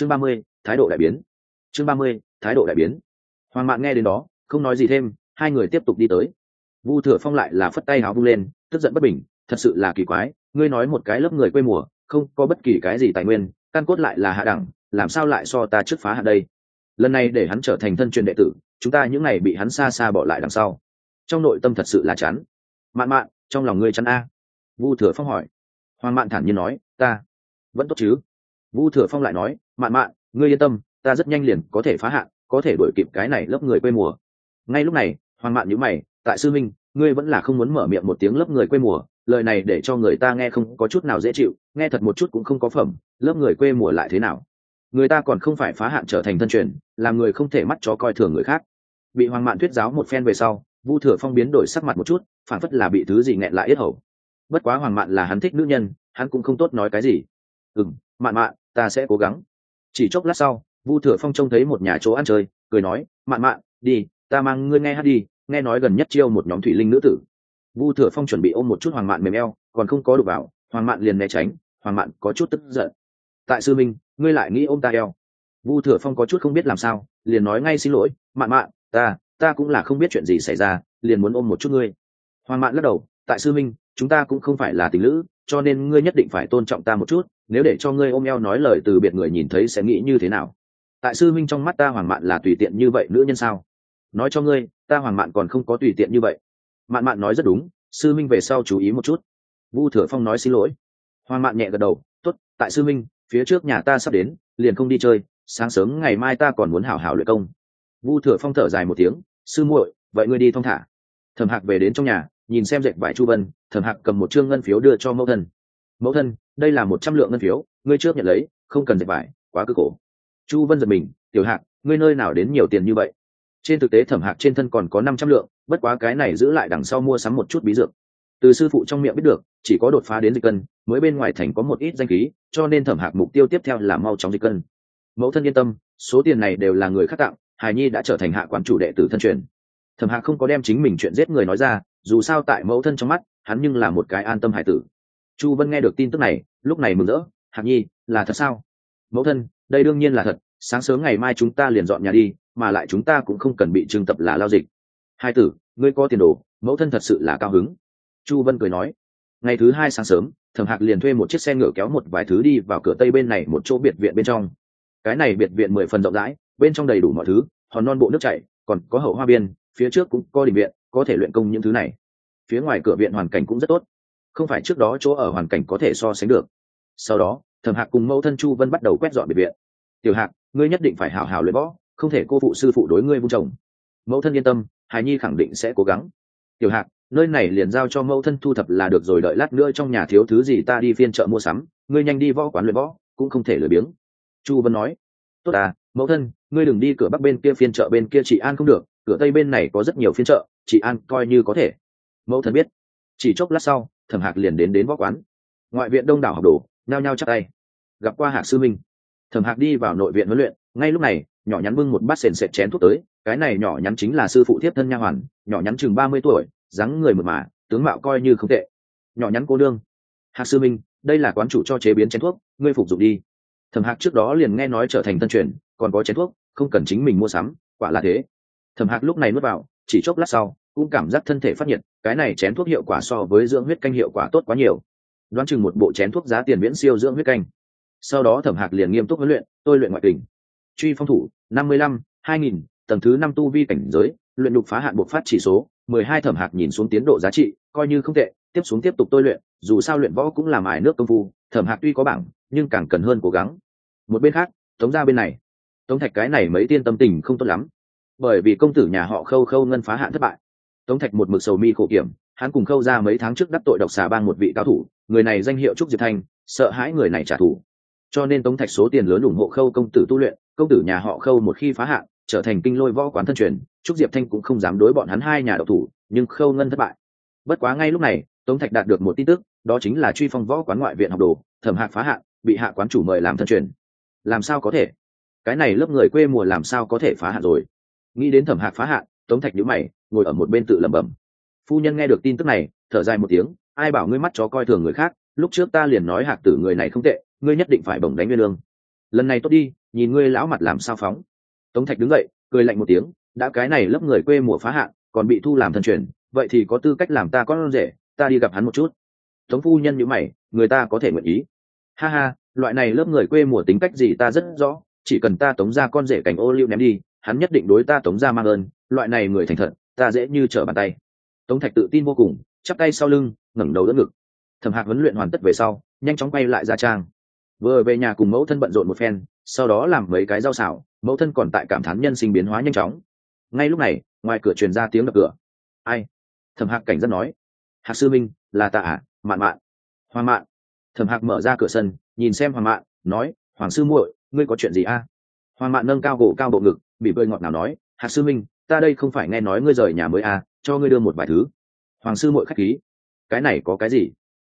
chương ba mươi, thái độ đại biến. Chương ba mươi, thái độ đại biến. Hoàng mạn nghe đến đó, không nói gì thêm, hai người tiếp tục đi tới. Vu thừa phong lại là phất tay áo vung lên, tức giận bất bình, thật sự là kỳ quái, ngươi nói một cái lớp người quê mùa, không có bất kỳ cái gì tài nguyên, căn cốt lại là hạ đẳng, làm sao lại so ta trước phá hạ đây? Lần này để hắn trở thành thân truyền đệ tử, chúng ta những ngày bị hắn xa xa bỏ lại đằng sau. Trong nội tâm thật sự là chán. Mạn mạn, trong lòng ngươi chán a? Vu thừa phong hỏi. Hoàng mạn thản nhiên nói, ta vẫn tốt chứ? Vu thừa phong lại nói, mạn mạn, ngươi yên tâm, ta rất nhanh liền có thể phá hạn, có thể đuổi kịp cái này lớp người quê mùa. Ngay lúc này, hoàng mạn nhữ mày, tại sư minh ngươi vẫn là không muốn mở miệng một tiếng lớp người quê mùa, lời này để cho người ta nghe không có chút nào dễ chịu, nghe thật một chút cũng không có phẩm, lớp người quê mùa lại thế nào? Người ta còn không phải phá hạn trở thành thân truyền, làm người không thể mắt chó coi thường người khác. Bị hoàng mạn thuyết giáo một phen về sau vu thừa phong biến đổi sắc mặt một chút, phản phất là bị thứ gì nghẹn lại yết hầu. Bất quá hoàng mạn là hắn thích nữ nhân, hắn cũng không tốt nói cái gì. Ừ m mạn mạn ta sẽ cố gắng. Chỉ chốc lát sau, vu thừa phong trông thấy một nhà chỗ ăn chơi, cười nói, mạn mạn, đi, ta mang ngươi nghe hát đi, nghe nói gần nhất chiêu một nhóm thủy linh nữ tử. Vu thừa phong chuẩn bị ôm một chút hoàng mạn mềm eo, còn không có đụng vào, hoàng mạn liền né tránh, hoàng mạn có chút tức giận. Tại sư minh, ngươi lại nghĩ ôm ta eo? Vu thừa phong có chút không biết làm sao, liền nói, ngay xin lỗi, mạn mạn, ta ta cũng là không biết chuyện gì xảy ra, liền muốn ôm một chút ngươi. Hoàng mạn lắc đầu, tại sư minh, chúng ta cũng không phải là tình lữ, cho nên ngươi nhất định phải tôn trọng ta một chút nếu để cho ngươi ôm eo nói lời từ biệt người nhìn thấy sẽ nghĩ như thế nào? Tại sư minh trong mắt ta hoàng mạn là tùy tiện như vậy nữ nhân sao? Nói cho ngươi, ta hoàng mạn còn không có tùy tiện như vậy. Mạn mạn nói rất đúng, sư minh về sau chú ý một chút. Vu thừa phong nói xin lỗi. Hoàng mạn nhẹ gật đầu t ố t tại sư minh phía trước nhà ta sắp đến, liền không đi chơi, sáng sớm ngày mai ta còn muốn hảo hảo luyện công. Vu thừa phong thở dài một tiếng, sư muội, vậy ngươi đi thong thả. Thẩm hạc về đến trong nhà, nhìn xem dệt vải chu vân, thẩm hạc cầm một chương ngân phiếu đưa cho mẫu thân mẫu thân, đây là một trăm lượng ngân phiếu, ngươi trước nhận lấy, không cần dệt vải, quá cực cổ chu vân giật mình, tiểu hạc, ngươi nơi nào đến nhiều tiền như vậy? Trên thực tế thẩm hạc trên thân còn có năm trăm lượng, bất quá cái này giữ lại đằng sau mua sắm một chút bí dược. Từ sư phụ trong miệng biết được, chỉ có đột phá đến dịch cân, mới bên ngoài thành có một ít danh khí, cho nên thẩm hạc mục tiêu tiếp theo là mau chóng dịch cân. Mẫu thân yên tâm, số tiền này đều là người khác tặng hài nhi đã trở thành hạ quản chủ đệ tử thân truyền. Thẩm hạc không có đem chính mình chuyện giết người nói ra, dù sao tại mẫu thân trong mắt, hắn nhưng là một cái an tâm hải tử chu vân nghe được tin tức này, lúc này mừng rỡ, hạc nhi, là thật sao? Mẫu thân, đây đương nhiên là thật, sáng sớm ngày mai chúng ta liền dọn nhà đi, mà lại chúng ta cũng không cần bị trưng tập là lao dịch. Hai tử, ngươi có tiền đồ, mẫu thân thật sự là cao hứng. Chu vân cười nói, ngày thứ hai sáng sớm, thẩm hạc liền thuê một chiếc xe ngựa kéo một vài thứ đi vào cửa tây bên này một chỗ biệt viện bên trong. Cái này biệt viện mười phần rộng rãi, bên trong đầy đủ mọi thứ, hòn non bộ nước chảy, còn có hậu hoa biên, phía trước cũng có đình viện, có thể luyện công những thứ này. Phía ngoài cửa viện hoàn cảnh cũng rất tốt không phải trước đó chỗ ở hoàn cảnh có thể so sánh được. Sau đó, thẩm hạc cùng mẫu thân chu vân bắt đầu quét dọn biệt viện. Tiểu hạc, ngươi nhất định phải hào hào luyện võ, không thể cô phụ sư phụ đối ngươi vung chồng. Mẫu thân yên tâm hài nhi khẳng định sẽ cố gắng. Tiểu hạc, nơi này liền giao cho mẫu thân thu thập là được rồi, đợi lát nữa trong nhà thiếu thứ gì ta đi phiên chợ mua sắm, ngươi nhanh đi võ quán luyện võ, cũng không thể lười biếng. Chu vân nói. Tốt à mẫu thân, ngươi đừng đi cửa bắc bên kia phiên chợ bên kia, chị an không được, cửa tây bên này có rất nhiều phiên chợ, chị an coi như có thể. Mẫu thân biết. Chỉ chốc lát sau thẩm hạc liền đến đến võ quán. Ngoại viện đông đảo học đồ, nhao nhao chắc tay. Gặp qua hạc sư minh. Thẩm hạc đi vào nội viện huấn luyện, ngay lúc này, nhỏ nhắn bưng một bát sền sệt chén thuốc tới, cái này nhỏ nhắn chính là sư phụ thiếp thân nha hoàn, nhỏ nhắn chừng ba mươi tuổi, dáng người mượt mà, tướng mạo coi như không tệ. Nhỏ nhắn cô đương hạc sư minh, đây là quán chủ cho chế biến chén thuốc, ngươi phục dụng đi. Thẩm hạc trước đó liền nghe nói trở thành tân truyền, còn có chén thuốc, không cần chính mình mua sắm, quả là thế. Thẩm hạc lúc này nuốt vào, chỉ chốc lát sau cũng cảm giác thân thể phát nhiệt, cái này chén thuốc hiệu quả so với dưỡng huyết canh hiệu quả tốt quá nhiều. Đoán chừng một bộ chén thuốc giá tiền miễn siêu dưỡng huyết canh. Sau đó thẩm hạc liền nghiêm túc huấn luyện, tôi luyện ngoại tình. Truy phong thủ, năm mươi lăm, hai nghìn, tầng thứ năm tu vi cảnh giới, luyện đục phá hạn bộc phát chỉ số, mười hai thẩm hạc nhìn xuống tiến độ giá trị, coi như không tệ, tiếp xuống tiếp tục tôi luyện, dù sao luyện võ cũng làm ải nước công phu, thẩm hạc tuy có bảng, nhưng càng cần hơn cố gắng. Một bên khác, tống ra bên này. Tống thạch cái này mấy tiên tâm tình không tốt lắm. Bởi vì công tử nhà họ khâu khâu ngân phá hạn thất bại tống thạch một mực sầu mi khổ kiểm, hắn cùng khâu ra mấy tháng trước đắc tội độc xà bang một vị cao thủ, người này danh hiệu trúc diệp thanh, sợ hãi người này trả thù. Cho nên tống thạch số tiền lớn ủng hộ khâu công tử tu luyện, công tử nhà họ khâu một khi phá hạn, trở thành kinh lôi võ quán thân truyền, trúc diệp thanh cũng không dám đối bọn hắn hai nhà độc thủ, nhưng khâu ngân thất bại. Bất quá ngay lúc này, tống thạch đạt được một tin tức, đó chính là truy phong võ quán ngoại viện học đồ, thẩm hạc phá hạn, bị hạ quán chủ mời làm thân truyền. Làm sao có thể? Cái này lớp người quê mùa làm sao có thể phá hạn rồi? Nghĩ đến thẩm hạc phá hạn, tống thạch nhữ mày ngồi ở một bên tự lẩm bẩm. Phu nhân nghe được tin tức này, thở dài một tiếng, ai bảo ngươi mắt chó coi thường người khác, lúc trước ta liền nói hạc tử người này không tệ, ngươi nhất định phải bổng đánh nguyên lương. Lần này tốt đi, nhìn ngươi lão mặt làm sao phóng. Tống thạch đứng dậy, cười lạnh một tiếng, đã cái này lớp người quê mùa phá hạn, còn bị thu làm thân truyền, vậy thì có tư cách làm ta con rể, ta đi gặp hắn một chút. Tống phu nhân nhíu mày, người ta có thể nguyện ý. Ha ha, loại này lớp người quê mùa tính cách gì ta rất rõ, chỉ cần ta tống ra con rể cảnh ô liu ném đi, hắn nhất định đối ta tống ra mang ơn, loại này người thành thật ta dễ như trở bàn tay. Tống thạch tự tin vô cùng, chắp tay sau lưng, ngẩng đầu đỡ ngực. Thẩm hạc huấn luyện hoàn tất về sau, nhanh chóng quay lại ra trang. Vừa về nhà cùng mẫu thân bận rộn một phen, sau đó làm mấy cái rau xào, mẫu thân còn tại cảm thán nhân sinh biến hóa nhanh chóng. Ngay lúc này, ngoài cửa truyền ra tiếng đập cửa. Ai? Thẩm hạc cảnh giác nói. Hạc sư minh, là ta à? Mạn mạn. Hoàng mạn. Thẩm hạc mở ra cửa sân, nhìn xem hoàng mạn, nói, hoàng sư muội, ngươi có chuyện gì a? Hoàng mạn nâng cao gỗ cao bộ ngực bị bơi ngọt nào nói, hạc sư minh ta đây không phải nghe nói ngươi rời nhà mới à cho ngươi đưa một vài thứ. Hoàng sư muội khách khí. Cái này có cái gì?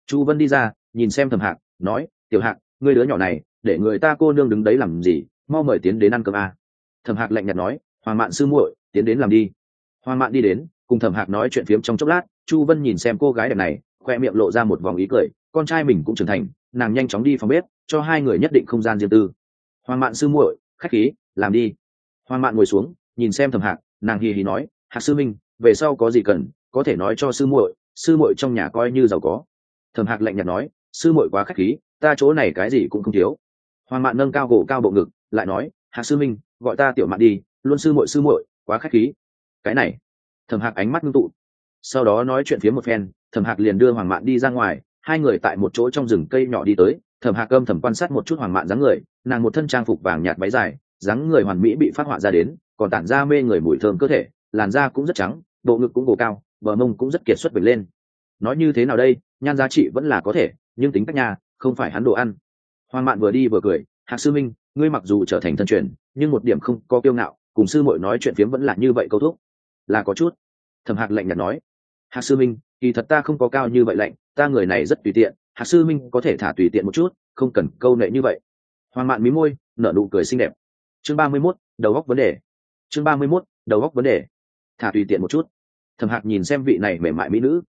Chu vân đi ra, nhìn xem thẩm hạc, nói, tiểu hạc, ngươi đứa nhỏ này, để người ta cô nương đứng đấy làm gì? Mau mời tiến đến ăn cơm à. thẩm hạc lạnh nhạt nói, hoàng mạn sư muội, tiến đến làm đi. Hoàng mạn đi đến, cùng thẩm hạc nói chuyện phiếm trong chốc lát, chu vân nhìn xem cô gái đẹp này, khoe miệng lộ ra một vòng ý cười, con trai mình cũng trưởng thành, nàng nhanh chóng đi phòng bếp, cho hai người nhất định không gian riêng tư. Hoàng mạn sư muội, khách khí, làm đi. Hoàng mạn ngồi xuống, nhìn xem thẩm hạc nàng hì hì nói hạc sư minh, về sau có gì cần, có thể nói cho sư muội sư muội trong nhà coi như giàu có. Thẩm hạc lạnh nhạt nói, sư muội quá khách khí, ta chỗ này cái gì cũng không thiếu. Hoàng mạn nâng cao gỗ cao bộ ngực, lại nói hạc sư minh, gọi ta tiểu mạn đi, luôn sư muội sư muội, quá khách khí. Cái này? Thẩm hạc ánh mắt ngưng tụ. Sau đó nói chuyện phía một phen, thẩm hạc liền đưa hoàng mạn đi ra ngoài, hai người tại một chỗ trong rừng cây nhỏ đi tới. Thẩm hạc âm thẩm quan sát một chút hoàng mạn dáng người, nàng một thân trang phục vàng nhạt váy dài, dáng người hoàn mỹ bị phát họa ra đến còn tản ra mê người mùi thơm cơ thể, làn da cũng rất trắng, bộ ngực cũng gồ cao, bờ mông cũng rất kiệt xuất vệt lên. Nói như thế nào đây, nhan giá trị vẫn là có thể, nhưng tính cách nhà không phải hắn đồ ăn. Hoàng mạn vừa đi vừa cười hạc sư minh, ngươi mặc dù trở thành thân truyền, nhưng một điểm không có kiêu ngạo, cùng sư muội nói chuyện phiếm vẫn là như vậy câu thúc. Là có chút. Thẩm hạc lạnh nhạt nói. Hạc sư minh, kỳ thật ta không có cao như vậy lạnh, ta người này rất tùy tiện hạc sư minh có thể thả tùy tiện một chút, không cần câu nệ như vậy. Hoàng mạn mí môi, nở nụ cười xinh đẹp. Chương ba mươi mốt, đầu góc vấn đề chương ba mươi mốt, đầu góc vấn đề. Thả tùy tiện một chút. Thẩm hạc nhìn xem vị này mềm mại mỹ nữ.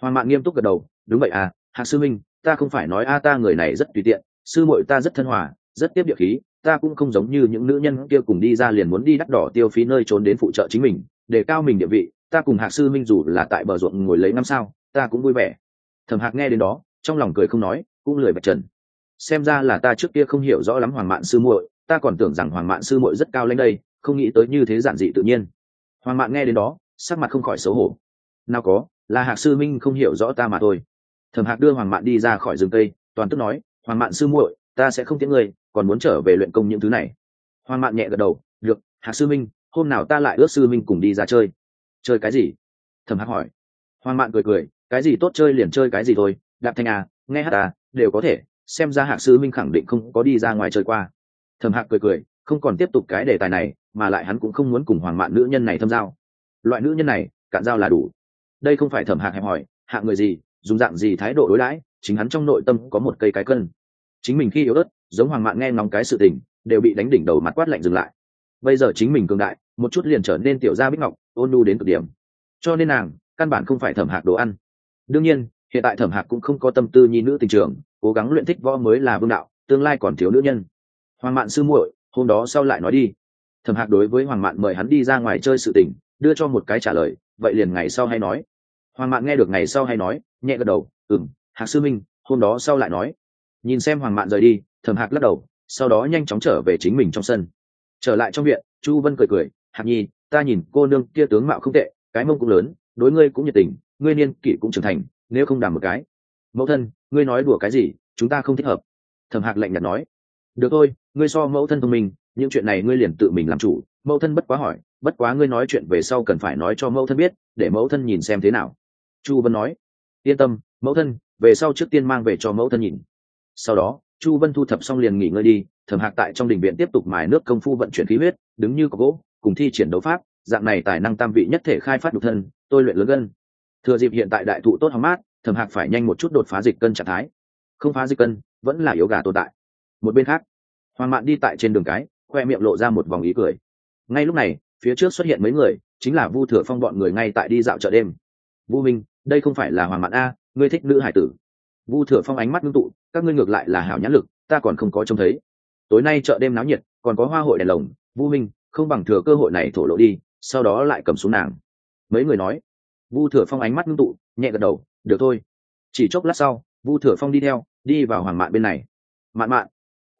Hoàng mạn nghiêm túc gật đầu, đúng vậy à hạc sư minh ta không phải nói a, ta người này rất tùy tiện, sư muội ta rất thân hòa, rất tiếp địa khí, ta cũng không giống như những nữ nhân kia cùng đi ra liền muốn đi đắt đỏ tiêu phí nơi trốn đến phụ trợ chính mình, để cao mình địa vị, ta cùng hạc sư minh dù là tại bờ ruộng ngồi lấy năm sao, ta cũng vui vẻ. Thẩm hạc nghe đến đó, trong lòng cười không nói, cũng lười bạch trần. Xem ra là ta trước kia không hiểu rõ lắm hoàng mạn sư muội, ta còn tưởng rằng hoàng mạn sư muội rất cao lên đây không nghĩ tới như thế giản dị tự nhiên. Hoàng mạn nghe đến đó, sắc mặt không khỏi xấu hổ. Nào có, là hạc sư minh không hiểu rõ ta mà thôi. Thẩm hạc đưa hoàng mạn đi ra khỏi rừng cây, toàn tức nói, hoàng mạn sư muội, ta sẽ không tiễn ngươi, còn muốn trở về luyện công những thứ này. Hoàng mạn nhẹ gật đầu, được, hạc sư minh, hôm nào ta lại ước sư minh cùng đi ra chơi. Chơi cái gì? Thẩm hạc hỏi. Hoàng mạn cười cười, cái gì tốt chơi liền chơi cái gì thôi, đạp thanh à nghe hát à đều có thể, xem ra hạc sư minh khẳng định không có đi ra ngoài chơi qua. Thẩm hạc cười cười, không còn tiếp tục cái đề tài này mà lại hắn cũng không muốn cùng hoàng mạn nữ nhân này thâm giao. Loại nữ nhân này, cạn giao là đủ. Đây không phải thẩm hạc hẹp hỏi hạng người gì, dùng dạng gì thái độ đối đãi, chính hắn trong nội tâm có một cây cái cân. Chính mình khi yếu ớt, giống hoàng mạn nghe ngóng cái sự tình, đều bị đánh đỉnh đầu mặt quát lạnh dừng lại. Bây giờ chính mình cường đại, một chút liền trở nên tiểu gia bích ngọc, ôn nu đến cực điểm. Cho nên nàng, căn bản không phải thẩm hạc đồ ăn. Đương nhiên, hiện tại thẩm hạc cũng không có tâm tư nhi nữ tình trường, cố gắng luyện thích võ mới là vương đạo, tương lai còn thiếu nữ nhân. Hoàng mạn sư muội, hôm đó sau lại nói đi thẩm hạc đối với hoàng mạn mời hắn đi ra ngoài chơi sự tình, đưa cho một cái trả lời, vậy liền ngày sau hay nói. Hoàng mạn nghe được ngày sau hay nói, nhẹ gật đầu ừng hạc sư minh, hôm đó sau lại nói. Nhìn xem hoàng mạn rời đi, thẩm hạc lắc đầu, sau đó nhanh chóng trở về chính mình trong sân. Trở lại trong viện, chu vân cười cười, hạc nhi, ta nhìn cô nương kia tướng mạo không tệ, cái mông cũng lớn, đối ngươi cũng nhiệt tình, ngươi niên kỷ cũng trưởng thành, nếu không đảm một cái. Mẫu thân, ngươi nói đùa cái gì, chúng ta không thích hợp. Thẩm hạc lạnh nhạt nói. Được thôi, ngươi so mẫu thân thông minh những chuyện này ngươi liền tự mình làm chủ. Mẫu thân bất quá hỏi, bất quá ngươi nói chuyện về sau cần phải nói cho mẫu thân biết, để mẫu thân nhìn xem thế nào. Chu vân nói, yên tâm, mẫu thân, về sau trước tiên mang về cho mẫu thân nhìn. Sau đó, chu vân thu thập xong liền nghỉ ngơi đi, thẩm hạc tại trong đình viện tiếp tục mài nước công phu vận chuyển khí huyết, đứng như có gỗ, cùng thi triển đấu pháp, dạng này tài năng tam vị nhất thể khai phát độc thân, tôi luyện lớn gân. Thừa dịp hiện tại đại thụ tốt hóng mát, thẩm hạc phải nhanh một chút đột phá dịch cân trạng thái. Không phá dịch cân, vẫn là yếu gà tồn tại. Một bên khác, hoàng mạn đi tại trên đường cái khoe miệng lộ ra một vòng ý cười. Ngay lúc này, phía trước xuất hiện mấy người, chính là vu thừa phong bọn người ngay tại đi dạo chợ đêm. Vu minh đây không phải là hoàng mạn a, ngươi thích nữ hải tử. Vu thừa phong ánh mắt ngưng tụ, các ngươi ngược lại là hảo nhãn lực, ta còn không có trông thấy. Tối nay chợ đêm náo nhiệt, còn có hoa hội đèn lồng vu minh không bằng thừa cơ hội này thổ lộ đi, sau đó lại cầm xuống nàng. Mấy người nói. Vu thừa phong ánh mắt ngưng tụ, nhẹ gật đầu, được thôi. Chỉ chốc lát sau, vu thừa phong đi theo, đi vào hoàng mạn bên này. Mạn mạn.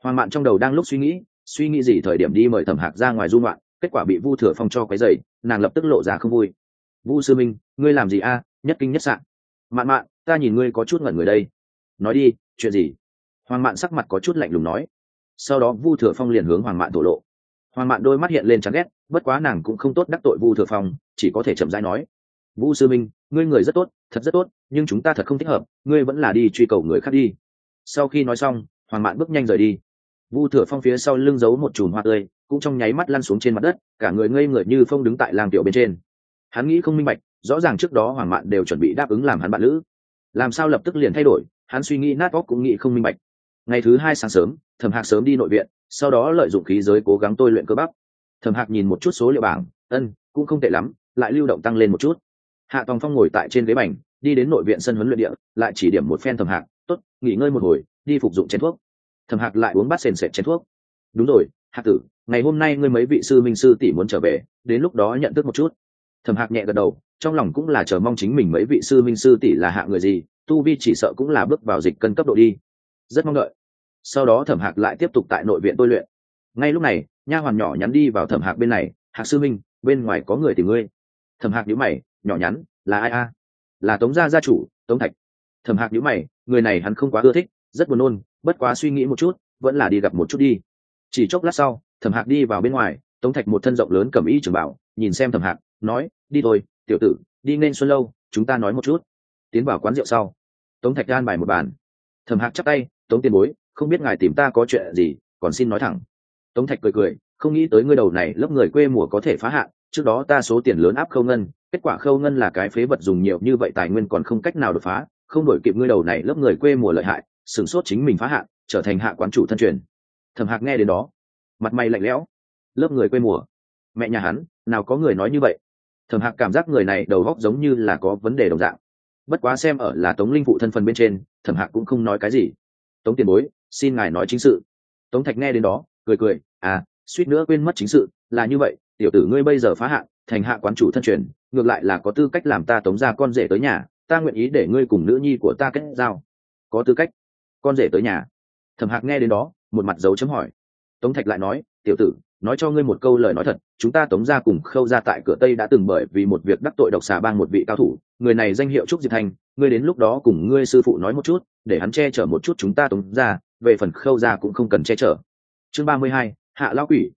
Hoàng mạn trong đầu đang lúc suy nghĩ suy nghĩ gì thời điểm đi mời thẩm hạc ra ngoài du ngoạn, kết quả bị vu thừa phong cho quấy dày nàng lập tức lộ ra không vui. Vu sư minh, ngươi làm gì a? Nhất kinh nhất sạn. Mạn mạn, ta nhìn ngươi có chút ngẩn người đây. Nói đi, chuyện gì? Hoàng mạn sắc mặt có chút lạnh lùng nói. Sau đó vu thừa phong liền hướng hoàng mạn thổ lộ. Hoàng mạn đôi mắt hiện lên chán ghét, bất quá nàng cũng không tốt đắc tội vu thừa phong, chỉ có thể chậm rãi nói. Vu sư minh, ngươi người rất tốt, thật rất tốt, nhưng chúng ta thật không thích hợp, ngươi vẫn là đi truy cầu người khác đi. Sau khi nói xong, hoàng mạn bước nhanh rời đi vu thừa phong phía sau lưng giấu một chùm hoa tươi, cũng trong nháy mắt lăn xuống trên mặt đất, cả người ngây người như phong đứng tại làng tiểu bên trên. Hắn nghĩ không minh bạch, rõ ràng trước đó hoàng mạn đều chuẩn bị đáp ứng làm hắn bạn lữ. Làm sao lập tức liền thay đổi, hắn suy nghĩ nát óc cũng nghĩ không minh bạch. Ngày thứ hai sáng sớm, thẩm hạc sớm đi nội viện, sau đó lợi dụng khí giới cố gắng tôi luyện cơ bắp. Thẩm hạc nhìn một chút số liệu bảng, ân, cũng không tệ lắm, lại lưu động tăng lên một chút. Hạ tòng phong ngồi tại trên ghế bành, đi đến nội viện sân huấn luyện địa, lại chỉ điểm một phen thẩm hạc t ố t nghỉ ngơi một hồi, đi phục dụng chén thuốc thẩm hạc lại uống bát sền sệt chén thuốc. Đúng rồi, hạc tử, ngày hôm nay ngươi mấy vị sư minh sư tỷ muốn trở về, đến lúc đó nhận thức một chút. Thẩm hạc nhẹ gật đầu, trong lòng cũng là chờ mong chính mình mấy vị sư minh sư tỷ là hạ người gì, tu vi chỉ sợ cũng là bước vào dịch cân cấp độ đi. Rất mong đợi. Sau đó thẩm hạc lại tiếp tục tại nội viện tôi luyện. Ngay lúc này, nha hoàn nhỏ nhắn đi vào thẩm hạc bên này, hạc sư minh, bên ngoài có người tìm ngươi. Thẩm hạc nhữ mày, nhỏ nhắn, là ai a? Là tống gia gia chủ, tống thạch. Thẩm hạc nhữ mày, người này hắn không quá ưa thích, rất buồn nôn bất quá suy nghĩ một chút, vẫn là đi gặp một chút đi. Chỉ chốc lát sau, thẩm hạc đi vào bên ngoài, tống thạch một thân rộng lớn cầm y trường bảo, nhìn xem thẩm hạc, nói, đi thôi, tiểu tử, đi nên xuân lâu, chúng ta nói một chút. Tiến vào quán rượu sau, tống thạch gan bài một bàn. Thẩm hạc chắc tay, tống tiền bối, không biết ngài tìm ta có chuyện gì, còn xin nói thẳng. Tống thạch cười cười, không nghĩ tới ngươi đầu này lớp người quê mùa có thể phá hạn, trước đó ta số tiền lớn áp khâu ngân, kết quả khâu ngân là cái phế vật dùng nhiều như vậy tài nguyên còn không cách nào đột phá, không đổi kịp ngươi đầu này lớp người quê mùa lợi hại sửng sốt chính mình phá hạn, trở thành hạ quán chủ thân truyền. Thẩm hạc nghe đến đó, mặt mày lạnh lẽo, lớp người quê mùa. Mẹ nhà hắn, nào có người nói như vậy? Thẩm hạc cảm giác người này đầu góc giống như là có vấn đề đồng dạng. Bất quá xem ở là tống linh phụ thân phần bên trên, thẩm hạc cũng không nói cái gì. Tống tiền bối, xin ngài nói chính sự. Tống thạch nghe đến đó, cười cười à suýt nữa quên mất chính sự, là như vậy, tiểu tử ngươi bây giờ phá hạn, thành hạ quán chủ thân truyền, ngược lại là có tư cách làm ta tống ra con rể tới nhà, ta nguyện ý để ngươi cùng nữ nhi của ta kết giao. Có tư cách con rể tới nhà. Thẩm hạc nghe đến đó, một mặt dấu chấm hỏi. Tống thạch lại nói, tiểu tử, nói cho ngươi một câu lời nói thật, chúng ta tống ra cùng khâu ra tại cửa tây đã từng bởi vì một việc đắc tội độc xà bang một vị cao thủ, người này danh hiệu trúc diệp thanh ngươi đến lúc đó cùng ngươi sư phụ nói một chút, để hắn che chở một chút chúng ta tống ra về phần khâu ra cũng không cần che chở. Chương ba mươi hai, hạ lão quỷ.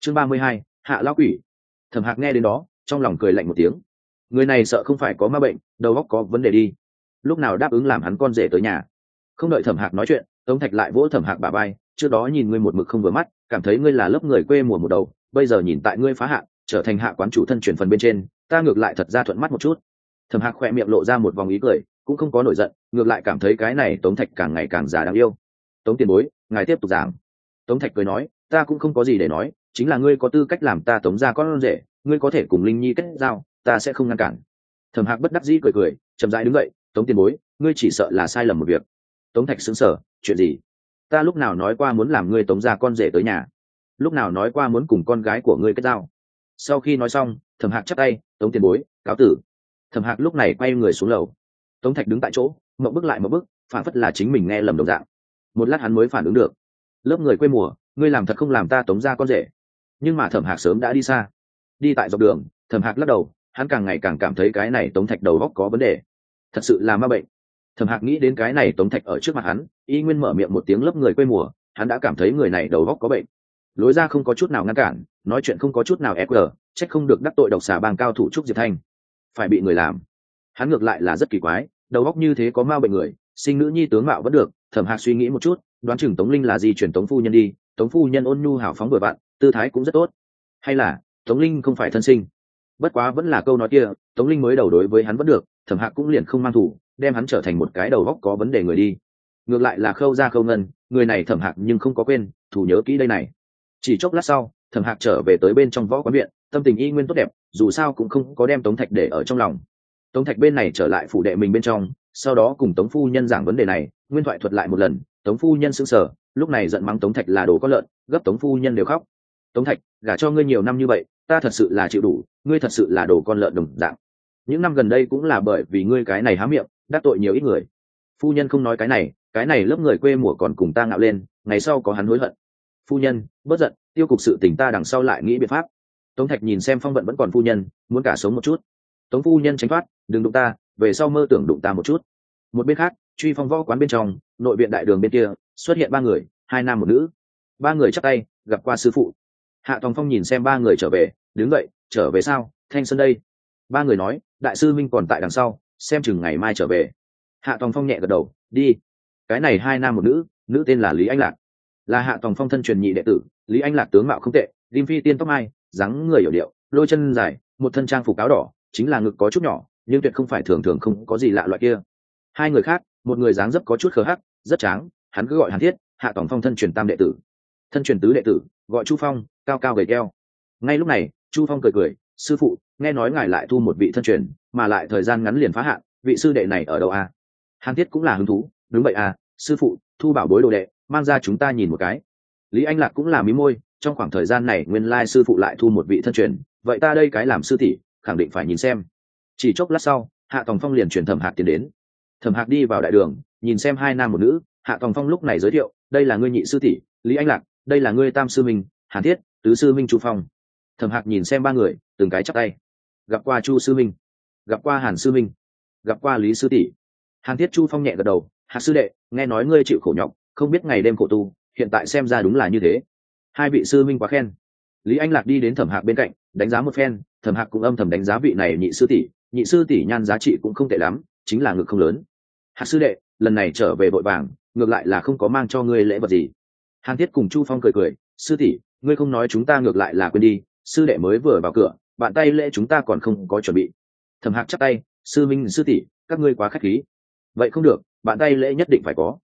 Chương ba mươi hai, hạ lão quỷ. Thẩm hạc nghe đến đó, trong lòng cười lạnh một tiếng. Người này sợ không phải có ma bệnh, đầu óc có vấn đề đi. Lúc nào đáp ứng làm hắn con rể tới nhà? Không đợi thẩm hạc nói chuyện, tống thạch lại vỗ thẩm hạc bà bay trước đó nhìn ngươi một mực không vừa mắt, cảm thấy ngươi là lớp người quê mùa một đầu, bây giờ nhìn tại ngươi phá hạ trở thành hạ quán chủ thân chuyển phần bên trên, ta ngược lại thật ra thuận mắt một chút. Thẩm hạc khỏe miệng lộ ra một vòng ý cười, cũng không có nổi giận, ngược lại cảm thấy cái này tống thạch càng ngày càng già đáng yêu. Tống tiền bối, ngài tiếp tục giảng. Tống thạch cười nói, ta cũng không có gì để nói, chính là ngươi có tư cách làm ta tống ra con rể, ngươi có thể cùng linh nhi kết giao, ta sẽ không ngăn cản. Thẩm hạc bất đắc dĩ cười cười, chậm rãi đứng dậy, tống tiền bối, ngươi chỉ sợ là sai lầm một việc tống thạch xứng sở chuyện gì? Ta lúc nào nói qua muốn làm ngươi tống ra con rể tới nhà? Lúc nào nói qua muốn cùng con gái của ngươi kết giao? Sau khi nói xong, thẩm hạc chắp tay, tống tiền bối, cáo tử. Thẩm hạc lúc này quay người xuống lầu. Tống thạch đứng tại chỗ mậu bước lại một bước phản phất là chính mình nghe lầm đồng dạng. Một lát hắn mới phản ứng được. Lớp người quê mùa, ngươi làm thật không làm ta tống ra con rể? Nhưng mà thẩm hạc sớm đã đi xa. Đi tại dọc đường, thẩm hạc lắc đầu, hắn càng ngày càng cảm thấy cái này tống thạch đầu góc có vấn đề. Thật sự là ma bệnh thẩm hạc nghĩ đến cái này tống thạch ở trước mặt hắn, y nguyên mở miệng một tiếng lớp người quê mùa, hắn đã cảm thấy người này đầu góc có bệnh. Lối ra không có chút nào ngăn cản, nói chuyện không có chút nào e fg trách không được đắc tội độc xà bang cao thủ trúc diệp thanh. Phải bị người làm. Hắn ngược lại là rất kỳ quái, đầu góc như thế có mau bệnh người, sinh nữ nhi tướng mạo vẫn được, thẩm hạc suy nghĩ một chút, đoán chừng tống linh là gì chuyển tống phu nhân đi, tống phu nhân ôn nhu hào phóng bừa vặn, tư thái cũng rất tốt. Hay là, tống linh không phải thân sinh? Bất quá vẫn là câu nói kia, tống linh mới đầu đối với hắn vẫn được, thẩm hạc cũng liền không mang thủ đem hắn trở thành một cái đầu góc có vấn đề người đi. Ngược lại là khâu ra khâu ngân người này thẩm hạc nhưng không có quên thủ nhớ kỹ đây này. Chỉ chốc lát sau thẩm hạc trở về tới bên trong võ quán viện tâm tình y nguyên tốt đẹp dù sao cũng không có đem tống thạch để ở trong lòng. Tống thạch bên này trở lại phủ đệ mình bên trong sau đó cùng tống phu nhân giảng vấn đề này nguyên thoại thuật lại một lần tống phu nhân sững sờ, lúc này giận mắng tống thạch là đồ có lợn gấp tống phu nhân đều khóc. Tống thạch gả cho ngươi nhiều năm như vậy ta thật sự là chịu đủ ngươi thật sự là đồ con lợn đồng dạng. Những năm gần đây cũng là bởi vì ngươi cái này há miệng đắc tội nhiều ít người. Phu nhân không nói cái này cái này lớp người quê mùa còn cùng ta ngạo lên, ngày sau có hắn hối hận. Phu nhân, bớt giận, tiêu cục sự tình ta đằng sau lại nghĩ biện pháp. Tống thạch nhìn xem phong vận vẫn còn phu nhân, muốn cả sống một chút. Tống phu nhân tránh thoát, đừng đụng ta, về sau mơ tưởng đụng ta một chút. Một bên khác, truy phong võ quán bên trong, nội viện đại đường bên kia, xuất hiện ba người, hai nam một nữ. Ba người chắc tay, gặp qua sư phụ. Hạ tòng phong nhìn xem ba người trở về, đứng dậy, trở về sao? Thanh sơn đây. Ba người nói, đại sư minh còn tại đằng sau xem chừng ngày mai trở về. Hạ tòng phong nhẹ gật đầu, đi. Cái này hai nam một nữ nữ tên là lý anh lạc. Là hạ tòng phong thân truyền nhị đệ tử, lý anh lạc tướng mạo không tệ lim phi tiên tóc mai, dáng người hiểu điệu lôi chân dài, một thân trang phục áo đỏ, chính là ngực có chút nhỏ, nhưng tuyệt không phải thường thường không có gì lạ loại kia. Hai người khác, một người dáng dấp có chút khờ hắc, rất tráng, hắn cứ gọi hàn thiết, hạ tòng phong thân truyền tam đệ tử. Thân truyền tứ đệ tử, gọi chu phong, cao cao gầy keo ngay lúc này, chu phong cười cười, sư phụ nghe nói ngài lại thu một vị thân truyền, mà lại thời gian ngắn liền phá hạn, vị sư đệ này ở đâu à? hàn thiết cũng là hứng thú, đúng vậy à sư phụ, thu bảo bối đồ đệ, mang ra chúng ta nhìn một cái. Lý anh lạc cũng là mí môi, trong khoảng thời gian này nguyên lai sư phụ lại thu một vị thân truyền, vậy ta đây cái làm sư tỷ, khẳng định phải nhìn xem. Chỉ chốc lát sau, hạ tòng phong liền chuyển thẩm hạc tiến đến. Thẩm hạc đi vào đại đường, nhìn xem hai nam một nữ, hạ tòng phong lúc này giới thiệu, đây là ngươi nhị sư tỷ, lý anh lạc, đây là ngươi tam sư minh, hàn thiết, tứ sư minh chu phong. Thẩm hạc nhìn xem ba người, từng cái chắc tay gặp qua chu sư minh, gặp qua hàn sư minh, gặp qua lý sư tỷ. Hàn thiết chu phong nhẹ gật đầu hạ sư đệ, nghe nói ngươi chịu khổ nhọc, không biết ngày đêm khổ tu, hiện tại xem ra đúng là như thế. Hai vị sư minh quá khen. Lý anh lạc đi đến thẩm hạc bên cạnh, đánh giá một phen, thẩm hạc cũng âm thầm đánh giá vị này nhị sư tỷ, nhị sư tỷ nhan giá trị cũng không tệ lắm, chính là ngực không lớn. Hạc sư đệ, lần này trở về vội vàng, ngược lại là không có mang cho ngươi lễ vật gì. Hàn thiết cùng chu phong cười cười, sư tỷ, ngươi không nói chúng ta ngược lại là quên đi, sư đệ mới vừa vào cửa bạn tay lễ chúng ta còn không có chuẩn bị. Thẩm hạc chắc tay, sư minh, sư tỷ, các ngươi quá k h á c h khí. Vậy không được, bạn tay lễ nhất định phải có.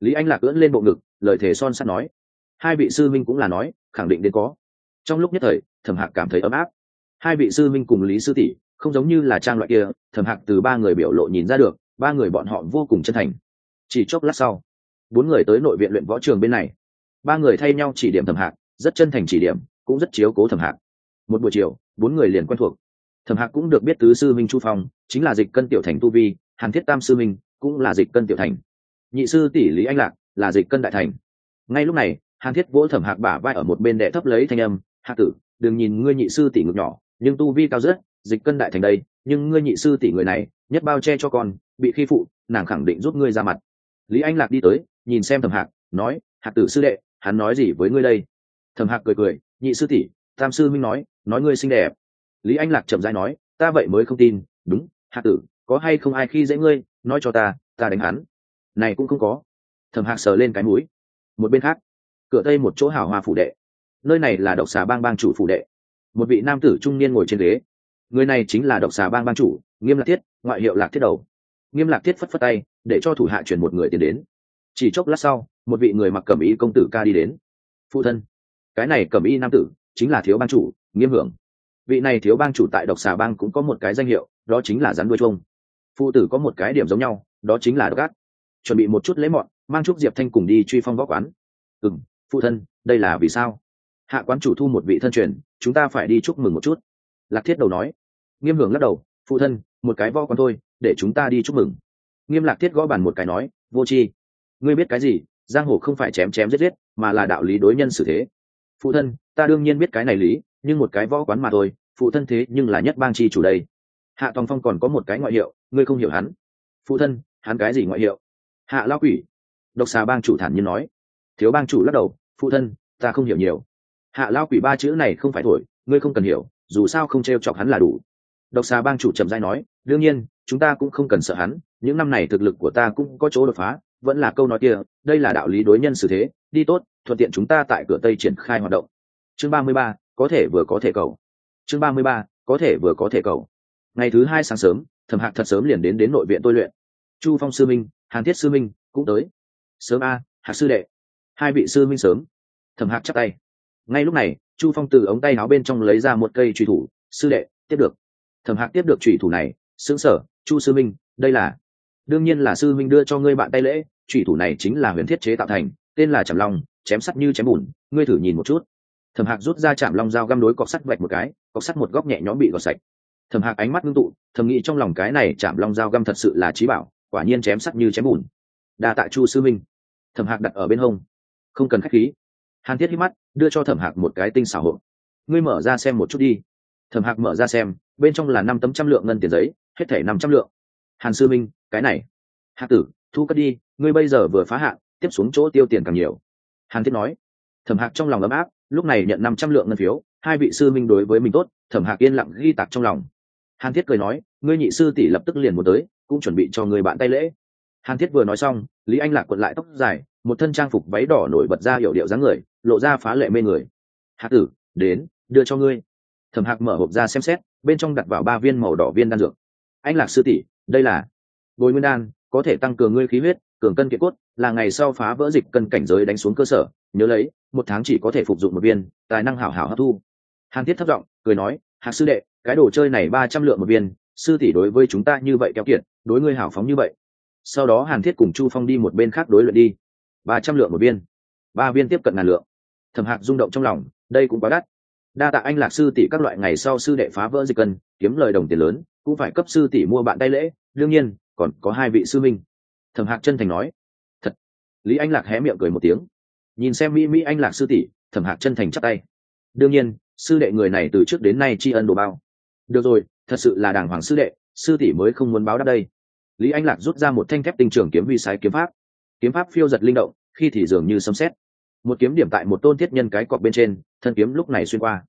Lý anh lạc ưỡn lên bộ ngực, lời thề son sắt nói. Hai vị sư minh cũng là nói, khẳng định đến có. Trong lúc nhất thời, thẩm hạc cảm thấy ấm áp. Hai vị sư minh cùng lý sư tỷ, không giống như là trang loại kia, thẩm hạc từ ba người biểu lộ nhìn ra được, ba người bọn họ vô cùng chân thành. Chỉ chốc lát sau, bốn người tới nội viện luyện võ trường bên này. Ba người thay nhau chỉ điểm thẩm hạc, rất chân thành chỉ điểm, cũng rất chiếu cố thẩm hạc một buổi chiều, bốn người liền quen thuộc. Thẩm hạc cũng được biết tứ sư minh chu phong, chính là dịch cân tiểu thành tu vi, hàn thiết tam sư minh cũng là dịch cân tiểu thành. Nhị sư tỷ lý anh lạc là dịch cân đại thành. Ngay lúc này, hàn thiết vỗ thẩm hạc bả vai ở một bên đệ thấp lấy thanh âm hạ tử, đừng nhìn ngươi nhị sư tỷ ngực nhỏ, nhưng tu vi cao rất, dịch cân đại thành đây, nhưng ngươi nhị sư tỷ người này, nhất bao che cho con, bị khi phụ, nàng khẳng định giúp ngươi ra mặt. Lý anh lạc đi tới, nhìn xem thẩm hạc, nói, hạc tử sư đệ, hắn nói gì với ngươi đây? Thẩm hạc cười cười, nhị sư tỷ tam sư minh nói nói ngươi xinh đẹp. Lý anh lạc chậm dãi nói, ta vậy mới không tin. Đúng, hạ tử, có hay không ai khi dễ ngươi, nói cho ta ta đánh hắn. Này cũng không có. Thẩm hạc sờ lên cái mũi. Một bên khác, cửa tây một chỗ hào hoa phủ đệ. Nơi này là độc xà bang bang chủ phủ đệ. Một vị nam tử trung niên ngồi trên ghế. Người này chính là độc xà bang bang chủ, nghiêm lạc thiết, ngoại hiệu lạc thiết đầu. Nghiêm lạc thiết phất phất tay, để cho thủ hạ chuyển một người tiến đến. Chỉ chốc lát sau, một vị người mặc cẩm y công tử ca đi đến. Phụ thân, cái này cẩm y nam tử chính là thiếu bang chủ, nghiêm hưởng. Vị này thiếu bang chủ tại độc xà bang cũng có một cái danh hiệu, đó chính là rắn đuôi chuông. Phụ tử có một cái điểm giống nhau, đó chính là độc ác. Chuẩn bị một chút lễ mọn, mang chúc diệp thanh cùng đi truy phong võ quán. Ừ m phụ thân, đây là vì sao? Hạ quán chủ thu một vị thân truyền, chúng ta phải đi chúc mừng một chút. Lạc thiết đầu nói. Nghiêm hưởng lắc đầu, phụ thân, một cái võ quán thôi, để chúng ta đi chúc mừng. Nghiêm lạc thiết gõ bàn một cái nói, vô c h i ngươi biết cái gì? Giang hồ không phải chém chém giết giết, mà là đạo lý đối nhân xử thế phụ thân, ta đương nhiên biết cái này lý, nhưng một cái võ quán mà thôi, phụ thân thế nhưng là nhất bang chi chủ đây. Hạ tòng phong còn có một cái ngoại hiệu, ngươi không hiểu hắn. Phụ thân, hắn cái gì ngoại hiệu? Hạ lao quỷ. Độc xà bang chủ thản nhiên nói. Thiếu bang chủ lắc đầu, phụ thân, ta không hiểu nhiều. Hạ lao quỷ ba chữ này không phải thổi, ngươi không cần hiểu, dù sao không t r e o chọc hắn là đủ. Độc xà bang chủ trầm dai nói, đương nhiên, chúng ta cũng không cần sợ hắn, những năm này thực lực của ta cũng có chỗ đột phá, vẫn là câu nói kia, đây là đạo lý đối nhân xử thế, đi tốt thuận tiện chúng ta tại cửa tây triển khai hoạt động. Chương ba mươi ba, có thể vừa có thể cầu. Chương ba mươi ba, có thể vừa có thể cầu. Ngày thứ hai sáng sớm, thẩm hạc thật sớm liền đến đến nội viện tôi luyện. Chu phong sư minh, hàn thiết sư minh cũng tới. Sớm a, hạc sư đệ. Hai vị sư minh sớm. Thẩm hạc chắc tay. Ngay lúc này, chu phong từ ống tay áo bên trong lấy ra một cây trùy thủ. Sư đệ, tiếp được. Thẩm hạc tiếp được trùy thủ này. Xứng sở, chu sư minh, đây là. Đương nhiên là sư minh đưa cho ngươi bạn tay lễ. Trùy thủ này chính là huyền thiết chế tạo thành, tên là trầm long chém sắt như chém bùn, ngươi thử nhìn một chút. Thẩm hạc rút ra chạm long dao găm đối cọc sắt vạch một cái, cọc sắt một góc nhẹ nhõm bị gọt sạch. Thẩm hạc ánh mắt ngưng tụ, thầm nghĩ trong lòng cái này chạm long dao găm thật sự là trí bảo, quả nhiên chém sắt như chém bùn. Đa tạ chu sư minh. Thẩm hạc đặt ở bên hông. Không cần k h á c h khí. Hàn thiết hít mắt, đưa cho thẩm hạc một cái tinh xảo hộp. Ngươi mở ra xem một chút đi. Thẩm hạc mở ra xem, bên trong là năm tấm trăm lượng ngân tiền giấy, hết thể năm trăm lượng. Hàn sư minh, cái này. Hạc tử, thu cất đi, ngươi bây giờ vừa phá hạn, tiếp xuống chỗ tiêu tiền càng nhiều hàn thiết nói. Thẩm hạc trong lòng ấm áp, lúc này nhận năm trăm lượng ngân phiếu, hai vị sư minh đối với mình tốt, thẩm hạc yên lặng ghi tạc trong lòng. Hàn thiết cười nói, ngươi nhị sư tỷ lập tức liền muốn tới, cũng chuẩn bị cho người bạn tay lễ. Hàn thiết vừa nói xong, lý anh lạc quật lại tóc dài, một thân trang phục váy đỏ nổi bật ra hiểu điệu dáng người, lộ ra phá lệ mê người. Hạc tử, đến, đưa cho ngươi. Thẩm hạc mở hộp ra xem xét, bên trong đặt vào ba viên màu đỏ viên đan dược. Anh lạc sư tỷ, đây là bồi nguyên đan, có thể tăng cường ngươi khí huyết cường cân kiện cốt, là ngày sau phá vỡ dịch cân cảnh giới đánh xuống cơ sở, nhớ lấy, một tháng chỉ có thể phục dụng một viên, tài năng hảo hảo hấp thu. Hàn thiết thất giọng, cười nói, hạc sư đệ, cái đồ chơi này ba trăm lượng một viên, sư tỷ đối với chúng ta như vậy kéo kiệt, đối ngươi hảo phóng như vậy. Sau đó hàn thiết cùng chu phong đi một bên khác đối luận đi. Ba trăm lượng một viên. Ba viên tiếp cận ngàn lượng. Thẩm hạc rung động trong lòng, đây cũng quá đắt. Đa tạ anh lạc sư tỷ các loại ngày sau sư đệ phá vỡ dịch cân, kiếm lời đồng tiền lớn, cũng phải cấp sư tỷ mua bạn tay lễ, đương nhiên, còn có hai vị sư minh thẩm hạc chân thành nói, thật. Lý anh lạc hé miệng cười một tiếng. Nhìn xem mỹ mỹ anh lạc sư tỷ, thẩm hạc chân thành chắc tay. Đương nhiên, sư đệ người này từ trước đến nay tri ân đồ bao. Được rồi, thật sự là đàng hoàng sư đệ, sư tỷ mới không muốn báo đáp đây. Lý anh lạc rút ra một thanh thép tinh trường kiếm vi sái kiếm pháp. Kiếm pháp phiêu giật linh động, khi thì dường như sấm xét một kiếm điểm tại một tôn thiết nhân cái cọp bên trên, thân kiếm lúc này xuyên qua.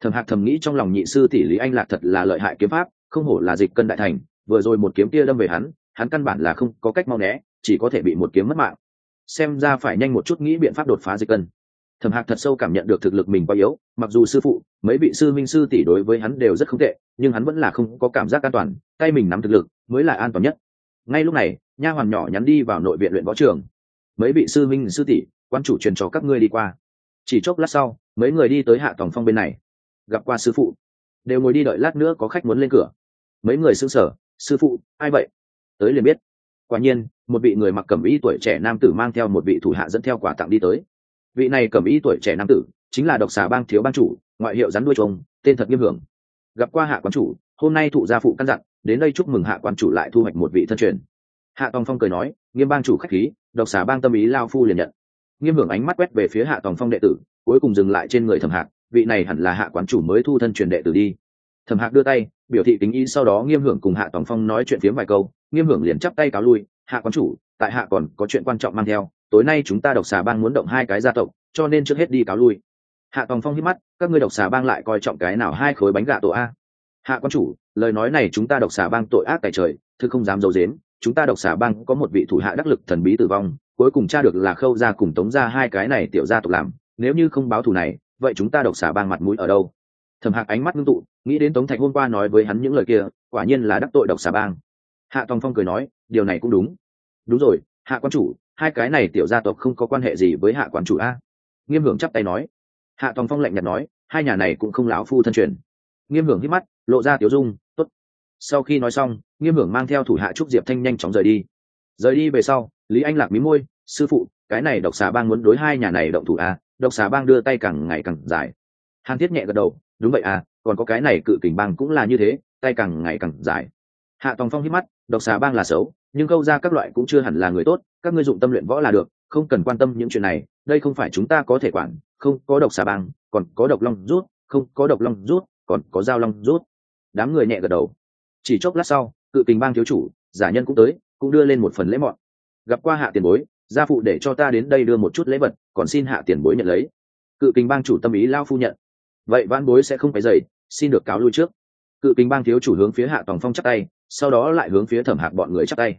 Thầm hạc thầm nghĩ trong lòng nhị sư tỷ lý anh lạc thật là lợi hại kiếm pháp, không hổ là dịch cân đại thành, vừa rồi một kiếm kia đâm về hắn hắn căn bản là không có cách mau né, chỉ có thể bị một kiếm mất mạng. Xem ra phải nhanh một chút nghĩ biện pháp đột phá dịch cân. Thẩm hạc thật sâu cảm nhận được thực lực mình quá yếu, mặc dù sư phụ, mấy vị sư minh sư tỷ đối với hắn đều rất không tệ, nhưng hắn vẫn là không có cảm giác an toàn, tay mình nắm thực lực mới là an toàn nhất. Ngay lúc này, nha hoàn nhỏ nhắn đi vào nội viện luyện võ trường. Mấy vị sư minh sư tỷ, quan chủ truyền cho các ngươi đi qua. Chỉ chốc lát sau, mấy người đi tới hạ tòng phong bên này. Gặp qua sư phụ. Đều ngồi đi đợi lát nữa có khách muốn lên cửa. Mấy người xưng sở sư phụ, ai vậy? Tới liền biết. Quả nhiên, một vị người mặc cẩm y tuổi trẻ nam tử mang theo một vị thủ hạ dẫn theo quà tặng đi tới. Vị này cẩm y tuổi trẻ nam tử chính là độc xà bang thiếu ban chủ, ngoại hiệu rắn đuôi trông tên thật nghiêm hưởng. Gặp qua hạ quán chủ, hôm nay thụ gia phụ căn dặn, đến đây chúc mừng hạ quán chủ lại thu hoạch một vị thân truyền. Hạ tòng phong cười nói, nghiêm bang chủ khách khí, độc xà bang tâm ý lao phu liền nhận. Nghiêm hưởng ánh mắt quét về phía hạ tòng phong đệ tử, cuối cùng dừng lại trên người thẩm hạc, vị này hẳn là hạ quán chủ mới thu thân truyền đệ tử đi. Thẩm hạc đưa tay, biểu thị kính ý sau đó nghiêm hưởng cùng hạ tòng phong nói chuyện phiếm vài câu nghiêm hưởng liền chắp tay cáo lui, hạ quán chủ, tại hạ còn có chuyện quan trọng mang theo, tối nay chúng ta độc xà bang muốn động hai cái gia tộc, cho nên trước hết đi cáo lui. Hạ tòng phong hít mắt, các ngươi độc xà bang lại coi trọng cái nào hai khối bánh gà tổ a hạ quan chủ, lời nói này chúng ta độc xà bang tội ác tại trời thư không dám d i ấ u dếm chúng ta độc xà bang có một vị thủ hạ đắc lực thần bí tử vong, cuối cùng tra được là khâu ra cùng tống ra hai cái này tiểu gia tộc làm, nếu như không báo thù này, vậy chúng ta độc xà bang mặt mũi ở đâu? Thầm hạc ánh mắt ngưng tụ, nghĩ đến tống thạch hôm qua nói với hắn những lời kia, quả nhiên là đắc tội độc xà bang hạ tòng phong cười nói, điều này cũng đúng. Đúng rồi, hạ quan chủ, hai cái này tiểu gia tộc không có quan hệ gì với hạ quan chủ a. Nghiêm hưởng chắp tay nói. Hạ tòng phong lạnh nhạt nói, hai nhà này cũng không lão phu thân truyền. Nghiêm hưởng hít mắt, lộ ra tiểu dung t ố t sau khi nói xong, nghiêm hưởng mang theo thủ hạ trúc diệp thanh nhanh chóng rời đi. Rời đi về sau, lý anh lạc mí môi, sư phụ, cái này độc xà bang muốn đối hai nhà này động thủ a, độc xà bang đưa tay càng ngày càng dài. Hàn thiết nhẹ gật đầu, đúng vậy à còn có cái này cự kình bang cũng là như thế, tay càng ngày càng dài hạ tòng phong hít mắt, độc xà bang là xấu, nhưng câu ra các loại cũng chưa hẳn là người tốt, các ngươi dụng tâm luyện võ là được, không cần quan tâm những chuyện này, đây không phải chúng ta có thể quản, không có độc xà bang, còn có độc long rút, không có độc long rút, còn có dao long rút. Đám người nhẹ gật đầu. Chỉ chốc lát sau, cự tình bang thiếu chủ, giả nhân cũng tới, cũng đưa lên một phần lễ mọn. Gặp qua hạ tiền bối, gia phụ để cho ta đến đây đưa một chút lễ vật, còn xin hạ tiền bối nhận lấy. Cự kình bang chủ tâm ý lao phu nhận. Vậy văn bối sẽ không phải dậy, xin được cáo lui trước. Cự kình bang thiếu chủ hướng phía hạ tòng phong chắc tay sau đó lại hướng phía thẩm hạc bọn người chắc tay.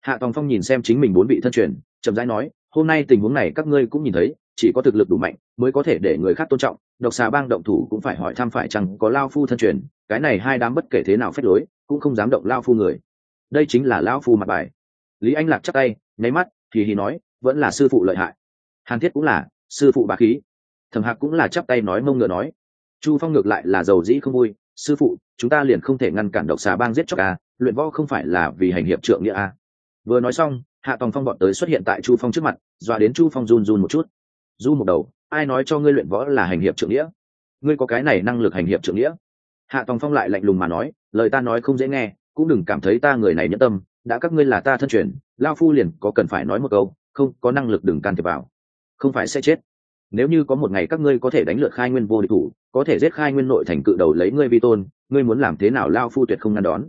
Hạ tòng phong nhìn xem chính mình bốn vị thân truyền, chậm rãi nói, hôm nay tình huống này các ngươi cũng nhìn thấy, chỉ có thực lực đủ mạnh mới có thể để người khác tôn trọng. Độc xà bang động thủ cũng phải hỏi thăm phải chăng có lao phu thân truyền, cái này hai đám bất kể thế nào phép lối, cũng không dám động lao phu người. Đây chính là lao phu mặt bài. Lý anh lạc chắc tay, nháy mắt, thì hì nói, vẫn là sư phụ lợi hại. Hàn thiết cũng là, sư phụ bà khí. Thẩm hạc cũng là chắp tay nói mông ngựa nói, chu phong ngược lại là giàu dĩ không vui, sư phụ, chúng ta liền không thể ngăn cản độc xà bang giết chóc à luyện võ không phải là vì hành hiệp trượng nghĩa a. Vừa nói xong, hạ tòng phong bọn tới xuất hiện tại chu phong trước mặt, dọa đến chu phong run run một chút. Du một đầu, ai nói cho ngươi luyện võ là hành hiệp trượng nghĩa? Ngươi có cái này năng lực hành hiệp trượng nghĩa? Hạ tòng phong lại lạnh lùng mà nói, lời ta nói không dễ nghe, cũng đừng cảm thấy ta người này nhẫn tâm, đã các ngươi là ta thân truyền lao phu liền có cần phải nói một câu, không, có năng lực đừng can thiệp vào, không phải sẽ chết. Nếu như có một ngày các ngươi có thể đánh lượt khai nguyên vô địch thủ, có thể giết khai nguyên nội thành cự đầu lấy ngươi vi tôn, ngươi muốn làm thế nào lao phu tuyệt không ngăn đón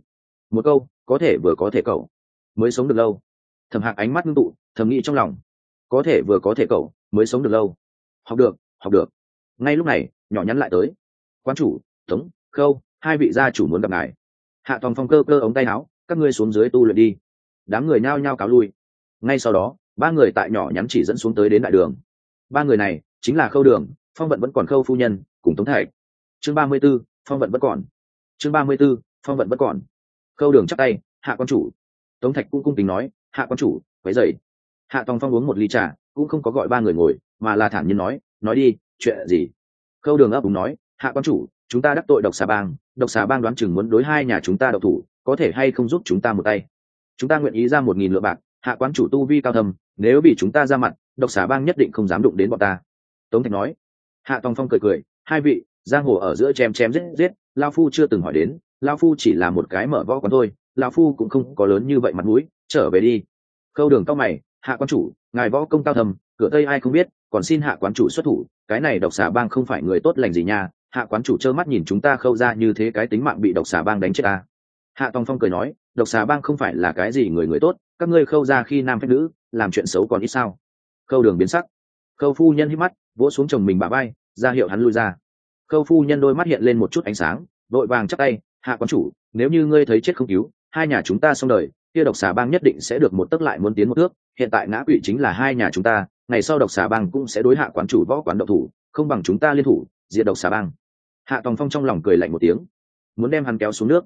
một câu, có thể vừa có thể cậu, mới sống được lâu. Thầm hạc ánh mắt ngưng tụ, thầm nghĩ trong lòng. Có thể vừa có thể cậu, mới sống được lâu. Học được học được. Ngay lúc này, nhỏ nhắn lại tới. Quan chủ, tống, khâu, hai vị gia chủ muốn gặp ngài. Hạ tòng phong cơ cơ ống tay áo, các ngươi xuống dưới tu luyện đi. Đám người nhao nhao cáo lui. Ngay sau đó, ba người tại nhỏ nhắn chỉ dẫn xuống tới đến đại đường. Ba người này, chính là khâu đường, phong vận vẫn còn khâu phu nhân, cùng tống thạch. Chương ba mươi b ố phong vận vẫn còn. Chương ba mươi b ố phong vận vẫn còn khâu đường chắc tay, hạ quan chủ. Tống thạch cũng cung kính nói, hạ quan chủ, quấy dậy hạ tòng phong uống một ly trà, cũng không có gọi ba người ngồi, mà là thản nhiên nói nói đi, chuyện gì? Khâu đường ấp úng nói, hạ quan chủ, chúng ta đắc tội độc xà bang, độc xà bang đoán chừng muốn đối hai nhà chúng ta độc thủ, có thể hay không giúp chúng ta một tay? Chúng ta nguyện ý ra một nghìn lượng bạc, hạ quan chủ tu vi cao thầm nếu bị chúng ta ra mặt, độc xà bang nhất định không dám đụng đến bọn ta. Tống thạch nói. Hạ tòng phong cười cười, hai vị, giang hồ ở giữa chém chém giết giết, lao phu chưa từng hỏi đến lao phu chỉ là một cái mở võ quán thôi lao phu cũng không có lớn như vậy mặt mũi, trở về đi. Khâu đường cao mày, hạ quan chủ, ngài võ công cao thầm cửa tây ai không biết, còn xin hạ quán chủ xuất thủ, cái này độc xà bang không phải người tốt lành gì nha, hạ quán chủ trơ mắt nhìn chúng ta khâu ra như thế cái tính mạng bị độc xà bang đánh chết ta. Hạ tòng phong cười nói, độc xà bang không phải là cái gì người người tốt, các ngươi khâu ra khi nam phép nữ, làm chuyện xấu còn ít sao? Khâu đường biến sắc. Khâu phu nhân hít mắt, vỗ xuống chồng mình bà bay ra hiệu hắn lui ra. Khâu phu nhân đôi mắt hiện lên một chút ánh sáng, vội vàng chắc tay hạ quán chủ, nếu như ngươi thấy chết không cứu, hai nhà chúng ta xong đời, kia độc xà bang nhất định sẽ được một tấc lại muốn tiến một thước. Hiện tại ngã quỵ chính là hai nhà chúng ta, ngày sau độc xà bang cũng sẽ đối hạ quán chủ võ quán độc thủ, không bằng chúng ta liên thủ, diệt độc xà bang. Hạ tòng phong trong lòng cười lạnh một tiếng, muốn đem hắn kéo xuống nước.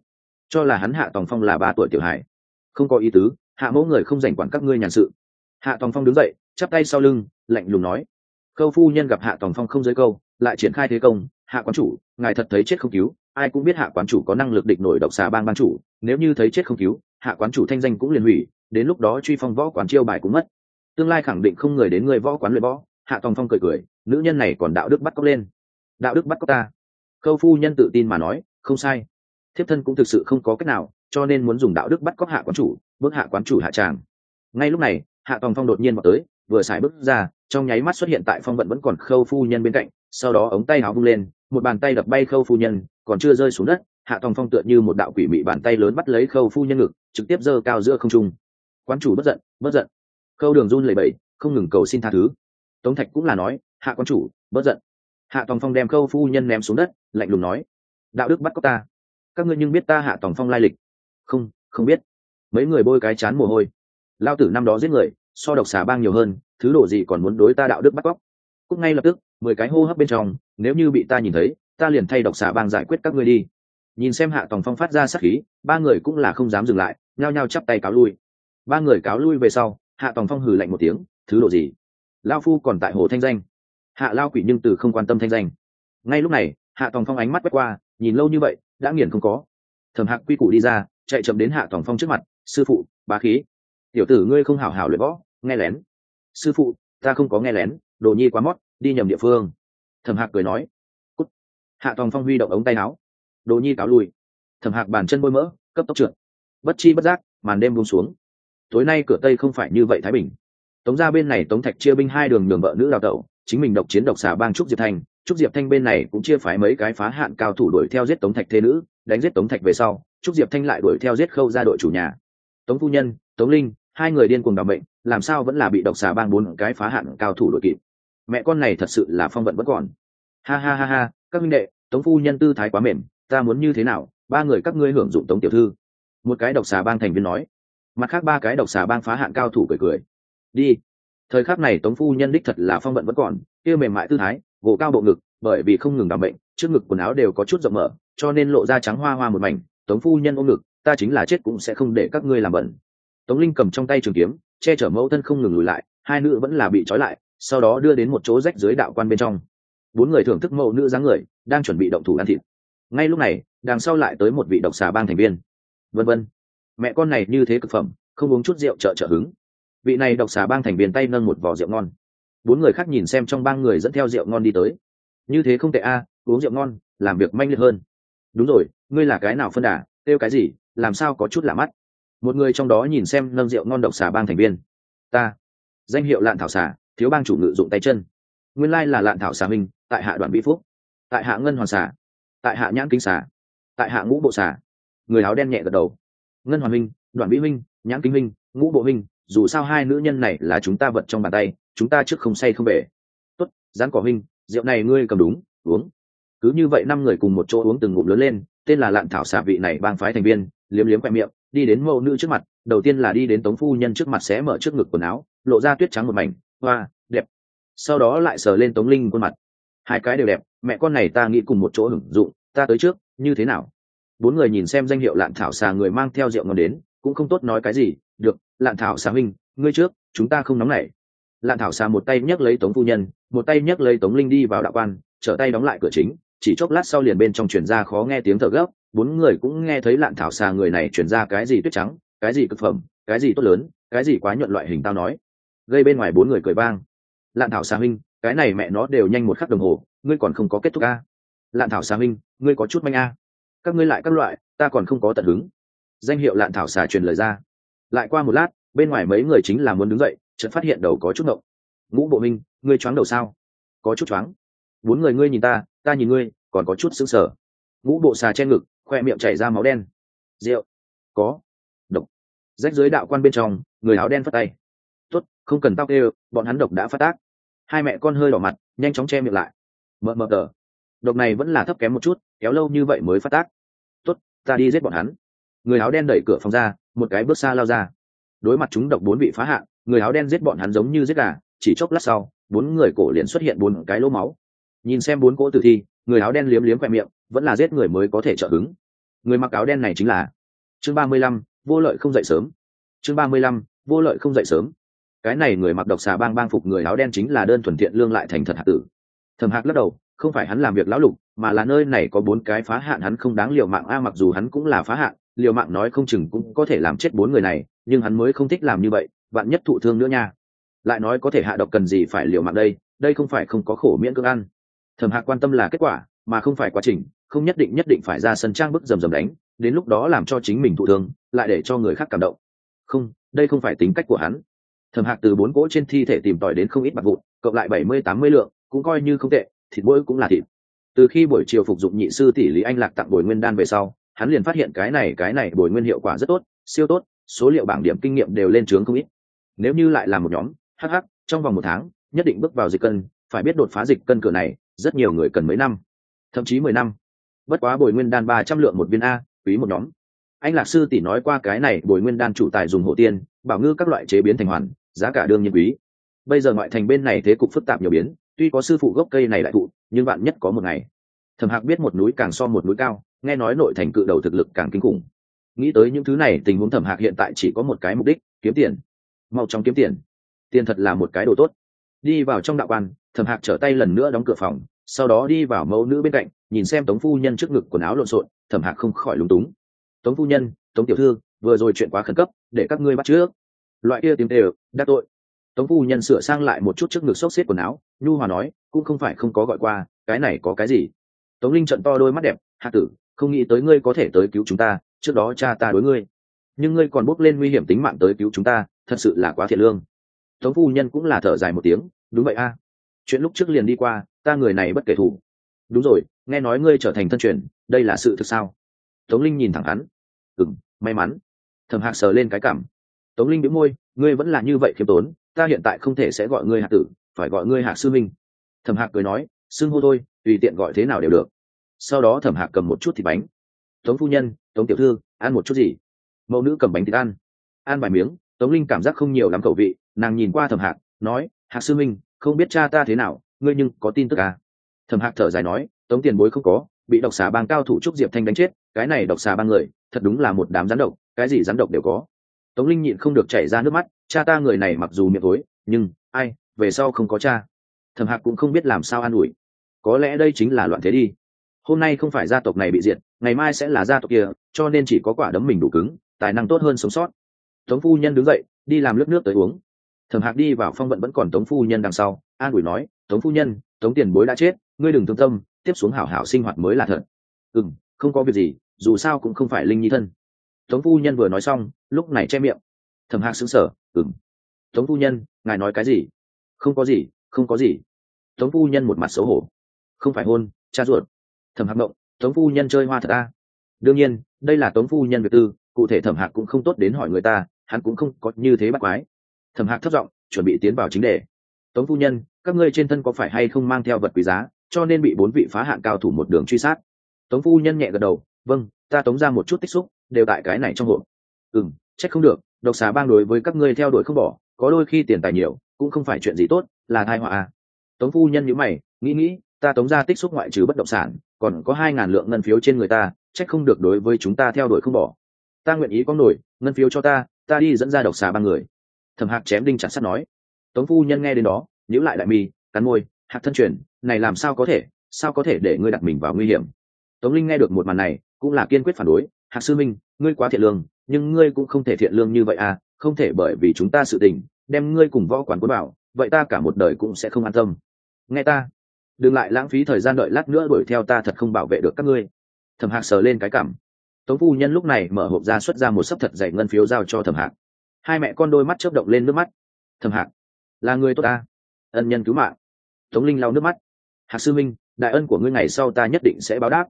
Cho là hắn hạ tòng phong là ba tuổi tiểu hải không có ý tứ, hạ mẫu người không dành quản các ngươi nhàn sự. Hạ tòng phong đứng dậy, chắp tay sau lưng, lạnh lùng nói, khâu phu nhân gặp hạ tòng phong không giới câu, lại triển khai thế công, hạ quán chủ, ngài thật thấy chết không cứu ai cũng biết hạ quán chủ có năng lực địch nổi độc xà bang ban chủ, nếu như thấy chết không cứu, hạ quán chủ thanh danh cũng liền hủy, đến lúc đó truy phong võ quán chiêu bài cũng mất. Tương lai khẳng định không người đến người võ quán luyện võ, hạ tòng phong cười cười, nữ nhân này còn đạo đức bắt cóc lên. Đạo đức bắt cóc ta. Khâu phu nhân tự tin mà nói, không sai. Thiếp thân cũng thực sự không có cách nào, cho nên muốn dùng đạo đức bắt cóc hạ quán chủ, bước hạ quán chủ hạ tràng. Ngay lúc này, hạ tòng phong đột nhiên vào tới, vừa xài bước ra, trong nháy mắt xuất hiện tại phong vận vẫn còn khâu phu nhân bên cạnh sau đó ống tay áo vung lên, một bàn tay đập bay khâu phu nhân, còn chưa rơi xuống đất, hạ tòng phong tựa như một đạo quỷ mị bàn tay lớn bắt lấy khâu phu nhân ngực, trực tiếp giơ cao giữa không trung. Quán chủ bất giận bất giận. Khâu đường run lẩy bẩy, không ngừng cầu xin tha thứ. Tống thạch cũng là nói, hạ quán chủ, bất giận. Hạ tòng phong đem khâu phu nhân ném xuống đất, lạnh lùng nói, đạo đức bắt cóc ta. Các ngươi nhưng biết ta hạ tòng phong lai lịch. Không không biết. Mấy người bôi cái chán mồ hôi. Lao tử năm đó giết người, so độc xà bang nhiều hơn, thứ đồ gì còn muốn đối ta đạo đức bắt cóc? Cúc ngay lập tức mười cái hô hấp bên trong, nếu như bị ta nhìn thấy, ta liền thay độc xà bang giải quyết các ngươi đi. Nhìn xem hạ tòng phong phát ra sắc khí, ba người cũng là không dám dừng lại, nhao nhao chắp tay cáo lui. Ba người cáo lui về sau, hạ tòng phong hừ lạnh một tiếng, thứ độ gì? Lao phu còn tại hồ thanh danh. Hạ lao quỷ nhưng từ không quan tâm thanh danh. Ngay lúc này, hạ tòng phong ánh mắt quét qua, nhìn lâu như vậy, đã nghiền không có. Thẩm hạc quy củ đi ra, chạy chậm đến hạ tòng phong trước mặt, sư phụ, bá khí. Tiểu tử ngươi không hảo hảo luyện võ, nghe lén. Sư phụ, ta không có nghe lén, đồ nhi quá mót đi nhầm địa phương. Thẩm hạc cười nói, Cút. hạ tòng phong huy động ống tay áo. Đồ nhi cáo lùi. thẩm hạc bàn chân bôi mỡ, cấp tốc trượt. Bất chi bất giác, màn đêm buông xuống. Tối nay cửa tây không phải như vậy thái bình. Tống ra bên này tống thạch chia binh hai đường đường vợ nữ đào tẩu, chính mình độc chiến độc xà bang trúc diệp thanh. Trúc diệp thanh bên này cũng chia phái mấy cái phá hạn cao thủ đuổi theo giết tống thạch thế nữ, đánh giết tống thạch về sau, trúc diệp thanh lại đuổi theo giết khâu ra đội chủ nhà. Tống phu nhân, tống linh, hai người điên cuồng đ bệnh làm sao vẫn là bị độc xà bang bốn cái phá hạn cao thủ đuổi kịp? Mẹ con này thật sự là phong vận vẫn còn. Ha ha ha ha, các minh đệ, tống phu nhân tư thái quá mềm, ta muốn như thế nào? Ba người các ngươi hưởng dụng tống tiểu thư. Một cái độc xà bang thành viên nói. Mặt khác ba cái độc xà bang phá hạn cao thủ cười cười. Đi. Thời khắc này tống phu nhân đích thật là phong vận vẫn còn, kia mềm mại tư thái gỗ cao bộ ngực, bởi vì không ngừng đảm bệnh, trước ngực quần áo đều có chút rộng mở, cho nên lộ ra trắng hoa hoa một mảnh. Tống phu nhân ôm ngực, ta chính là chết cũng sẽ không để các ngươi làm bẩn. Tống linh cầm trong tay trường kiếm, che chở mẫu thân không ngừng lùi lại, hai nữ vẫn là bị trói lại sau đó đưa đến một chỗ rách dưới đạo quan bên trong. Bốn người thưởng thức mẫu nữ dáng người, đang chuẩn bị động thủ ăn thịt. Ngay lúc này, đằng sau lại tới một vị độc xà bang thành viên. Vân vân. Mẹ con này như thế cực phẩm, không uống chút rượu trợ trợ hứng. Vị này độc xà bang thành viên tay nâng một vỏ rượu ngon. Bốn người khác nhìn xem trong ba người dẫn theo rượu ngon đi tới. Như thế không tệ a, uống rượu ngon, làm việc manh liệt hơn. Đúng rồi, ngươi là cái nào phân đà, kêu cái gì, làm sao có chút lạ mắt. Một người trong đó nhìn xem nâng rượu ngon độc xà bang thành viên. Ta. Danh hiệu lạn thảo xà thiếu bang chủ ngự dụng tay chân. Nguyên lai là lạn thảo xà minh, tại hạ đoạn vĩ phúc, tại hạ ngân hoàn xà, tại hạ nhãn kinh xà, tại hạ ngũ bộ xà. Người áo đen nhẹ gật đầu. Ngân hoàn minh, đoạn vĩ minh nhãn kinh minh ngũ bộ minh dù sao hai nữ nhân này là chúng ta vật trong bàn tay, chúng ta trước không say không về. Tốt dán cỏ minh rượu này ngươi cầm đúng, uống. Cứ như vậy năm người cùng một chỗ uống từng ngụm lớn lên, tên là lạn thảo xà vị này bang phái thành viên, liếm liếm khoe miệng, đi đến mẫu nữ trước mặt, đầu tiên là đi đến tống phu nhân trước mặt xé mở trước ngực quần áo, lộ ra tuyết trắng một mảnh hoa, đẹp. Sau đó lại sờ lên tống linh khuôn mặt. Hai cái đều đẹp, mẹ con này ta nghĩ cùng một chỗ hưởng dụng, ta tới trước, như thế nào? Bốn người nhìn xem danh hiệu lạn thảo xà người mang theo rượu ngon đến, cũng không tốt nói cái gì, được, lạn thảo xà huynh, ngươi trước, chúng ta không nóng nảy. Lạn thảo xà một tay nhấc lấy tống phu nhân, một tay nhấc lấy tống linh đi vào đạo quan, trở tay đóng lại cửa chính, chỉ chốc lát sau liền bên trong chuyển ra khó nghe tiếng thở gấp, bốn người cũng nghe thấy lạn thảo xà người này chuyển ra cái gì tuyết trắng, cái gì cực phẩm, cái gì tốt lớn, cái gì quá nhuận loại hình tao nói gây bên ngoài bốn người cười vang. Lạn thảo xà huynh, cái này mẹ nó đều nhanh một khắc đồng hồ, ngươi còn không có kết thúc a? Lạn thảo xà huynh, ngươi có chút manh a. Các ngươi lại các loại, ta còn không có tận hứng. Danh hiệu lạn thảo xà truyền lời ra. Lại qua một lát, bên ngoài mấy người chính là muốn đứng dậy, chợt phát hiện đầu có chút ngộng. Ngũ bộ minh, ngươi choáng đầu sao? Có chút choáng. Bốn người ngươi nhìn ta ta nhìn ngươi, còn có chút sững sờ. Ngũ bộ xà che ngực, khoe miệng chảy ra máu đen. Rượu. Có. Độc. Rách dưới đạo quan bên trong, người áo đen phát tay không cần tao đều bọn hắn độc đã phát tác. Hai mẹ con hơi đỏ mặt, nhanh chóng che miệng lại. Mờ mờ tờ. Độc này vẫn là thấp kém một chút, kéo lâu như vậy mới phát tác. Tốt, ta đi giết bọn hắn. Người áo đen đẩy cửa phòng ra, một cái bước xa lao ra. Đối mặt chúng độc bốn bị phá hạ người áo đen giết bọn hắn giống như giết gà, chỉ chốc lát sau, bốn người cổ liền xuất hiện bốn cái lỗ máu. Nhìn xem bốn cỗ tử thi, người áo đen liếm liếm khoe miệng, vẫn là giết người mới có thể trợ hứng. Người mặc áo đen này chính là chương ba mươi lăm, vô lợi không dậy sớm. Chương ba mươi lăm, vô lợi không dậy sớm cái này người mặc độc xà bang bang phục người áo đen chính là đơn thuần thiện lương lại thành thật hạ tử. Thầm hạc lắc đầu, không phải hắn làm việc lão lục, mà là nơi này có bốn cái phá hạn hắn không đáng liều mạng. A, mặc dù hắn cũng là phá hạn, liều mạng nói không chừng cũng có thể làm chết bốn người này, nhưng hắn mới không thích làm như vậy bạn nhất thụ thương nữa nha. Lại nói có thể hạ độc cần gì phải liều mạng đây đây không phải không có khổ miễn cưỡng ăn. Thẩm hạc quan tâm là kết quả, mà không phải quá trình, không nhất định nhất định phải ra sân trang bức rầm rầm đánh, đến lúc đó làm cho chính mình thụ thương, lại để cho người khác cảm động. Không, đây không phải tính cách của hắn thẩm hạc từ bốn cỗ trên thi thể tìm tòi đến không ít bạc vụn, cộng lại bảy mươi tám mươi lượng, cũng coi như không tệ, thịt mỗi cũng là thịt. Từ khi buổi chiều phục dụng nhị sư tỷ lý anh lạc tặng bồi nguyên đan về sau, hắn liền phát hiện cái này cái này bồi nguyên hiệu quả rất tốt, siêu tốt, số liệu bảng điểm kinh nghiệm đều lên trướng không ít. Nếu như lại là một nhóm hh trong vòng một tháng, nhất định bước vào dịch cân, phải biết đột phá dịch cân cửa này, rất nhiều người cần mấy năm, thậm chí mười năm. Bất quá bồi nguyên đan ba trăm lượng một viên a, quý một nhóm. Anh lạc sư tỷ nói qua cái này bồi nguyên đan chủ tài dùng hộ tiên, bảo ngư các loại chế biến thành hoàn giá cả đương nhiên quý. Bây giờ ngoại thành bên này thế cục phức tạp nhiều biến, tuy có sư phụ gốc cây này lại thụ, nhưng bạn nhất có một ngày thầm hạc biết một núi càng so một núi cao, nghe nói nội thành cự đầu thực lực càng kinh khủng. Nghĩ tới những thứ này, tình huống thẩm hạc hiện tại chỉ có một cái mục đích, kiếm tiền. Mau chóng kiếm tiền. Tiền thật là một cái đồ tốt. Đi vào trong đạo quan, thẩm hạc trở tay lần nữa đóng cửa phòng, sau đó đi vào mẫu nữ bên cạnh, nhìn xem tống phu nhân trước ngực quần áo lộn xộn, thẩm hạc không khỏi lúng túng. Tống phu nhân, tống tiểu thư, vừa rồi chuyện quá khẩn cấp, để các ngươi bắt trước loại kia tiếng đều đắc tội. Tống phu nhân sửa sang lại một chút trước ngực xốc xếp quần áo, nhu hòa nói, cũng không phải không có gọi qua, cái này có cái gì? Tống linh trận to đôi mắt đẹp, hạ tử, không nghĩ tới ngươi có thể tới cứu chúng ta, trước đó cha ta đối ngươi. Nhưng ngươi còn bốc lên nguy hiểm tính mạng tới cứu chúng ta, thật sự là quá thiệt lương. Tống phu nhân cũng là thở dài một tiếng, đúng vậy a. Chuyện lúc trước liền đi qua, ta người này bất kể thủ đúng rồi, nghe nói ngươi trở thành thân truyền, đây là sự thực sao? Tống linh nhìn thẳng hắn. Ừng may mắn. Thầm hạc sờ lên cái cảm tống linh đĩu môi, ngươi vẫn là như vậy khiêm tốn, ta hiện tại không thể sẽ gọi ngươi hạ tử, phải gọi ngươi hạ sư minh. Thẩm hạc cười nói, xưng hô thôi, tùy tiện gọi thế nào đều được. Sau đó thẩm hạc cầm một chút thịt bánh. Tống phu nhân, tống tiểu thư, ăn một chút gì? Mẫu nữ cầm bánh thịt ăn. Ăn vài miếng, tống linh cảm giác không nhiều lắm khẩu vị, nàng nhìn qua thẩm hạc, nói hạc sư minh, không biết cha ta thế nào, ngươi nhưng có tin tức à? thẩm hạc thở dài nói, tống tiền bối không có, bị độc xà bang cao thủ trúc diệp thanh đánh chết, cái này độc xà bang người, thật đúng là một đám rắn độc, cái gì rắn độc đều có tống linh nhịn không được chảy ra nước mắt, cha ta người này mặc dù miệng tối, nhưng, ai, về sau không có cha. Thẩm hạc cũng không biết làm sao an ủi. Có lẽ đây chính là loạn thế đi. Hôm nay không phải gia tộc này bị diệt, ngày mai sẽ là gia tộc kia, cho nên chỉ có quả đấm mình đủ cứng, tài năng tốt hơn sống sót. Tống phu nhân đứng dậy, đi làm nước nước tới uống. Thẩm hạc đi vào phong vận vẫn còn tống phu nhân đằng sau, an ủi nói, tống phu nhân, tống tiền bối đã chết, ngươi đừng thương tâm, tiếp xuống hảo hảo sinh hoạt mới là thật. Ừ không có việc gì, dù sao cũng không phải linh nhi thân tống phu nhân vừa nói xong, lúc này che miệng. Thẩm hạc xứng sở ừng tống phu nhân, ngài nói cái gì? Không có gì, không có gì. Tống phu nhân một mặt xấu hổ. Không phải hôn, cha ruột. Thẩm hạc mộng tống phu nhân chơi hoa thật ta đương nhiên, đây là tống phu nhân việc tư, cụ thể thẩm hạc cũng không tốt đến hỏi người ta, hắn cũng không có như thế bắt quái. Thẩm hạc thất giọng, chuẩn bị tiến vào chính đề. Tống phu nhân, các ngươi trên thân có phải hay không mang theo vật quý giá, cho nên bị bốn vị phá hạng cao thủ một đường truy sát? Tống phu nhân nhẹ gật đầu vâng ta tống ra một chút tích xúc đều tại cái này trong hộp. Ừ m trách không được, độc xà bang đối với các ngươi theo đuổi không bỏ, có đôi khi tiền tài nhiều, cũng không phải chuyện gì tốt, là thai họa à. tống phu nhân nhữ mày, nghĩ nghĩ, ta tống ra tích xúc ngoại trừ bất động sản, còn có hai ngàn lượng ngân phiếu trên người ta, trách không được đối với chúng ta theo đuổi không bỏ. Ta nguyện ý có nổi, ngân phiếu cho ta ta đi dẫn ra độc xà ba người. Thẩm hạc chém đinh chặt sắt nói. Tống phu nhân nghe đến đó nhữ lại đại mi, cắn môi, hạc thân truyền, này làm sao có thể, sao có thể để ngươi đặt mình vào nguy hiểm? Tống linh nghe được một màn này, cũng là kiên quyết phản đối hạc sư minh ngươi quá thiện lương, nhưng ngươi cũng không thể thiện lương như vậy à không thể bởi vì chúng ta sự tình, đem ngươi cùng võ quản quân bảo vậy ta cả một đời cũng sẽ không an tâm. Nghe ta, đừng lại lãng phí thời gian đợi lát nữa đuổi theo ta thật không bảo vệ được các ngươi. Thẩm hạc sờ lên cái cảm. Tống phu nhân lúc này mở hộp ra xuất ra một sấp thật dày ngân phiếu giao cho thẩm hạc. Hai mẹ con đôi mắt chớp động lên nước mắt. Thẩm hạc, là người tốt ta, ân nhân cứu mạng. Tống linh lau nước mắt. Hạc sư minh đại ân của ngươi ngày sau ta nhất định sẽ báo đáp.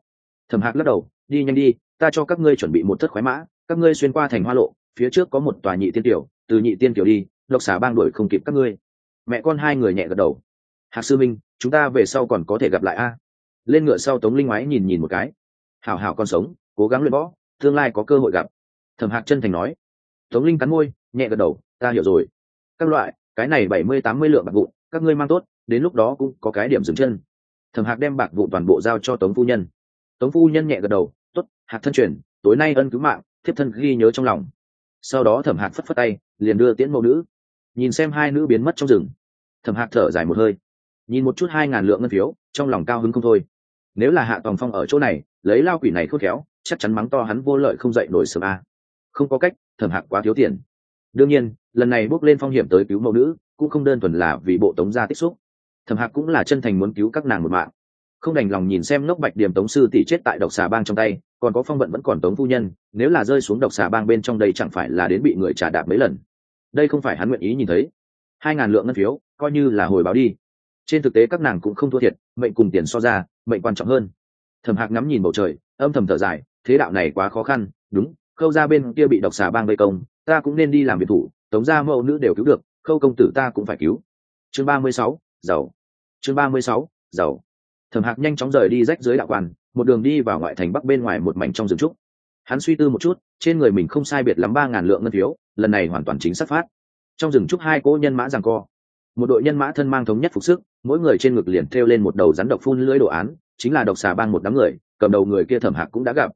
Thẩm hạc lắc đầu, đi nhanh đi ta cho các ngươi chuẩn bị một thất khoái mã, các ngươi xuyên qua thành hoa lộ, phía trước có một tòa nhị tiên tiểu, từ nhị tiên tiểu đi, lộc xà bang đuổi không kịp các ngươi. Mẹ con hai người nhẹ gật đầu. Hạc sư minh, chúng ta về sau còn có thể gặp lại a. Lên ngựa sau tống linh ngoái nhìn nhìn một cái. Hảo hảo con sống, cố gắng luyện võ, tương lai có cơ hội gặp. Thẩm hạc chân thành nói. Tống linh cắn môi, nhẹ gật đầu. Ta hiểu rồi. Các loại, cái này bảy mươi tám mươi lượng bạc vụn, các ngươi mang tốt, đến lúc đó cũng có cái điểm dừng chân. Thẩm hạc đem bạc vụn toàn bộ giao cho tống phu nhân. Tống phu nhân nhẹ gật đầu hạc thân truyền, tối nay ân cứu mạng, thiếp thân ghi nhớ trong lòng. Sau đó thẩm hạc phất phất tay, liền đưa tiễn mẫu nữ. Nhìn xem hai nữ biến mất trong rừng. Thẩm hạc thở dài một hơi. Nhìn một chút hai ngàn lượng ngân phiếu, trong lòng cao hứng không thôi. Nếu là hạ tòng phong ở chỗ này, lấy lao quỷ này khôn khéo, chắc chắn mắng to hắn vô lợi không dậy nổi sớm a. Không có cách, thẩm hạc quá thiếu tiền. Đương nhiên, lần này bước lên phong hiểm tới cứu mẫu nữ, cũng không đơn thuần là vì bộ tống gia tích xúc. Thẩm hạc cũng là chân thành muốn cứu các nàng một mạng. Không đành lòng nhìn xem ngốc bạch điểm tống sư tỷ chết tại độc xà bang trong tay còn có phong vận vẫn còn tống phu nhân, nếu là rơi xuống độc xà bang bên trong đây chẳng phải là đến bị người trả đạp mấy lần. Đây không phải hắn nguyện ý nhìn thấy. Hai ngàn lượng ngân phiếu, coi như là hồi báo đi. Trên thực tế các nàng cũng không thua thiệt, mệnh cùng tiền so ra, mệnh quan trọng hơn. Thẩm hạc ngắm nhìn bầu trời, âm thầm thở dài, thế đạo này quá khó khăn, đúng, khâu ra bên kia bị độc xà bang vây công, ta cũng nên đi làm việc thủ, tống gia mẫu nữ đều cứu được, khâu công tử ta cũng phải cứu. Chương ba mươi sáu, giàu. Chương ba mươi sáu, giàu. Thẩm hạc nhanh chóng rời đi rách dưới đạo quan một đường đi vào ngoại thành bắc bên ngoài một mảnh trong rừng trúc. Hắn suy tư một chút, trên người mình không sai biệt lắm ba ngàn lượng ngân phiếu, lần này hoàn toàn chính xác phát. Trong rừng trúc hai cỗ nhân mã rằng co. Một đội nhân mã thân mang thống nhất phục sức, mỗi người trên ngực liền thêu lên một đầu rắn độc phun lưỡi đồ án, chính là độc xà bang một đám người, cầm đầu người kia thẩm hạc cũng đã gặp.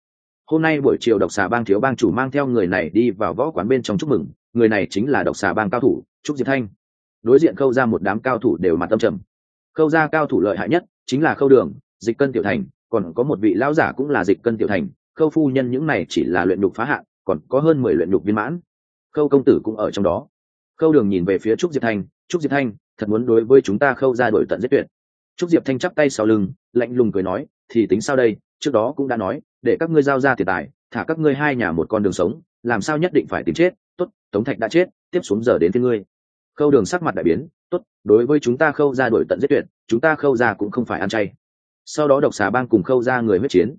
Hôm nay buổi chiều độc xà bang thiếu bang chủ mang theo người này đi vào võ quán bên trong chúc mừng, người này chính là độc xà bang cao thủ, trúc diệp thanh. Đối diện khâu ra một đám cao thủ đều mặt tâm trầm. Khâu ra cao thủ lợi hại nhất chính là khâu đường, dịch cân tiểu thành còn có một vị lão giả cũng là dịch cân tiểu thành, khâu phu nhân những này chỉ là luyện nhục phá hạn, còn có hơn mười luyện nhục viên mãn. Khâu công tử cũng ở trong đó. Khâu đường nhìn về phía trúc diệp thanh, trúc diệp thanh, thật muốn đối với chúng ta khâu ra đổi tận giết tuyệt. Trúc diệp thanh chắp tay sau lưng, lạnh lùng cười nói, thì tính sao đây? Trước đó cũng đã nói, để các ngươi giao ra tiền tài, thả các ngươi hai nhà một con đường sống, làm sao nhất định phải tìm chết? Tốt, tống thạch đã chết, tiếp xuống giờ đến phía ngươi. Khâu đường sắc mặt đại biến, tốt, đối với chúng ta khâu ra đổi tận giết tuyệt, chúng ta khâu ra cũng không phải ăn chay sau đó độc xà bang cùng khâu ra người huyết chiến.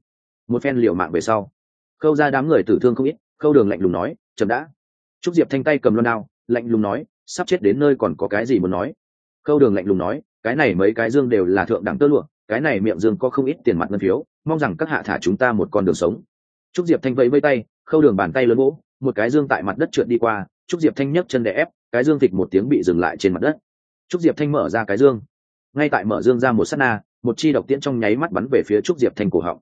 Một phen liều mạng về sau, khâu ra đám người tử thương không ít, khâu đường lạnh lùng nói, chậm đã. Trúc diệp thanh tay cầm loan đao, lạnh lùng nói, sắp chết đến nơi còn có cái gì muốn nói? Khâu đường lạnh lùng nói, cái này mấy cái dương đều là thượng đẳng tơ lụa, cái này miệng dương có không ít tiền mặt ngân phiếu, mong rằng các hạ thả chúng ta một con đường sống. Trúc diệp thanh vẫy vây tay, khâu đường bàn tay lớn gỗ một cái dương tại mặt đất trượt đi qua, trúc diệp thanh nhấc chân đè ép, cái dương thịt một tiếng bị dừng lại trên mặt đất. Trúc diệp thanh mở ra cái dương, ngay tại mở dương ra một s á t na một chi độc tiễn trong nháy mắt bắn về phía trúc diệp thanh cổ họng.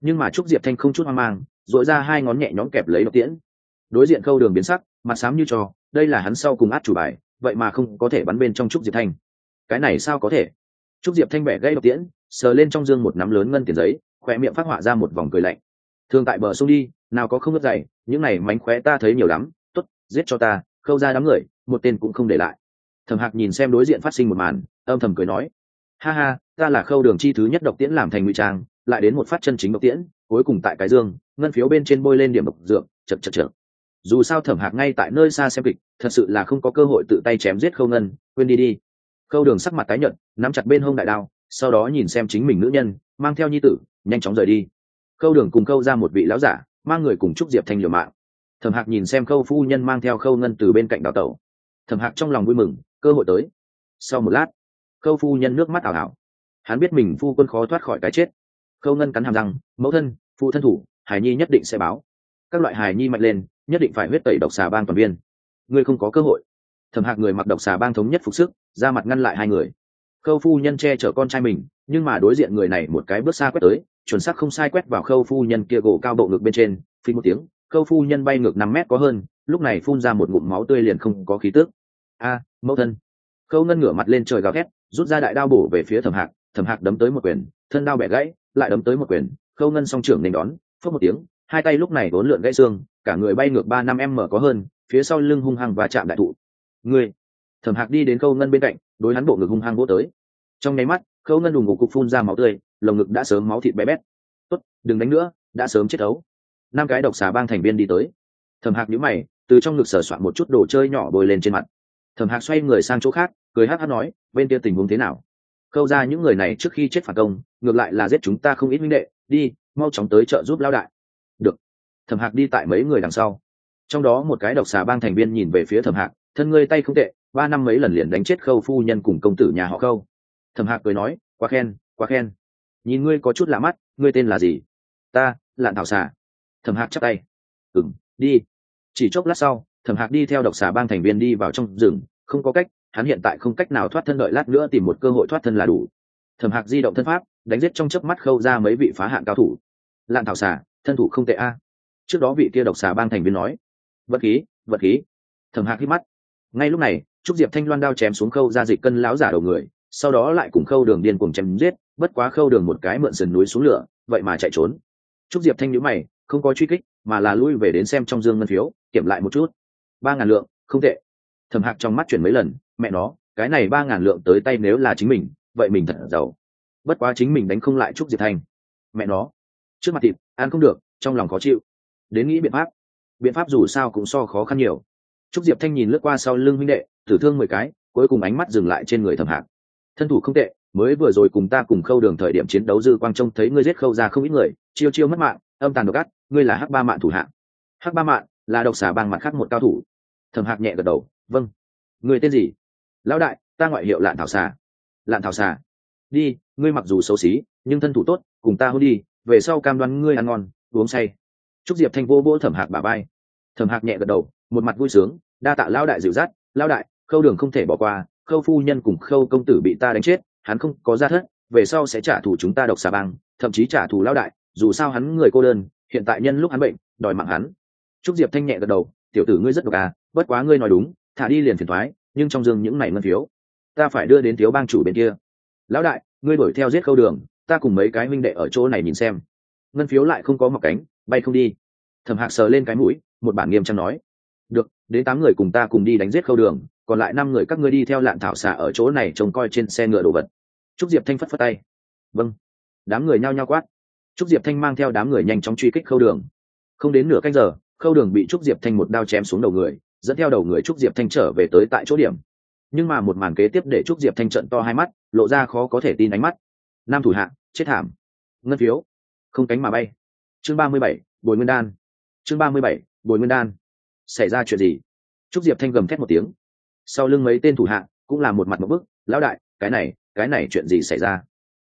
Nhưng mà trúc diệp thanh không chút hoang mang dội ra hai ngón nhẹ nhõm kẹp lấy độc tiễn. Đối diện khâu đường biến sắc, mặt xám như trò đây là hắn sau cùng át chủ bài, vậy mà không có thể bắn bên trong trúc diệp thanh. Cái này sao có thể? Trúc diệp thanh bẻ gây độc tiễn, sờ lên trong dương một nắm lớn ngân tiền giấy khoe miệng phát họa ra một vòng cười lạnh. Thường tại bờ sông đi, nào có không ngất dày những này mánh khóe ta thấy nhiều lắm t ố t giết cho ta, khâu ra đám người, một tên cũng không để lại. Thầm hạc nhìn xem đối diện phát sinh một màn, âm thầm cười nói ha ha, ta là khâu đường chi thứ nhất độc tiễn làm thành ngụy trang, lại đến một phát chân chính độc tiễn, cuối cùng tại cái dương, ngân phiếu bên trên bôi lên điểm độc dược, chật chật chật. Dù sao thẩm hạc ngay tại nơi xa xem kịch, thật sự là không có cơ hội tự tay chém giết khâu ngân, quên đi đi. Khâu đường sắc mặt tái nhợt, nắm chặt bên hông đại đao, sau đó nhìn xem chính mình nữ nhân, mang theo nhi tử, nhanh chóng rời đi. Khâu đường cùng khâu ra một vị lão giả, mang người cùng chúc diệp thanh liều mạng. Thẩm hạc nhìn xem khâu phu nhân mang theo khâu ngân từ bên cạnh đào tẩu. Thẩm hạc trong lòng vui mừng, cơ hội tới. Sau một lát khâu phu nhân nước mắt ảo ảo. Hắn biết mình phu quân khó thoát khỏi cái chết. Khâu ngân cắn hàm răng, mẫu thân, phụ thân thủ, hải nhi nhất định sẽ báo. Các loại hải nhi mạnh lên, nhất định phải huyết tẩy độc xà bang toàn viên. Ngươi không có cơ hội. Thẩm hạc người mặc độc xà bang thống nhất phục sức, ra mặt ngăn lại hai người. Khâu phu nhân che chở con trai mình, nhưng mà đối diện người này một cái bước xa quét tới, chuẩn xác không sai quét vào khâu phu nhân kia gỗ cao bộ ngực bên trên, phí một tiếng, khâu phu nhân bay ngược năm mét có hơn, lúc này phun ra một ngụm máu tươi liền không có khí tước a, mẫu thân khâu ngân ngửa mặt lên trời gào thét, rút ra đại đao bổ về phía thẩm hạc thẩm hạc đấm tới một quyền, thân đao bẻ gãy, lại đấm tới một quyền khâu ngân song trưởng nên đón phớt một tiếng, hai tay lúc này vốn lượn gãy xương, cả người bay ngược ba năm em mở có hơn, phía sau lưng hung hăng và chạm đại thụ. Người thẩm hạc đi đến khâu ngân bên cạnh, đối hắn bộ ngực hung hăng vỗ tới. Trong nháy mắt khâu ngân đùng ngục cục phun ra máu tươi, lồng ngực đã sớm máu thịt bé bét. Tốt, đừng đánh nữa, đã sớm chết ấu năm cái độc xà bang thành viên đi tới. Thẩm hạc nhíu mày, từ trong ngực sở soạn một chút đồ chơi nhỏ bồi lên trên mặt. Thẩm hạc xoay người sang chỗ khác cười hát hát nói, bên kia tình huống thế nào? Khâu ra những người này trước khi chết phản công, ngược lại là giết chúng ta không ít minh đệ, đi, mau chóng tới chợ giúp lao đại. Được. Thẩm hạc đi tại mấy người đằng sau. Trong đó một cái độc xà bang thành viên nhìn về phía thẩm hạc, thân ngươi tay không tệ, ba năm mấy lần liền đánh chết khâu phu nhân cùng công tử nhà họ khâu. Thẩm hạc cười nói, quá khen quá khen. Nhìn ngươi có chút lạ mắt, ngươi tên là gì? Ta, lạn thảo xà. Thẩm hạc chắp tay. Ừng đi. Chỉ chốc lát sau, thẩm hạc đi theo độc xà bang thành viên đi vào trong rừng, không có cách hắn hiện tại không cách nào thoát thân đợi lát nữa tìm một cơ hội thoát thân là đủ. Thẩm hạc di động thân pháp, đánh giết trong chớp mắt khâu ra mấy vị phá hạn cao thủ. Lạn thảo xà, thân thủ không tệ a. Trước đó vị kia độc xà bang thành viên nói, vật khí vật khí. Thẩm hạc hít mắt. Ngay lúc này, trúc diệp thanh loan đao chém xuống khâu ra dịch cân láo giả đầu người, sau đó lại cùng khâu đường điên cùng chém giết, bất quá khâu đường một cái mượn sườn núi xuống lửa, vậy mà chạy trốn. Trúc diệp thanh nhữ mày, không có truy kích, mà là lui về đến xem trong dương ngân phiếu, kiểm lại một chút. Ba ngàn lượng, không tệ. Thẩm hạc trong mắt chuyển mấy lần mẹ nó, cái này ba ngàn lượng tới tay nếu là chính mình, vậy mình thật giàu. Bất quá chính mình đánh không lại trúc diệp thanh mẹ nó, trước mặt thịt, ăn không được, trong lòng khó chịu. Đến nghĩ biện pháp. Biện pháp dù sao cũng so khó khăn nhiều. Trúc diệp thanh nhìn lướt qua sau lưng huynh đệ tử thương mười cái, cuối cùng ánh mắt dừng lại trên người thẩm hạc. Thân thủ không tệ, mới vừa rồi cùng ta cùng khâu đường thời điểm chiến đấu dư quang trông thấy ngươi giết khâu ra không ít người, chiêu chiêu mất mạng, âm tàn độc ác, ngươi là hắc ba mạng thủ hạng hắc ba mạng là độc xả bang mặt khác một cao thủ. Thẩm hạc nhẹ gật đầu vâng. Người tên gì? Lão đại, ta ngoại hiệu lạn thảo xà. Lạn thảo xà. Đi, ngươi mặc dù xấu xí, nhưng thân thủ tốt, cùng ta hôn đi, về sau cam đoan ngươi ăn ngon, uống say. Trúc diệp thanh vô vô thẩm hạc bà bay thẩm hạc nhẹ gật đầu, một mặt vui sướng, đa tạ lão đại dịu dắt. Lão đại, khâu đường không thể bỏ qua, khâu phu nhân cùng khâu công tử bị ta đánh chết, hắn không có ra thất, về sau sẽ trả thù chúng ta độc xà băng thậm chí trả thù lão đại, dù sao hắn người cô đơn, hiện tại nhân lúc hắn bệnh, đòi mạng hắn. Trúc diệp thanh nhẹ gật đầu, tiểu tử ngươi rất độc à bất quá ngươi nói đúng, thả đi liền phiền thoái nhưng trong dương những này ngân phiếu, ta phải đưa đến thiếu bang chủ bên kia. Lão đại, ngươi đuổi theo giết khâu đường, ta cùng mấy cái minh đệ ở chỗ này nhìn xem. Ngân phiếu lại không có mọc cánh, bay không đi. Thẩm hạc sờ lên cái mũi, một bản nghiêm trang nói. Được, đến tám người cùng ta cùng đi đánh giết khâu đường, còn lại năm người các ngươi đi theo lạn thảo xả ở chỗ này trông coi trên xe ngựa đồ vật. Trúc diệp thanh phất phất tay. Vâng. Đám người nhao nhao quát. Trúc diệp thanh mang theo đám người nhanh chóng truy kích khâu đường. Không đến nửa canh giờ, khâu đường bị trúc diệp thanh một đao chém xuống đầu người dẫn theo đầu người trúc diệp thanh trở về tới tại chỗ điểm. Nhưng mà một màn kế tiếp để trúc diệp thanh trận to hai mắt, lộ ra khó có thể tin ánh mắt. Nam thủ hạ, chết thảm. Ngân phiếu. Không cánh mà bay. Chương ba mươi bảy, bồi nguyên đan. Chương ba mươi bảy, bồi nguyên đan. Xảy ra chuyện gì? Trúc diệp thanh gầm thét một tiếng. Sau lưng mấy tên thủ hạ, cũng là một mặt một bức, lão đại, cái này cái này chuyện gì xảy ra?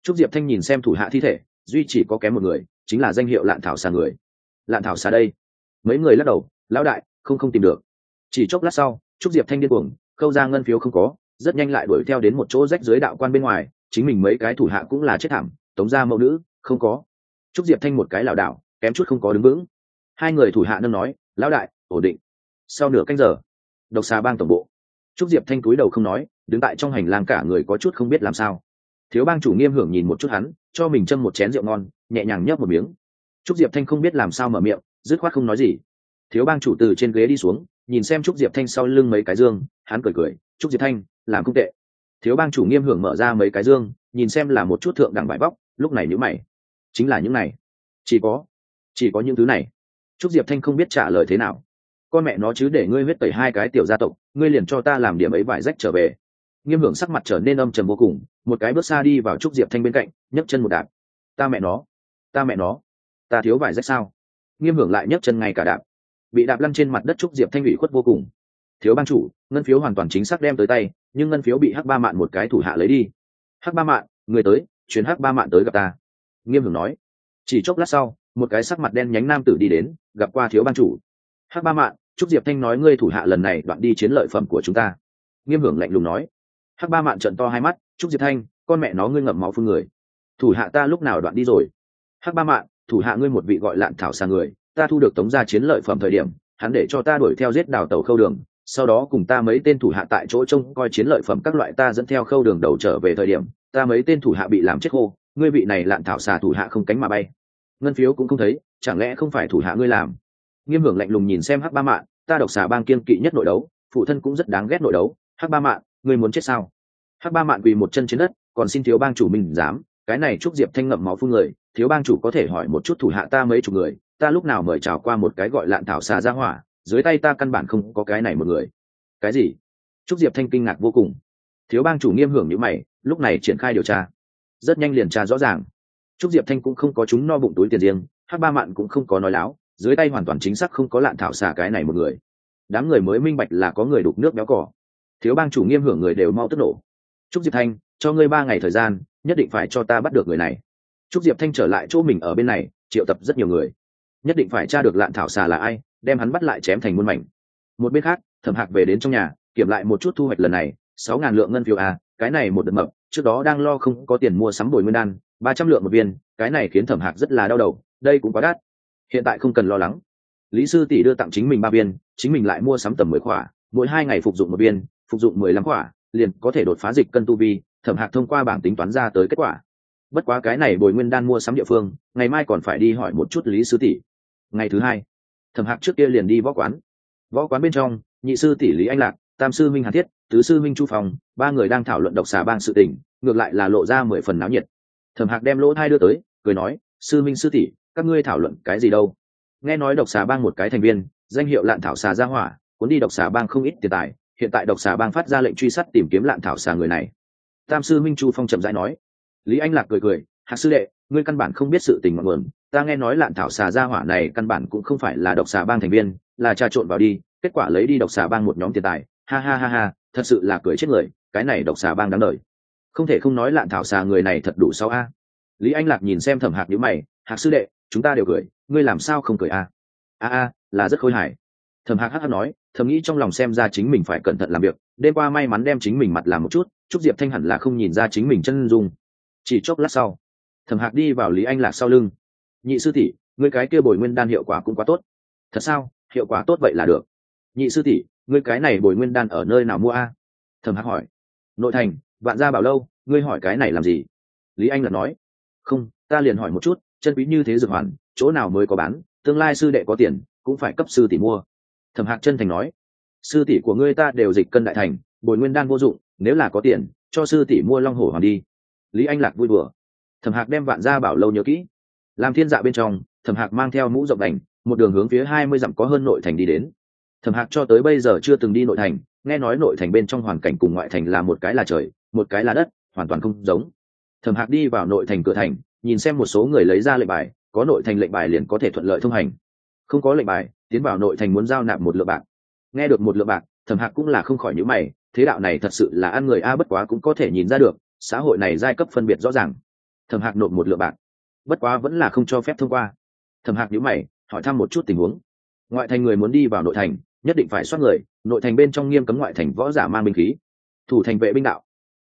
Trúc diệp thanh nhìn xem thủ hạ thi thể, duy chỉ có kém một người, chính là danh hiệu lạn thảo xà người. Lạn thảo xà đây. Mấy người lắc đầu, lão đại, không không tìm được chỉ chốc lát sau, trúc diệp thanh điên cuồng, khâu ra ngân phiếu không có, rất nhanh lại đuổi theo đến một chỗ rách dưới đạo quan bên ngoài, chính mình mấy cái thủ hạ cũng là chết thảm, tống ra mẫu nữ, không có. Trúc diệp thanh một cái lảo đảo, kém chút không có đứng vững. Hai người thủ hạ nâng nói, lão đại, ổn định. Sau nửa canh giờ, độc xà bang tổng bộ. Trúc diệp thanh cúi đầu không nói, đứng tại trong hành lang cả người có chút không biết làm sao. Thiếu bang chủ nghiêm hưởng nhìn một chút hắn, cho mình châm một chén rượu ngon, nhẹ nhàng nhấp một miếng. Trúc diệp thanh không biết làm sao mở miệng, dứt khoát không nói gì. Thiếu bang chủ từ trên ghế đi xuống nhìn xem trúc diệp thanh sau lưng mấy cái dương, hắn cười cười, trúc diệp thanh, làm không tệ. Thiếu bang chủ nghiêm hưởng mở ra mấy cái dương, nhìn xem là một chút thượng đẳng vải bóc lúc này nhữ mày. Chính là những này. Chỉ có chỉ có những thứ này. Trúc diệp thanh không biết trả lời thế nào. Con mẹ nó chứ để ngươi huyết tẩy hai cái tiểu gia tộc, ngươi liền cho ta làm điểm ấy vải rách trở về. Nghiêm hưởng sắc mặt trở nên âm trầm vô cùng, một cái bước xa đi vào trúc diệp thanh bên cạnh, nhấc chân một đạp. Ta mẹ nó, ta mẹ nó, ta thiếu vải rách sao? Nghiêm hưởng lại nhấc chân ngay cả đạp bị đạp lăn trên mặt đất trúc diệp thanh ủy khuất vô cùng. Thiếu ban chủ, ngân phiếu hoàn toàn chính xác đem tới tay, nhưng ngân phiếu bị hắc ba mạn một cái thủ hạ lấy đi. Hắc ba mạn, người tới, chuyến hắc ba mạn tới gặp ta. Nghiêm hưởng nói. Chỉ chốc lát sau, một cái sắc mặt đen nhánh nam tử đi đến, gặp qua thiếu ban chủ. Hắc ba mạn trúc diệp thanh nói ngươi thủ hạ lần này đoạn đi chiến lợi phẩm của chúng ta. Nghiêm hưởng lạnh lùng nói. Hắc ba mạn trận to hai mắt trúc diệp thanh, con mẹ nó ngươi ngậm máu phương người. Thủ hạ ta lúc nào đoạn đi rồi? Hắc ba mạn, thủ hạ ngươi một vị gọi lạn thảo xa người ta thu được tống gia chiến lợi phẩm thời điểm, hắn để cho ta đuổi theo giết đào tàu khâu đường, sau đó cùng ta mấy tên thủ hạ tại chỗ trông coi chiến lợi phẩm các loại ta dẫn theo khâu đường đầu trở về thời điểm, ta mấy tên thủ hạ bị làm chết khô, ngươi vị này lạn thảo xà thủ hạ không cánh mà bay. Ngân phiếu cũng không thấy, chẳng lẽ không phải thủ hạ ngươi làm? Nghiêm hưởng lạnh lùng nhìn xem hắc ba mạn, ta độc xà bang kiên kỵ nhất nội đấu, phụ thân cũng rất đáng ghét nội đấu. Hắc ba mạn, ngươi muốn chết sao? Hắc ba mạn quỳ một chân trên đất, còn xin thiếu bang chủ mình dám, cái này chúc diệp thanh ngậm máu phun người, thiếu bang chủ có thể hỏi một chút thủ hạ ta mấy chục người ta lúc nào mời chào qua một cái gọi lạn thảo xà ra hỏa, dưới tay ta căn bản không có cái này một người. Cái gì? Trúc diệp thanh kinh ngạc vô cùng. Thiếu bang chủ nghiêm hưởng như mày, lúc này triển khai điều tra. Rất nhanh liền tra rõ ràng. Trúc diệp thanh cũng không có chúng no bụng túi tiền riêng hát ba mạn cũng không có nói láo, dưới tay hoàn toàn chính xác không có lạn thảo xà cái này một người. Đám người mới minh bạch là có người đục nước béo cỏ. Thiếu bang chủ nghiêm hưởng người đều mau tức nổ. Trúc diệp thanh, cho ngươi ba ngày thời gian, nhất định phải cho ta bắt được người này. Trúc diệp thanh trở lại chỗ mình ở bên này, triệu tập rất nhiều người nhất định phải tra được lạn thảo xà là ai, đem hắn bắt lại chém thành muôn mảnh. Một bên khác, thẩm hạc về đến trong nhà, kiểm lại một chút thu hoạch lần này, sáu ngàn lượng ngân phiếu a cái này một đợt mập, trước đó đang lo không có tiền mua sắm bồi nguyên đan, ba trăm lượng một viên, cái này khiến thẩm hạc rất là đau đầu, đây cũng quá đắt. Hiện tại không cần lo lắng. Lý sư tỷ đưa tặng chính mình ba viên, chính mình lại mua sắm tầm mười khỏa, mỗi hai ngày phục dụng một viên, phục dụng mười lăm khỏa, liền có thể đột phá dịch cân tu vi, thẩm hạc thông qua bảng tính toán ra tới kết quả. Bất quá cái này bồi nguyên đan mua sắm địa phương, ngày mai còn phải đi hỏi một chút lý sư tỷ ngày thứ hai, thẩm hạc trước kia liền đi võ quán. Võ quán bên trong, nhị sư tỷ lý anh lạc, tam sư minh hàn thiết, tứ sư minh chu phòng ba người đang thảo luận độc xà bang sự tình, ngược lại là lộ ra mười phần náo nhiệt. Thẩm hạc đem lỗ thai đưa tới, cười nói, sư minh sư tỷ, các ngươi thảo luận cái gì đâu? Nghe nói độc xà bang một cái thành viên, danh hiệu lạn thảo xà ra hỏa, cuốn đi độc xà bang không ít tiền tài, hiện tại độc xà bang phát ra lệnh truy sát tìm kiếm lạn thảo xà người này. Tam sư minh chu phong chậm rãi nói. Lý anh lạc cười cười, hạc sư đệ, ngươi căn bản không biết sự tình mọi nguồn ta nghe nói lạn thảo xà gia hỏa này căn bản cũng không phải là độc xà bang thành viên, là trà trộn vào đi, kết quả lấy đi độc xà bang một nhóm tiền tài. Ha ha ha ha, thật sự là cười chết người, cái này độc xà bang đáng lời không thể không nói lạn thảo xà người này thật đủ sao a. Lý anh lạc nhìn xem thẩm hạc nhữ mày, hạc sư đệ, chúng ta đều cười, ngươi làm sao không cười a? A a, là rất khôi hài. Thẩm hạc hắc nói, thầm nghĩ trong lòng xem ra chính mình phải cẩn thận làm việc, đêm qua may mắn đem chính mình mặt làm một chút chúc diệp thanh hẳn là không nhìn ra chính mình chân dung. Chỉ chốc lát sau, thẩm hạc đi vào lý anh lạc sau lưng nhị sư tỷ người cái kia bồi nguyên đan hiệu quả cũng quá tốt. Thật sao? Hiệu quả tốt vậy là được. Nhị sư tỷ người cái này bồi nguyên đan ở nơi nào mua a? Thẩm hạc hỏi. Nội thành, vạn gia bảo lâu, ngươi hỏi cái này làm gì? Lý anh lạc nói. Không, ta liền hỏi một chút, chân quý như thế dược hoàn, chỗ nào mới có bán, tương lai sư đệ có tiền, cũng phải cấp sư tỷ mua. Thẩm hạc chân thành nói. Sư tỷ của ngươi ta đều dịch cân đại thành, bồi nguyên đan vô dụng, nếu là có tiền, cho sư tỷ mua long hổ hoàng đi. Lý anh lạc vui vừa thẩm hạc đem vạn gia bảo lâu nhớ kỹ làm thiên dạ bên trong, thẩm hạc mang theo mũ rộng đành, một đường hướng phía hai mươi dặm có hơn nội thành đi đến. Thẩm hạc cho tới bây giờ chưa từng đi nội thành, nghe nói nội thành bên trong hoàn cảnh cùng ngoại thành là một cái là trời, một cái là đất, hoàn toàn không giống. Thẩm hạc đi vào nội thành cửa thành, nhìn xem một số người lấy ra lệnh bài, có nội thành lệnh bài liền có thể thuận lợi thông hành. Không có lệnh bài, tiến vào nội thành muốn giao nạp một lượng bạc. Nghe được một lượng bạc, thẩm hạc cũng là không khỏi nhữ mày, thế đạo này thật sự là ăn người a, bất quá cũng có thể nhìn ra được, xã hội này giai cấp phân biệt rõ ràng. Thẩm hạc nộp một lượng bạc bất quá vẫn là không cho phép thông qua. Thẩm hạc nhữ mày, hỏi thăm một chút tình huống. Ngoại thành người muốn đi vào nội thành, nhất định phải soát người, nội thành bên trong nghiêm cấm ngoại thành võ giả mang binh khí. Thủ thành vệ binh đạo.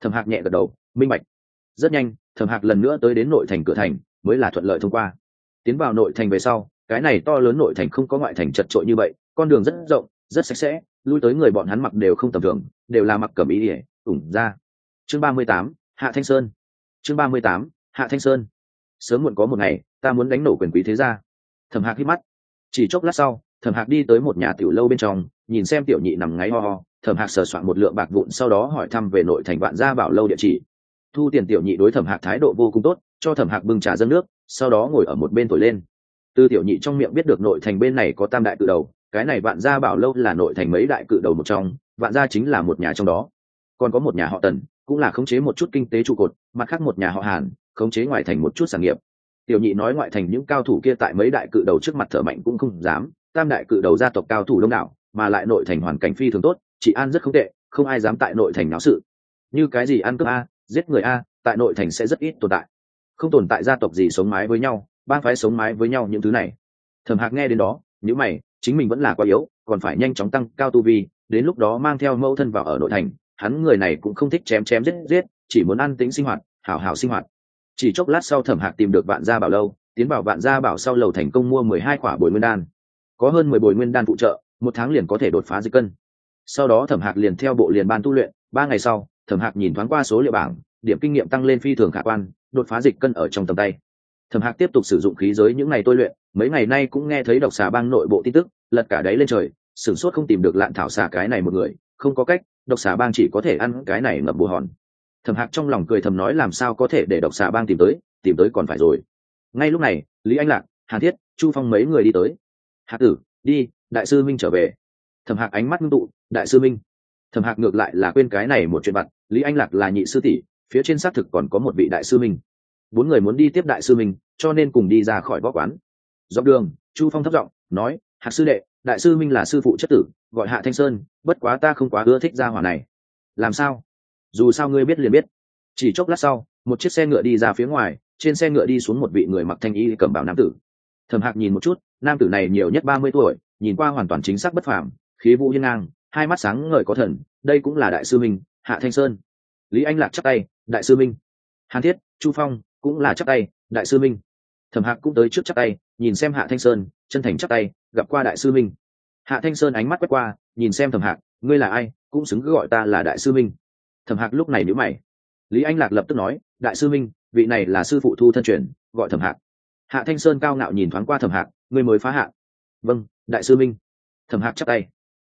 Thẩm hạc nhẹ gật đầu, minh bạch. Rất nhanh, thẩm hạc lần nữa tới đến nội thành cửa thành, mới là thuận lợi thông qua. Tiến vào nội thành về sau, cái này to lớn nội thành không có ngoại thành chật trội như vậy, con đường rất rộng, rất sạch sẽ, lui tới người bọn hắn mặc đều không tầm thường, đều là mặc cẩm ý ỉa ủng ra. Chương ba mươi tám, hạ thanh sơn. Chương ba mươi tám, hạ thanh sơn sớm muộn có một ngày, ta muốn đánh nổ quyền quý thế gia. Thẩm hạc hít mắt. Chỉ chốc lát sau, thẩm hạc đi tới một nhà tiểu lâu bên trong, nhìn xem tiểu nhị nằm ngáy ho ho. Thẩm hạc sờ soạn một lượng bạc vụn sau đó hỏi thăm về nội thành vạn gia bảo lâu địa chỉ. Thu tiền tiểu nhị đối thẩm hạc thái độ vô cùng tốt, cho thẩm hạc bưng trà dâng nước, sau đó ngồi ở một bên thổi lên. Từ tiểu nhị trong miệng biết được nội thành bên này có tam đại cự đầu, cái này vạn gia bảo lâu là nội thành mấy đại cự đầu một trong, vạn gia chính là một nhà trong đó. Còn có một nhà họ tần, cũng là khống chế một chút kinh tế trụ cột, mặt khác một nhà họ hàn khống chế ngoại thành một chút sản nghiệp. Tiểu nhị nói ngoại thành những cao thủ kia tại mấy đại cự đầu trước mặt thở mạnh cũng không dám, tam đại cự đầu gia tộc cao thủ đông đảo, mà lại nội thành hoàn cảnh phi thường tốt chị an rất không tệ, không ai dám tại nội thành náo sự. Như cái gì ăn cướp a, giết người a, tại nội thành sẽ rất ít tồn tại. Không tồn tại gia tộc gì sống mái với nhau, ba phái sống mái với nhau những thứ này. Thẩm hạc nghe đến đó những mày, chính mình vẫn là quá yếu, còn phải nhanh chóng tăng cao tu vi, đến lúc đó mang theo mẫu thân vào ở nội thành, hắn người này cũng không thích chém chém giết giết, chỉ muốn ăn tính sinh hoạt, hảo hảo sinh hoạt chỉ chốc lát sau thẩm hạc tìm được vạn gia bảo lâu, tiến vào vạn gia bảo sau lầu thành công mua mười hai quả bồi nguyên đan. Có hơn mười bồi nguyên đan phụ trợ, một tháng liền có thể đột phá dịch cân. Sau đó thẩm hạc liền theo bộ liền ban tu luyện, ba ngày sau, thẩm hạc nhìn thoáng qua số liệu bảng, điểm kinh nghiệm tăng lên phi thường khả quan, đột phá dịch cân ở trong tầm tay. Thẩm hạc tiếp tục sử dụng khí giới những ngày tôi luyện, mấy ngày nay cũng nghe thấy độc xà bang nội bộ tin tức, lật cả đáy lên trời, sửng sốt không tìm được lạn thảo xà cái này một người, không có cách, độc xà bang chỉ có thể ăn cái này ngập bù hòn thẩm hạc trong lòng cười thầm nói làm sao có thể để độc xà bang tìm tới tìm tới còn phải rồi. Ngay lúc này, lý anh lạc, hàn thiết, chu phong mấy người đi tới. Hạc tử, đi, đại sư minh trở về. Thẩm hạc ánh mắt ngưng tụ, đại sư minh. Thẩm hạc ngược lại là quên cái này một chuyện vặt, lý anh lạc là nhị sư tỷ, phía trên xác thực còn có một vị đại sư minh. Bốn người muốn đi tiếp đại sư minh, cho nên cùng đi ra khỏi võ quán. Dọc đường, chu phong thấp giọng nói, hạc sư đệ, đại sư minh là sư phụ chất tử, gọi hạ thanh sơn, bất quá ta không quá ưa thích gia hỏa này. Làm sao? Dù sao ngươi biết liền biết. Chỉ chốc lát sau, một chiếc xe ngựa đi ra phía ngoài, trên xe ngựa đi xuống một vị người mặc thanh y cầm bảo nam tử. Thầm hạc nhìn một chút, nam tử này nhiều nhất ba mươi tuổi, nhìn qua hoàn toàn chính xác bất phàm, khí vũ hiên ngang, hai mắt sáng ngời có thần, đây cũng là đại sư minh, hạ thanh sơn. Lý anh lạc chắc tay, đại sư minh. Hàn thiết, chu phong cũng là chắc tay, đại sư minh. Thẩm hạc cũng tới trước chắc tay, nhìn xem hạ thanh sơn, chân thành chắc tay, gặp qua đại sư minh. Hạ thanh sơn ánh mắt quét qua, nhìn xem thẩm hạc, ngươi là ai? Cũng xứng cứ gọi ta là đại sư minh thẩm hạc lúc này nhữ mày. Lý anh lạc lập tức nói, đại sư minh, vị này là sư phụ thu thân truyền, gọi thẩm hạc. Hạ thanh sơn cao ngạo nhìn thoáng qua thẩm hạc người mới phá hạ. Vâng đại sư minh. Thẩm hạc chắc tay.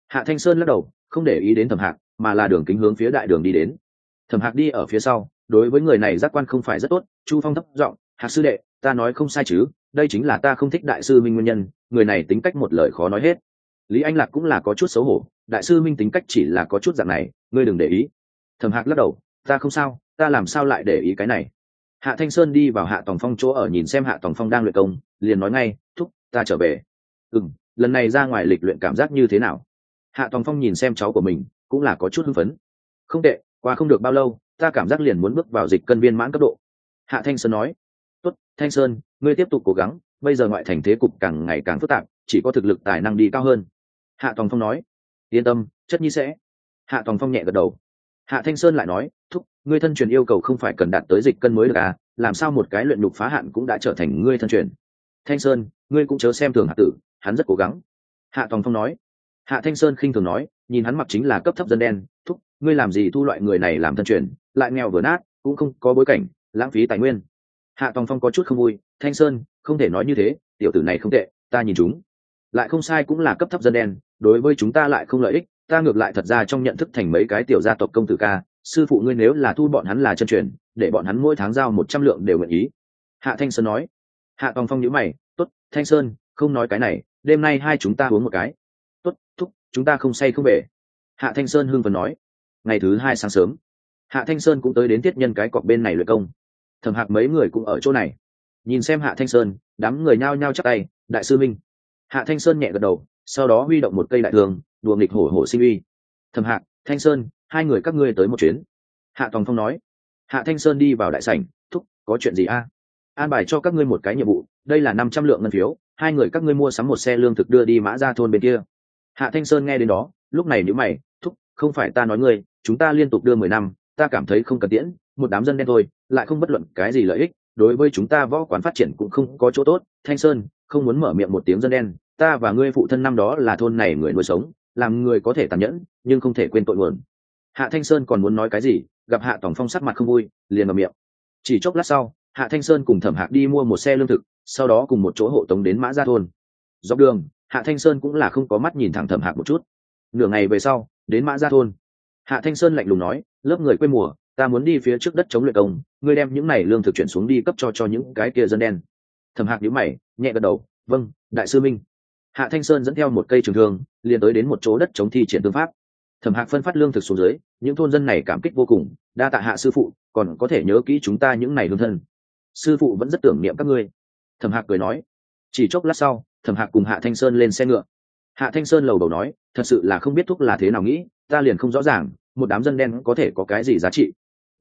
Hạ thanh sơn lắc đầu, không để ý đến thẩm hạc, mà là đường kính hướng phía đại đường đi đến. Thẩm hạc đi ở phía sau, đối với người này giác quan không phải rất tốt, chu phong thấp giọng, hạc sư đệ, ta nói không sai chứ, đây chính là ta không thích đại sư minh nguyên nhân, người này tính cách một lời khó nói hết. Lý anh lạc cũng là có chút xấu hổ, đại sư minh tính cách chỉ là có chút dạng này, ngươi đừng để ý thẩm hạc lắc đầu, ta không sao, ta làm sao lại để ý cái này? Hạ thanh sơn đi vào hạ tòng phong chỗ ở nhìn xem hạ tòng phong đang luyện công, liền nói ngay, thúc, ta trở về. Ừ m lần này ra ngoài lịch luyện cảm giác như thế nào? Hạ tòng phong nhìn xem cháu của mình, cũng là có chút hưng phấn. Không tệ, qua không được bao lâu, ta cảm giác liền muốn bước vào dịch cân viên mãn cấp độ. Hạ thanh sơn nói. Tốt, thanh sơn, ngươi tiếp tục cố gắng, bây giờ ngoại thành thế cục càng ngày càng phức tạp, chỉ có thực lực tài năng đi cao hơn. Hạ tòng phong nói. Yên tâm, chất nhi sẽ. Hạ tòng phong nhẹ gật đầu hạ thanh sơn lại nói, thúc, ngươi thân truyền yêu cầu không phải cần đạt tới dịch cân mới được à làm sao một cái luyện đục phá hạn cũng đã trở thành ngươi thân truyền? Thanh sơn, ngươi cũng chớ xem thường hạ tử, hắn rất cố gắng. Hạ tòng phong nói. Hạ thanh sơn khinh thường nói, nhìn hắn mặc chính là cấp thấp dân đen, thúc, ngươi làm gì thu loại người này làm thân truyền, lại nghèo vừa nát, cũng không có bối cảnh, lãng phí tài nguyên. Hạ tòng phong có chút không vui, thanh sơn, không thể nói như thế, tiểu tử này không tệ, ta nhìn chúng. Lại không sai cũng là cấp thấp dân đen, đối với chúng ta lại không lợi ích ta ngược lại thật ra trong nhận thức thành mấy cái tiểu gia tộc công tử ca, sư phụ ngươi nếu là thu bọn hắn là chân truyền, để bọn hắn mỗi tháng giao một trăm lượng đều nguyện ý. Hạ thanh sơn nói. Hạ tòng phong nhữ mày t ố t thanh sơn, không nói cái này, đêm nay hai chúng ta uống một cái. T ố t thúc, chúng ta không say không về. Hạ thanh sơn hưng phần nói. Ngày thứ hai sáng sớm. Hạ thanh sơn cũng tới đến tiết nhân cái cọc bên này luyện công. Thẩm hạc mấy người cũng ở chỗ này. Nhìn xem hạ thanh sơn, đám người nhao nhao chắc tay, đại sư minh. Hạ thanh sơn nhẹ gật đầu, sau đó huy động một cây đại thường đùa nghịch hổ hổ sinh uy. Thầm hạc thanh sơn, hai người các ngươi tới một chuyến. Hạ tòng phong nói. Hạ thanh sơn đi vào đại sảnh, thúc, có chuyện gì a? An bài cho các ngươi một cái nhiệm vụ, đây là năm trăm lượng ngân phiếu, hai người các ngươi mua sắm một xe lương thực đưa đi mã ra thôn bên kia. Hạ thanh sơn nghe đến đó, lúc này nếu mày, thúc, không phải ta nói ngươi, chúng ta liên tục đưa mười năm, ta cảm thấy không cần tiễn, một đám dân đen thôi, lại không bất luận cái gì lợi ích, đối với chúng ta võ quán phát triển cũng không có chỗ tốt. Thanh sơn, không muốn mở miệng một tiếng dân đen, ta và ngươi phụ thân năm đó là thôn này người nuôi sống làm người có thể tàn nhẫn, nhưng không thể quên tội nguồn. Hạ thanh sơn còn muốn nói cái gì? Gặp hạ tổng phong sắc mặt không vui, liền vào miệng. Chỉ chốc lát sau, hạ thanh sơn cùng thẩm hạc đi mua một xe lương thực, sau đó cùng một chỗ hộ tống đến mã gia thôn. Dọc đường, hạ thanh sơn cũng là không có mắt nhìn thẳng thẩm hạc một chút. Nửa ngày về sau, đến mã gia thôn. Hạ thanh sơn lạnh lùng nói, lớp người quê mùa, ta muốn đi phía trước đất chống luyện công, ngươi đem những này lương thực chuyển xuống đi cấp cho cho những cái kia dân đen. Thẩm hạc nhíu mày, nhẹ gật đầu vâng đại sư minh hạ thanh sơn dẫn theo một cây trường thương, liền tới đến một chỗ đất chống thi triển tương pháp. Thẩm hạc phân phát lương thực xuống dưới, những thôn dân này cảm kích vô cùng, đa tạ hạ sư phụ, còn có thể nhớ kỹ chúng ta những ngày hương thân. Sư phụ vẫn rất tưởng niệm các ngươi. Thẩm hạc cười nói. Chỉ chốc lát sau, thẩm hạc cùng hạ thanh sơn lên xe ngựa. Hạ thanh sơn lầu đầu nói, thật sự là không biết thúc là thế nào nghĩ, ta liền không rõ ràng, một đám dân đen có thể có cái gì giá trị?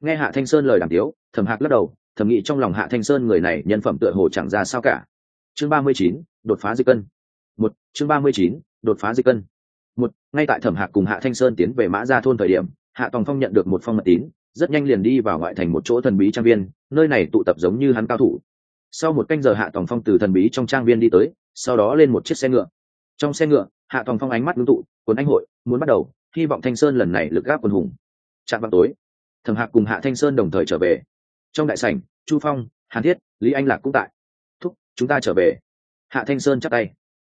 Nghe hạ thanh sơn lời đàm tiếu, thẩm hạc lắc đầu thẩm nghĩ trong lòng hạ thanh sơn người này nhân phẩm tựa hồ chẳng ra sao cả. Chương ba mươi chín, đột phá di cân một, chương ba mươi chín, đột phá di cân. Một, ngay tại thẩm hạc cùng hạ thanh sơn tiến về mã ra thôn thời điểm, hạ tòng phong nhận được một phong mật tín, rất nhanh liền đi vào ngoại thành một chỗ thần bí trang viên, nơi này tụ tập giống như hắn cao thủ. Sau một canh giờ hạ tòng phong từ thần bí trong trang viên đi tới, sau đó lên một chiếc xe ngựa. Trong xe ngựa, hạ tòng phong ánh mắt ngưng tụ, cuốn anh hội, muốn bắt đầu, hy vọng thanh sơn lần này lực gáp quân hùng. Chạm vào tối, thẩm hạc cùng hạ thanh sơn đồng thời trở về. Trong đại sảnh, chu phong, hàn thiết, lý anh lạc cũng tại. Thúc, chúng ta trở về. Hạ thanh sơn chắc tay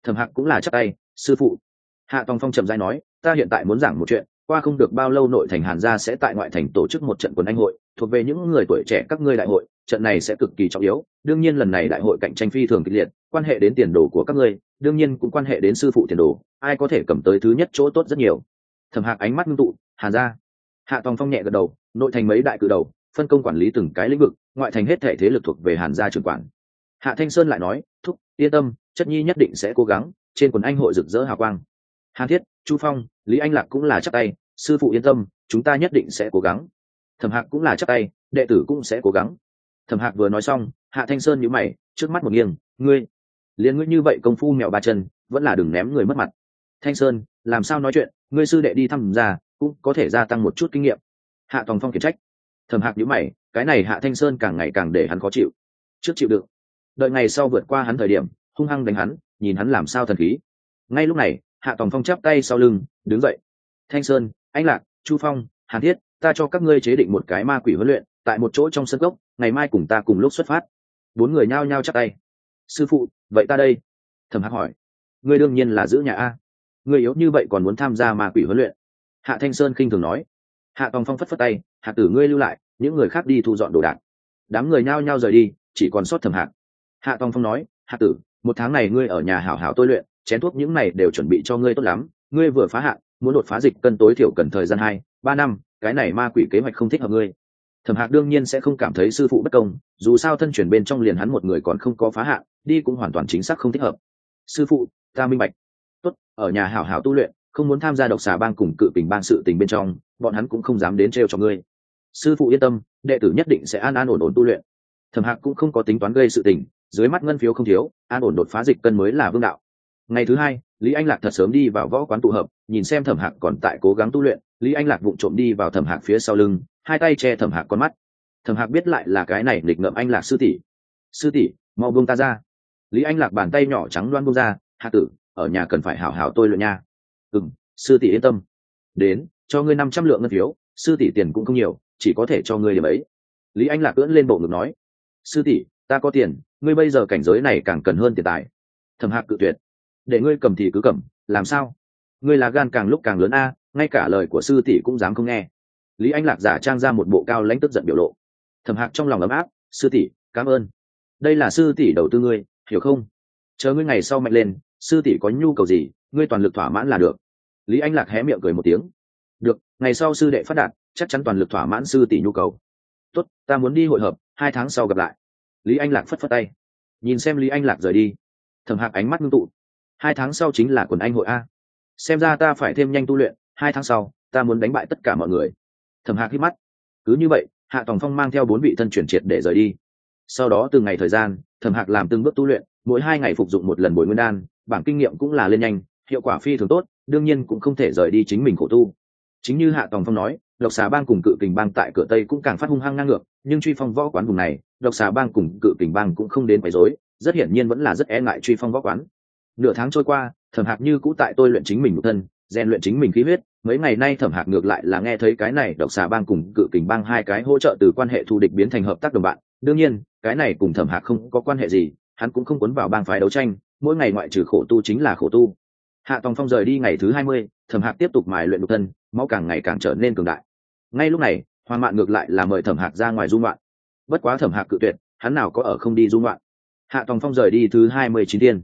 thẩm hạc cũng là chắc tay, sư phụ. Hạ tòng phong trầm dai nói, ta hiện tại muốn giảng một chuyện, qua không được bao lâu nội thành hàn gia sẽ tại ngoại thành tổ chức một trận quần anh hội, thuộc về những người tuổi trẻ các ngươi đại hội, trận này sẽ cực kỳ trọng yếu, đương nhiên lần này đại hội cạnh tranh phi thường kịch liệt, quan hệ đến tiền đồ của các ngươi, đương nhiên cũng quan hệ đến sư phụ tiền đồ, ai có thể cầm tới thứ nhất chỗ tốt rất nhiều. Thẩm hạc ánh mắt ngưng tụ, hàn gia. Hạ tòng phong nhẹ gật đầu, nội thành mấy đại cự đầu, phân công quản lý từng cái lĩnh vực, ngoại thành hết thể thế lực thuộc về hàn gia trưởng quản. Hạ thanh sơn lại nói, thúc, yên tâm chất nhi nhất định sẽ cố gắng, trên quần anh hội rực rỡ hào quang. Hàn thiết, chu phong, lý anh lạc cũng là chắc tay, sư phụ yên tâm, chúng ta nhất định sẽ cố gắng. Thẩm hạc cũng là chắc tay, đệ tử cũng sẽ cố gắng. Thẩm hạc vừa nói xong, hạ thanh sơn nhíu mày, trước mắt một nghiêng, ngươi, liền ngươi như vậy công phu mẹo ba chân, vẫn là đừng ném người mất mặt. Thanh sơn, làm sao nói chuyện? Ngươi sư đệ đi thăm ra, cũng có thể gia tăng một chút kinh nghiệm. Hạ tòng phong khiển trách. Thẩm hạc nhíu mày, cái này hạ thanh sơn càng ngày càng để hắn khó chịu. Trước chịu đựng. Đợi ngày sau vượt qua hắn thời điểm hung hăng đánh hắn, nhìn hắn làm sao thần khí. Ngay lúc này, hạ tòng phong chắp tay sau lưng, đứng dậy. Thanh sơn, anh lạc, chu phong, hàn thiết, ta cho các ngươi chế định một cái ma quỷ huấn luyện, tại một chỗ trong sân gốc ngày mai cùng ta cùng lúc xuất phát. Bốn người nhao nhao chắp tay. Sư phụ, vậy ta đây. Thẩm Hắc hỏi. Ngươi đương nhiên là giữ nhà a. Ngươi yếu như vậy còn muốn tham gia ma quỷ huấn luyện? Hạ thanh sơn khinh thường nói. Hạ tòng phong phất phất tay, hạ tử ngươi lưu lại, những người khác đi thu dọn đồ đạc. Đám người nhao nhao rời đi, chỉ còn sót thẩm hạc. Hạ tòng phong nói, hạ tử một tháng này ngươi ở nhà hảo hảo tôi luyện, chén thuốc những này đều chuẩn bị cho ngươi tốt lắm. Ngươi vừa phá hạn, muốn đột phá dịch cân tối thiểu cần thời gian hai, ba năm, cái này ma quỷ kế hoạch không thích hợp ngươi. Thẩm hạc đương nhiên sẽ không cảm thấy sư phụ bất công, dù sao thân chuyển bên trong liền hắn một người còn không có phá hạn, đi cũng hoàn toàn chính xác không thích hợp. Sư phụ, ta minh bạch. Tốt, ở nhà hảo hảo tu luyện, không muốn tham gia độc xà bang cùng cự bình bang sự tình bên trong, bọn hắn cũng không dám đến t cho ngươi. Sư phụ yên tâm, đệ tử nhất định sẽ an an ổn ổn tu luyện. Thẩm hạc cũng không có tính toán gây sự tình dưới mắt ngân phiếu không thiếu, an ổn đột phá dịch cân mới là vương đạo. Ngày thứ hai, lý anh lạc thật sớm đi vào võ quán tụ hợp, nhìn xem thẩm hạc còn tại cố gắng tu luyện, lý anh lạc vụng trộm đi vào thẩm hạc phía sau lưng, hai tay che thẩm hạc con mắt. Thẩm hạc biết lại là cái này nghịch ngợm anh lạc sư tỷ. Sư tỷ, mau buông ta ra. Lý anh lạc bàn tay nhỏ trắng loan buông ra, hạ tử, ở nhà cần phải hảo hảo tôi luyện nha. Ừ m sư tỷ yên tâm. Đến, cho ngươi năm trăm lượng ngân phiếu, sư tỷ tiền cũng không nhiều, chỉ có thể cho ngươi điểm ấy. Lý anh lạc cưỡn lên bộ ngực nói, sư tỷ, ta có tiền ngươi bây giờ cảnh giới này càng cần hơn tiền tài. Thẩm hạc cự tuyệt. Để ngươi cầm thì cứ cầm, làm sao? Ngươi là gan càng lúc càng lớn a, ngay cả lời của sư tỷ cũng dám không nghe. Lý anh lạc giả trang ra một bộ cao lãnh tức giận biểu lộ. Thẩm hạc trong lòng ấm áp, sư tỷ, cảm ơn. Đây là sư tỷ đầu tư ngươi, hiểu không? Chờ ngươi ngày sau mạnh lên, sư tỷ có nhu cầu gì, ngươi toàn lực thỏa mãn là được. Lý anh lạc hé miệng cười một tiếng. Được, ngày sau sư đệ phát đạt, chắc chắn toàn lực thỏa mãn sư tỷ nhu cầu. Tốt, ta muốn đi hội hợp, hai tháng sau gặp lại lý anh lạc phất phất tay. Nhìn xem lý anh lạc rời đi. Thẩm hạc ánh mắt ngưng tụ. Hai tháng sau chính là quần anh hội a. Xem ra ta phải thêm nhanh tu luyện, hai tháng sau, ta muốn đánh bại tất cả mọi người. Thẩm hạc hít mắt. Cứ như vậy, hạ tòng phong mang theo bốn vị thân chuyển triệt để rời đi. Sau đó từng ngày thời gian, thẩm hạc làm từng bước tu luyện, mỗi hai ngày phục dụng một lần bồi nguyên đan, bảng kinh nghiệm cũng là lên nhanh, hiệu quả phi thường tốt, đương nhiên cũng không thể rời đi chính mình khổ tu. Chính như hạ tòng phong nói, Lộc xà bang cùng cự kình bang tại cửa tây cũng càng phát hung hăng ngang ngược nhưng truy phong võ quán vùng này, độc xà bang cùng cự kình bang cũng không đến quấy rối, rất hiển nhiên vẫn là rất e ngại truy phong võ quán. Nửa tháng trôi qua, thẩm hạc như cũ tại tôi luyện chính mình một thân, rèn luyện chính mình khí huyết, mấy ngày nay thẩm hạc ngược lại là nghe thấy cái này độc xà bang cùng cự kình bang hai cái hỗ trợ từ quan hệ thù địch biến thành hợp tác đồng bạn. Đương nhiên, cái này cùng thẩm hạc không có quan hệ gì, hắn cũng không cuốn vào bang phái đấu tranh, mỗi ngày ngoại trừ khổ tu chính là khổ tu. Hạ tòng phong rời đi ngày thứ hai mươi, thẩm hạc tiếp tục mài luyện độc thân, máu càng ngày càng trở nên cường đại. Ngay lúc này hoàng mạn ngược lại là mời thẩm hạc ra ngoài dung loạn bất quá thẩm hạc cự tuyệt, hắn nào có ở không đi dung loạn hạ tòng phong rời đi thứ hai mươi chín tiên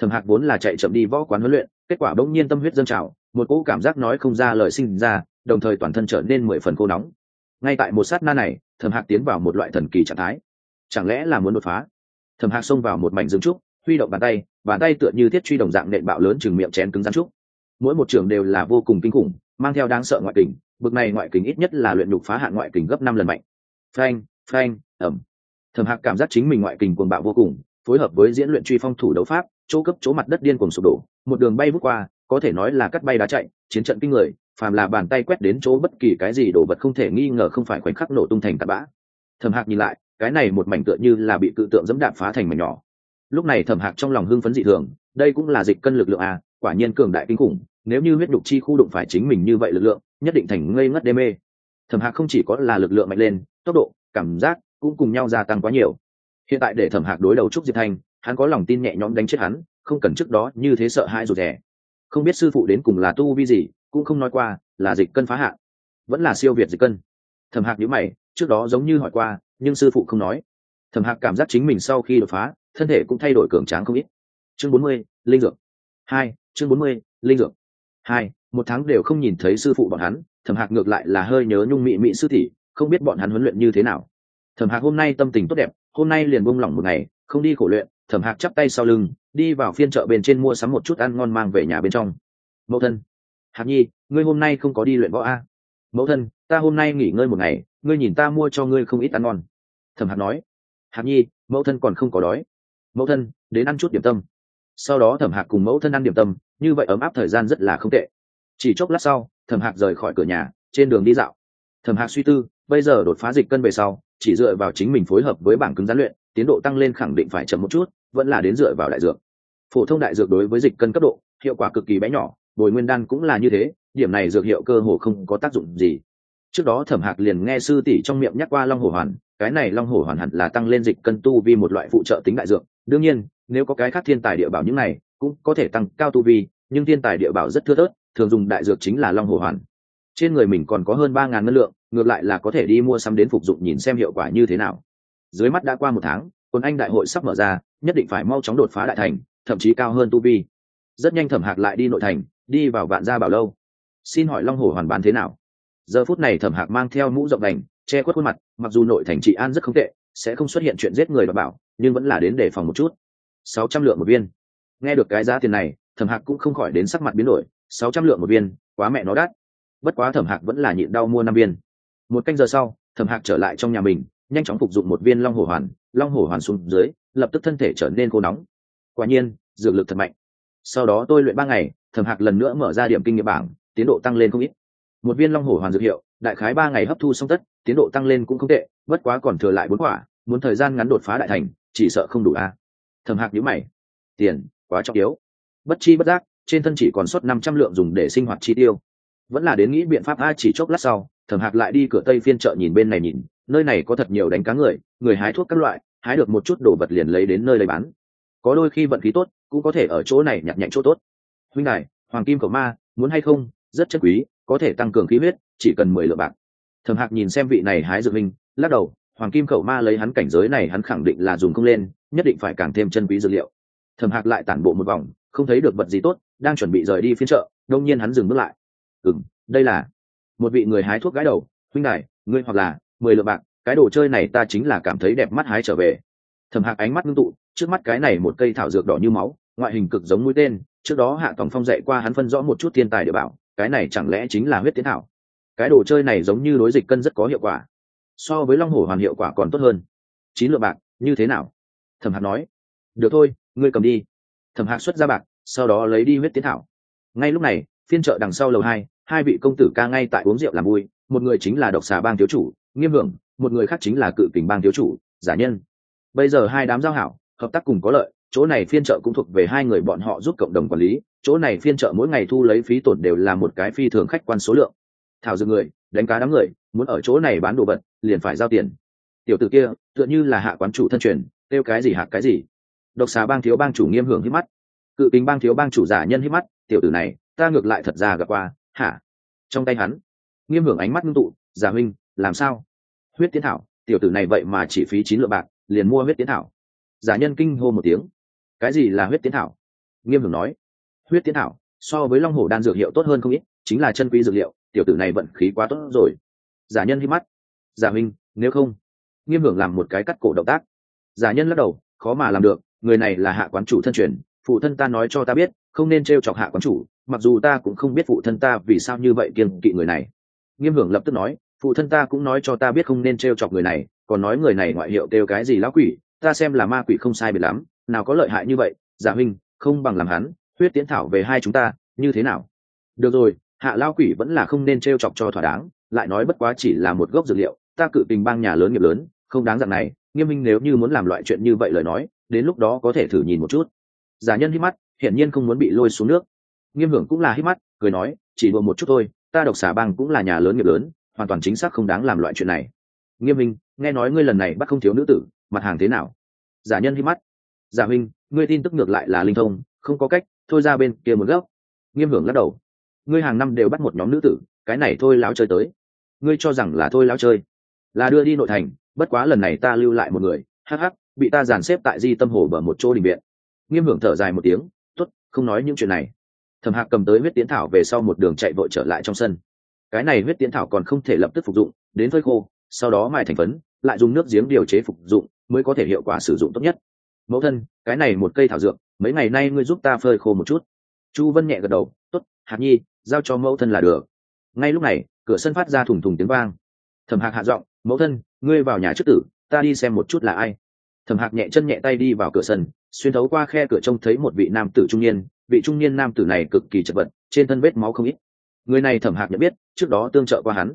thẩm hạc vốn là chạy chậm đi võ quán huấn luyện, kết quả bỗng nhiên tâm huyết dâng trào, một cỗ cảm giác nói không ra lời sinh ra, đồng thời toàn thân trở nên mười phần khô nóng. Ngay tại một sát na này, thẩm hạc tiến vào một loại thần kỳ trạng thái. Chẳng lẽ là muốn đột phá? Thẩm hạc xông vào một mảnh dương trúc, huy động bàn tay bàn tay tựa như thiết truy đồng dạng nện bạo lớn chừng miệng chén cứng rắn trúc. Mỗi một trường đều là vô cùng kinh khủng mang theo đáng sợ ngoại kình, bực này ngoại kình ít nhất là luyện nhục phá hạn ngoại kình gấp năm lần mạnh. Phanh phanh ẩm thẩm hạc cảm giác chính mình ngoại kình cuồng bạo vô cùng, phối hợp với diễn luyện truy phong thủ đấu pháp, chỗ cấp chỗ mặt đất điên cuồng sụp đổ, một đường bay vút qua, có thể nói là cắt bay đá chạy, chiến trận kinh người, phàm là bàn tay quét đến chỗ bất kỳ cái gì đồ vật không thể nghi ngờ không phải khoảnh khắc nổ tung thành tạt bã. Thẩm hạc nhìn lại, cái này một mảnh tựa như là bị cự tượng dẫm đạp phá thành mảnh nhỏ. Lúc này thẩm hạc trong lòng hưng phấn dị thường, đây cũng là dịch cân lực lượng à quả nhiên cường đại kinh khủng nếu như huyết đục chi khu đụng phải chính mình như vậy lực lượng, nhất định thành ngây ngất đê mê. Thẩm hạc không chỉ có là lực lượng mạnh lên, tốc độ, cảm giác cũng cùng nhau gia tăng quá nhiều. Hiện tại để thẩm hạc đối đầu trúc diệp thanh, hắn có lòng tin nhẹ nhõm đánh chết hắn, không cần trước đó như thế sợ hãi rụt rè. Không biết sư phụ đến cùng là tu vi gì, cũng không nói qua, là dịch cân phá hạn vẫn là siêu việt dịch cân. Thẩm hạc nhữ mày, trước đó giống như hỏi qua, nhưng sư phụ không nói. Thẩm hạc cảm giác chính mình sau khi đột phá, thân thể cũng thay đổi cường tráng không ít. Chương bốn mươi, linh dược. Hai, chương bốn mươi, linh dược hai, một tháng đều không nhìn thấy sư phụ bọn hắn, thẩm hạc ngược lại là hơi nhớ nhung mị mị sư thị không biết bọn hắn huấn luyện như thế nào. Thẩm hạc hôm nay tâm tình tốt đẹp, hôm nay liền buông lỏng một ngày, không đi khổ luyện, thẩm hạc chắp tay sau lưng, đi vào phiên chợ bên trên mua sắm một chút ăn ngon mang về nhà bên trong. Mẫu thân, hạc nhi, ngươi hôm nay không có đi luyện võ a? Mẫu thân, ta hôm nay nghỉ ngơi một ngày, ngươi nhìn ta mua cho ngươi không ít ăn ngon. Thẩm hạc nói, hạc nhi, mẫu thân còn không có đói. Mẫu thân, đến ăn chút điểm tâm sau đó thẩm hạc cùng mẫu thân ăn điểm tâm, như vậy ấm áp thời gian rất là không tệ. Chỉ chốc lát sau, thẩm hạc rời khỏi cửa nhà, trên đường đi dạo. Thẩm hạc suy tư, bây giờ đột phá dịch cân về sau, chỉ dựa vào chính mình phối hợp với bảng cứng gián luyện, tiến độ tăng lên khẳng định phải chậm một chút, vẫn là đến dựa vào đại dược. Phổ thông đại dược đối với dịch cân cấp độ, hiệu quả cực kỳ bé nhỏ, bồi nguyên đan cũng là như thế, điểm này dược hiệu cơ hồ không có tác dụng gì. Trước đó thẩm hạc liền nghe sư tỷ trong miệng nhắc qua long hổ hoàn, cái này long hổ hoàn hẳn là tăng lên dịch cân tu vi một loại phụ trợ tính đại dược, đương nhiên nếu có cái khác thiên tài địa bảo những này, cũng có thể tăng cao tu vi, nhưng thiên tài địa bảo rất thưa thớt, thường dùng đại dược chính là long hồ hoàn. Trên người mình còn có hơn ba ngàn ngân lượng, ngược lại là có thể đi mua sắm đến phục dụng nhìn xem hiệu quả như thế nào. Dưới mắt đã qua một tháng, quân anh đại hội sắp mở ra, nhất định phải mau chóng đột phá đại thành, thậm chí cao hơn tu vi. Rất nhanh thẩm hạc lại đi nội thành, đi vào vạn gia bảo lâu. Xin hỏi long hồ hoàn bán thế nào? Giờ phút này thẩm hạc mang theo mũ rộng đành, che khuất khuôn mặt, mặc dù nội thành trị an rất không tệ, sẽ không xuất hiện chuyện giết người và bảo, nhưng vẫn là đến đề phòng một chút sáu trăm lượng một viên. Nghe được cái giá tiền này, thẩm hạc cũng không khỏi đến sắc mặt biến đổi. Sáu trăm lượng một viên, quá mẹ nó đắt. Bất quá thẩm hạc vẫn là nhịn đau mua năm viên. Một canh giờ sau, thẩm hạc trở lại trong nhà mình, nhanh chóng phục dụng một viên long hổ hoàn. Long hổ hoàn xuống dưới, lập tức thân thể trở nên khô nóng. Quả nhiên, dược lực thật mạnh. Sau đó tôi luyện ba ngày, thẩm hạc lần nữa mở ra điểm kinh nghiệm bảng, tiến độ tăng lên không ít. Một viên long hổ hoàn dược hiệu, đại khái ba ngày hấp thu xong tất, tiến độ tăng lên cũng không tệ, bất quá còn thừa lại bốn quả, muốn thời gian ngắn đột phá đại thành, chỉ sợ không đủ a. à thầm hạc nhíu mày. Tiền, quá trọng yếu. Bất chi bất giác, trên thân chỉ còn suất năm trăm lượng dùng để sinh hoạt chi tiêu. Vẫn là đến nghĩ biện pháp a chỉ chốc lát sau, thẩm hạc lại đi cửa tây phiên chợ nhìn bên này nhìn, nơi này có thật nhiều đánh cá người người hái thuốc các loại, hái được một chút đồ vật liền lấy đến nơi lấy bán. Có đôi khi vận khí tốt, cũng có thể ở chỗ này nhặt nhạnh chỗ tốt. Huynh này hoàng kim cầu ma, muốn hay không? Rất chất quý, có thể tăng cường khí huyết, chỉ cần mười lượng bạc. Thẩm hạc nhìn xem vị này hái dược minh lắc đầu, hoàng kim khẩu ma lấy hắn cảnh giới này hắn khẳng định là dùng không lên nhất định phải càng thêm chân quý dược liệu. Thẩm hạc lại tản bộ một vòng, không thấy được vật gì tốt, đang chuẩn bị rời đi phiên chợ đông nhiên hắn dừng bước lại. Ừ đây là một vị người hái thuốc gái đầu, huynh đài, ngươi hoặc là mười lượng bạc, cái đồ chơi này ta chính là cảm thấy đẹp mắt hái trở về. Thẩm hạc ánh mắt ngưng tụ, trước mắt cái này một cây thảo dược đỏ như máu, ngoại hình cực giống mũi tên, trước đó hạ tòng phong dạy qua hắn phân rõ một chút thiên tài địa bảo, cái này chẳng lẽ chính là huyết tiến thảo? Cái đồ chơi này giống như đối dịch cân rất có hiệu quả, so với long hổ hoàn hiệu quả còn tốt hơn. Chín lượng bạc, như thế nào? Thẩm hạc nói, được thôi, ngươi cầm đi. Thẩm hạc xuất ra bạc, sau đó lấy đi huyết tiến thảo. Ngay lúc này, phiên chợ đằng sau lầu hai hai vị công tử ca ngay tại uống rượu làm vui, một người chính là độc xà bang thiếu chủ, nghiêm hưởng, một người khác chính là cự kình bang thiếu chủ, giả nhân. Bây giờ hai đám giao hảo, hợp tác cùng có lợi, chỗ này phiên chợ cũng thuộc về hai người bọn họ giúp cộng đồng quản lý, chỗ này phiên chợ mỗi ngày thu lấy phí tổn đều là một cái phi thường khách quan số lượng. Thảo dược người, đánh cá đám người, muốn ở chỗ này bán đồ vật, liền phải giao tiền. Tiểu t ử kia, tựa như là hạ quán chủ thân truyền kêu cái gì hạt cái gì? Độc xà bang thiếu bang chủ nghiêm hưởng hít mắt. Cự kính bang thiếu bang chủ giả nhân hít mắt, tiểu tử này, ta ngược lại thật ra gặp qua. Hả? Trong tay hắn, nghiêm hưởng ánh mắt ngưng tụ, giả huynh, làm sao? Huyết tiến thảo, tiểu tử này vậy mà chỉ phí chín lượng bạc, liền mua huyết tiến thảo. Giả nhân kinh hô một tiếng. Cái gì là huyết tiến thảo? Nghiêm hưởng nói. Huyết tiến thảo, so với long hổ đan dược hiệu tốt hơn không ít, chính là chân quý dược liệu, tiểu tử này vận khí quá tốt rồi. Giả nhân hít mắt. Giả huynh, nếu không? Nghiêm hưởng làm một cái cắt cổ động tác giả nhân lắc đầu, khó mà làm được, người này là hạ quán chủ thân truyền, phụ thân ta nói cho ta biết, không nên t r e o chọc hạ quán chủ, mặc dù ta cũng không biết phụ thân ta vì sao như vậy kiên kỵ người này. Nghiêm hưởng lập tức nói, phụ thân ta cũng nói cho ta biết không nên t r e o chọc người này, còn nói người này ngoại hiệu kêu cái gì lão quỷ, ta xem là ma quỷ không sai biệt lắm, nào có lợi hại như vậy, giả huynh, không bằng làm hắn, huyết tiến thảo về hai chúng ta, như thế nào? Được rồi, hạ lao quỷ vẫn là không nên t r e o chọc cho thỏa đáng, lại nói bất quá chỉ là một gốc dược liệu, ta cự tình bang nhà lớn nghiệp lớn, không đáng dạng này nghiêm minh nếu như muốn làm loại chuyện như vậy lời nói, đến lúc đó có thể thử nhìn một chút. Giả nhân hít mắt, hiển nhiên không muốn bị lôi xuống nước. Nghiêm hưởng cũng là hít mắt, cười nói, chỉ đùa một chút thôi, ta độc xà bang cũng là nhà lớn nghiệp lớn, hoàn toàn chính xác không đáng làm loại chuyện này. Nghiêm minh, nghe nói ngươi lần này bắt không thiếu nữ tử, mặt hàng thế nào? Giả nhân hít mắt. Giả minh, ngươi tin tức ngược lại là linh thông, không có cách, thôi ra bên kia một góc. Nghiêm hưởng lắc đầu. Ngươi hàng năm đều bắt một nhóm nữ tử, cái này thôi láo chơi tới. Ngươi cho rằng là thôi láo chơi, là đưa đi nội thành bất quá lần này ta lưu lại một người hh bị ta dàn xếp tại di tâm hồ bờ một chỗ đình viện. Nghiêm hưởng thở dài một tiếng t ố t không nói những chuyện này. Thẩm hạc cầm tới huyết tiến thảo về sau một đường chạy vội trở lại trong sân. Cái này huyết tiến thảo còn không thể lập tức phục dụng, đến phơi khô, sau đó mài thành phấn, lại dùng nước giếng điều chế phục dụng mới có thể hiệu quả sử dụng tốt nhất. Mẫu thân, cái này một cây thảo dược, mấy ngày nay ngươi giúp ta phơi khô một chút. Chu vân nhẹ gật đầu t ố t hạt nhi, giao cho mẫu thân là được. Ngay lúc này, cửa sân phát ra thủng thủng tiếng vang. Thẩm hạc hạ giọng, mẫu thân ngươi vào nhà trước tử, ta đi xem một chút là ai. Thẩm hạc nhẹ chân nhẹ tay đi vào cửa sân, xuyên thấu qua khe cửa trông thấy một vị nam tử trung niên. Vị trung niên nam tử này cực kỳ chật vật, trên thân vết máu không ít. Người này thẩm hạc nhận biết, trước đó tương trợ qua hắn.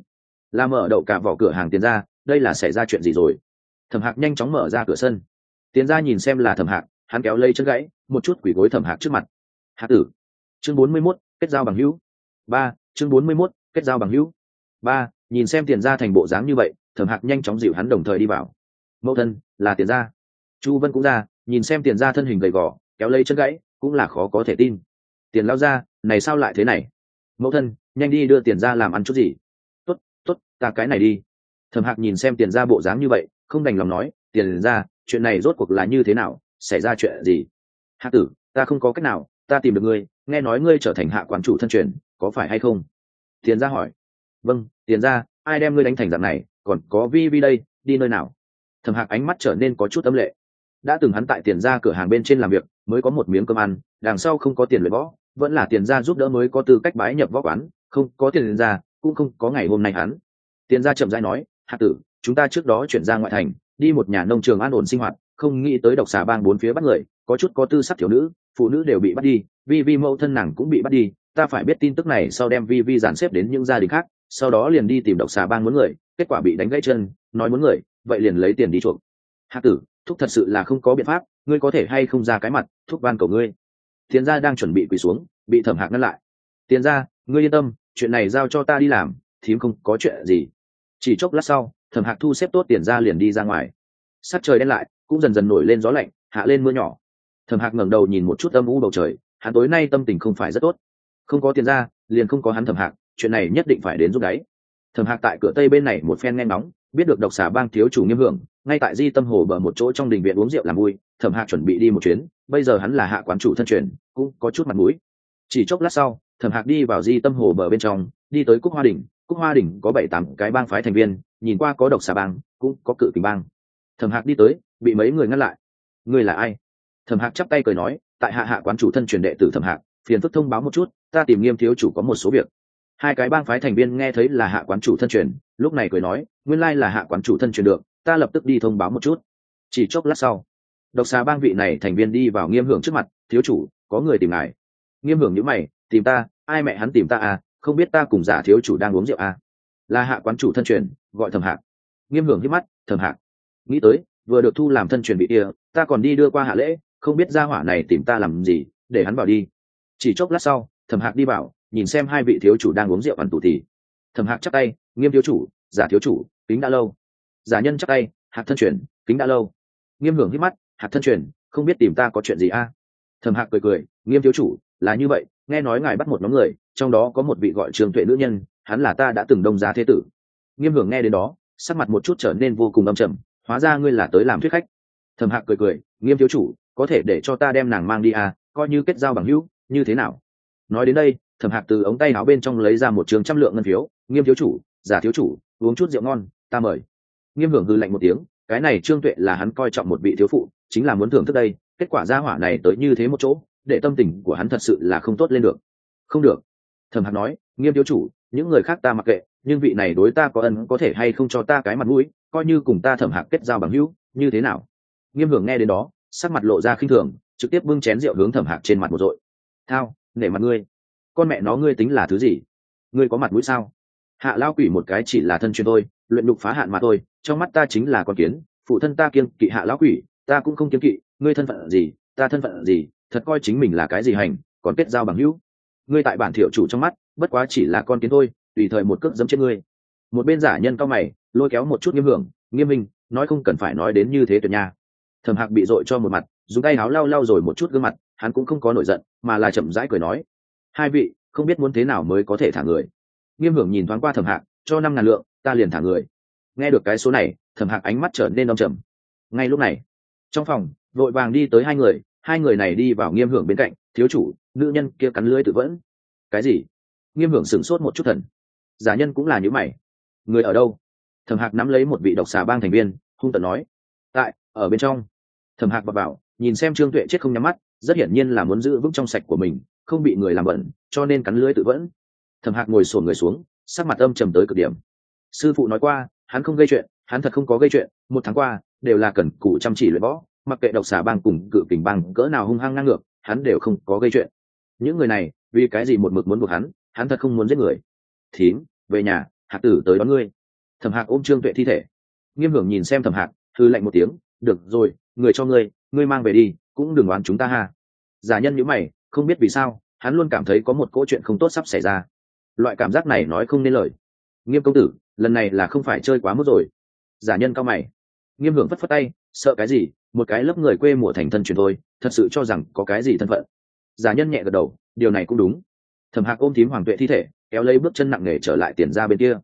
Là mở đậu cả vỏ cửa hàng tiền ra, đây là xảy ra chuyện gì rồi? Thẩm hạc nhanh chóng mở ra cửa sân. Tiền ra nhìn xem là thẩm hạc, hắn kéo lây chân gãy, một chút quỷ gối thẩm hạc trước mặt. Hạc tử, chương bốn mươi mốt, kết giao bằng hữu. Ba, chương bốn mươi mốt, kết giao bằng hữu. Ba, nhìn xem tiền ra thành bộ dáng như vậy thẩm hạc nhanh chóng dịu hắn đồng thời đi vào. Mẫu thân, là tiền ra chu vân cũng ra, nhìn xem tiền ra thân hình gầy gò, kéo lấy chân gãy, cũng là khó có thể tin. Tiền lao ra này sao lại thế này? Mẫu thân, nhanh đi đưa tiền ra làm ăn chút gì? T ố t t ố t ta cái này đi. Thẩm hạc nhìn xem tiền ra bộ dáng như vậy, không đành lòng nói, tiền ra chuyện này rốt cuộc là như thế nào? Xảy ra chuyện gì? Hạ tử, ta không có cách nào, ta tìm được ngươi, nghe nói ngươi trở thành hạ quán chủ thân truyền, có phải hay không? Tiền ra hỏi. Vâng tiền ra ai đem ngươi đánh thành dạng này, còn có vi vi đây, đi nơi nào? Thầm hạc ánh mắt trở nên có chút âm lệ. Đã từng hắn tại tiền ra cửa hàng bên trên làm việc, mới có một miếng cơm ăn, đằng sau không có tiền luyện võ, vẫn là tiền ra giúp đỡ mới có tư cách bái nhập võ quán, không có tiền ra cũng không có ngày hôm nay hắn. Tiền ra chậm rãi nói hạ tử, chúng ta trước đó chuyển ra ngoại thành, đi một nhà nông trường an ổn sinh hoạt, không nghĩ tới độc xà bang bốn phía bắt người, có chút có tư sắc thiếu nữ, phụ nữ đều bị bắt đi, vi vi mẫu thân nàng cũng bị bắt đi, ta phải biết tin tức này sau đem vi vi dàn xếp đến những gia đình khác sau đó liền đi tìm độc xà bang muốn người, kết quả bị đánh gãy chân, nói muốn người, vậy liền lấy tiền đi chuộc. Hạ tử, thúc thật sự là không có biện pháp, ngươi có thể hay không ra cái mặt, thúc van cầu ngươi. Tiền gia đang chuẩn bị quỳ xuống, bị thẩm hạc ngăn lại. Tiền gia, ngươi yên tâm, chuyện này giao cho ta đi làm, thím không có chuyện gì. Chỉ chốc lát sau, thẩm hạc thu xếp tốt tiền gia liền đi ra ngoài. Sắc trời đen lại, cũng dần dần nổi lên gió lạnh, hạ lên mưa nhỏ. Thẩm hạc ngẩng đầu nhìn một chút âm u bầu trời, hắn tối nay tâm tình không phải rất tốt. Không có tiền gia liền không có hắn thẩm hạc chuyện này nhất định phải đến giúp đáy. Thẩm hạc tại cửa tây bên này một phen nghe nóng biết được độc xà bang thiếu chủ nghiêm hưởng, ngay tại di tâm hồ bờ một chỗ trong đình viện uống rượu làm vui, thẩm hạc chuẩn bị đi một chuyến, bây giờ hắn là hạ quán chủ thân truyền, cũng có chút mặt mũi. Chỉ chốc lát sau, thẩm hạc đi vào di tâm hồ bờ bên trong, đi tới cúc hoa đỉnh, cúc hoa đỉnh có bảy tám cái bang phái thành viên, nhìn qua có độc xà bang, cũng có cự tình bang. Thẩm hạc đi tới, bị mấy người ngăn lại. Người là ai? Thẩm hạc chắp tay cười nói, tại hạ hạ quán chủ thân truyền đệ tử thẩm hạc, phiền phức thông báo một chút, ta tìm nghiêm thiếu chủ có một số việc hai cái bang phái thành viên nghe thấy là hạ quán chủ thân truyền, lúc này cười nói, nguyên lai là hạ quán chủ thân truyền được, ta lập tức đi thông báo một chút. Chỉ chốc lát sau, độc xà bang vị này thành viên đi vào nghiêm hưởng trước mặt, thiếu chủ, có người tìm ngài. Nghiêm hưởng nhữ mày, tìm ta? Ai mẹ hắn tìm ta à? Không biết ta cùng giả thiếu chủ đang uống rượu à? Là hạ quán chủ thân truyền, gọi thầm hạc. Nghiêm hưởng hít mắt thầm hạc, nghĩ tới, vừa được thu làm thân truyền bị kia, ta còn đi đưa qua hạ lễ, không biết gia hỏa này tìm ta làm gì, để hắn bảo đi. Chỉ chốc lát sau thầm hạc đi bảo nhìn xem hai vị thiếu chủ đang uống rượu ăn tủ thì. Thầm hạc chắc tay, nghiêm thiếu chủ, giả thiếu chủ, kính đã lâu. Giả nhân chắc tay, hạc thân truyền, kính đã lâu. Nghiêm hưởng hít mắt, hạc thân truyền, không biết tìm ta có chuyện gì a? Thẩm hạc cười cười, nghiêm thiếu chủ, là như vậy, nghe nói ngài bắt một nhóm người, trong đó có một vị gọi trường tuệ nữ nhân, hắn là ta đã từng đông giá thế tử. Nghiêm hưởng nghe đến đó, sắc mặt một chút trở nên vô cùng âm trầm, hóa ra ngươi là tới làm thuyết khách. Thẩm hạc cười cười, nghiêm thiếu chủ, có thể để cho ta đem nàng mang đi à coi như kết giao bằng hữu, như thế nào? Nói đến đây thẩm hạc từ ống tay áo bên trong lấy ra một trường trăm lượng ngân phiếu, nghiêm thiếu chủ, giả thiếu chủ, uống chút rượu ngon, ta mời. Nghiêm hưởng hư lạnh một tiếng, cái này trương tuệ là hắn coi trọng một vị thiếu phụ, chính là muốn thưởng thức đây, kết quả gia hỏa này tới như thế một chỗ, để tâm tình của hắn thật sự là không tốt lên được. Không được. Thẩm hạc nói, nghiêm thiếu chủ, những người khác ta mặc kệ, nhưng vị này đối ta có ân, có thể hay không cho ta cái mặt mũi, coi như cùng ta thẩm hạc kết giao bằng hữu, như thế nào? Nghiêm hưởng nghe đến đó, sắc mặt lộ ra khinh thường, trực tiếp bưng chén rượu hướng thẩm hạc trên mặt một dội. Thao, nể mặt ngươi con mẹ nó ngươi tính là thứ gì? Ngươi có mặt mũi sao? Hạ lao quỷ một cái chỉ là thân chuyên thôi, luyện đục phá hạn mà thôi, trong mắt ta chính là con kiến, phụ thân ta kiêng kỵ hạ lão quỷ, ta cũng không kiêng kỵ, ngươi thân phận gì, ta thân phận gì, thật coi chính mình là cái gì hành, còn kết giao bằng hữu. Ngươi tại bản thiệu chủ trong mắt, bất quá chỉ là con kiến thôi, tùy thời một cước dẫm trên ngươi. Một bên giả nhân cao mày, lôi kéo một chút nghiêm hưởng, nghiêm minh, nói không cần phải nói đến như thế tuyệt nha. Thầm hạc bị dội cho một mặt, dùng tay áo lau lau rồi một chút gương mặt, hắn cũng không có nổi giận, mà là chậm rãi cười nói hai vị, không biết muốn thế nào mới có thể thả người. Nghiêm hưởng nhìn thoáng qua thẩm hạc, cho năm ngàn lượng, ta liền thả người. Nghe được cái số này, thẩm hạc ánh mắt trở nên đông trầm. Ngay lúc này, trong phòng, vội vàng đi tới hai người hai người này đi vào nghiêm hưởng bên cạnh, thiếu chủ, nữ nhân kia cắn lưới tự vẫn. Cái gì? Nghiêm hưởng sửng sốt một chút thần. Giả nhân cũng là những mày. Người ở đâu? Thẩm hạc nắm lấy một vị độc xà bang thành viên, hung tận nói. Tại, ở bên trong. Thẩm hạc bập vào nhìn xem trương tuệ chết không nhắm mắt, rất hiển nhiên là muốn giữ vững trong sạch của mình không bị người làm bẩn, cho nên cắn lưới tự vẫn. Thẩm hạc ngồi sổn người xuống, sắc mặt âm trầm tới cực điểm. Sư phụ nói qua, hắn không gây chuyện, hắn thật không có gây chuyện, một tháng qua, đều là cần cụ chăm chỉ luyện võ, mặc kệ độc xà bang cùng cự kình bang cỡ nào hung hăng ngang ngược, hắn đều không có gây chuyện. Những người này, vì cái gì một mực muốn buộc hắn hắn thật không muốn giết người. Thím, về nhà, hạc tử tới đón ngươi. Thẩm hạc ôm trương tuệ thi thể. Nghiêm hưởng nhìn xem thẩm hạc thư lạnh một tiếng, được rồi, người cho ngươi ngươi mang về đi, cũng đừng đoán chúng ta ha. Giả nhân nhữ mày không biết vì sao, hắn luôn cảm thấy có một cỗ chuyện không tốt sắp xảy ra. Loại cảm giác này nói không nên lời. Nghiêm công tử, lần này là không phải chơi quá mức rồi. Giả nhân cao mày. Nghiêm hưởng phất phất tay, sợ cái gì, một cái lớp người quê mùa thành thân truyền thôi, thật sự cho rằng có cái gì thân phận. Giả nhân nhẹ gật đầu, điều này cũng đúng. Thẩm hạc ôm thím hoàng tuệ thi thể, kéo lấy bước chân nặng nề trở lại tiền ra bên kia.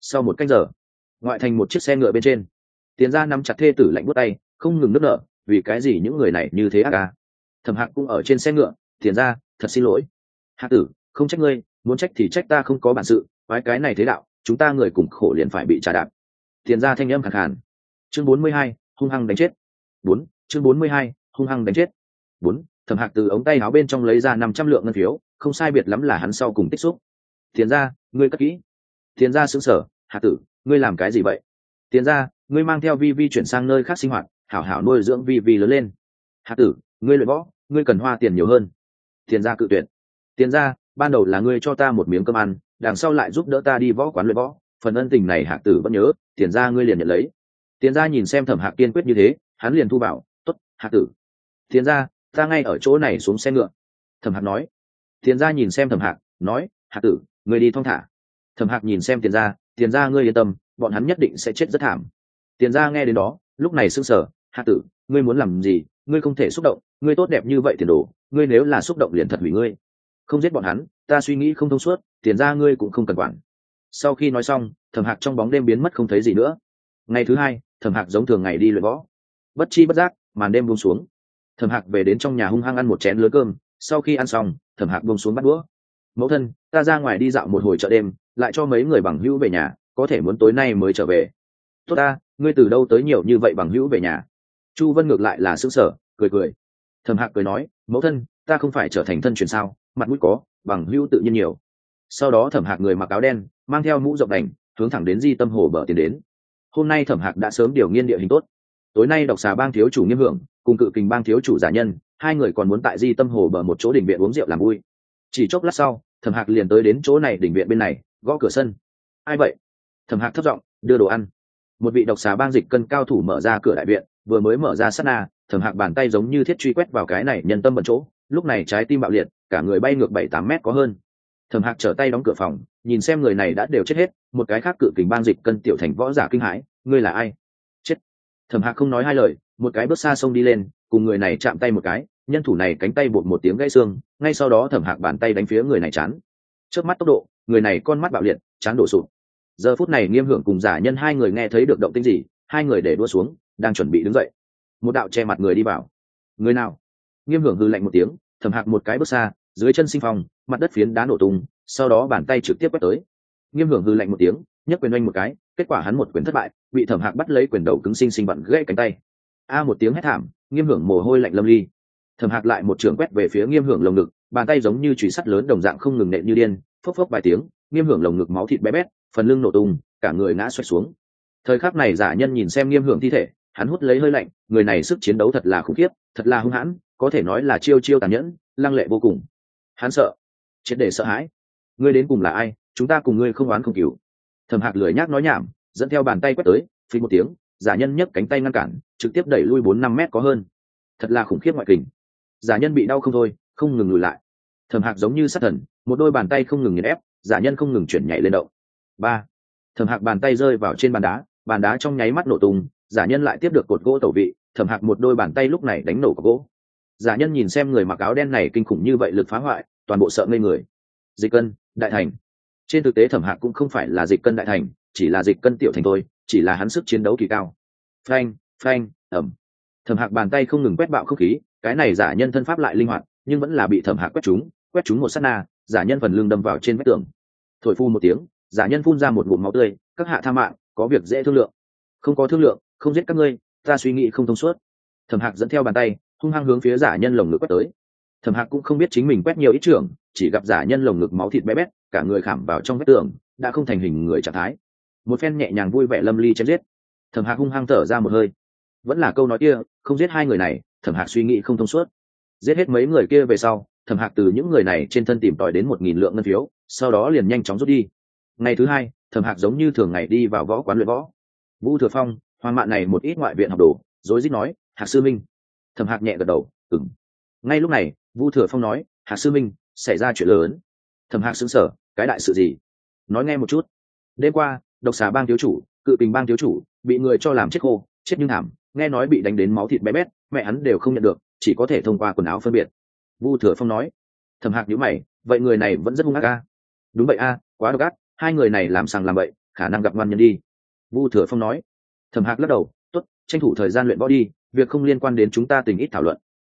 Sau một cách giờ, ngoại thành một chiếc xe ngựa bên trên. Tiền ra nắm chặt thê tử lạnh bút tay, không ngừng nước nợ vì cái gì những người này như thế ác ca thẩm hạc cũng ở trên xe ngựa tiền ra, thật xin lỗi. Hạ tử, không trách ngươi, muốn trách thì trách ta không có bản sự, quái cái này thế đạo, chúng ta người cùng khổ liền phải bị trả đạp. Tiền ra thanh âm khẳng khàn. Chương bốn mươi hai, hung hăng đánh chết. Bốn, chương bốn mươi hai, hung hăng đánh chết. Bốn, thẩm hạc từ ống tay áo bên trong lấy ra năm trăm lượng ngân phiếu, không sai biệt lắm là hắn sau cùng tích xúc. Tiền ra, ngươi cất kỹ. Tiền ra xứng sở hạ tử, ngươi làm cái gì vậy? Tiền ra, ngươi mang theo vi vi chuyển sang nơi khác sinh hoạt, hảo hảo nuôi dưỡng vi vi lớn lên. Hạ tử, ngươi luyện võ, ngươi cần hoa tiền nhiều hơn tiền gia cự tuyệt. Tiền gia ban đầu là ngươi cho ta một miếng cơm ăn đằng sau lại giúp đỡ ta đi võ quán luyện võ. Phần ân tình này hạc tử vẫn nhớ tiền gia ngươi liền nhận lấy. Tiền gia nhìn xem thẩm hạc kiên quyết như thế hắn liền thu bảo t ố t hạc tử. Tiền gia, ta ngay ở chỗ này xuống xe ngựa. Thẩm hạc nói. Tiền gia nhìn xem thẩm hạc nói hạc tử người đi thong thả. Thẩm hạc nhìn xem tiền gia, tiền gia ngươi yên tâm bọn hắn nhất định sẽ chết rất thảm. Tiền gia nghe đến đó lúc này s ư n g sở hạc tử ngươi muốn làm gì? Ngươi không thể xúc động ngươi tốt đẹp như vậy tiền đồ ngươi nếu là xúc động liền thật hủy ngươi. Không giết bọn hắn, ta suy nghĩ không thông suốt, tiền ra ngươi cũng không cần quản. Sau khi nói xong, thẩm hạc trong bóng đêm biến mất không thấy gì nữa. Ngày thứ hai, thẩm hạc giống thường ngày đi luyện võ. Bất chi bất giác, màn đêm buông xuống. Thẩm hạc về đến trong nhà hung hăng ăn một chén lứa cơm. Sau khi ăn xong, thẩm hạc buông xuống bắt đũa. Mẫu thân, ta ra ngoài đi dạo một hồi chợ đêm, lại cho mấy người bằng hữu về nhà, có thể muốn tối nay mới trở về. Tốt ta, ngươi từ đâu tới nhiều như vậy bằng hữu về nhà? Chu vân ngược lại là xứng sở cười cười. Thẩm hạc cười nói mẫu thân, ta không phải trở thành thân truyền sao? Mặt mũi có, bằng hữu tự nhiên nhiều. Sau đó thẩm hạc người mặc áo đen, mang theo mũ rộng đành, hướng thẳng đến di tâm hồ bờ tiến đến. Hôm nay thẩm hạc đã sớm điều nghiên địa hình tốt. Tối nay độc xà bang thiếu chủ nghiêm hưởng, cùng cự kình bang thiếu chủ giả nhân, hai người còn muốn tại di tâm hồ bờ một chỗ đỉnh viện uống rượu làm vui. Chỉ chốc lát sau, thẩm hạc liền tới đến chỗ này đỉnh viện bên này, gõ cửa sân. Ai vậy? Thẩm hạc thất giọng, đưa đồ ăn. Một vị độc xà bang dịch cân cao thủ mở ra cửa đại viện, vừa mới mở ra sát na thẩm hạc bàn tay giống như thiết truy quét vào cái này nhân tâm bận chỗ, lúc này trái tim bạo liệt, cả người bay ngược bảy tám mét có hơn. Thẩm hạc trở tay đóng cửa phòng, nhìn xem người này đã đều chết hết, một cái khác cự kình bang dịch cân tiểu thành võ giả kinh hãi, ngươi là ai? Chết. Thẩm hạc không nói hai lời, một cái bước xa sông đi lên, cùng người này chạm tay một cái, nhân thủ này cánh tay bột một tiếng gãy xương, ngay sau đó thẩm hạc bàn tay đánh phía người này chán. Trước mắt tốc độ, người này con mắt bạo liệt, chán đổ sụp. Giờ phút này nghiêm hưởng cùng giả nhân hai người nghe thấy được động tĩnh gì, hai người để đua xuống, đang chuẩn bị đứng dậy một đạo che mặt người đi vào. Người nào? Nghiêm hưởng hư lạnh một tiếng thẩm hạc một cái bước xa, dưới chân sinh phong mặt đất phiến đá nổ tung, sau đó bàn tay trực tiếp quét tới. Nghiêm hưởng hư lạnh một tiếng, nhấc quyền oanh một cái, kết quả hắn một quyền thất bại, bị thẩm hạc bắt lấy quyền đầu cứng sinh sinh bận gãy cánh tay. A một tiếng hét thảm, nghiêm hưởng mồ hôi lạnh lâm ly. Thẩm hạc lại một trường quét về phía nghiêm hưởng lồng ngực, bàn tay giống như chùy sắt lớn đồng dạng không ngừng nện như điên, phốc phốc vài tiếng, nghiêm hưởng lồng ngực máu thịt bé bét, phần lưng nổ tung, cả người ngã xoay xuống. Thời khắc này giả nhân nhìn xem nghiêm hưởng thi thể hắn hút lấy hơi lạnh, người này sức chiến đấu thật là khủng khiếp, thật là hung hãn, có thể nói là chiêu chiêu tàn nhẫn, lăng lệ vô cùng. Hắn sợ, triệt để sợ hãi. Ngươi đến cùng là ai, chúng ta cùng ngươi không oán không cứu thầm hạc lười nhác nói nhảm, dẫn theo bàn tay quét tới phí một tiếng, giả nhân nhấc cánh tay ngăn cản, trực tiếp đẩy lui bốn năm mét có hơn. Thật là khủng khiếp ngoại kình. Giả nhân bị đau không thôi, không ngừng lùi lại. Thầm hạc giống như sát thần, một đôi bàn tay không ngừng nghiền ép, giả nhân không ngừng chuyển nhảy lên động. Ba. Thầm hạc bàn tay rơi vào trên bàn đá bàn đá trong nháy mắt nổ tung giả nhân lại tiếp được cột gỗ tẩu vị, thẩm hạc một đôi bàn tay lúc này đánh nổ cột gỗ. Giả nhân nhìn xem người mặc áo đen này kinh khủng như vậy lực phá hoại, toàn bộ sợ ngây người. Dịch cân, đại thành. Trên thực tế thẩm hạc cũng không phải là dịch cân đại thành, chỉ là dịch cân tiểu thành thôi, chỉ là hắn sức chiến đấu kỳ cao. Phanh phanh, ẩm. Thẩm hạc bàn tay không ngừng quét bạo không khí, cái này giả nhân thân pháp lại linh hoạt, nhưng vẫn là bị thẩm hạc quét trúng quét trúng một s á t na, giả nhân phần lưng đâm vào trên vách tường. Thổi phu một tiếng, giả nhân phun ra một bụng máu tươi, các hạ tha mạng, có việc dễ thương lượng. Không có thương lượng không giết các ngươi, ta suy nghĩ không thông suốt. Thẩm hạc dẫn theo bàn tay, hung hăng hướng phía giả nhân lồng ngực quét tới. Thẩm hạc cũng không biết chính mình quét nhiều ít trưởng, chỉ gặp giả nhân lồng ngực máu thịt bé bét, cả người khảm vào trong vách tường, đã không thành hình người trạng thái. Một phen nhẹ nhàng vui vẻ lâm ly chém giết. Thẩm hạc hung hăng thở ra một hơi. Vẫn là câu nói kia, không giết hai người này, thẩm hạc suy nghĩ không thông suốt. Giết hết mấy người kia về sau, thẩm hạc từ những người này trên thân tìm tòi đến một nghìn lượng ngân phiếu, sau đó liền nhanh chóng rút đi. Ngày thứ hai, thẩm hạc giống như thường ngày đi vào võ quán luyện võ. Vũ thừa phong hoàng mạn này một ít ngoại viện học đồ, rối rít nói, hạc sư minh. Thẩm hạc nhẹ gật đầu ừng ngay lúc này, vu thừa phong nói, hạc sư minh, xảy ra chuyện lớn. Thẩm hạc xứng sở cái đại sự gì? Nói nghe một chút. Đêm qua, độc xà bang thiếu chủ, cự bình bang thiếu chủ, bị người cho làm chết khô, chết nhưng thảm, nghe nói bị đánh đến máu thịt bé bét, mẹ hắn đều không nhận được, chỉ có thể thông qua quần áo phân biệt. Vu thừa phong nói. Thẩm hạc nhữ mày, vậy người này vẫn rất hung ác a. Đúng vậy a, quá độc ác, hai người này làm sàng làm vậy khả năng gặp ngoan nhân đi. Vu thừa phong nói thẩm hạc lắc đầu t ố t tranh thủ thời gian luyện võ đi, việc không liên quan đến chúng ta tình ít thảo luận.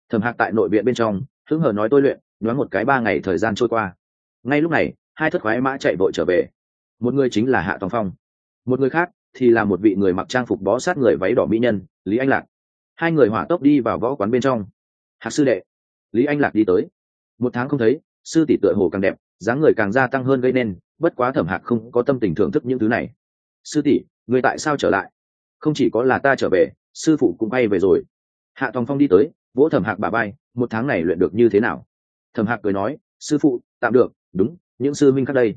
Thẩm hạc tại nội viện bên trong, hứng hờ nói tôi luyện nói một cái ba ngày thời gian trôi qua. Ngay lúc này, hai thất khoái mã chạy vội trở về. Một người chính là hạ tòng phong, một người khác thì là một vị người mặc trang phục bó sát người váy đỏ mỹ nhân, lý anh lạc. Hai người hỏa tốc đi vào võ quán bên trong. Hạc sư đệ. Lý anh lạc đi tới. Một tháng không thấy, sư tỷ tựa hồ càng đẹp, dáng người càng gia tăng hơn gây nên, bất quá thẩm hạc không có tâm tình thưởng thức những thứ này. Sư tỷ, người tại sao trở lại? Không chỉ có là ta trở về, sư phụ cũng bay về rồi. Hạ tòng phong đi tới, vỗ thẩm hạc bà bay một tháng này luyện được như thế nào? Thẩm hạc cười nói, sư phụ, tạm được, đúng, những sư minh khác đây.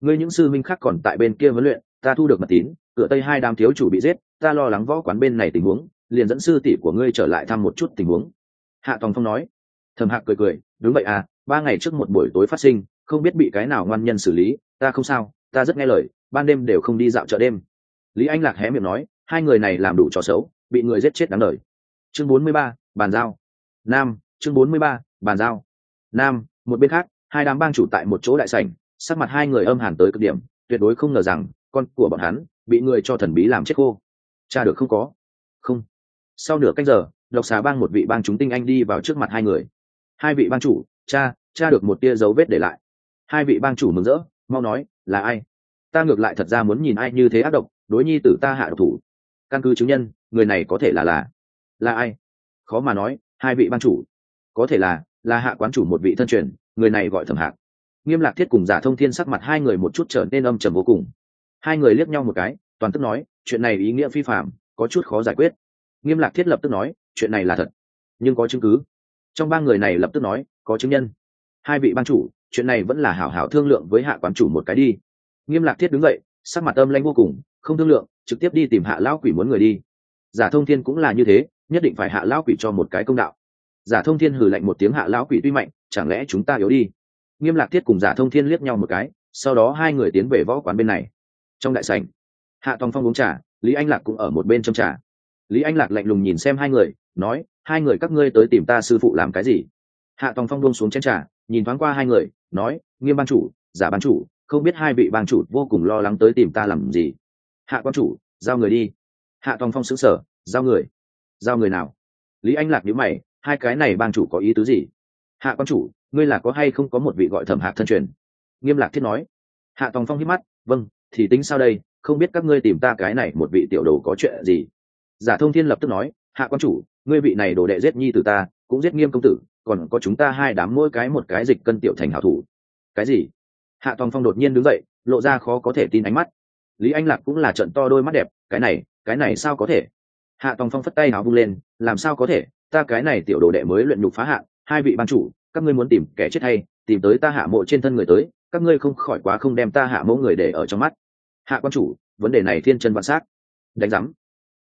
Ngươi những sư minh khác còn tại bên kia huấn luyện, ta thu được mật tín, cửa tây hai đám thiếu chủ bị giết, ta lo lắng võ quán bên này tình huống, liền dẫn sư tỷ của ngươi trở lại thăm một chút tình huống. Hạ tòng phong nói. Thẩm hạc cười cười, đúng vậy à ba ngày trước một buổi tối phát sinh, không biết bị cái nào ngoan nhân xử lý, ta không sao, ta rất nghe lời, ban đêm đều không đi dạo chợ đêm. Lý anh lạc hé miệng nói hai người này làm đủ trò xấu, bị người giết chết đáng lời chương bốn mươi ba, bàn giao. Nam, chương bốn mươi ba, bàn giao. Nam, một bên khác, hai đám bang chủ tại một chỗ đại sảnh, sắc mặt hai người âm hàn tới cực điểm, tuyệt đối không ngờ rằng, con của bọn hắn bị người cho thần bí làm chết khô. Cha được không có? Không. Sau nửa cách giờ, độc xà bang một vị bang chúng tinh anh đi vào trước mặt hai người. Hai vị bang chủ, cha cha được một tia dấu vết để lại. Hai vị bang chủ mừng rỡ, mau nói, là ai? Ta ngược lại thật ra muốn nhìn ai như thế ác độc, đối nhi tử ta hạ độc thủ căn cứ chứng nhân, người này có thể là là là ai? Khó mà nói, hai vị ban chủ. Có thể là là hạ quán chủ một vị thân truyền, người này gọi thẩm hạc. Nghiêm lạc thiết cùng giả thông thiên sắc mặt hai người một chút trở nên âm trầm vô cùng. Hai người liếc nhau một cái, toàn tức nói, chuyện này ý nghĩa phi phạm có chút khó giải quyết. Nghiêm lạc thiết lập tức nói, chuyện này là thật, nhưng có chứng cứ. Trong ba người này lập tức nói, có chứng nhân. Hai vị ban chủ, chuyện này vẫn là hảo hảo thương lượng với hạ quán chủ một cái đi. Nghiêm lạc thiết đứng dậy, sắc mặt âm lanh vô cùng không thương lượng, trực tiếp đi tìm hạ lão quỷ muốn người đi. Giả thông thiên cũng là như thế, nhất định phải hạ lão quỷ cho một cái công đạo. Giả thông thiên hừ lạnh một tiếng hạ lão quỷ tuy mạnh, chẳng lẽ chúng ta yếu đi? Nghiêm lạc thiết cùng giả thông thiên liếc nhau một cái, sau đó hai người tiến về võ quán bên này. Trong đại sảnh, hạ tòng phong uống trà, lý anh lạc cũng ở một bên trong trà. Lý anh lạc lạnh lùng nhìn xem hai người, nói, hai người các ngươi tới tìm ta sư phụ làm cái gì? Hạ tòng phong buông xuống chén trà, nhìn thoáng qua hai người, nói, nghiêm ban chủ, giả ban chủ, không biết hai vị ban chủ vô cùng lo lắng tới tìm ta làm gì? Hạ quan chủ, giao người đi. Hạ tòng phong xứng sở giao người. Giao người nào? Lý anh lạc nhíu mày, hai cái này ban chủ có ý tứ gì? Hạ quan chủ, ngươi là có hay không có một vị gọi thẩm hạc thân truyền? Nghiêm lạc thiết nói. Hạ tòng phong hít mắt vâng thì tính sao đây? Không biết các ngươi tìm ta cái này một vị tiểu đồ có chuyện gì? Giả thông thiên lập tức nói, hạ quan chủ, ngươi vị này đồ đệ giết nhi từ ta, cũng giết nghiêm công tử, còn có chúng ta hai đám mỗi cái một cái dịch cân tiểu thành hảo thủ. Cái gì? Hạ tòng phong đột nhiên đứng dậy, lộ ra khó có thể tin ánh mắt lý anh lạc cũng là trận to đôi mắt đẹp, cái này cái này sao có thể? Hạ tòng phong phất tay áo vung lên, làm sao có thể? Ta cái này tiểu đồ đệ mới luyện nhục phá hạ hai vị ban chủ, các ngươi muốn tìm kẻ chết hay, tìm tới ta hạ mộ trên thân người tới, các ngươi không khỏi quá không đem ta hạ mẫu người để ở trong mắt. Hạ quan chủ, vấn đề này thiên chân vạn sát đánh giám.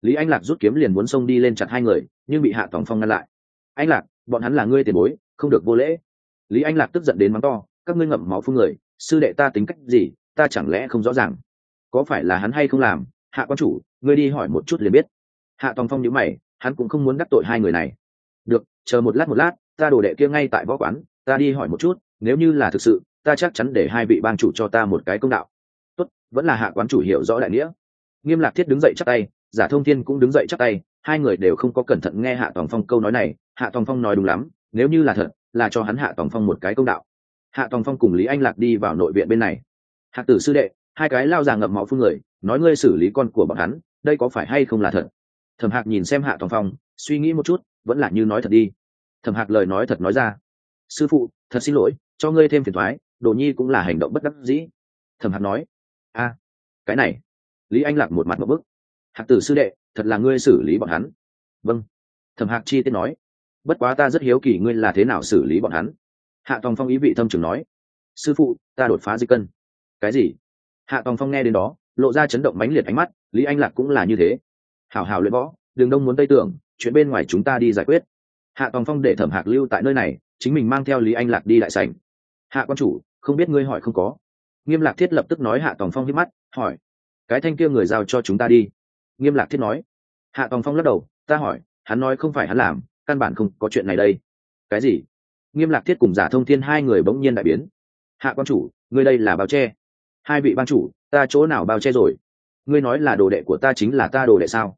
Lý anh lạc rút kiếm liền muốn xông đi lên chặt hai người, nhưng bị hạ tòng phong ngăn lại. Anh lạc, bọn hắn là ngươi tiền bối, không được vô lễ. Lý anh lạc tức giận đến mắng to, các ngươi ngậm máu phun người, sư đệ ta tính cách gì, ta chẳng lẽ không rõ ràng có phải là hắn hay không làm? Hạ quan chủ, ngươi đi hỏi một chút liền biết. Hạ tòng phong nhíu mày, hắn cũng không muốn đắc tội hai người này. Được, chờ một lát một lát, ta đổ đệ kia ngay tại võ quán, ta đi hỏi một chút, nếu như là thực sự, ta chắc chắn để hai vị bang chủ cho ta một cái công đạo. Tốt, vẫn là hạ quán chủ hiểu rõ đại nghĩa. Nghiêm lạc thiết đứng dậy chắc tay, giả thông thiên cũng đứng dậy chắc tay, hai người đều không có cẩn thận nghe hạ tòng phong câu nói này. Hạ tòng phong nói đúng lắm, nếu như là thật, là cho hắn hạ tòng phong một cái công đạo. Hạ tòng phong cùng lý anh lạc đi vào nội viện bên này. Hạ tử sư đệ hai cái lao già ngậm máu phương người, nói ngươi xử lý con của bọn hắn, đây có phải hay không là thật? Thẩm hạc nhìn xem hạ toàn phong, suy nghĩ một chút, vẫn là như nói thật đi. Thẩm hạc lời nói thật nói ra. Sư phụ, thật xin lỗi, cho ngươi thêm phiền thoái, đồ nhi cũng là hành động bất đắc dĩ. Thẩm hạc nói. A, cái này. Lý anh lạc một mặt một bức. Hạc tử sư đệ, thật là ngươi xử lý bọn hắn. Vâng. Thẩm hạc chi tiết nói. Bất quá ta rất hiếu kỳ ngươi là thế nào xử lý bọn hắn. Hạ tòng phong ý vị thâm trường nói. Sư phụ, ta đột phá di cân. Cái gì? Hạ tòng phong nghe đến đó, lộ ra chấn động mãnh liệt ánh mắt, lý anh lạc cũng là như thế. Hảo hảo luyện võ đường đông muốn tây tưởng, chuyện bên ngoài chúng ta đi giải quyết. Hạ tòng phong để thẩm hạc lưu tại nơi này, chính mình mang theo lý anh lạc đi đại sảnh. Hạ quan chủ, không biết ngươi hỏi không có. Nghiêm lạc thiết lập tức nói hạ tòng phong hít mắt, hỏi, cái thanh kia người giao cho chúng ta đi. Nghiêm lạc thiết nói. Hạ tòng phong lắc đầu, ta hỏi, hắn nói không phải hắn làm, căn bản không có chuyện này đây. Cái gì? Nghiêm lạc thiết cùng giả thông thiên hai người bỗng nhiên đại biến. Hạ quan chủ, ngươi đây là bao che hai vị ban chủ, ta chỗ nào bao che rồi? Ngươi nói là đồ đệ của ta chính là ta đồ đệ sao?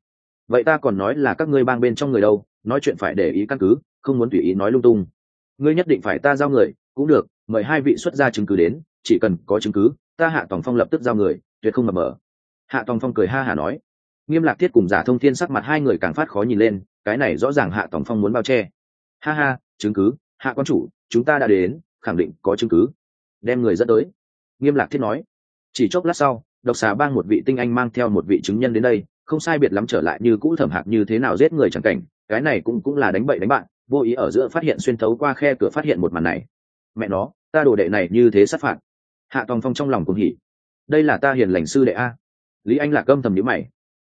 Vậy ta còn nói là các ngươi bang bên trong người đâu, nói chuyện phải để ý căn cứ, không muốn tùy ý nói lung tung. Ngươi nhất định phải ta giao người, cũng được, mời hai vị xuất ra chứng cứ đến, chỉ cần có chứng cứ, ta hạ tòng phong lập tức giao người, tuyệt không mập mờ. Hạ tòng phong cười ha hả nói. Nghiêm lạc thiết cùng giả thông thiên sắc mặt hai người càng phát khó nhìn lên, cái này rõ ràng hạ tòng phong muốn bao che. Ha ha, chứng cứ, hạ quan chủ, chúng ta đã đến, khẳng định có chứng cứ. Đem người dẫn tới. Nghiêm lạc thiết nói chỉ chốc lát sau, độc xà bang một vị tinh anh mang theo một vị chứng nhân đến đây, không sai biệt lắm trở lại như cũ thẩm hạc như thế nào giết người chẳng cảnh, cái này cũng cũng là đánh bậy đánh bạn, vô ý ở giữa phát hiện xuyên thấu qua khe cửa phát hiện một màn này. Mẹ nó, ta đồ đệ này như thế sát phạt. Hạ tòng phong trong lòng cũng hỉ. Đây là ta hiền lành sư đệ a. Lý anh lạc âm thầm nhữ mày.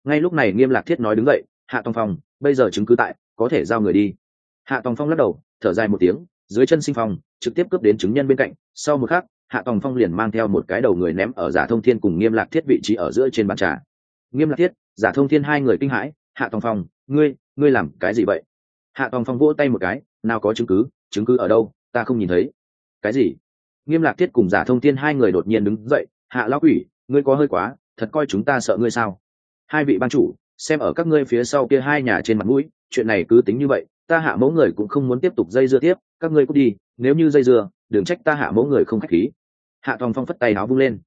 Ngay lúc này nghiêm lạc thiết nói đứng dậy, hạ tòng phong, bây giờ chứng cứ tại, có thể giao người đi. Hạ tòng phong lắc đầu, thở dài một tiếng, dưới chân sinh phong trực tiếp cướp đến chứng nhân bên cạnh, sau một khắc hạ tòng phong liền mang theo một cái đầu người ném ở giả thông thiên cùng nghiêm lạc thiết vị trí ở giữa trên bàn trà. Nghiêm lạc thiết, giả thông thiên hai người kinh hãi, hạ tòng phong, ngươi ngươi làm cái gì vậy? Hạ tòng phong vỗ tay một cái, nào có chứng cứ chứng cứ ở đâu, ta không nhìn thấy. Cái gì? Nghiêm lạc thiết cùng giả thông thiên hai người đột nhiên đứng dậy, hạ lão quỷ, ngươi có hơi quá, thật coi chúng ta sợ ngươi sao? Hai vị ban chủ, xem ở các ngươi phía sau kia hai nhà trên mặt mũi, chuyện này cứ tính như vậy, ta hạ mẫu người cũng không muốn tiếp tục dây dưa tiếp, các ngươi cút đi, nếu như dây dưa đừng trách ta hạ mẫu người không khách khí. Hạ thòng phong phất tay áo vung lên.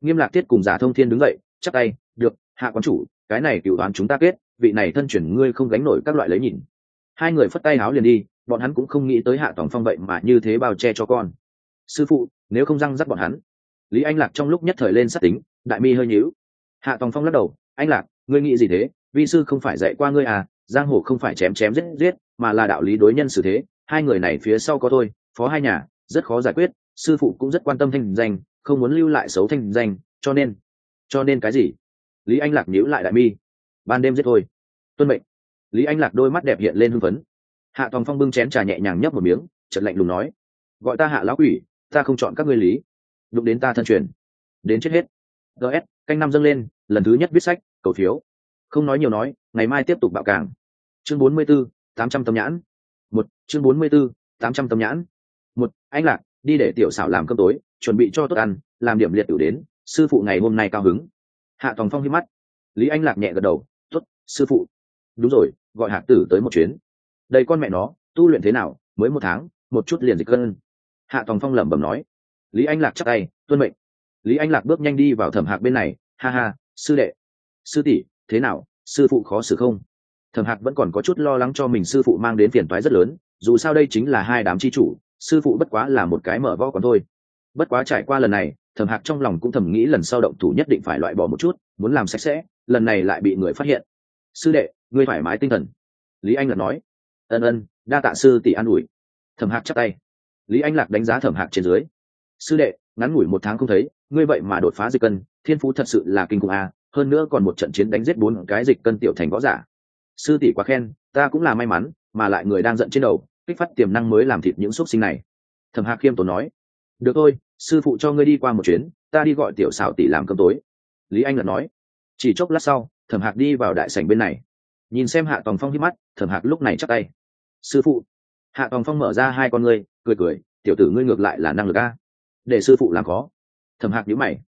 Nghiêm lạc tiết cùng giả thông thiên đứng dậy chắc tay, được, hạ quán chủ, cái này cựu đoán chúng ta kết, vị này thân chuyển ngươi không gánh nổi các loại lấy nhìn. Hai người phất tay áo liền đi, bọn hắn cũng không nghĩ tới hạ tòng phong vậy mà như thế bao che cho con. Sư phụ, nếu không răng dắt bọn hắn. Lý anh lạc trong lúc nhất thời lên sát tính, đại mi hơi nhíu. Hạ tòng phong lắc đầu, anh lạc, ngươi nghĩ gì thế? Vi sư không phải dạy qua ngươi à giang hồ không phải chém chém giết giết, mà là đạo lý đối nhân xử thế. Hai người này phía sau có tôi, phó hai nhà rất khó giải quyết sư phụ cũng rất quan tâm thanh danh không muốn lưu lại xấu thanh danh cho nên cho nên cái gì? Lý anh lạc nhíu lại đại mi. Ban đêm giết thôi. Tuân mệnh. Lý anh lạc đôi mắt đẹp hiện lên hưng phấn. Hạ tòng phong bưng chén trà nhẹ nhàng nhấp một miếng chật lạnh lùng nói gọi ta hạ lão quỷ ta không chọn các ngươi lý. Đụng đến ta thân truyền. Đến chết hết. Gs canh năm dâng lên lần thứ nhất viết sách cầu phiếu. Không nói nhiều nói ngày mai tiếp tục bạo cảng. chương bốn mươi 44, tám trăm tâm nhãn. Một chương bốn mươi b ố tám trăm tâm nhãn anh lạc, đi để tiểu xảo làm cơm tối, chuẩn bị cho tốt ăn, làm điểm liệt tiểu đến, sư phụ ngày hôm nay cao hứng. Hạ tòng phong hít mắt. Lý anh lạc nhẹ gật đầu t ố t sư phụ. Đúng rồi, gọi hạc tử tới một chuyến. Đây con mẹ nó, tu luyện thế nào, mới một tháng, một chút liền dịch cân. Hạ tòng phong lẩm bẩm nói. Lý anh lạc chắc tay, tuân mệnh. Lý anh lạc bước nhanh đi vào thẩm hạc bên này, ha ha, sư đệ. Sư tỷ, thế nào, sư phụ khó xử không? Thẩm hạc vẫn còn có chút lo lắng cho mình sư phụ mang đến phiền toái rất lớn, dù sao đây chính là hai đám c h i chủ sư phụ bất quá là một cái mở võ còn thôi. Bất quá trải qua lần này, thẩm hạc trong lòng cũng thầm nghĩ lần sau động thủ nhất định phải loại bỏ một chút, muốn làm sạch sẽ, lần này lại bị người phát hiện. Sư đệ, ngươi thoải mái tinh thần. Lý anh lạc nói. Ân ân, đa tạ sư tỷ an ủi. Thẩm hạc chắc tay. Lý anh lạc đánh giá thẩm hạc trên dưới. Sư đệ, ngắn ngủi một tháng không thấy, ngươi vậy mà đột phá dịch cân, thiên phú thật sự là kinh khủng a, hơn nữa còn một trận chiến đánh giết bốn cái dịch cân tiểu thành võ giả. Sư tỷ quá khen, ta cũng là may mắn, mà lại người đang giận trên đầu kích phát tiềm năng mới làm thịt những xúc sinh này. Thẩm hạc khiêm tốn nói, được thôi, sư phụ cho ngươi đi qua một chuyến, ta đi gọi tiểu xảo tỷ làm cơm tối. Lý anh lật nói, chỉ chốc lát sau, thẩm hạc đi vào đại sảnh bên này. Nhìn xem hạ tòng phong hít mắt, thẩm hạc lúc này chắc tay, sư phụ. Hạ tòng phong mở ra hai con ngươi, cười cười, tiểu tử ngươi ngược lại là năng lực a. Để sư phụ làm khó. Thẩm hạc nhíu mày.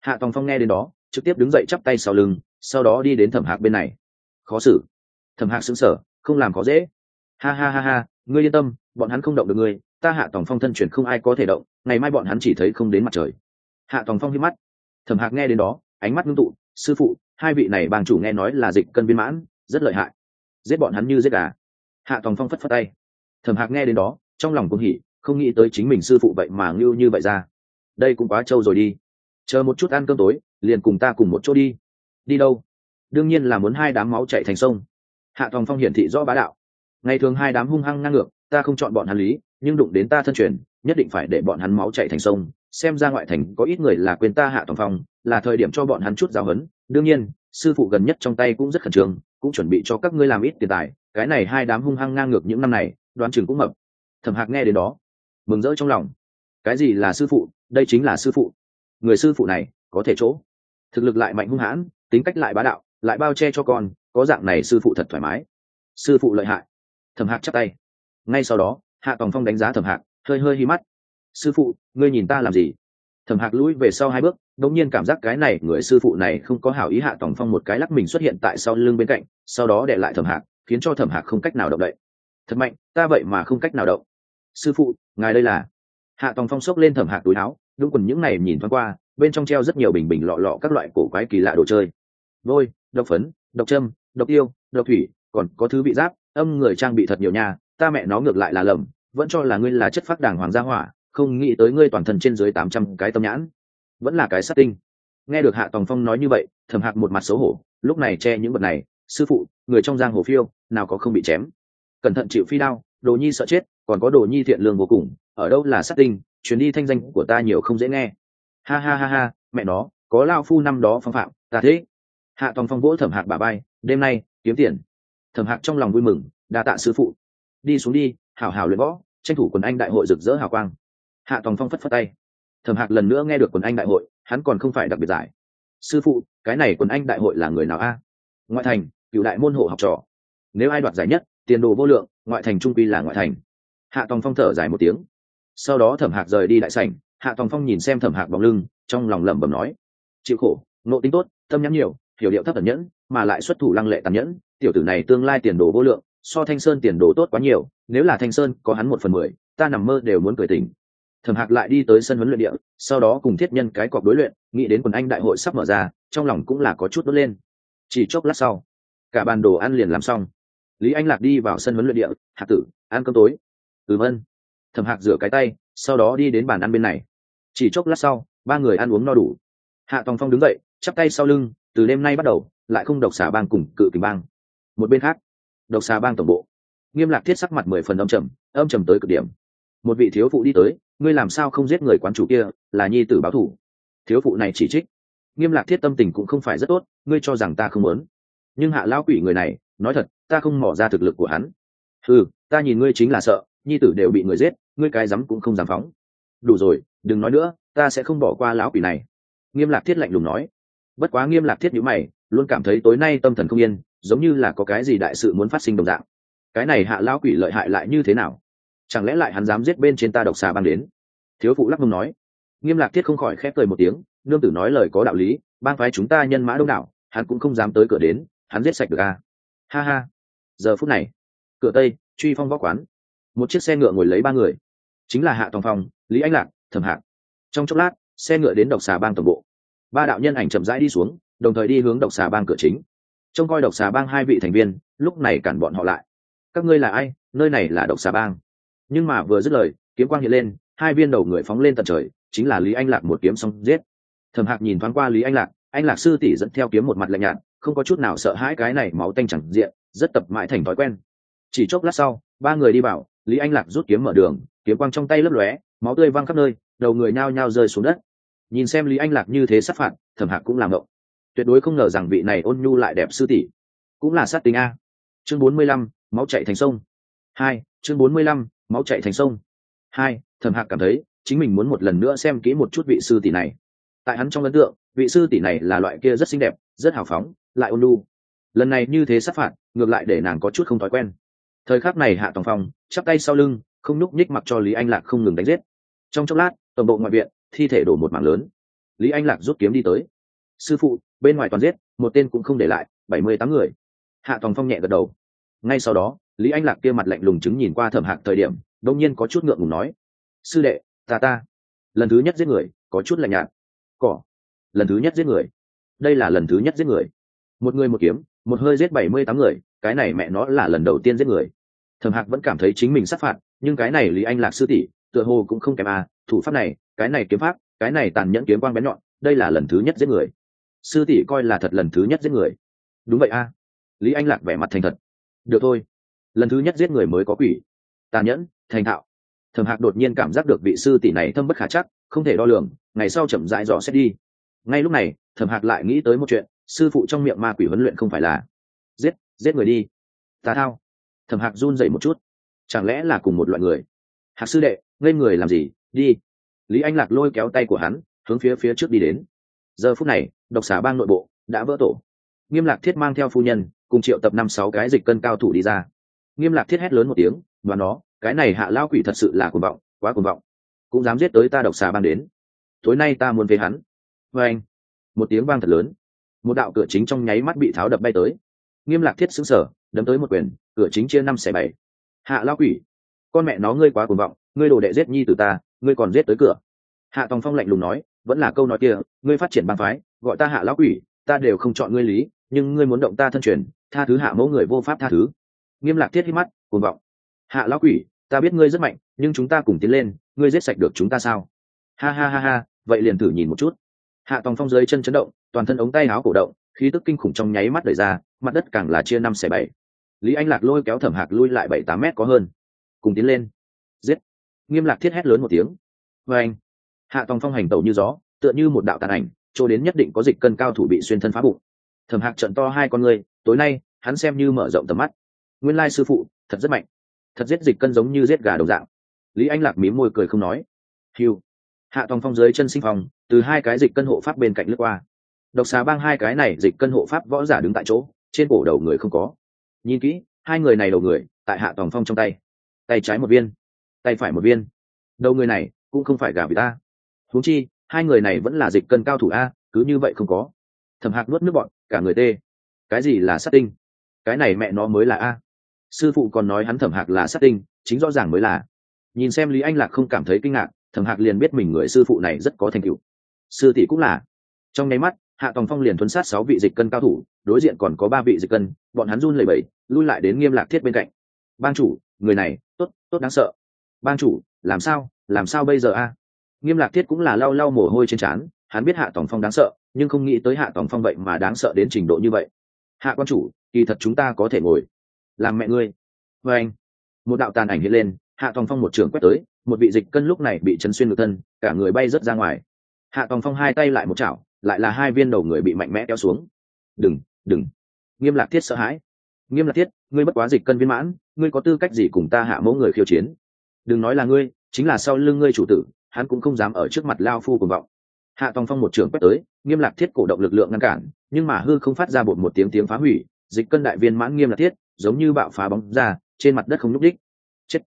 Hạ tòng phong nghe đến đó, trực tiếp đứng dậy chắp tay sau lưng, sau đó đi đến thẩm hạc bên này. Khó xử. Thẩm hạc xứng sở không làm khó dễ. Ha ha ha ha ngươi yên tâm, bọn hắn không động được ngươi, ta hạ tòng phong thân chuyển không ai có thể động, ngày mai bọn hắn chỉ thấy không đến mặt trời. Hạ tòng phong hít mắt. Thẩm hạc nghe đến đó, ánh mắt ngưng tụ, sư phụ, hai vị này bàng chủ nghe nói là dịch cân viên mãn, rất lợi hại. Giết bọn hắn như giết gà. Hạ tòng phong phất phất tay. Thẩm hạc nghe đến đó, trong lòng cũng hỉ, không nghĩ tới chính mình sư phụ vậy mà ngưu như vậy ra. Đây cũng quá trâu rồi đi. Chờ một chút ăn cơm tối, liền cùng ta cùng một chỗ đi. Đi đâu? Đương nhiên là muốn hai đám máu chạy thành sông. Hạ tòng phong hiển thị rõ bá đạo ngày thường hai đám hung hăng ngang ngược, ta không chọn bọn hắn lý, nhưng đụng đến ta thân truyền, nhất định phải để bọn hắn máu chạy thành sông. Xem ra ngoại thành có ít người là quên ta hạ toàn phong, là thời điểm cho bọn hắn chút giáo huấn. Đương nhiên, sư phụ gần nhất trong tay cũng rất khẩn trương, cũng chuẩn bị cho các ngươi làm ít tiền tài. Cái này hai đám hung hăng ngang ngược những năm này, đoán chừng cũng mập. Thẩm hạc nghe đến đó, mừng rỡ trong lòng. Cái gì là sư phụ? Đây chính là sư phụ. Người sư phụ này, có thể chỗ. Thực lực lại mạnh hung hãn, tính cách lại bá đạo, lại bao che cho con, có dạng này sư phụ thật thoải mái. Sư phụ lợi hại thẩm hạc chắp tay. Ngay sau đó, hạ tòng phong đánh giá thẩm hạc, hơi hơi hi mắt. Sư phụ, ngươi nhìn ta làm gì? Thẩm hạc lũi về sau hai bước, đột nhiên cảm giác cái này người sư phụ này không có hảo ý hạ tòng phong một cái lắc mình xuất hiện tại sau lưng bên cạnh, sau đó để lại thẩm hạc, khiến cho thẩm hạc không cách nào động đậy. Thật mạnh, ta vậy mà không cách nào động. Sư phụ, ngài đây là? Hạ tòng phong xốc lên thẩm hạc túi áo, đúng quần những này nhìn thoáng qua, bên trong treo rất nhiều bình bình lọ lọ các loại cổ quái kỳ lạ đồ chơi. Vôi, độc phấn, độc châm, độc tiêu độc thủy, còn có thứ bị giáp âm người trang bị thật nhiều nha, ta mẹ nó ngược lại là lầm, vẫn cho là ngươi là chất phát đảng hoàng gia hỏa, không nghĩ tới ngươi toàn thân trên dưới tám trăm cái tâm nhãn. Vẫn là cái sát tinh. Nghe được hạ tòng phong nói như vậy thầm hạc một mặt xấu hổ, lúc này che những vật này, sư phụ, người trong giang hồ phiêu, nào có không bị chém. Cẩn thận chịu phi đao, đồ nhi sợ chết, còn có đồ nhi thiện lương vô cùng, ở đâu là sát tinh, chuyến đi thanh danh của ta nhiều không dễ nghe. Ha ha ha ha, mẹ nó, có lao phu năm đó phong phạm, ta thế. Hạ tòng phong vỗ thẩm hạc bà bay đêm nay, kiếm tiền thẩm hạc trong lòng vui mừng, đa tạ sư phụ. Đi xuống đi, hảo hảo luyện võ, tranh thủ quần anh đại hội rực rỡ hào quang. Hạ tòng phong phất phất tay. Thẩm hạc lần nữa nghe được quần anh đại hội, hắn còn không phải đặc biệt giải. Sư phụ, cái này quần anh đại hội là người nào a? Ngoại thành, cựu đại môn hộ học trò. Nếu ai đoạt giải nhất, tiền đồ vô lượng, ngoại thành trung quy là ngoại thành. Hạ tòng phong thở dài một tiếng. Sau đó thẩm hạc rời đi đại sảnh, hạ tòng phong nhìn xem thẩm hạc bóng lưng, trong lòng lẩm bẩm nói. Chịu khổ nộ tính tốt, tâm nhắn nhiều, hiểu điệu thấp tẩn nhẫn, mà lại xuất thủ lăng lệ tàn nhẫn tiểu tử này tương lai tiền đồ vô lượng, so thanh sơn tiền đồ tốt quá nhiều, nếu là thanh sơn có hắn một phần mười, ta nằm mơ đều muốn cười tình thẩm hạc lại đi tới sân huấn luyện địa, sau đó cùng thiết nhân cái cọc đối luyện, nghĩ đến quần anh đại hội sắp mở ra, trong lòng cũng là có chút đốt lên. Chỉ chốc lát sau, cả bàn đồ ăn liền làm xong. Lý anh lạc đi vào sân huấn luyện địa, hạc tử, ăn cơm tối. Ừ vân thẩm hạc rửa cái tay, sau đó đi đến bàn ăn bên này. Chỉ chốc lát sau, ba người ăn uống no đủ. Hạ tòng phong đứng dậy, chắp tay sau lưng, từ đêm nay bắt đầu, lại không độc xả bang cùng cự kình bang một bên khác, độc xà bang tổng bộ. Nghiêm lạc thiết sắc mặt mười phần âm trầm âm trầm tới cực điểm. Một vị thiếu phụ đi tới, ngươi làm sao không giết người quán chủ kia, là nhi tử báo thủ? Thiếu phụ này chỉ trích. Nghiêm lạc thiết tâm tình cũng không phải rất tốt, ngươi cho rằng ta không muốn. Nhưng hạ lão quỷ người này, nói thật, ta không mỏ ra thực lực của hắn. Ừ ta nhìn ngươi chính là sợ, nhi tử đều bị người giết, ngươi cái rắm cũng không dám phóng. Đủ rồi, đừng nói nữa, ta sẽ không bỏ qua lão quỷ này. Nghiêm lạc thiết lạnh lùng nói. Bất quá nghiêm lạc thiết nhữ mày, luôn cảm thấy tối nay tâm thần không yên giống như là có cái gì đại sự muốn phát sinh đồng dạng. Cái này hạ lão quỷ lợi hại lại như thế nào? Chẳng lẽ lại hắn dám giết bên trên ta độc xà băng đến? Thiếu phụ lắc mông nói. Nghiêm lạc thiết không khỏi khép cười một tiếng, nương tử nói lời có đạo lý, bang phái chúng ta nhân mã đông đảo, hắn cũng không dám tới cửa đến, hắn giết sạch được à. ha ha. Giờ phút này, cửa tây, truy phong võ quán. Một chiếc xe ngựa ngồi lấy ba người. Chính là hạ tòng phong, lý anh lạc, thẩm hạc. Trong chốc lát, xe ngựa đến độc xà bang tổng bộ. Ba đạo nhân ảnh chậm rãi đi xuống, đồng thời đi hướng độc xà bang cửa chính trông coi độc xà bang hai vị thành viên, lúc này cản bọn họ lại. Các ngươi là ai? Nơi này là độc xà bang. Nhưng mà vừa dứt lời, kiếm quang hiện lên, hai viên đầu người phóng lên tận trời, chính là lý anh lạc một kiếm xong giết. Thẩm hạc nhìn thoáng qua lý anh lạc anh lạc sư tỷ dẫn theo kiếm một mặt lạnh nhạt, không có chút nào sợ hãi cái này máu tanh chẳng diện, rất tập mãi thành thói quen. Chỉ chốc lát sau, ba người đi vào, lý anh lạc rút kiếm mở đường, kiếm quang trong tay lấp lóe, máu tươi văng khắp nơi, đầu người nhao nhao rơi xuống đất. Nhìn xem lý anh lạc như thế sát phạt, thẩm hạc cũng làm ngộng tuyệt đối không ngờ rằng vị này ôn nhu lại đẹp sư tỷ. Cũng là sát tính a. Chương bốn mươi lăm máu chạy thành sông. Hai chương bốn mươi lăm máu chạy thành sông. Hai thẩm hạc cảm thấy chính mình muốn một lần nữa xem kỹ một chút vị sư tỷ này. Tại hắn trong ấn tượng vị sư tỷ này là loại kia rất xinh đẹp rất hào phóng lại ôn nhu. lần này như thế sát phạt ngược lại để nàng có chút không thói quen. Thời khắc này hạ tòng phòng, chắp tay sau lưng không nhúc nhích mặc cho lý anh lạc không ngừng đánh giết. Trong chốc lát toàn bộ ngoại viện thi thể đổ một mảng lớn. Lý anh lạc rút kiếm đi tới. Sư phụ bên ngoài toàn giết, một tên cũng không để lại, bảy mươi tám người. Hạ tòng phong nhẹ gật đầu. Ngay sau đó, lý anh lạc kia mặt lạnh lùng chứng nhìn qua thẩm hạc thời điểm đông nhiên có chút ngượng ngùng nói, sư đệ, ta ta, lần thứ nhất giết người, có chút lạnh nhạt. Cỏ, lần thứ nhất giết người? Đây là lần thứ nhất giết người. Một người một kiếm, một hơi giết bảy mươi tám người, cái này mẹ nó là lần đầu tiên giết người. Thẩm hạc vẫn cảm thấy chính mình sát phạt, nhưng cái này lý anh lạc sư tỷ, tựa hồ cũng không kém à thủ pháp này, cái này kiếm pháp, cái này tàn nhẫn kiếm quang bén nhọn, đây là lần thứ nhất giết người sư tỷ coi là thật lần thứ nhất giết người. Đúng vậy a. À. lý anh lạc vẻ mặt thành thật. Được thôi. Lần thứ nhất giết người mới có quỷ. Tàn nhẫn, thành thạo. Thẩm hạc đột nhiên cảm giác được vị sư tỷ này thâm bất khả chắc, không thể đo lường, ngày sau chậm dại dò xét đi. Ngay lúc này, thẩm hạc lại nghĩ tới một chuyện, sư phụ trong miệng ma quỷ huấn luyện không phải là, giết giết người đi. Tà thao. Thẩm hạc run dậy một chút. Chẳng lẽ là cùng một loại người? Hạc sư đệ, ngây người làm gì? Đi. Lý anh lạc lôi kéo tay của hắn, hướng phía phía trước đi đến giờ phút này, độc xà bang nội bộ đã vỡ tổ. Nghiêm lạc thiết mang theo phu nhân, cùng triệu tập năm sáu cái dịch cân cao thủ đi ra. Nghiêm lạc thiết hét lớn một tiếng và nó, cái này hạ lao quỷ thật sự là cuồng vọng, quá cuồng vọng. Cũng dám giết tới ta độc xà bang đến. Tối nay ta muốn về hắn. Vê anh, một tiếng vang thật lớn. Một đạo cửa chính trong nháy mắt bị tháo đập bay tới. Nghiêm lạc thiết xứng sở đấm tới một quyền, cửa chính chia năm xẻ bảy. Hạ lao quỷ, con mẹ nó ngươi quá cuồng vọng, ngươi đồ đệ giết nhi từ ta, ngươi còn giết tới cửa. Hạ tòng phong lạnh lùng nói vẫn là câu nói kia, ngươi phát triển bang phái, gọi ta hạ lão quỷ, ta đều không chọn ngươi lý, nhưng ngươi muốn động ta thân truyền, tha thứ hạ mẫu người vô pháp tha thứ. Nghiêm lạc thiết hít mắt, cuồng vọng. Hạ lão quỷ, ta biết ngươi rất mạnh, nhưng chúng ta cùng tiến lên, ngươi giết sạch được chúng ta sao? Ha ha ha ha, vậy liền thử nhìn một chút. Hạ tòng phong dưới chân chấn động, toàn thân ống tay áo cổ động, khí tức kinh khủng trong nháy mắt đẩy ra, mặt đất càng là chia năm xẻ bảy. Lý anh lạc lôi kéo thẩm hạc lui lại bảy tám mét có hơn. Cùng tiến lên. Giết. Nghiêm lạc thiết hét lớn một tiếng. Vê anh hạ tòng phong hành tẩu như gió, tựa như một đạo tàn ảnh, chỗ đến nhất định có dịch cân cao thủ bị xuyên thân phá bụng. Thẩm hạc trận to hai con người tối nay, hắn xem như mở rộng tầm mắt. Nguyên lai sư phụ, thật rất mạnh. Thật giết dịch cân giống như giết gà đầu dạng. Lý anh lạc mím môi cười không nói. Hiu hạ tòng phong dưới chân sinh phòng, từ hai cái dịch cân hộ pháp bên cạnh lướt qua. Độc xà bang hai cái này dịch cân hộ pháp võ giả đứng tại chỗ, trên cổ đầu người không có. Nhìn kỹ, hai người này đầu người, tại hạ tòng phong trong tay. Tay trái một viên, tay phải một viên. Đầu người này, cũng không phải gà vì ta huống chi, hai người này vẫn là dịch cân cao thủ a, cứ như vậy không có. Thầm hạc nuốt nước bọn cả người tê. Cái gì là sát tinh? Cái này mẹ nó mới là a. Sư phụ còn nói hắn thẩm hạc là sát tinh, chính rõ ràng mới là. Nhìn xem lý anh lạc không cảm thấy kinh ngạc, thẩm hạc liền biết mình người sư phụ này rất có thành tựu. Sư tỷ cũng là. Trong nháy mắt, hạ tòng phong liền thuấn sát sáu vị dịch cân cao thủ, đối diện còn có ba vị dịch cân, bọn hắn run lẩy bẩy, lui lại đến nghiêm lạc thiết bên cạnh. Ban chủ, người này, tốt tốt đáng sợ. Ban chủ, làm sao làm sao bây giờ a? Nghiêm lạc thiết cũng là lau lau mồ hôi trên trán, hắn biết hạ tòng phong đáng sợ, nhưng không nghĩ tới hạ tòng phong vậy mà đáng sợ đến trình độ như vậy. Hạ quan chủ, kỳ thật chúng ta có thể ngồi. Làm mẹ ngươi. Vê anh, một đạo tàn ảnh hiện lên, hạ tòng phong một trường quét tới, một vị dịch cân lúc này bị chấn xuyên ngược thân, cả người bay rớt ra ngoài. Hạ tòng phong hai tay lại một chảo, lại là hai viên đầu người bị mạnh mẽ kéo xuống. Đừng đừng. Nghiêm lạc thiết sợ hãi. Nghiêm lạc thiết, ngươi bất quá dịch cân viên mãn, ngươi có tư cách gì cùng ta hạ mẫu người khiêu chiến? Đừng nói là ngươi, chính là sau lưng ngươi chủ tử hắn cũng không dám ở trước mặt lao phu cùng vọng. Hạ tòng phong một trường quét tới, nghiêm lạc thiết cổ động lực lượng ngăn cản, nhưng mà hư không phát ra bột một tiếng tiếng phá hủy, dịch cân đại viên mãn nghiêm lạc thiết, giống như bạo phá bóng ra, trên mặt đất không nhúc đích chết!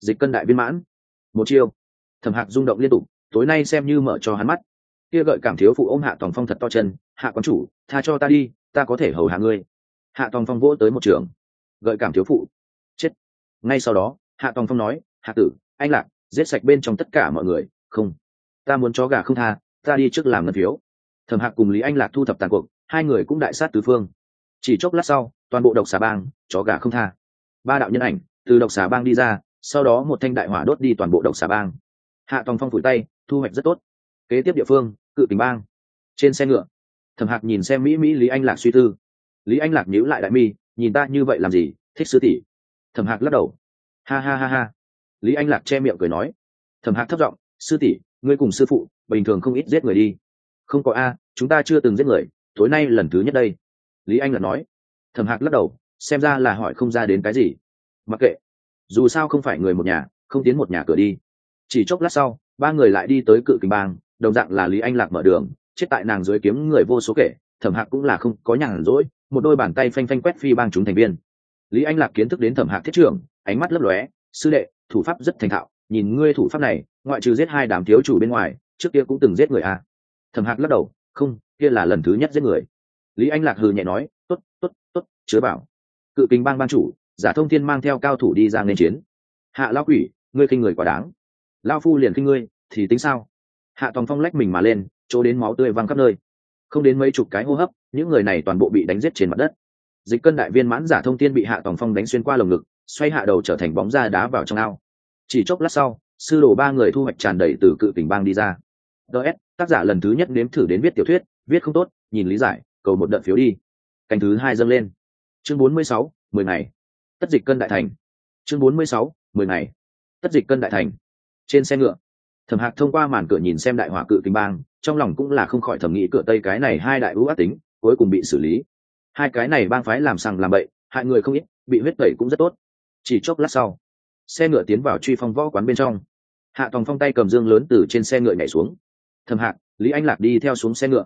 Dịch cân đại viên mãn. Một chiêu. Thẩm hạc rung động liên tục, tối nay xem như mở cho hắn mắt. Kia gợi cảm thiếu phụ ôm hạ tòng phong thật to chân, hạ quán chủ, tha cho ta đi, ta có thể hầu hạ ngươi. Hạ tòng phong vỗ tới một trường. Gợi cảm thiếu phụ. Chết! Ngay sau đó, hạ tòng phong nói, hạ tử, anh lạc giết sạch bên trong tất cả mọi người, không, ta muốn chó gà không tha, ta đi trước làm ngân phiếu. Thẩm hạc cùng lý anh lạc thu thập tàn cuộc, hai người cũng đại sát tứ phương. Chỉ chốc lát sau, toàn bộ độc xà bang, chó gà không tha. Ba đạo nhân ảnh, từ độc xà bang đi ra, sau đó một thanh đại hỏa đốt đi toàn bộ độc xà bang. Hạ tòng phong phủi tay, thu hoạch rất tốt. Kế tiếp địa phương, cự tình bang. Trên xe ngựa, thẩm hạc nhìn xem mỹ mỹ lý anh lạc suy tư. Lý anh lạc nhíu lại đại mi, nhìn ta như vậy làm gì? Thích sứ tỷ. Thẩm hạc lắc đầu. Ha ha ha ha lý anh lạc che miệng cười nói. Thẩm hạc thấp giọng, sư tỷ, ngươi cùng sư phụ, bình thường không ít giết người đi. Không có a, chúng ta chưa từng giết người, tối nay lần thứ nhất đây. Lý anh lạc nói. Thẩm hạc lắc đầu, xem ra là hỏi không ra đến cái gì. Mặc kệ, dù sao không phải người một nhà, không tiến một nhà cửa đi. Chỉ chốc lát sau, ba người lại đi tới cự kình bang, đồng dạng là lý anh lạc mở đường, chết tại nàng dưới kiếm người vô số kể, thẩm hạc cũng là không có nhàn rỗi, một đôi bàn tay phanh phanh quét phi bang chúng thành viên. Lý anh lạc kiến thức đến thẩm hạc thiết trưởng, ánh mắt lấp lóe, sư đệ thủ pháp rất thành thạo, nhìn ngươi thủ pháp này, ngoại trừ giết hai đám thiếu chủ bên ngoài, trước kia cũng từng giết người à. thẩm hạc lắc đầu, không, kia là lần thứ nhất giết người. Lý anh lạc hừ nhẹ nói t ố t t ố t t ố t chứa bảo. Cự kính bang ban chủ, giả thông thiên mang theo cao thủ đi ra nên chiến. Hạ lao quỷ, ngươi khinh người quá đáng. Lao phu liền khinh ngươi, thì tính sao? Hạ tòng phong lách mình mà lên, chỗ đến máu tươi văng khắp nơi. Không đến mấy chục cái hô hấp, những người này toàn bộ bị đánh giết trên mặt đất. Dịch cân đại viên mãn giả thông tiên bị hạ tòng phong đánh xuyên qua lồng ngực xoay hạ đầu trở thành bóng da đá vào trong ao. Chỉ chốc lát sau, sư đồ ba người thu hoạch tràn đầy từ cự tình bang đi ra. Ts tác giả lần thứ nhất nếm thử đến viết tiểu thuyết, viết không tốt, nhìn lý giải, cầu một đợt phiếu đi. Canh thứ hai dâng lên. Chương bốn mươi sáu, mười ngày. Tất dịch cân đại thành. Chương bốn mươi sáu, mười ngày. Tất dịch cân đại thành. Trên xe ngựa. Thẩm hạc thông qua màn cửa nhìn xem đại hỏa cự kinh bang, trong lòng cũng là không khỏi thẩm nghĩ cửa tây cái này hai đại ưu ác tính, cuối cùng bị xử lý. Hai cái này bang phái làm sằng làm bậy, hại người không ít, bị huyết tẩy cũng rất tốt chỉ chốc lát sau, xe ngựa tiến vào truy phong võ quán bên trong. Hạ tòng phong tay cầm dương lớn từ trên xe ngựa nhảy xuống. Thầm hạc lý anh lạc đi theo xuống xe ngựa.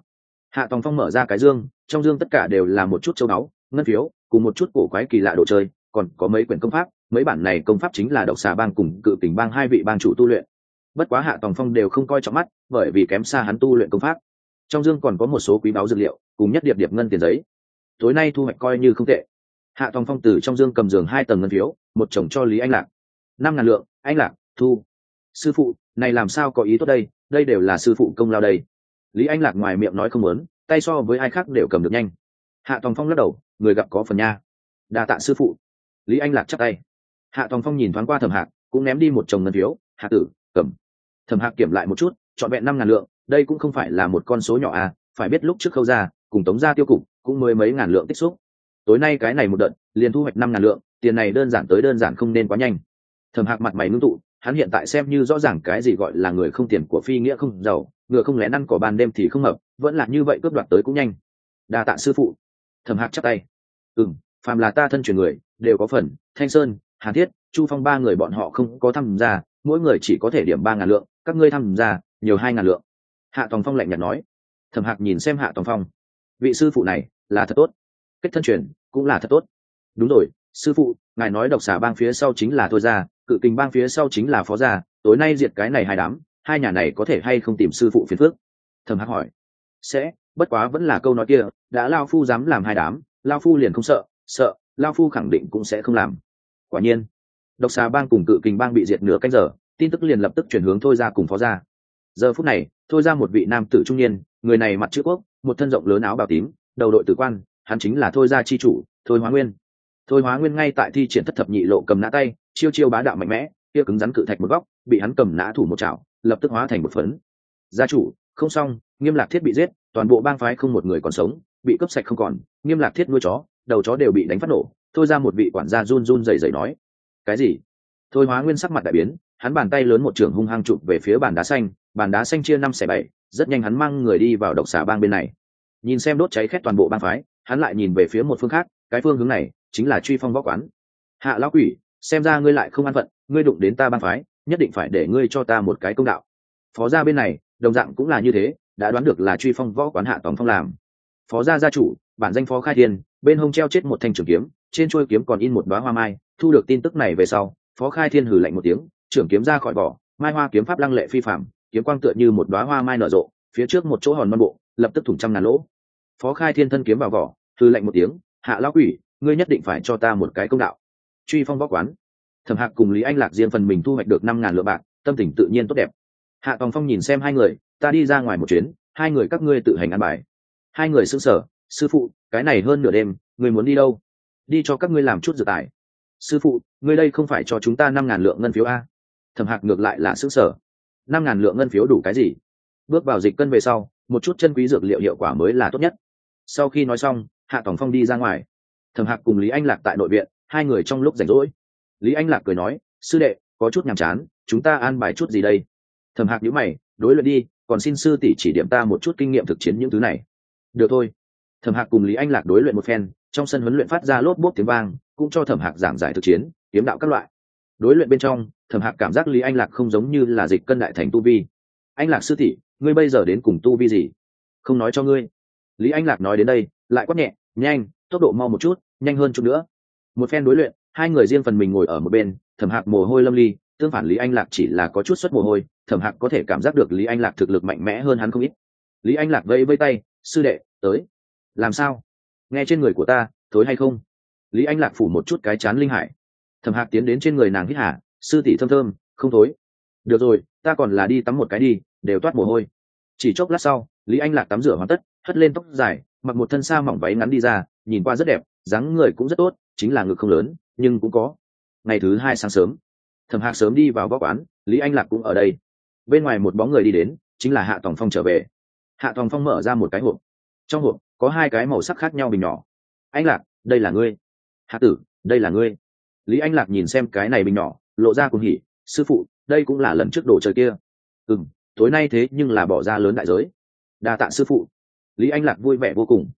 Hạ tòng phong mở ra cái dương, trong dương tất cả đều là một chút châu báu, ngân phiếu, cùng một chút cổ quái kỳ lạ đồ chơi, còn có mấy quyển công pháp, mấy bản này công pháp chính là độc xà bang cùng cự tình bang hai vị bang chủ tu luyện. Bất quá hạ tòng phong đều không coi trọng mắt, bởi vì kém xa hắn tu luyện công pháp. Trong dương còn có một số quý báu dược liệu, cùng nhất điệp điệp ngân tiền giấy. Tối nay thu hoạch coi như không tệ. Hạ tòng phong từ trong dương cầm giường hai tầng ngân phiếu một chồng cho lý anh lạc. Năm ngàn lượng, anh lạc, thu. Sư phụ, này làm sao có ý tốt đây? Đây đều là sư phụ công lao đây. Lý anh lạc ngoài miệng nói không muốn, tay so với ai khác đều cầm được nhanh. Hạ tòng phong lắc đầu, người gặp có phần nha. Đa tạ sư phụ. Lý anh lạc chắc tay. Hạ tòng phong nhìn thoáng qua thẩm hạc, cũng ném đi một chồng ngân phiếu. Hạ tử, cầm. Thẩm hạc kiểm lại một chút chọn vẹn năm ngàn lượng, đây cũng không phải là một con số nhỏ à phải biết lúc trước khâu ra, cùng tống ra tiêu cục, cũng mới mấy ngàn lượng tích xúc. Tối nay cái này một đợt, liền thu hoạch năm ngàn lượng tiền này đơn giản tới đơn giản không nên quá nhanh. Thầm hạc mặt mày ngưng tụ, hắn hiện tại xem như rõ ràng cái gì gọi là người không tiền của phi nghĩa không giàu, ngựa không lẽ ăn cỏ ban đêm thì không hợp, vẫn là như vậy cướp đoạt tới cũng nhanh. Đa tạ sư phụ. Thầm hạc chắc tay. Ừ m phàm là ta thân truyền người, đều có phần, thanh sơn hà thiết, chu phong ba người bọn họ không có tham gia, mỗi người chỉ có thể điểm ba ngàn lượng, các ngươi tham gia, nhiều hai ngàn lượng. Hạ tòng phong lạnh nhạt nói. Thầm hạc nhìn xem hạ tòng phong. Vị sư phụ này là thật tốt. Kết thân truyền cũng là thật tốt. Đúng rồi sư phụ, ngài nói độc xà bang phía sau chính là thôi ra cự kình bang phía sau chính là phó gia, tối nay diệt cái này hai đám, hai nhà này có thể hay không tìm sư phụ phiền phước thầm hắc hỏi. Sẽ, bất quá vẫn là câu nói kia, đã lao phu dám làm hai đám, lao phu liền không sợ sợ, lao phu khẳng định cũng sẽ không làm. Quả nhiên, độc xà bang cùng cự kình bang bị diệt nửa canh giờ, tin tức liền lập tức chuyển hướng thôi ra cùng phó gia. Giờ phút này, thôi ra một vị nam tử trung niên, người này mặt chữ quốc, một thân rộng lớn áo bào tím, đầu đội tử quan, hắn chính là thôi gia chi chủ, thôi hóa nguyên thôi hóa nguyên ngay tại thi triển thất thập nhị lộ cầm nã tay, chiêu chiêu bá đạo mạnh mẽ, kia cứng rắn cự thạch một góc, bị hắn cầm nã thủ một chảo, lập tức hóa thành một phấn. Gia chủ, không xong, nghiêm lạc thiết bị giết, toàn bộ bang phái không một người còn sống, bị cướp sạch không còn. Nghiêm lạc thiết nuôi chó, đầu chó đều bị đánh phát nổ, thôi ra một vị quản gia run run rẩy rẩy nói, cái gì? Thôi hóa nguyên sắc mặt đại biến, hắn bàn tay lớn một trường hung hăng chụp về phía bàn đá xanh, bàn đá xanh chia năm xẻ bảy, rất nhanh hắn mang người đi vào độc xà bang bên này. Nhìn xem đốt cháy khét toàn bộ bang phái, hắn lại nhìn về phía một phương khác, cái phương hướng này chính là truy phong võ quán. Hạ lão quỷ, xem ra ngươi lại không an phận, ngươi đụng đến ta bang phái, nhất định phải để ngươi cho ta một cái công đạo. Phó gia bên này, đồng dạng cũng là như thế, đã đoán được là truy phong võ quán hạ tòng phong làm. Phó gia gia chủ, bản danh phó khai thiên, bên hông treo chết một thanh trường kiếm, trên chuôi kiếm còn in một đoá hoa mai, thu được tin tức này về sau, phó khai thiên hử lạnh một tiếng trưởng kiếm ra khỏi vỏ, mai hoa kiếm pháp lăng lệ phi phạm kiếm quang tựa như một đoá hoa mai nở rộ, phía trước một chỗ hòn non bộ, lập tức thủng trăm ngàn lỗ. Phó khai thiên thân kiếm vào vỏ hư lạnh một tiếng, hạ lão quỷ ngươi nhất định phải cho ta một cái công đạo. Truy phong võ quán. Thẩm hạc cùng lý anh lạc riêng phần mình thu hoạch được năm ngàn lượng bạc, tâm tình tự nhiên tốt đẹp. Hạ tòng phong nhìn xem hai người, ta đi ra ngoài một chuyến, hai người các ngươi tự hành ăn bài. Hai người xưng sở sư phụ, cái này hơn nửa đêm người muốn đi đâu? Đi cho các ngươi làm chút dự tài. Sư phụ, ngươi đây không phải cho chúng ta năm ngàn lượng ngân phiếu a? Thẩm hạc ngược lại là xứng sở năm ngàn lượng ngân phiếu đủ cái gì? Bước vào dịch cân về sau, một chút chân quý dược liệu hiệu quả mới là tốt nhất. Sau khi nói xong, hạ tòng phong đi ra ngoài thẩm hạc cùng lý anh lạc tại nội viện, hai người trong lúc rảnh rỗi. Lý anh lạc cười nói, sư đệ, có chút nhàm chán, chúng ta an bài chút gì đây? Thẩm hạc nhữ mày, đối luận đi, còn xin sư tỷ chỉ điểm ta một chút kinh nghiệm thực chiến những thứ này. Được thôi. Thẩm hạc cùng lý anh lạc đối luyện một phen, trong sân huấn luyện phát ra lốp bốp tiếng vang, cũng cho thẩm hạc giảng giải thực chiến, kiếm đạo các loại. Đối luyện bên trong, thẩm hạc cảm giác lý anh lạc không giống như là dịch cân đại thành tu vi. Anh lạc sư tỷ, ngươi bây giờ đến cùng tu vi gì? Không nói cho ngươi. Lý anh lạc nói đến đây, lại quát nhẹ, nhanh, tốc độ mau một chút nhanh hơn chút nữa. Một phen đối luyện, hai người riêng phần mình ngồi ở một bên, thẩm hạc mồ hôi lâm ly, tương phản lý anh lạc chỉ là có chút suất mồ hôi, thẩm hạc có thể cảm giác được lý anh lạc thực lực mạnh mẽ hơn hắn không ít. Lý anh lạc vẫy vây tay, sư đệ, tới. Làm sao? Nghe trên người của ta, thối hay không? Lý anh lạc phủ một chút cái chán linh hải. Thẩm hạc tiến đến trên người nàng hít hả sư tỷ thơm thơm, không thối. Được rồi, ta còn là đi tắm một cái đi, đều toát mồ hôi. Chỉ chốc lát sau, lý anh lạc tắm rửa hoàn tất, hất lên tóc dài, mặc một thân xa mỏng váy ngắn đi ra, nhìn qua rất đẹp dáng người cũng rất tốt, chính là ngực không lớn, nhưng cũng có. Ngày thứ hai sáng sớm, thẩm hạc sớm đi vào góc quán, lý anh lạc cũng ở đây. Bên ngoài một bóng người đi đến, chính là hạ tòng phong trở về. Hạ tòng phong mở ra một cái hộp. Trong hộp có hai cái màu sắc khác nhau bình nhỏ. Anh lạc, đây là ngươi. Hạ tử, đây là ngươi. Lý anh lạc nhìn xem cái này bình nhỏ, lộ ra cùng hỉ, sư phụ, đây cũng là lần trước đồ chơi kia. Ừ m tối nay thế nhưng là bỏ ra lớn đại giới. Đa tạ sư phụ. Lý anh lạc vui vẻ vô cùng.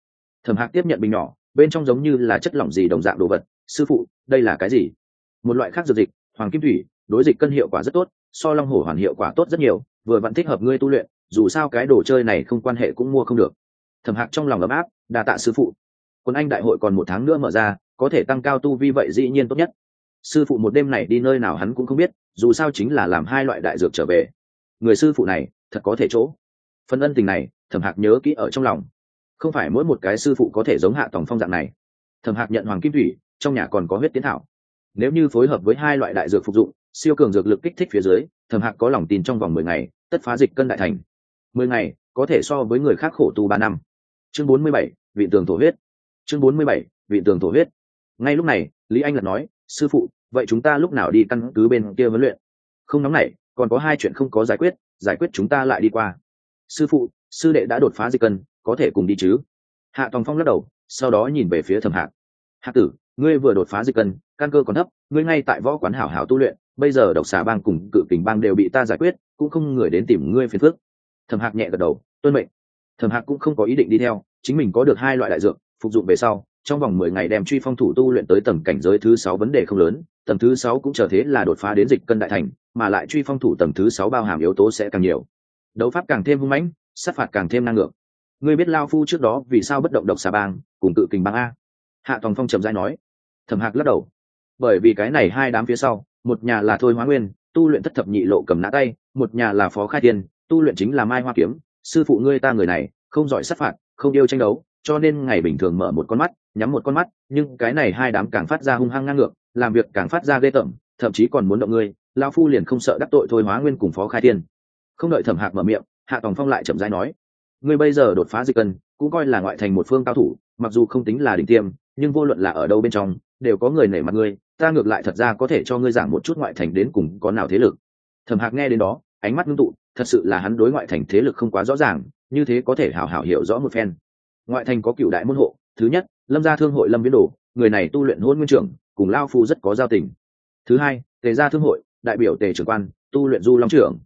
Thẩm hạc tiếp nhận bình nhỏ bên trong giống như là chất lỏng gì đồng dạng đồ vật. Sư phụ, đây là cái gì? Một loại khác dược dịch, hoàng kim thủy, đối dịch cân hiệu quả rất tốt, so long hổ hoàn hiệu quả tốt rất nhiều, vừa vẫn thích hợp ngươi tu luyện, dù sao cái đồ chơi này không quan hệ cũng mua không được. Thẩm hạc trong lòng ấm áp, đa tạ sư phụ. Quân anh đại hội còn một tháng nữa mở ra, có thể tăng cao tu vi vậy dĩ nhiên tốt nhất. Sư phụ một đêm này đi nơi nào hắn cũng không biết, dù sao chính là làm hai loại đại dược trở về. Người sư phụ này, thật có thể chỗ. Phân ân tình này, thẩm hạc nhớ kỹ ở trong lòng không phải mỗi một cái sư phụ có thể giống hạ tòng phong dạng này. Thẩm hạc nhận hoàng kim thủy, trong nhà còn có huyết tiến thảo. Nếu như phối hợp với hai loại đại dược phục dụng, siêu cường dược lực kích thích phía dưới, thẩm hạc có lòng tin trong vòng mười ngày, tất phá dịch cân đại thành. Mười ngày, có thể so với người khác khổ tu ba năm. Chương bốn mươi bảy, vị tường thổ huyết. Chương bốn mươi bảy, vị tường thổ huyết. Ngay lúc này, lý anh lật nói, sư phụ, vậy chúng ta lúc nào đi căn cứ bên kia huấn luyện? Không nóng này còn có hai chuyện không có giải quyết giải quyết chúng ta lại đi qua. Sư phụ, sư đệ đã đột phá dịch cân có thể cùng đi chứ? Hạ tòng phong lắc đầu, sau đó nhìn về phía thẩm hạc. Hạ tử, ngươi vừa đột phá dịch cân, căn cơ còn thấp, ngươi ngay tại võ quán hảo hảo tu luyện, bây giờ độc xà bang cùng cự kình bang đều bị ta giải quyết, cũng không người đến tìm ngươi phiền phước thẩm hạc nhẹ gật đầu, tuân mệnh. Thẩm hạc cũng không có ý định đi theo, chính mình có được hai loại đại dược, phục dụng về sau, trong vòng mười ngày đem truy phong thủ tu luyện tới tầng cảnh giới thứ sáu vấn đề không lớn, tầng thứ sáu cũng chờ thế là đột phá đến dịch cân đại thành, mà lại truy phong thủ tầng thứ sáu bao hàm yếu tố sẽ càng nhiều. Đấu pháp càng thêm hung mãnh, sát phạt càng thêm năng lượng ngươi biết lao phu trước đó vì sao bất động độc xà bang, cùng tự kình bang a? Hạ tòng phong trầm dai nói. Thẩm hạc lắc đầu. Bởi vì cái này hai đám phía sau, một nhà là thôi hóa nguyên, tu luyện thất thập nhị lộ cầm nã tay, một nhà là phó khai tiên tu luyện chính là mai hoa kiếm. Sư phụ ngươi ta người này, không giỏi sát phạt, không yêu tranh đấu, cho nên ngày bình thường mở một con mắt, nhắm một con mắt, nhưng cái này hai đám càng phát ra hung hăng ngang ngược, làm việc càng phát ra ghê tởm, thậm chí còn muốn động ngươi, lao phu liền không sợ đắc tội thôi hóa nguyên cùng phó khai tiên không đợi thẩm hạc mở miệng, hạ tòng phong lại chậm rãi nói ngươi bây giờ đột phá dịch cân, cũng coi là ngoại thành một phương cao thủ, mặc dù không tính là đỉnh tiêm, nhưng vô luận là ở đâu bên trong, đều có người nể mặt ngươi, ta ngược lại thật ra có thể cho ngươi giảng một chút ngoại thành đến cùng có nào thế lực. Thẩm hạc nghe đến đó, ánh mắt ngưng tụ, thật sự là hắn đối ngoại thành thế lực không quá rõ ràng, như thế có thể hào hảo hiểu rõ một phen. Ngoại thành có cựu đại môn hộ, thứ nhất, lâm gia thương hội lâm biến đồ, người này tu luyện hôn nguyên trưởng, cùng lao phu rất có giao tình. Thứ hai, tề gia thương hội, đại biểu tề trưởng quan, tu luyện du long trưởng.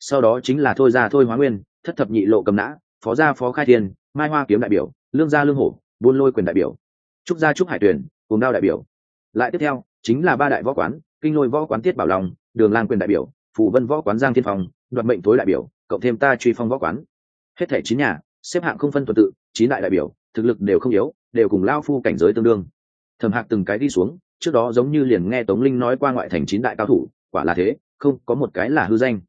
Sau đó chính là thôi gia thôi hóa nguyên, thất thập nhị lộ cầm nã phó gia phó khai thiên mai hoa kiếm đại biểu lương gia lương hổ buôn lôi quyền đại biểu trúc gia trúc hải tuyển cùng đao đại biểu. Lại tiếp theo chính là ba đại võ quán kinh lôi võ quán tiết bảo lòng, đường lang quyền đại biểu phủ vân võ quán giang thiên phong đoạt mệnh tối đại biểu cộng thêm ta truy phong võ quán. Hết thẻ chín nhà xếp hạng không phân tuần tự chín đại đại biểu thực lực đều không yếu đều cùng lao phu cảnh giới tương đương. Thẩm hạc từng cái đi xuống trước đó giống như liền nghe tống linh nói qua ngoại thành chín đại cao thủ quả là thế không có một cái là hư danh.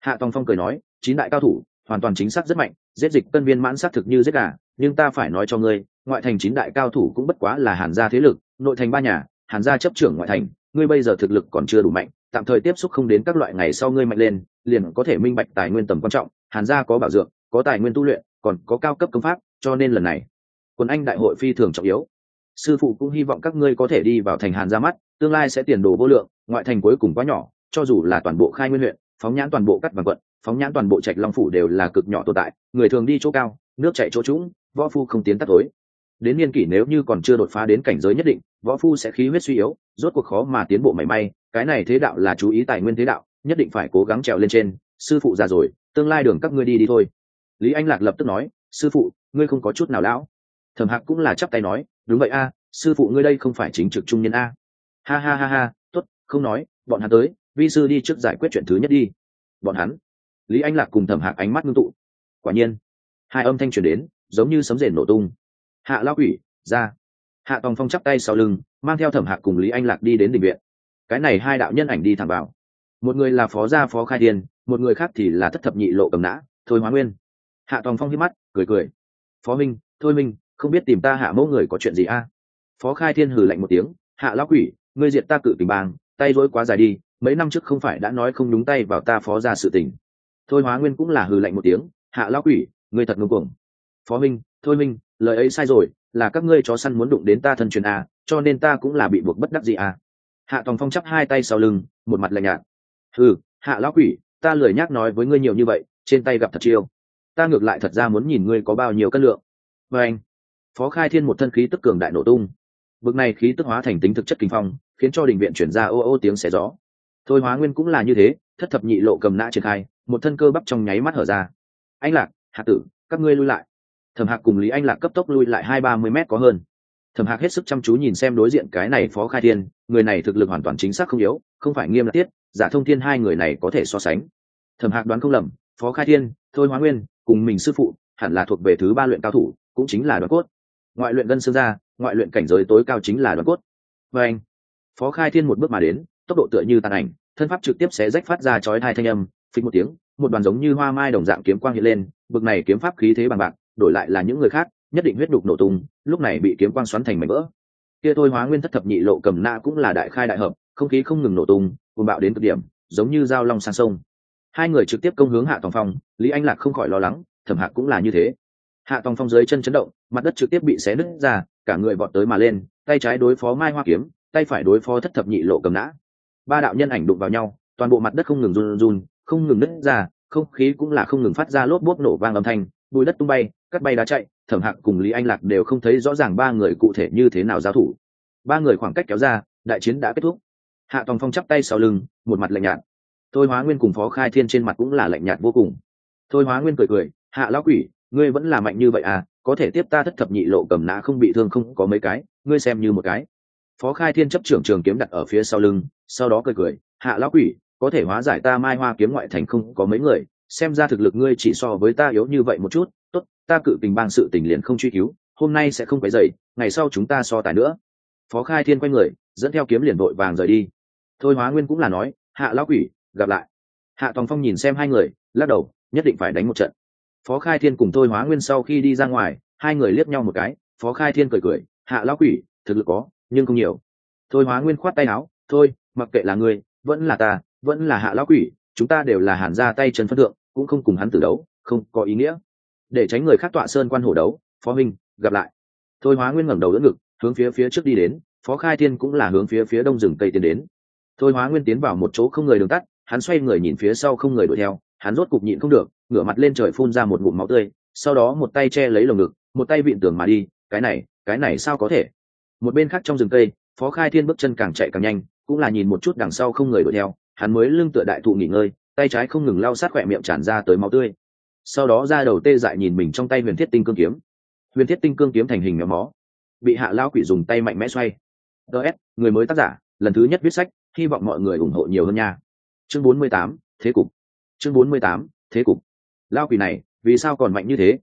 Hạ tòng phong cười nói chín đại cao thủ hoàn toàn chính xác rất mạnh, giết dịch tân viên mãn xác thực như giết gà, nhưng ta phải nói cho ngươi, ngoại thành chín đại cao thủ cũng bất quá là hàn gia thế lực, nội thành ba nhà, hàn gia chấp trưởng ngoại thành, ngươi bây giờ thực lực còn chưa đủ mạnh, tạm thời tiếp xúc không đến các loại ngày sau ngươi mạnh lên, liền có thể minh bạch tài nguyên tầm quan trọng, hàn gia có bảo dưỡng có tài nguyên tu luyện, còn có cao cấp công pháp, cho nên lần này, quân anh đại hội phi thường trọng yếu. Sư phụ cũng hy vọng các ngươi có thể đi vào thành hàn ra mắt, tương lai sẽ tiền đồ vô lượng, ngoại thành cuối cùng quá nhỏ, cho dù là toàn bộ khai nguyên huyện, phóng nhãn toàn bộ cắt vàng quận phóng nhãn toàn bộ trạch long phủ đều là cực nhỏ tồn tại, người thường đi chỗ cao, nước chạy chỗ trũng, võ phu không tiến tắt tối. Đến niên kỷ nếu như còn chưa đột phá đến cảnh giới nhất định, võ phu sẽ khí huyết suy yếu, rốt cuộc khó mà tiến bộ mảy may, cái này thế đạo là chú ý tài nguyên thế đạo, nhất định phải cố gắng trèo lên trên, sư phụ già rồi, tương lai đường các ngươi đi đi thôi. Lý anh lạc lập tức nói, sư phụ, ngươi không có chút nào lão. Thẩm hạc cũng là chắp tay nói, đúng vậy a, sư phụ ngươi đây không phải chính trực trung nhân a. Ha ha ha ha t ố t không nói, bọn hắn tới, vi sư đi trước giải quyết chuyện thứ nhất đi. Bọn hắn lý anh lạc cùng thẩm hạc ánh mắt ngưng tụ. Quả nhiên, hai âm thanh truyền đến, giống như sấm rền nổ tung. Hạ lao quỷ, ra. Hạ tòng phong chắp tay sau lưng, mang theo thẩm hạc cùng lý anh lạc đi đến định viện. Cái này hai đạo nhân ảnh đi thẳng vào. Một người là phó gia phó khai thiên, một người khác thì là thất thập nhị lộ cầm nã, thôi hóa nguyên. Hạ tòng phong hít mắt, cười cười. Phó minh, thôi minh, không biết tìm ta hạ mẫu người có chuyện gì a? Phó khai thiên hừ lạnh một tiếng. Hạ lão quỷ, ngươi diệt ta cự tình bang tay rối quá dài đi, mấy năm trước không phải đã nói không đúng tay vào ta phó ra sự tình thôi hóa nguyên cũng là hừ lạnh một tiếng hạ lão quỷ ngươi thật ngưng cuồng phó minh thôi minh lời ấy sai rồi là các ngươi chó săn muốn đụng đến ta thân truyền à, cho nên ta cũng là bị buộc bất đắc gì à. hạ tòng phong chắp hai tay sau lưng một mặt lạnh nhạt. Ừ hạ lão quỷ ta lười nhác nói với ngươi nhiều như vậy trên tay gặp thật chiêu. Ta ngược lại thật ra muốn nhìn ngươi có bao nhiêu cân lượng. Và anh. Phó khai thiên một thân khí tức cường đại nổ tung. Bực này khí tức hóa thành tính thực chất kinh phong khiến cho đình viện chuyển ra ô ô tiếng xẻ gió. Thôi hóa nguyên cũng là như thế thất thập nhị lộ cầm nã triển khai, một thân cơ bắp trong nháy mắt hở ra. Anh lạc, hạ tử, các ngươi lui lại. Thẩm hạc cùng lý anh lạc cấp tốc lui lại hai ba mươi mét có hơn. Thẩm hạc hết sức chăm chú nhìn xem đối diện cái này phó khai thiên, người này thực lực hoàn toàn chính xác không yếu, không phải nghiêm là tiết, giả thông thiên hai người này có thể so sánh. Thẩm hạc đoán không lầm, phó khai thiên, thôi hóa nguyên, cùng mình sư phụ, hẳn là thuộc về thứ ba luyện cao thủ, cũng chính là đoàn cốt. Ngoại luyện gân xương ra, ngoại luyện cảnh giới tối cao chính là đoàn cốt. Và anh, phó khai thiên một bước mà đến, tốc độ tựa như tàn ảnh thân pháp trực tiếp sẽ rách phát ra chói hai thanh âm phí một tiếng, một đoàn giống như hoa mai đồng dạng kiếm quang hiện lên, bực này kiếm pháp khí thế bằng bạc, đổi lại là những người khác, nhất định huyết đục nổ tung, lúc này bị kiếm quang xoắn thành mảnh vỡ. Kia thôi hóa nguyên thất thập nhị lộ cầm na cũng là đại khai đại hợp, không khí không ngừng nổ tung, cuồng bạo đến cực điểm, giống như dao long sang sông. Hai người trực tiếp công hướng hạ tòng phong, lý anh lạc không khỏi lo lắng, thẩm hạc cũng là như thế. Hạ tòng phong dưới chân chấn động, mặt đất trực tiếp bị xé nứt ra, cả người vọt tới mà lên, tay trái đối phó mai hoa kiếm, tay phải đối phó thất thập nhị lộ cầm nã ba đạo nhân ảnh đụng vào nhau, toàn bộ mặt đất không ngừng run run, không ngừng nứt ra, không khí cũng là không ngừng phát ra lốp bốp nổ vang âm thanh bùi đất tung bay cắt bay đá chạy, thẩm hạc cùng lý anh lạc đều không thấy rõ ràng ba người cụ thể như thế nào giao thủ. Ba người khoảng cách kéo ra, đại chiến đã kết thúc. Hạ tòng phong chắp tay sau lưng, một mặt lạnh nhạt. Thôi hóa nguyên cùng phó khai thiên trên mặt cũng là lạnh nhạt vô cùng. Thôi hóa nguyên cười cười, hạ lão quỷ, ngươi vẫn là mạnh như vậy à có thể tiếp ta thất thập nhị lộ cầm nã không bị thương không có mấy cái, ngươi xem như một cái phó khai thiên chấp trưởng trường kiếm đặt ở phía sau lưng, sau đó cười cười, hạ lão quỷ, có thể hóa giải ta mai hoa kiếm ngoại thành không có mấy người, xem ra thực lực ngươi chỉ so với ta yếu như vậy một chút, tốt, ta cự tình bang sự tình liền không truy cứu, hôm nay sẽ không phải dậy ngày sau chúng ta so tài nữa. Phó khai thiên quay người, dẫn theo kiếm liền vội vàng rời đi. Thôi hóa nguyên cũng là nói, hạ lão quỷ, gặp lại. Hạ tòng phong nhìn xem hai người, lắc đầu, nhất định phải đánh một trận. Phó khai thiên cùng thôi hóa nguyên sau khi đi ra ngoài, hai người liếc nhau một cái, phó khai thiên cười cười, hạ lão quỷ, thực lực có nhưng không nhiều. Thôi hóa nguyên khoát tay áo, thôi, mặc kệ là ngươi, vẫn là ta, vẫn là hạ lão quỷ, chúng ta đều là hàn ra tay chân phân thượng, cũng không cùng hắn tử đấu, không có ý nghĩa. Để tránh người khác tọa sơn quan hổ đấu, phó minh gặp lại. Thôi hóa nguyên ngẩng đầu đỡ ngực, hướng phía phía trước đi đến, phó khai thiên cũng là hướng phía phía đông rừng tây tiến đến. Thôi hóa nguyên tiến vào một chỗ không người đường tắt, hắn xoay người nhìn phía sau không người đuổi theo, hắn rốt cục nhịn không được, ngửa mặt lên trời phun ra một ngụm máu tươi, sau đó một tay che lấy lồng ngực, một tay vịn tường mà đi, cái này cái này sao có thể? Một bên khác trong rừng cây phó khai thiên bước chân càng chạy càng nhanh cũng là nhìn một chút đằng sau không người đuổi theo hắn mới lưng tựa đại thụ nghỉ ngơi tay trái không ngừng lau sát khỏe miệng tràn ra tới máu tươi. Sau đó ra đầu tê dại nhìn mình trong tay huyền thiết tinh cương kiếm. Huyền thiết tinh cương kiếm thành hình méo mó. Bị hạ lao quỷ dùng tay mạnh mẽ xoay. Ts người mới tác giả lần thứ nhất viết sách hy vọng mọi người ủng hộ nhiều hơn nha. Chương 48, thế cục. Chương 48, thế cục. Lao quỷ này vì sao còn mạnh như thế?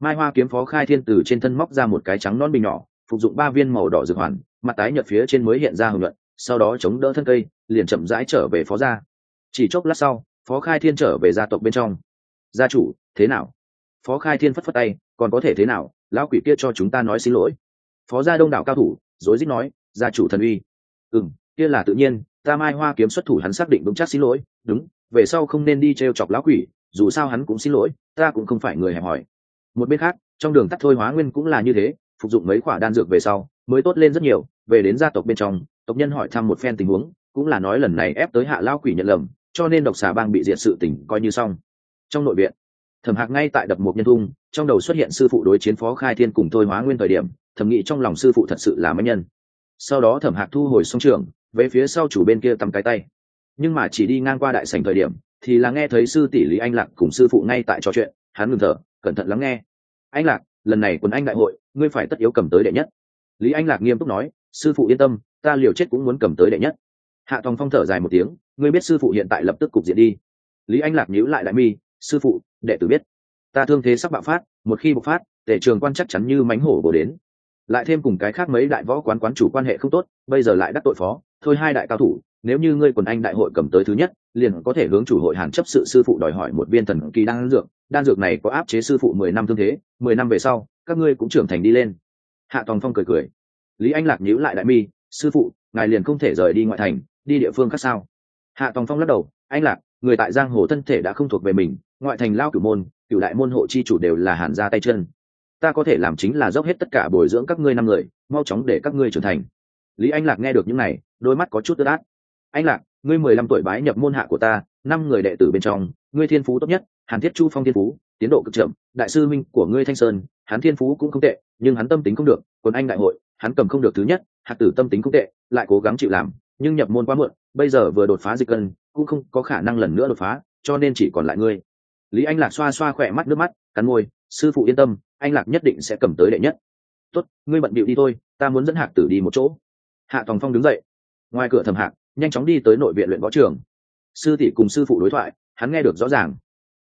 Mai hoa kiếm phó khai thiên từ trên thân móc ra một cái trắng non bình nhỏ phục dụng ba viên màu đỏ dược hoàn, mặt tái nhợt phía trên mới hiện ra hồng luận sau đó chống đỡ thân cây, liền chậm rãi trở về phó gia. Chỉ chốc lát sau, phó khai thiên trở về gia tộc bên trong. Gia chủ, thế nào? Phó khai thiên phất phất tay, còn có thể thế nào? Lão quỷ kia cho chúng ta nói xin lỗi. Phó gia đông đảo cao thủ, rối rít nói, gia chủ thần uy. Ừ kia là tự nhiên, ta mai hoa kiếm xuất thủ hắn xác định vững chắc xin lỗi, đúng, về sau không nên đi t r e o chọc lão quỷ, dù sao hắn cũng xin lỗi, ta cũng không phải người hẹp hòi. Một bên khác, trong đường tắt thôi hóa nguyên cũng là như thế phục dụng mấy quả đan dược về sau, mới tốt lên rất nhiều, về đến gia tộc bên trong, tộc nhân hỏi thăm một phen tình huống, cũng là nói lần này ép tới hạ lao quỷ nhận lầm, cho nên độc xà bang bị diệt sự tỉnh coi như xong. Trong nội viện, thẩm hạc ngay tại đập một nhân thung, trong đầu xuất hiện sư phụ đối chiến phó khai thiên cùng thôi hóa nguyên thời điểm, thẩm nghĩ trong lòng sư phụ thật sự là mấy nhân. Sau đó thẩm hạc thu hồi song trường, về phía sau chủ bên kia tắm cái tay. Nhưng mà chỉ đi ngang qua đại sảnh thời điểm, thì là nghe thấy sư tỷ lý anh lạc cùng sư phụ ngay tại trò chuyện, hắn ngừng thở, cẩn thận lắng nghe. Anh lạc lần này quần anh đại hội, ngươi phải tất yếu cầm tới đệ nhất. Lý anh lạc nghiêm túc nói, sư phụ yên tâm, ta liều chết cũng muốn cầm tới đệ nhất. Hạ tòng phong thở dài một tiếng, ngươi biết sư phụ hiện tại lập tức cục diện đi. Lý anh lạc nhíu lại đại mi, sư phụ, đệ tử biết. Ta thương thế sắp bạo phát, một khi bộc phát, tể trường quan chắc chắn như mánh hổ bổ đến. Lại thêm cùng cái khác mấy đại võ quán quán chủ quan hệ không tốt, bây giờ lại đắc tội phó, thôi hai đại cao thủ nếu như ngươi quần anh đại hội cầm tới thứ nhất, liền có thể hướng chủ hội hàn chấp sự sư phụ đòi hỏi một viên thần kỳ đan dược. Đan dược này có áp chế sư phụ mười năm thương thế, mười năm về sau, các ngươi cũng trưởng thành đi lên. Hạ tòng phong cười cười. Lý anh lạc nhíu lại đại mi, sư phụ, ngài liền không thể rời đi ngoại thành, đi địa phương khác sao? Hạ tòng phong lắc đầu, anh lạc, người tại giang hồ thân thể đã không thuộc về mình, ngoại thành lao cửu môn, cửu đại môn hộ chi chủ đều là hàn ra tay chân. Ta có thể làm chính là dốc hết tất cả bồi dưỡng các ngươi năm người, mau chóng để các ngươi trưởng thành. Lý anh lạc nghe được những này, đôi mắt có chút tức át anh lạc, ngươi mười lăm tuổi bái nhập môn hạ của ta, năm người đệ tử bên trong, ngươi thiên phú tốt nhất, hàn thiết chu phong thiên phú, tiến độ cực chậm, đại sư minh của ngươi thanh sơn, hắn thiên phú cũng không tệ, nhưng hắn tâm tính không được, còn anh đại hội, hắn cầm không được thứ nhất, hạt tử tâm tính cũng tệ, lại cố gắng chịu làm, nhưng nhập môn quá muộn, bây giờ vừa đột phá dịch cân, cũng không có khả năng lần nữa đột phá, cho nên chỉ còn lại ngươi. Lý anh lạc xoa xoa khỏe mắt, nước mắt, cắn môi, sư phụ yên tâm, anh lạc nhất định sẽ cầm tới đệ nhất. Tốt, ngươi bận bịu đi thôi, ta muốn dẫn hạc tử đi một chỗ. Hạ tòng phong đứng dậy. Ngoài cửa thầm hạc nhanh chóng đi tới nội viện luyện võ trường. Sư tỷ cùng sư phụ đối thoại, hắn nghe được rõ ràng.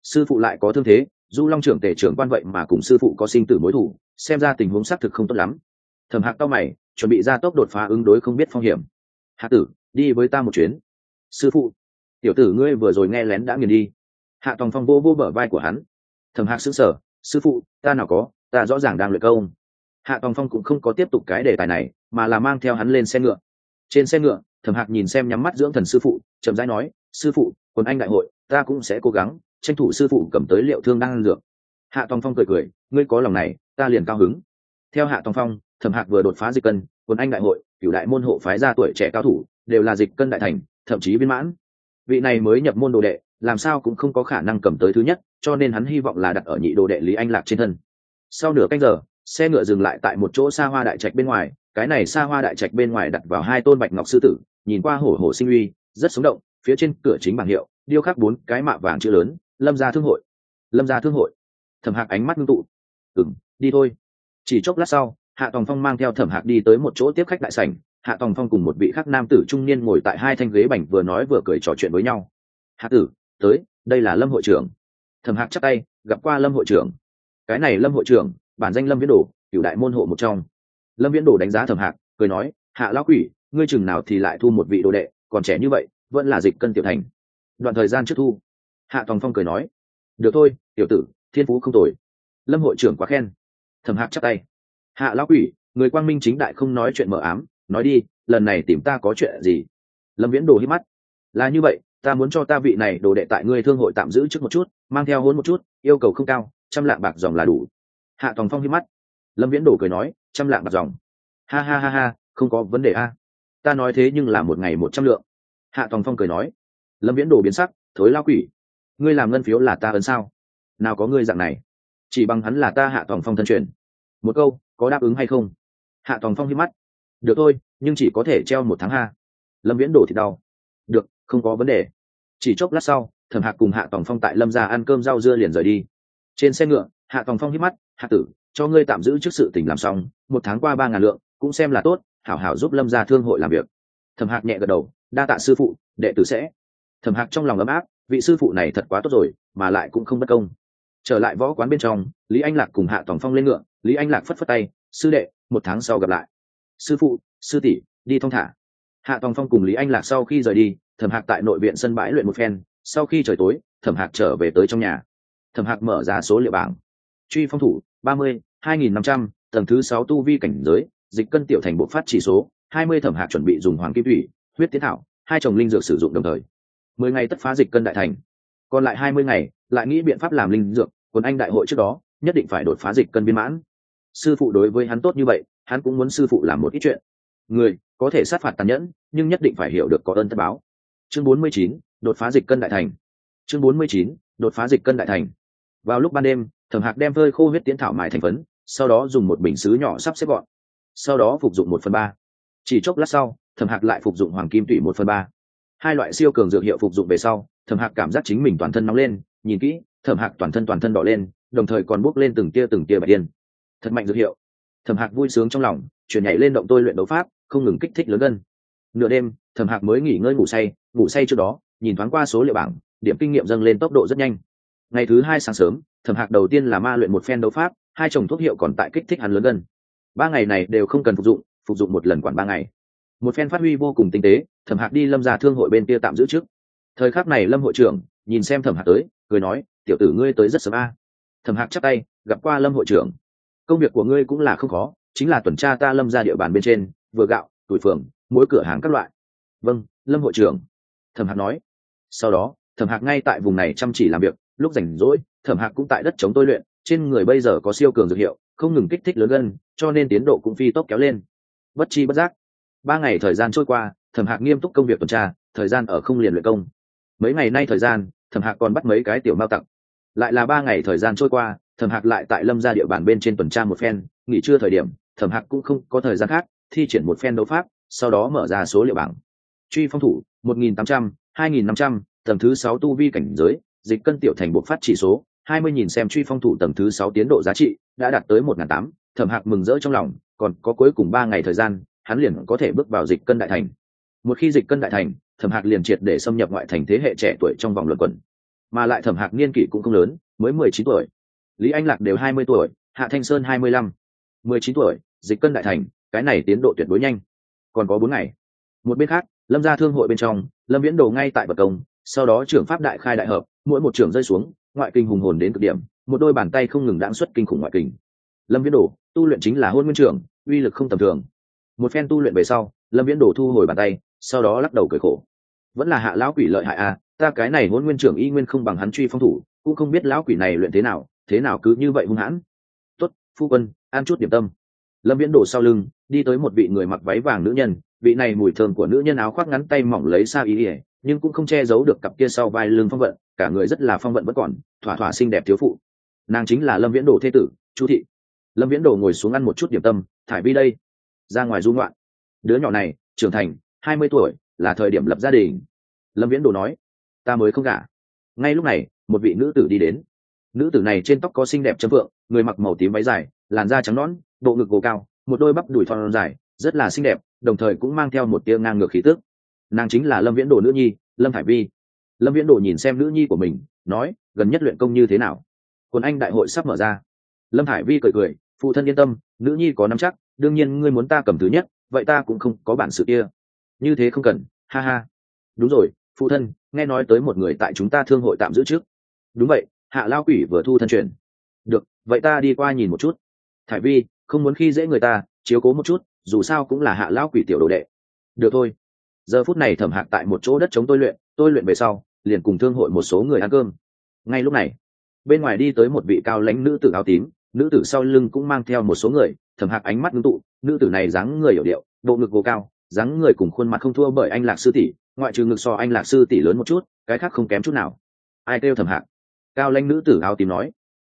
Sư phụ lại có thương thế, du long trưởng tể trưởng quan vậy mà cùng sư phụ có sinh tử mối thủ xem ra tình huống xác thực không tốt lắm. Thầm hạc tao mày, chuẩn bị ra tốc đột phá ứng đối không biết phong hiểm. Hạ tử, đi với ta một chuyến. Sư phụ. Tiểu tử ngươi vừa rồi nghe lén đã nghiền đi. Hạ tòng phong vô vô bở vai của hắn. Thầm hạc xứng sở sư phụ, ta nào có, ta rõ ràng đang luyện câu hạ tòng phong cũng không có tiếp tục cái đề tài này, mà là mang theo hắn lên xe ngựa. Trên xe ngựa thẩm hạc nhìn xem nhắm mắt dưỡng thần sư phụ, chậm rãi nói, sư phụ, quần anh đại hội, ta cũng sẽ cố gắng tranh thủ sư phụ cầm tới liệu thương đang ăn dược. Hạ tòng phong cười cười, ngươi có lòng này, ta liền cao hứng. Theo hạ tòng phong, thẩm hạc vừa đột phá dịch cân, quần anh đại hội cựu đại môn hộ phái ra tuổi trẻ cao thủ, đều là dịch cân đại thành, thậm chí viên mãn. Vị này mới nhập môn đồ đệ, làm sao cũng không có khả năng cầm tới thứ nhất, cho nên hắn hy vọng là đặt ở nhị đồ đệ lý anh lạc trên thân. Sau nửa canh giờ, xe ngựa dừng lại tại một chỗ xa hoa đại trạch bên ngoài cái này xa hoa đại trạch bên ngoài đặt vào hai tôn bạch ngọc sư tử, nhìn qua hổ hổ sinh uy, rất sống động, phía trên cửa chính bảng hiệu, điêu khắc bốn cái mạ vàng chữ lớn, lâm gia thương hội. Lâm gia thương hội. Thẩm hạc ánh mắt ngưng tụ. Ừng đi thôi. Chỉ chốc lát sau, hạ tòng phong mang theo thẩm hạc đi tới một chỗ tiếp khách đại sảnh. Hạ tòng phong cùng một vị khắc nam tử trung niên ngồi tại hai thanh ghế bành vừa nói vừa cười trò chuyện với nhau. Hạ tử, tới, đây là lâm hội trưởng. Thẩm hạc chắc tay, gặp qua lâm hội trưởng. Cái này lâm hội trưởng, bản danh lâm viết đồ cựu đại môn hộ một trong lâm viễn đồ đánh giá thẩm hạc, cười nói, hạ lão quỷ, ngươi chừng nào thì lại thu một vị đồ đệ, còn trẻ như vậy, vẫn là dịch cân tiểu thành. Đoạn thời gian trước thu, hạ tòng phong cười nói, được thôi, tiểu tử, thiên phú không tồi. Lâm hội trưởng quá khen. Thẩm hạc chắc tay, hạ lão quỷ, người quang minh chính đại không nói chuyện mờ ám, nói đi, lần này tìm ta có chuyện gì? Lâm viễn đồ hít mắt, là như vậy, ta muốn cho ta vị này đồ đệ tại ngươi thương hội tạm giữ trước một chút, mang theo hôn một chút, yêu cầu không cao, trăm lạng bạc dòng là đủ. Hạ tòng phong hít mắt, lâm viễn đồ cười nói trăm lạng bạc dòng. Ha ha ha ha, không có vấn đề a. Ta nói thế nhưng là một ngày một trăm lượng. Hạ tòng phong cười nói. Lâm viễn đồ biến sắc, thối lao quỷ. Ngươi làm ngân phiếu là ta ấn sao? Nào có ngươi dạng này? Chỉ bằng hắn là ta hạ tòng phong thân truyền. Một câu, có đáp ứng hay không? Hạ tòng phong hít mắt. Được thôi, nhưng chỉ có thể treo một tháng ha. Lâm viễn đổ thì đau. Được, không có vấn đề. Chỉ chốc lát sau, thẩm hạc cùng hạ tòng phong tại lâm ra ăn cơm rau dưa liền rời đi. Trên xe ngựa, hạ tòng phong hiếp mắt. Hạ tử, cho ngươi tạm giữ trước sự tình làm xong một tháng qua ba ngàn lượng, cũng xem là tốt, hảo hảo giúp lâm ra thương hội làm việc. Thẩm hạc nhẹ gật đầu, đa tạ sư phụ, đệ tử sẽ. Thẩm hạc trong lòng ấm áp, vị sư phụ này thật quá tốt rồi, mà lại cũng không bất công. Trở lại võ quán bên trong, lý anh lạc cùng hạ tòng phong lên ngựa, lý anh lạc phất phất tay, sư đệ, một tháng sau gặp lại. Sư phụ, sư tỷ, đi thong thả. Hạ tòng phong cùng lý anh lạc sau khi rời đi, thẩm hạc tại nội viện sân bãi luyện một phen, sau khi trời tối, thẩm hạc trở về tới trong nhà. Thẩm hạc mở ra số liệu bảng. Truy phong thủ, ba mươi, hai nghìn năm trăm tầng thứ sáu tu vi cảnh giới, dịch cân tiểu thành bộ phát chỉ số, hai mươi thẩm hạc chuẩn bị dùng hoàng kim thủy, huyết tiến thảo, hai chồng linh dược sử dụng đồng thời. mười ngày tất phá dịch cân đại thành. Còn lại hai mươi ngày, lại nghĩ biện pháp làm linh dược quân anh đại hội trước đó, nhất định phải đột phá dịch cân biên mãn. Sư phụ đối với hắn tốt như vậy, hắn cũng muốn sư phụ làm một ít chuyện. Người, có thể sát phạt tàn nhẫn, nhưng nhất định phải hiểu được có ơn tất báo. Chương bốn mươi chín, đột phá dịch cân đại thành. Chương bốn mươi chín, đột phá dịch cân đại thành. Vào lúc ban đêm, thẩm hạc đem vơi khô huyết tiến thảo mài thành phấn sau đó dùng một bình xứ nhỏ sắp xếp gọn sau đó phục dụng một phần ba. Chỉ chốc lát sau thẩm hạc lại phục dụng hoàng kim tủy một phần ba. Hai loại siêu cường dược hiệu phục dụng về sau thẩm hạc cảm giác chính mình toàn thân nóng lên nhìn kỹ thẩm hạc toàn thân toàn thân đỏ lên đồng thời còn bốc lên từng tia từng tia bạch điên, thật mạnh dược hiệu. Thẩm hạc vui sướng trong lòng chuyển nhảy lên động tôi luyện đấu pháp không ngừng kích thích lớn gân. Nửa đêm thẩm hạc mới nghỉ ngơi ngủ say ngủ say trước đó nhìn thoáng qua số liệu bảng điểm kinh nghiệm dâng lên tốc độ rất nhanh. Ngày thứ hai sáng sớm thẩm hạc đầu tiên là ma luyện một phen đấu pháp hai chồng thuốc hiệu còn tại kích thích hắn lớn gần. Ba ngày này đều không cần phục dụng phục dụng một lần quản ba ngày. Một phen phát huy vô cùng tinh tế, thẩm hạc đi lâm ra thương hội bên kia tạm giữ trước. Thời khắc này lâm hội trưởng nhìn xem thẩm hạc tới, cười nói, tiểu tử ngươi tới rất sớm a. Thẩm hạc chắc tay, gặp qua lâm hội trưởng. Công việc của ngươi cũng là không khó, chính là tuần tra ta lâm ra địa bàn bên trên, vừa gạo, tuổi phường, mỗi cửa hàng các loại. Vâng lâm hội trưởng. Thẩm hạc nói. Sau đó, thẩm hạc ngay tại vùng này chăm chỉ làm việc, lúc rảnh rỗi, thẩm hạc cũng tại đất chống tôi luyện trên người bây giờ có siêu cường dược hiệu, không ngừng kích thích lớn gân, cho nên tiến độ cũng phi tốc kéo lên. Bất chi bất giác, ba ngày thời gian trôi qua, thẩm hạc nghiêm túc công việc tuần tra, thời gian ở không liền luyện công. Mấy ngày nay thời gian, thẩm hạc còn bắt mấy cái tiểu mao tặng lại là ba ngày thời gian trôi qua, thẩm hạc lại tại lâm ra địa bàn bên trên tuần tra một phen, nghỉ trưa thời điểm, thẩm hạc cũng không có thời gian khác, thi triển một phen đấu pháp, sau đó mở ra số liệu bảng. Truy phong thủ, một nghìn tám trăm, hai nghìn năm trăm, tầng thứ sáu tu vi cảnh giới, dịch cân tiểu thành bộc phát chỉ số hai mươi nghìn xem truy phong thủ tầng thứ sáu tiến độ giá trị đã đạt tới một n tám, thẩm hạc mừng rỡ trong lòng, còn có cuối cùng ba ngày thời gian, hắn liền có thể bước vào dịch cân đại thành. Một khi dịch cân đại thành, thẩm hạc liền triệt để xâm nhập ngoại thành thế hệ trẻ tuổi trong vòng luận quần mà lại thẩm hạc niên kỷ cũng không lớn, mới mười chín tuổi. Lý anh lạc đều hai mươi tuổi, hạ thanh sơn hai mươi lăm. mười chín tuổi, dịch cân đại thành, cái này tiến độ tuyệt đối nhanh. Còn có bốn ngày. Một bên khác, lâm ra thương hội bên trong, lâm viễn đồ ngay tại bậc công, sau đó trưởng pháp đại khai đại hợp, mỗi một trưởng rơi xuống ngoại kinh hùng hồn đến cực điểm, một đôi bàn tay không ngừng đáng xuất kinh khủng ngoại kinh. Lâm viễn đồ, tu luyện chính là hôn nguyên trưởng, uy lực không tầm thường. Một phen tu luyện về sau, lâm viễn đồ thu hồi bàn tay, sau đó lắc đầu cười khổ. Vẫn là hạ lão quỷ lợi hại à ta cái này hôn nguyên trưởng y nguyên không bằng hắn truy phong thủ, cũng không biết lão quỷ này luyện thế nào thế nào cứ như vậy hung hãn. Tuất phu quân ăn chút điểm tâm. Lâm viễn đổ sau lưng, đi tới một vị người mặc váy vàng nữ nhân, vị này mùi thơm của nữ nhân áo khoác ngắn tay mỏng lấy xa ý ỉa nhưng cũng không che giấu được cặp kia sau vai lưng phong vận cả người rất là phong vận vẫn còn, thỏa thỏa xinh đẹp thiếu phụ. Nàng chính là lâm viễn đồ thế tử, chu thị. Lâm viễn đồ ngồi xuống ăn một chút điểm tâm, thải vi đây. Ra ngoài du ngoạn. Đứa nhỏ này, trưởng thành, hai mươi tuổi, là thời điểm lập gia đình. Lâm viễn đồ nói, ta mới không gả. Ngay lúc này, một vị nữ tử đi đến. Nữ tử này trên tóc có xinh đẹp chấm vượng người mặc màu tím váy dài, làn da trắng nõn, bộ ngực gồ cao, một đôi bắp đùi thon dài, rất là xinh đẹp, đồng thời cũng mang theo một tia ngang ngược khí tước nàng chính là lâm viễn đồ nữ nhi, lâm Thải vi lâm viễn đồ nhìn xem nữ nhi của mình, nói, gần nhất luyện công như thế nào? Quân anh đại hội sắp mở ra. Lâm hải vi cười cười, phụ thân yên tâm, nữ nhi có nắm chắc, đương nhiên ngươi muốn ta cầm thứ nhất, vậy ta cũng không có bản sự kia. Như thế không cần, ha ha. Đúng rồi, phụ thân, nghe nói tới một người tại chúng ta thương hội tạm giữ trước. Đúng vậy, hạ lao quỷ vừa thu thân truyền. Được, vậy ta đi qua nhìn một chút. Thải vi, không muốn khi dễ người ta, chiếu cố một chút, dù sao cũng là hạ lao quỷ tiểu đồ đệ. Được thôi. Giờ phút này thẩm hạc tại một chỗ đất chống tôi luyện tôi luyện về sau liền cùng thương hội một số người ăn cơm. Ngay lúc này, bên ngoài đi tới một vị cao lãnh nữ tử áo tím, nữ tử sau lưng cũng mang theo một số người thẩm hạc ánh mắt ngưng tụ, nữ tử này dáng người hiểu điệu, bộ ngực vô cao, dáng người cùng khuôn mặt không thua bởi anh lạc sư tỷ, ngoại trừ ngực so anh lạc sư tỷ lớn một chút, cái khác không kém chút nào. Ai kêu thẩm hạc? Cao lãnh nữ tử áo tím nói.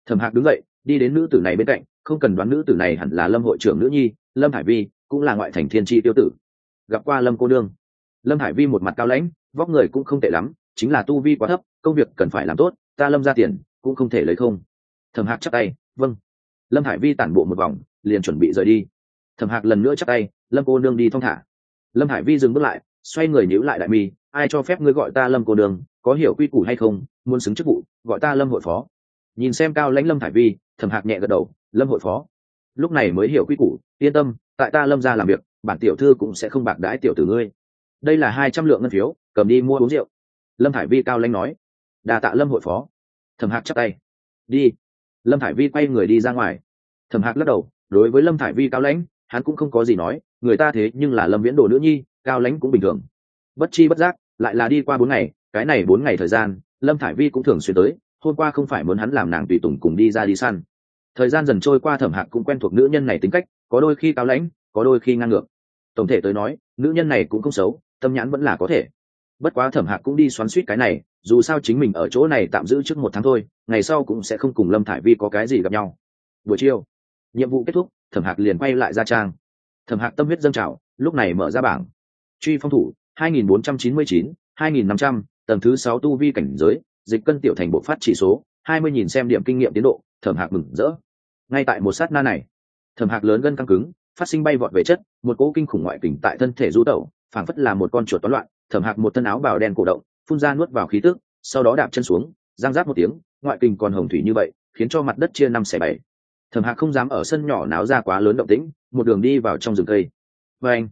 Thẩm hạc đứng dậy, đi đến nữ tử này bên cạnh, không cần đoán nữ tử này hẳn là lâm hội trưởng nữ nhi, lâm hải vi, cũng là ngoại thành thiên tri tiêu tử. Gặp qua lâm cô đương lâm hải vi một mặt cao lãnh, vóc người cũng không tệ lắm chính là tu vi quá thấp, công việc cần phải làm tốt, ta lâm ra tiền, cũng không thể lấy không. Thẩm hạc chắc tay vâng. Lâm hải vi tản bộ một vòng, liền chuẩn bị rời đi. Thẩm hạc lần nữa chắc tay, lâm cô nương đi thong thả. Lâm hải vi dừng bước lại, xoay người nhíu lại đại mi, ai cho phép ngươi gọi ta lâm cô nương, có hiểu quy củ hay không, muốn xứng chức vụ, gọi ta lâm hội phó. Nhìn xem cao lãnh lâm hải vi, thẩm hạc nhẹ gật đầu, lâm hội phó. Lúc này mới hiểu quy củ, yên tâm, tại ta lâm ra làm việc, bản tiểu thư cũng sẽ không bạc đãi tiểu tử ngươi. Đây là hai trăm lượng ngân phiếu, cầm đi mua uống rượu lâm thải vi cao lanh nói. Đà tạ lâm hội phó. Thẩm hạc chắc tay. Đi. Lâm thải vi quay người đi ra ngoài. Thẩm hạc lắc đầu, đối với lâm thải vi cao lãnh, hắn cũng không có gì nói, người ta thế nhưng là lâm viễn đồ nữ nhi, cao lãnh cũng bình thường. Bất chi bất giác, lại là đi qua bốn ngày, cái này bốn ngày thời gian, lâm thải vi cũng thường xuyên tới, hôm qua không phải muốn hắn làm nàng tùy tùng cùng đi ra đi săn. Thời gian dần trôi qua thẩm hạc cũng quen thuộc nữ nhân này tính cách, có đôi khi cao lãnh, có đôi khi ngang ngược. Tổng thể tới nói, nữ nhân này cũng không xấu, tâm nhãn vẫn là có thể bất quá thẩm hạc cũng đi xoắn suýt cái này dù sao chính mình ở chỗ này tạm giữ trước một tháng thôi ngày sau cũng sẽ không cùng lâm thải vi có cái gì gặp nhau. Buổi chiều nhiệm vụ kết thúc thẩm hạc liền quay lại ra trang. Thẩm hạc tâm huyết dâng trào lúc này mở ra bảng. Truy phong thủ 2499, 2500, tầng thứ sáu tu vi cảnh giới dịch cân tiểu thành bộ phát chỉ số 20.000 xem điểm kinh nghiệm tiến độ thẩm hạc mừng rỡ. Ngay tại một sát na này thẩm hạc lớn gân căng cứng phát sinh bay vọt về chất một cỗ kinh khủng ngoại kình tại thân thể du tẩu phảng phất là một con chuột toán loạn thẩm hạc một thân áo bào đen cổ động, phun ra nuốt vào khí tức, sau đó đạp chân xuống giang giáp một tiếng, ngoại kình còn hồng thủy như vậy, khiến cho mặt đất chia năm xẻ bảy. Thẩm hạc không dám ở sân nhỏ náo ra quá lớn động tĩnh, một đường đi vào trong rừng cây. Và anh,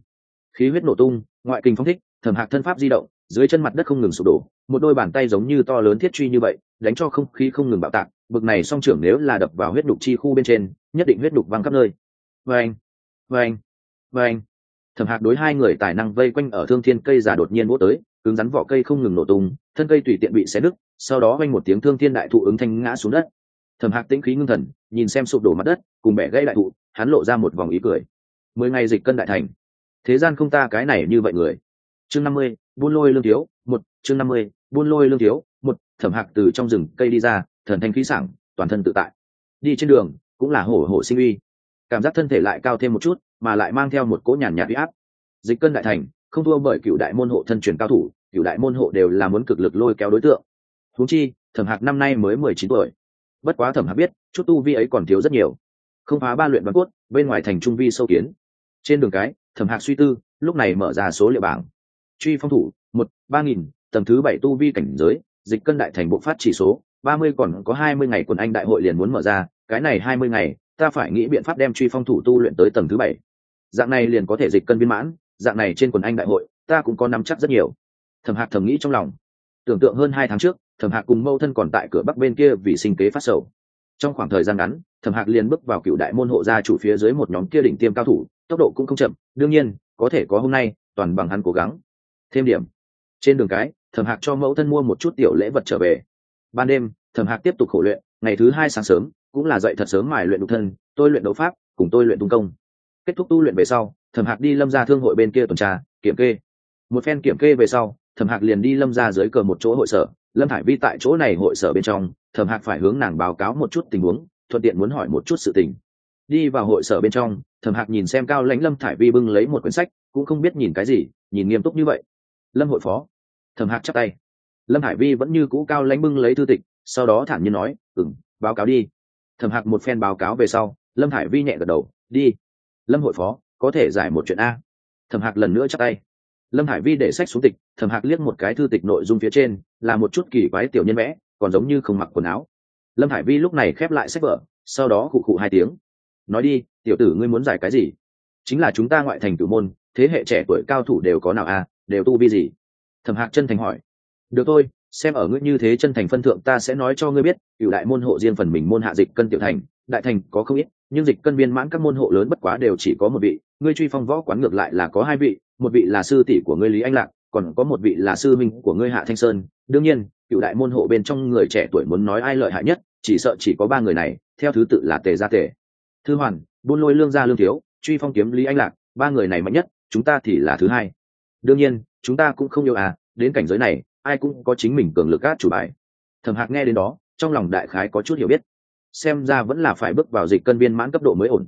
khí huyết nổ tung, ngoại kình phong thích, thẩm hạc thân pháp di động, dưới chân mặt đất không ngừng sụp đổ, một đôi bàn tay giống như to lớn thiết truy như vậy, đánh cho không khí không ngừng bạo tạc, bực này song trưởng nếu là đập vào huyết đục chi khu bên trên, nhất định huyết đục văng khắp nơi. Và anh và anh và anh thẩm hạc đối hai người tài năng vây quanh ở thương thiên cây già đột nhiên vỗ tới, cứng rắn vỏ cây không ngừng nổ tung, thân cây tùy tiện bị xé đứt, sau đó quanh một tiếng thương thiên đại thụ ứng thanh ngã xuống đất. Thẩm hạc tĩnh khí ngưng thần, nhìn xem sụp đổ mặt đất, cùng bẻ gãy đại thụ, hắn lộ ra một vòng ý cười. Mười ngày dịch cân đại thành. Thế gian không ta cái này như vậy người. Chương năm mươi, buôn lôi lương thiếu, một, chương năm mươi, buôn lôi lương thiếu, một, thẩm hạc từ trong rừng cây đi ra, thần thanh khí sảng, toàn thân tự tại. Đi trên đường, cũng là hổ hổ sinh uy. Cảm giác thân thể lại cao thêm một chút mà lại mang theo một cỗ nhàn nhạt huy áp. Dịch cân đại thành, không thua bởi cựu đại môn hộ thân truyền cao thủ, cựu đại môn hộ đều là muốn cực lực lôi kéo đối tượng. Huống chi, thẩm hạc năm nay mới mười chín tuổi. Bất quá thẩm hạc biết, chút tu vi ấy còn thiếu rất nhiều. Không phá ba luyện văn cốt, bên ngoài thành trung vi sâu kiến. Trên đường cái, thẩm hạc suy tư, lúc này mở ra số liệu bảng. Truy phong thủ, một, ba nghìn, tầng thứ bảy tu vi cảnh giới, dịch cân đại thành bộ phát chỉ số, ba mươi còn có hai mươi ngày quần anh đại hội liền muốn mở ra, cái này hai mươi ngày ta phải nghĩ biện pháp đem truy phong thủ tu luyện tới tầng thứ bảy. Dạng này liền có thể dịch cân viên mãn, dạng này trên quần anh đại hội, ta cũng có nắm chắc rất nhiều. Thẩm hạc thầm nghĩ trong lòng. Tưởng tượng hơn hai tháng trước, thẩm hạc cùng mâu thân còn tại cửa bắc bên kia vì sinh kế phát sầu. Trong khoảng thời gian ngắn, thẩm hạc liền bước vào cựu đại môn hộ gia chủ phía dưới một nhóm kia đỉnh tiêm cao thủ, tốc độ cũng không chậm, đương nhiên, có thể có hôm nay, toàn bằng hắn cố gắng. Thêm điểm. Trên đường cái, thẩm hạc cho mẫu thân mua một chút tiểu lễ vật trở về. Ban đêm, thẩm hạc tiếp tục khổ luyện ngày thứ hai sáng sớm, cũng là dậy thật sớm mài luyện đục thân, tôi luyện đấu pháp, cùng tôi luyện tung công. Kết thúc tu luyện về sau, thẩm hạc đi lâm ra thương hội bên kia tuần tra, kiểm kê. Một phen kiểm kê về sau, thẩm hạc liền đi lâm ra dưới cờ một chỗ hội sở. Lâm hải vi tại chỗ này hội sở bên trong, thẩm hạc phải hướng nàng báo cáo một chút tình huống, thuận tiện muốn hỏi một chút sự tình. Đi vào hội sở bên trong, thẩm hạc nhìn xem cao lãnh lâm thải vi bưng lấy một quyển sách, cũng không biết nhìn cái gì, nhìn nghiêm túc như vậy. Lâm hội phó. Thẩm hạc chắp tay. Lâm hải vi vẫn như cũ cao lãnh bưng lấy thư tịch sau đó thản nhiên nói ừng báo cáo đi. Thẩm hạc một phen báo cáo về sau, lâm hải vi nhẹ gật đầu, đi. Lâm hội phó, có thể giải một chuyện a. Thẩm hạc lần nữa chắc tay. Lâm hải vi để sách xuống tịch, thẩm hạc liếc một cái thư tịch nội dung phía trên, là một chút kỳ quái tiểu nhân vẽ, còn giống như không mặc quần áo. Lâm hải vi lúc này khép lại sách vở, sau đó khụ khụ hai tiếng. Nói đi, tiểu tử ngươi muốn giải cái gì? Chính là chúng ta ngoại thành tử môn, thế hệ trẻ tuổi cao thủ đều có nào a, đều tu vi gì? Thẩm hạc chân thành hỏi. Được thôi xem ở ngươi như thế chân thành phân thượng, ta sẽ nói cho ngươi biết cựu đại môn hộ riêng phần mình môn hạ dịch cân tiểu thành, đại thành có không ít, nhưng dịch cân viên mãn các môn hộ lớn bất quá đều chỉ có một vị, ngươi truy phong võ quán ngược lại là có hai vị, một vị là sư tỷ của ngươi lý anh lạc, còn có một vị là sư minh của ngươi hạ thanh sơn. Đương nhiên cựu đại môn hộ bên trong người trẻ tuổi muốn nói ai lợi hại nhất, chỉ sợ chỉ có ba người này, theo thứ tự là tề gia tề. Thư hoàn, buôn lôi lương gia lương thiếu, truy phong kiếm lý anh lạc, ba người này mạnh nhất, chúng ta thì là thứ hai. Đương nhiên, chúng ta cũng không yêu à đến cảnh giới này ai cũng có chính mình cường lực át chủ bài. Thẩm hạc nghe đến đó, trong lòng đại khái có chút hiểu biết. Xem ra vẫn là phải bước vào dịch cân viên mãn cấp độ mới ổn.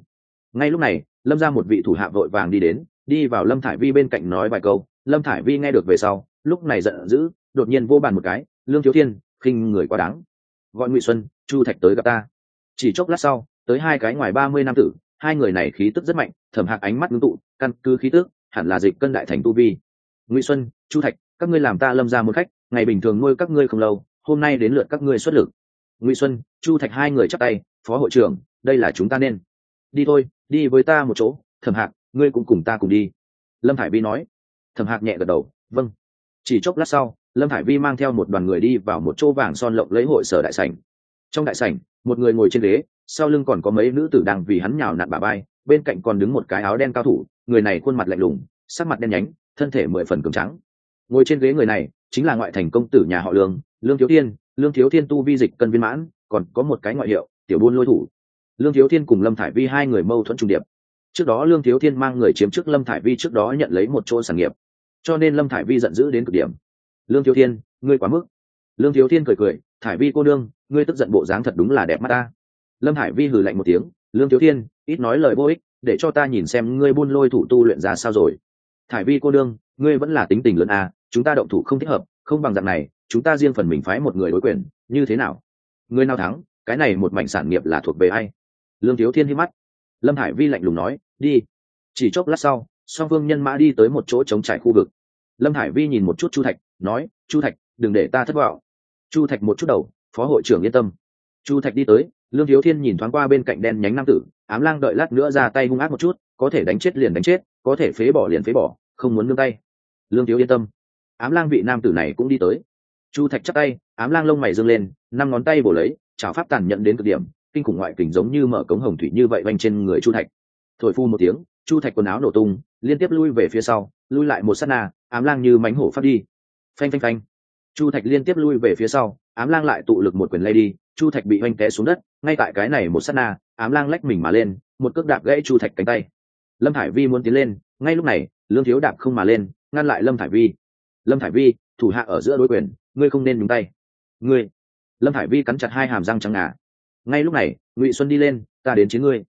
Ngay lúc này, lâm ra một vị thủ hạ vội vàng đi đến, đi vào lâm thải vi bên cạnh nói vài câu. Lâm thải vi nghe được về sau, lúc này giận dữ, đột nhiên vô bàn một cái, lương thiếu thiên, khinh người quá đáng. Gọi ngụy xuân, chu thạch tới gặp ta. Chỉ chốc lát sau, tới hai cái ngoài ba mươi năm tử, hai người này khí tức rất mạnh, thẩm hạc ánh mắt ngưng tụ, căn cứ khí tức, hẳn là dịch cân đại thành tu vi. Ngụy xuân, chu thạch các ngươi làm ta lâm ra một khách, ngày bình thường nuôi các ngươi không lâu, hôm nay đến lượt các ngươi xuất lực. Ngụy xuân, chu thạch hai người chắc tay, phó hội trưởng, đây là chúng ta nên. Đi thôi, đi với ta một chỗ, thẩm hạc, ngươi cũng cùng ta cùng đi. Lâm thải vi nói. Thẩm hạc nhẹ gật đầu vâng. Chỉ chốc lát sau, lâm thải vi mang theo một đoàn người đi vào một chỗ vàng son lộng lấy hội sở đại sảnh. Trong đại sảnh, một người ngồi trên ghế, sau lưng còn có mấy nữ tử đang vì hắn nhào nặn bà bay bên cạnh còn đứng một cái áo đen cao thủ, người này khuôn mặt lạnh lùng, sắc mặt đen nhánh, thân thể mười phần cứng trắng ngồi trên ghế người này chính là ngoại thành công tử nhà họ lương lương thiếu thiên. Lương thiếu thiên tu vi dịch cân viên mãn còn có một cái ngoại hiệu tiểu buôn lôi thủ. Lương thiếu thiên cùng lâm thải vi hai người mâu thuẫn trung điệp. Trước đó lương thiếu thiên mang người chiếm trước lâm thải vi trước đó nhận lấy một chỗ sản nghiệp. Cho nên lâm thải vi giận dữ đến cực điểm. Lương thiếu thiên ngươi quá mức. Lương thiếu thiên cười cười thải vi cô đương ngươi tức giận bộ dáng thật đúng là đẹp mắt ta. Lâm thải vi hừ lạnh một tiếng lương thiếu thiên ít nói lời vô ích để cho ta nhìn xem ngươi buôn lôi thủ tu luyện ra sao rồi. Thải vi cô đương ngươi vẫn là tính tình lớn à, chúng ta động thủ không thích hợp, không bằng dạng này, chúng ta riêng phần mình phái một người đối quyền, như thế nào? Người nào thắng, cái này một mảnh sản nghiệp là thuộc về ai? Lương thiếu thiên hi mắt. Lâm hải vi lạnh lùng nói, đi. Chỉ chốc lát sau, song phương nhân mã đi tới một chỗ trống trải khu vực. Lâm hải vi nhìn một chút chu thạch, nói, chu thạch, đừng để ta thất vọng. Chu thạch một chút đầu, phó hội trưởng yên tâm. Chu thạch đi tới, lương thiếu thiên nhìn thoáng qua bên cạnh đen nhánh nam tử, ám lang đợi lát nữa ra tay hung ác một chút, có thể đánh chết liền đánh chết, có thể phế bỏ liền phế bỏ, không muốn nương tay. Lương thiếu yên tâm ám lang vị nam tử này cũng đi tới. Chu thạch chắc tay, ám lang lông mày dâng lên, năm ngón tay bổ lấy chảo pháp tàn nhận đến cực điểm, kinh khủng ngoại kình giống như mở cống hồng thủy như vậy vanh trên người chu thạch. Thổi phu một tiếng, chu thạch quần áo nổ tung, liên tiếp lui về phía sau, lui lại một s á t na, ám lang như mánh hổ phát đi. Phanh phanh phanh. Chu thạch liên tiếp lui về phía sau, ám lang lại tụ lực một quyền lay đi, chu thạch bị oanh té xuống đất, ngay tại cái này một s á t na, ám lang lách mình mà lên, một cước đạp gãy chu thạch cánh tay. Lâm thải vi muốn tiến lên, ngay lúc này, lương thiếu đạp không mà lên, ngăn lại lâm thải vi lâm thải vi thủ hạ ở giữa đối quyền ngươi không nên nhúng tay. Ngươi. Lâm thải vi cắn chặt hai hàm răng trắng ngà. Ngay lúc này ngụy xuân đi lên ta đến chiến ngươi.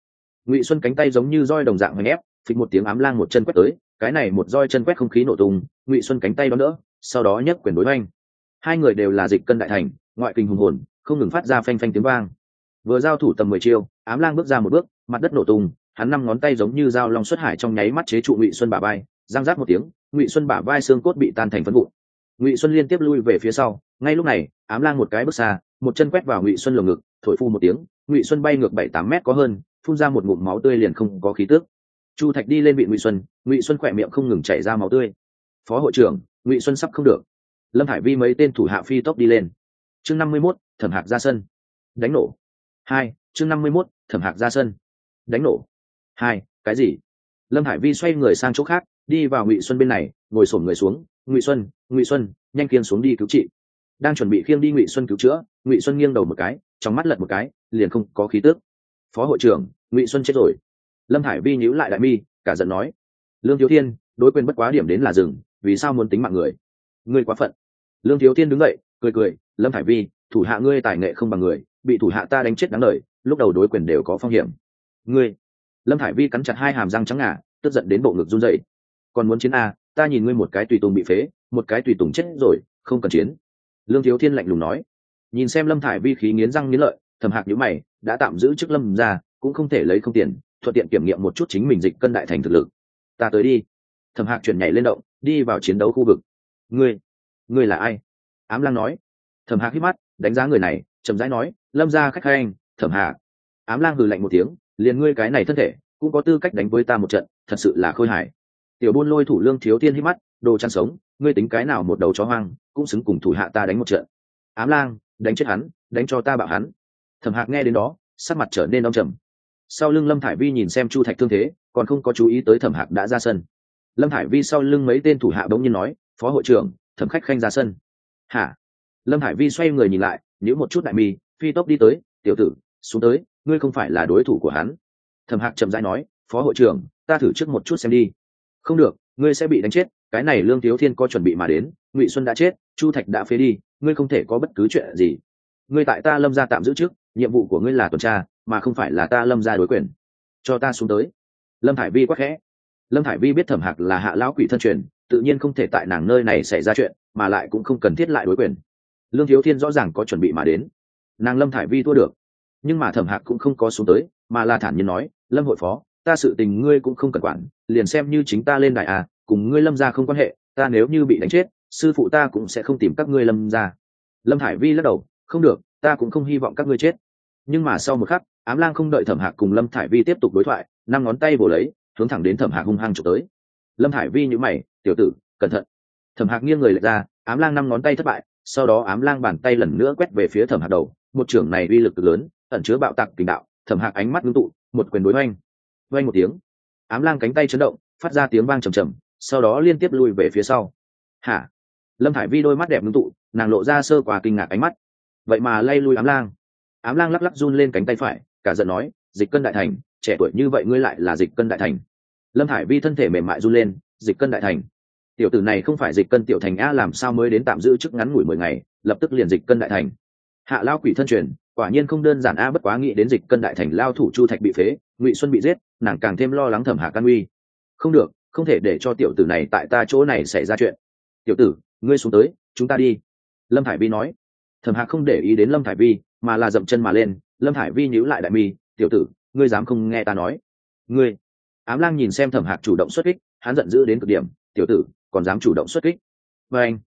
Ngụy xuân cánh tay giống như roi đồng dạng hoành ép phịch một tiếng ám lang một chân quét tới cái này một roi chân quét không khí nổ tung ngụy xuân cánh tay đó nữa. sau đó nhấc quyền đối oanh hai người đều là dịch cân đại thành ngoại kinh hùng hồn không ngừng phát ra phanh phanh tiếng vang. Vừa giao thủ tầm mười chiêu ám lang bước ra một bước mặt đất nổ tung hắn năm ngón tay giống như dao long xuất hải trong nháy mắt chế trụ ngụy xuân bà bay, giang rác một tiếng ngụy xuân bả vai xương cốt bị tan thành phân vụn ngụy xuân liên tiếp lui về phía sau ngay lúc này ám lang một cái bước xa một chân quét vào ngụy xuân lồng ngực thổi phu một tiếng ngụy xuân bay ngược bảy tám mét có hơn phun ra một ngụm máu tươi liền không có khí tước chu thạch đi lên vị ngụy xuân ngụy xuân khỏe miệng không ngừng chảy ra máu tươi phó hội trưởng ngụy xuân sắp không được lâm hải vi mấy tên thủ hạ phi tốc đi lên chương năm mươi mốt thẩm hạc ra sân đánh nổ hai chương năm mươi mốt thẩm hạc ra sân đánh nổ hai cái gì lâm hải vi xoay người sang chỗ khác đi vào ngụy xuân bên này, ngồi sổm người xuống, ngụy xuân ngụy xuân, nhanh kiên xuống đi cứu trị. Đang chuẩn bị khiêng đi ngụy xuân cứu chữa, ngụy xuân nghiêng đầu một cái, trong mắt lật một cái, liền không có khí tước phó hội trưởng, ngụy xuân chết rồi. Lâm hải vi nhíu lại đại mi, cả giận nói, lương thiếu thiên, đối quyền bất quá điểm đến là rừng vì sao muốn tính mạng người? Ngươi quá phận. Lương thiếu thiên đứng dậy, cười cười, lâm hải vi, thủ hạ ngươi tài nghệ không bằng người, bị thủ hạ ta đánh chết đáng lời lúc đầu đối quyền đều có phong hiểm. Ngươi? Lâm hải vi cắn chặt hai hàm răng trắng ngà, tức giận đến bộ ngực run dậy còn muốn chiến a, ta nhìn ngươi một cái tùy tùng bị phế, một cái tùy tùng chết rồi, không cần chiến. Lương thiếu thiên lạnh lùng nói. Nhìn xem lâm thải vi khí nghiến răng nghiến lợi, thầm hạc nhữ mày, đã tạm giữ chức lâm ra, cũng không thể lấy không tiền, thuận tiện kiểm nghiệm một chút chính mình dịch cân đại thành thực lực. Ta tới đi. Thầm hạc chuyển nhảy lên động, đi vào chiến đấu khu vực. Ngươi ngươi là ai? Ám lang nói. Thầm hạc hít mắt, đánh giá người này, chậm rãi nói, lâm ra khách khai anh thẩm hạc ám lang hừ lạnh một tiếng, liền ngươi cái này thân thể, cũng có tư cách đánh với ta một trận, thật sự là khôi hài tiểu buôn lôi thủ lương thiếu tiên hít mắt, đồ chăn sống, ngươi tính cái nào một đầu chó hoang, cũng xứng cùng thủ hạ ta đánh một trận. Ám lang, đánh chết hắn, đánh cho ta bạo hắn. Thẩm hạc nghe đến đó, sắc mặt trở nên đông trầm. Sau lưng lâm thải vi nhìn xem chu thạch thương thế, còn không có chú ý tới thẩm hạc đã ra sân. Lâm thải vi sau lưng mấy tên thủ hạ bỗng nhiên nói, phó hội trưởng, thẩm khách khanh ra sân. Hả? Lâm thải vi xoay người nhìn lại nếu một chút đại mi, phi tốc đi tới, tiểu tử, xuống tới, ngươi không phải là đối thủ của hắn. Thẩm hạc chậm rãi nói, phó hội trưởng, ta thử trước một chút xem đi không được, ngươi sẽ bị đánh chết, cái này lương Thiếu thiên có chuẩn bị mà đến, ngụy xuân đã chết, chu thạch đã phế đi, ngươi không thể có bất cứ chuyện gì. Ngươi tại ta lâm ra tạm giữ trước, nhiệm vụ của ngươi là tuần tra, mà không phải là ta lâm ra đối quyền. Cho ta xuống tới. Lâm thải vi quắc khẽ. Lâm thải vi biết thẩm hạc là hạ lão quỷ thân truyền, tự nhiên không thể tại nàng nơi này xảy ra chuyện, mà lại cũng không cần thiết lại đối quyền. Lương thiếu thiên rõ ràng có chuẩn bị mà đến. Nàng lâm thải vi thua được. Nhưng mà thẩm hạc cũng không có xuống tới, mà là thản nhiên nói, lâm hội phó ta sự tình ngươi cũng không cần quản, liền xem như chính ta lên đại à cùng ngươi lâm ra không quan hệ, ta nếu như bị đánh chết, sư phụ ta cũng sẽ không tìm các ngươi lâm ra lâm hải vi lắc đầu, không được, ta cũng không hy vọng các ngươi chết. Nhưng mà sau một khắc, ám lang không đợi thẩm hạc cùng lâm thải vi tiếp tục đối thoại, năm ngón tay vồ lấy, hướng thẳng đến thẩm hạc hung hăng trục tới. Lâm thải vi nhữ mày, tiểu tử, cẩn thận. Thẩm hạc nghiêng người lệch ra, ám lang năm ngón tay thất bại, sau đó ám lang bàn tay lần nữa quét về phía thẩm hạc đầu, một trưởng này uy lực lớn, ẩn chứa bạo tạc tình đạo, thẩm hạc ánh mắt ngưng tụ, một quyền đối oanh vang một tiếng. Ám lang cánh tay chấn động, phát ra tiếng vang trầm trầm, sau đó liên tiếp lui về phía sau. Hả? Lâm thải vi đôi mắt đẹp ngưng tụ, nàng lộ ra sơ quả kinh ngạc ánh mắt. Vậy mà lay lui ám lang. Ám lang lắc lắc run lên cánh tay phải, cả giận nói, dịch cân đại thành, trẻ tuổi như vậy ngươi lại là dịch cân đại thành. Lâm hải vi thân thể mềm mại run lên, dịch cân đại thành? Tiểu tử này không phải dịch cân tiểu thành a, làm sao mới đến tạm giữ chức ngắn ngủi mười ngày, lập tức liền dịch cân đại thành? Hạ lao quỷ thân truyền quả nhiên không đơn giản a, bất quá nghĩ đến dịch cân đại thành lao thủ chu thạch bị phế, ngụy xuân bị giết, nàng càng thêm lo lắng thẩm hạ can uy. Không được, không thể để cho tiểu tử này tại ta chỗ này xảy ra chuyện. Tiểu tử, ngươi xuống tới, chúng ta đi. Lâm thải vi nói. Thẩm hạ không để ý đến lâm thải vi, mà là dậm chân mà lên, lâm thải vi nhíu lại đại mi, tiểu tử, ngươi dám không nghe ta nói? Ngươi. Ám lang nhìn xem thẩm hạc chủ động xuất kích, hắn giận dữ đến cực điểm, tiểu tử, còn dám chủ động xuất kích? Và anh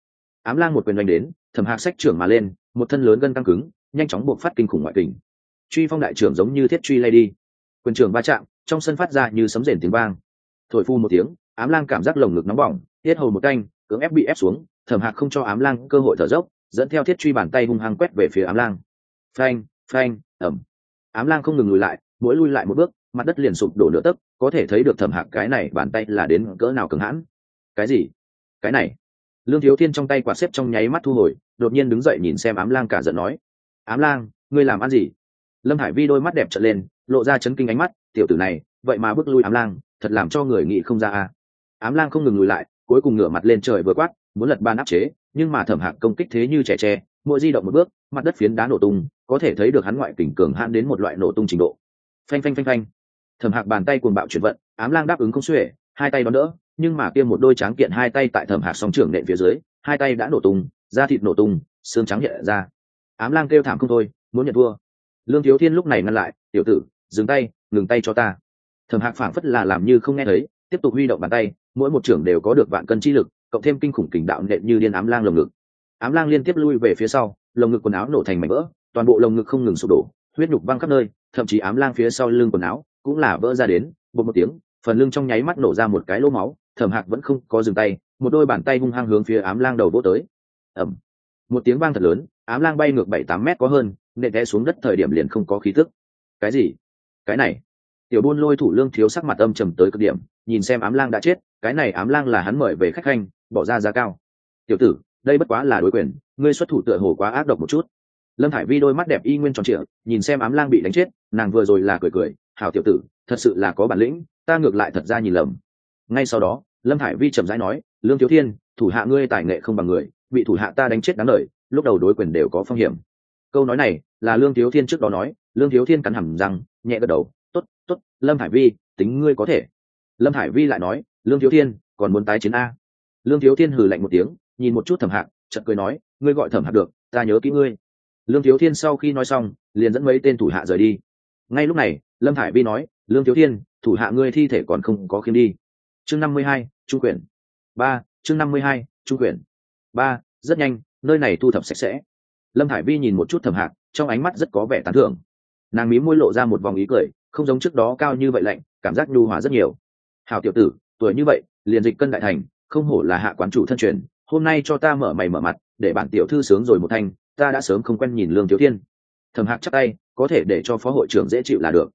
ám lang một quyền đánh đến, thẩm hạc sách trưởng mà lên, một thân lớn gân căng cứng nhanh chóng buộc phát kinh khủng ngoại kình. Truy phong đại trưởng giống như thiết truy lay đi. Quyền trưởng va chạm, trong sân phát ra như sấm rền tiếng vang. Thổi phu một tiếng, ám lang cảm giác lồng ngực nóng bỏng, tiết hầu một canh, cưỡng ép bị ép xuống, thẩm hạc không cho ám lang cơ hội thở dốc, dẫn theo thiết truy bàn tay hung hăng quét về phía ám lang. Phanh phanh, ẩm. Ám lang không ngừng lùi lại, mỗi lui lại một bước, mặt đất liền sụp đổ nửa tấc, có thể thấy được thẩm hạc cái này bàn tay là đến cỡ nào cứng hãn. Cái gì? Cái này. Lương thiếu thiên trong tay quạt xếp trong nháy mắt thu hồi, đột nhiên đứng dậy nhìn xem ám lang cả giận nói ám lang, ngươi làm ăn gì? Lâm hải vi đôi mắt đẹp trở lên, lộ ra chấn kinh ánh mắt, tiểu tử này, vậy mà bước lui ám lang, thật làm cho người nghĩ không ra à? ám lang không ngừng lùi lại, cuối cùng ngửa mặt lên trời vừa quát, muốn lật ban áp chế, nhưng mà thẩm hạc công kích thế như trẻ tre, mỗi di động một bước, mặt đất phiến đá nổ tung, có thể thấy được hắn ngoại kỉnh cường hãn đến một loại nổ tung trình độ. Phanh phanh phanh phanh. Thẩm hạc bàn tay cuồng bạo chuyển vận, ám lang đáp ứng không xuể, hai tay đón đỡ, nhưng mà kia một đôi tráng kiện hai tay tại thẩm hạc song trưởng nện phía dưới, hai tay đã nổ tung, da thịt nổ tung, xương trắng hiện ra ám lang kêu thảm không thôi, muốn nhận thua. Lương thiếu thiên lúc này ngăn lại, tiểu tử, dừng tay, ngừng tay cho ta. Thẩm hạc phảng phất là làm như không nghe thấy, tiếp tục huy động bàn tay, mỗi một trưởng đều có được vạn cân chi lực, cộng thêm kinh khủng kình đạo nện như điên ám lang lồng ngực. Ám lang liên tiếp lui về phía sau, lồng ngực quần áo nổ thành mảnh vỡ, toàn bộ lồng ngực không ngừng sụp đổ, huyết nhục văng khắp nơi, thậm chí ám lang phía sau lưng quần áo cũng là vỡ ra đến bột một tiếng, phần lưng trong nháy mắt nổ ra một cái lỗ máu, thẩm hạc vẫn không có dừng tay, một đôi bàn tay hung hăng hướng phía ám lang đầu vỗ tới. Ẩm một tiếng vang thật lớn ám lang bay ngược bảy tám mét có hơn, nện té xuống đất thời điểm liền không có khí tức. Cái gì? Cái này? Tiểu buôn lôi thủ lương thiếu sắc mặt âm trầm tới cực điểm, nhìn xem ám lang đã chết, cái này ám lang là hắn mời về khách khanh, bỏ ra giá cao. Tiểu tử, đây bất quá là đối quyền, ngươi xuất thủ tựa hồ quá ác độc một chút. Lâm hải vi đôi mắt đẹp y nguyên tròn trịa, nhìn xem ám lang bị đánh chết, nàng vừa rồi là cười cười, hảo tiểu tử, thật sự là có bản lĩnh, ta ngược lại thật ra nhìn lầm. Ngay sau đó, lâm hải vi trầm rãi nói, lương thiếu thiên, thủ hạ ngươi tài nghệ không bằng người bị thủ hạ ta đánh chết đáng lời lúc đầu đối quyền đều có phong hiểm. Câu nói này là lương thiếu thiên trước đó nói, lương thiếu thiên cắn hẳn rằng nhẹ gật đầu t ố t t ố t lâm hải vi, tính ngươi có thể. Lâm hải vi lại nói, lương thiếu thiên, còn muốn tái chiến a? Lương thiếu thiên hừ lạnh một tiếng, nhìn một chút thẩm hạc, chợt cười nói, ngươi gọi thẩm hạc được, ta nhớ kỹ ngươi. Lương thiếu thiên sau khi nói xong, liền dẫn mấy tên thủ hạ rời đi. Ngay lúc này, lâm hải vi nói, lương thiếu thiên, thủ hạ ngươi thi thể còn không có khiêm đi. Chương năm mươi hai, trung quyển ba, chương năm mươi hai, trung quyển ba, rất nhanh nơi này thu thập sạch sẽ. Lâm hải vi nhìn một chút thẩm hạc, trong ánh mắt rất có vẻ tán thưởng. Nàng mí môi lộ ra một vòng ý cười, không giống trước đó cao như vậy lạnh, cảm giác nhu hòa rất nhiều. Hào tiểu tử, tuổi như vậy, liền dịch cân đại thành, không hổ là hạ quán chủ thân truyền, hôm nay cho ta mở mày mở mặt, để bản tiểu thư sướng rồi một thanh, ta đã sớm không quen nhìn lương thiếu thiên. Thẩm hạc chắc tay, có thể để cho phó hội trưởng dễ chịu là được.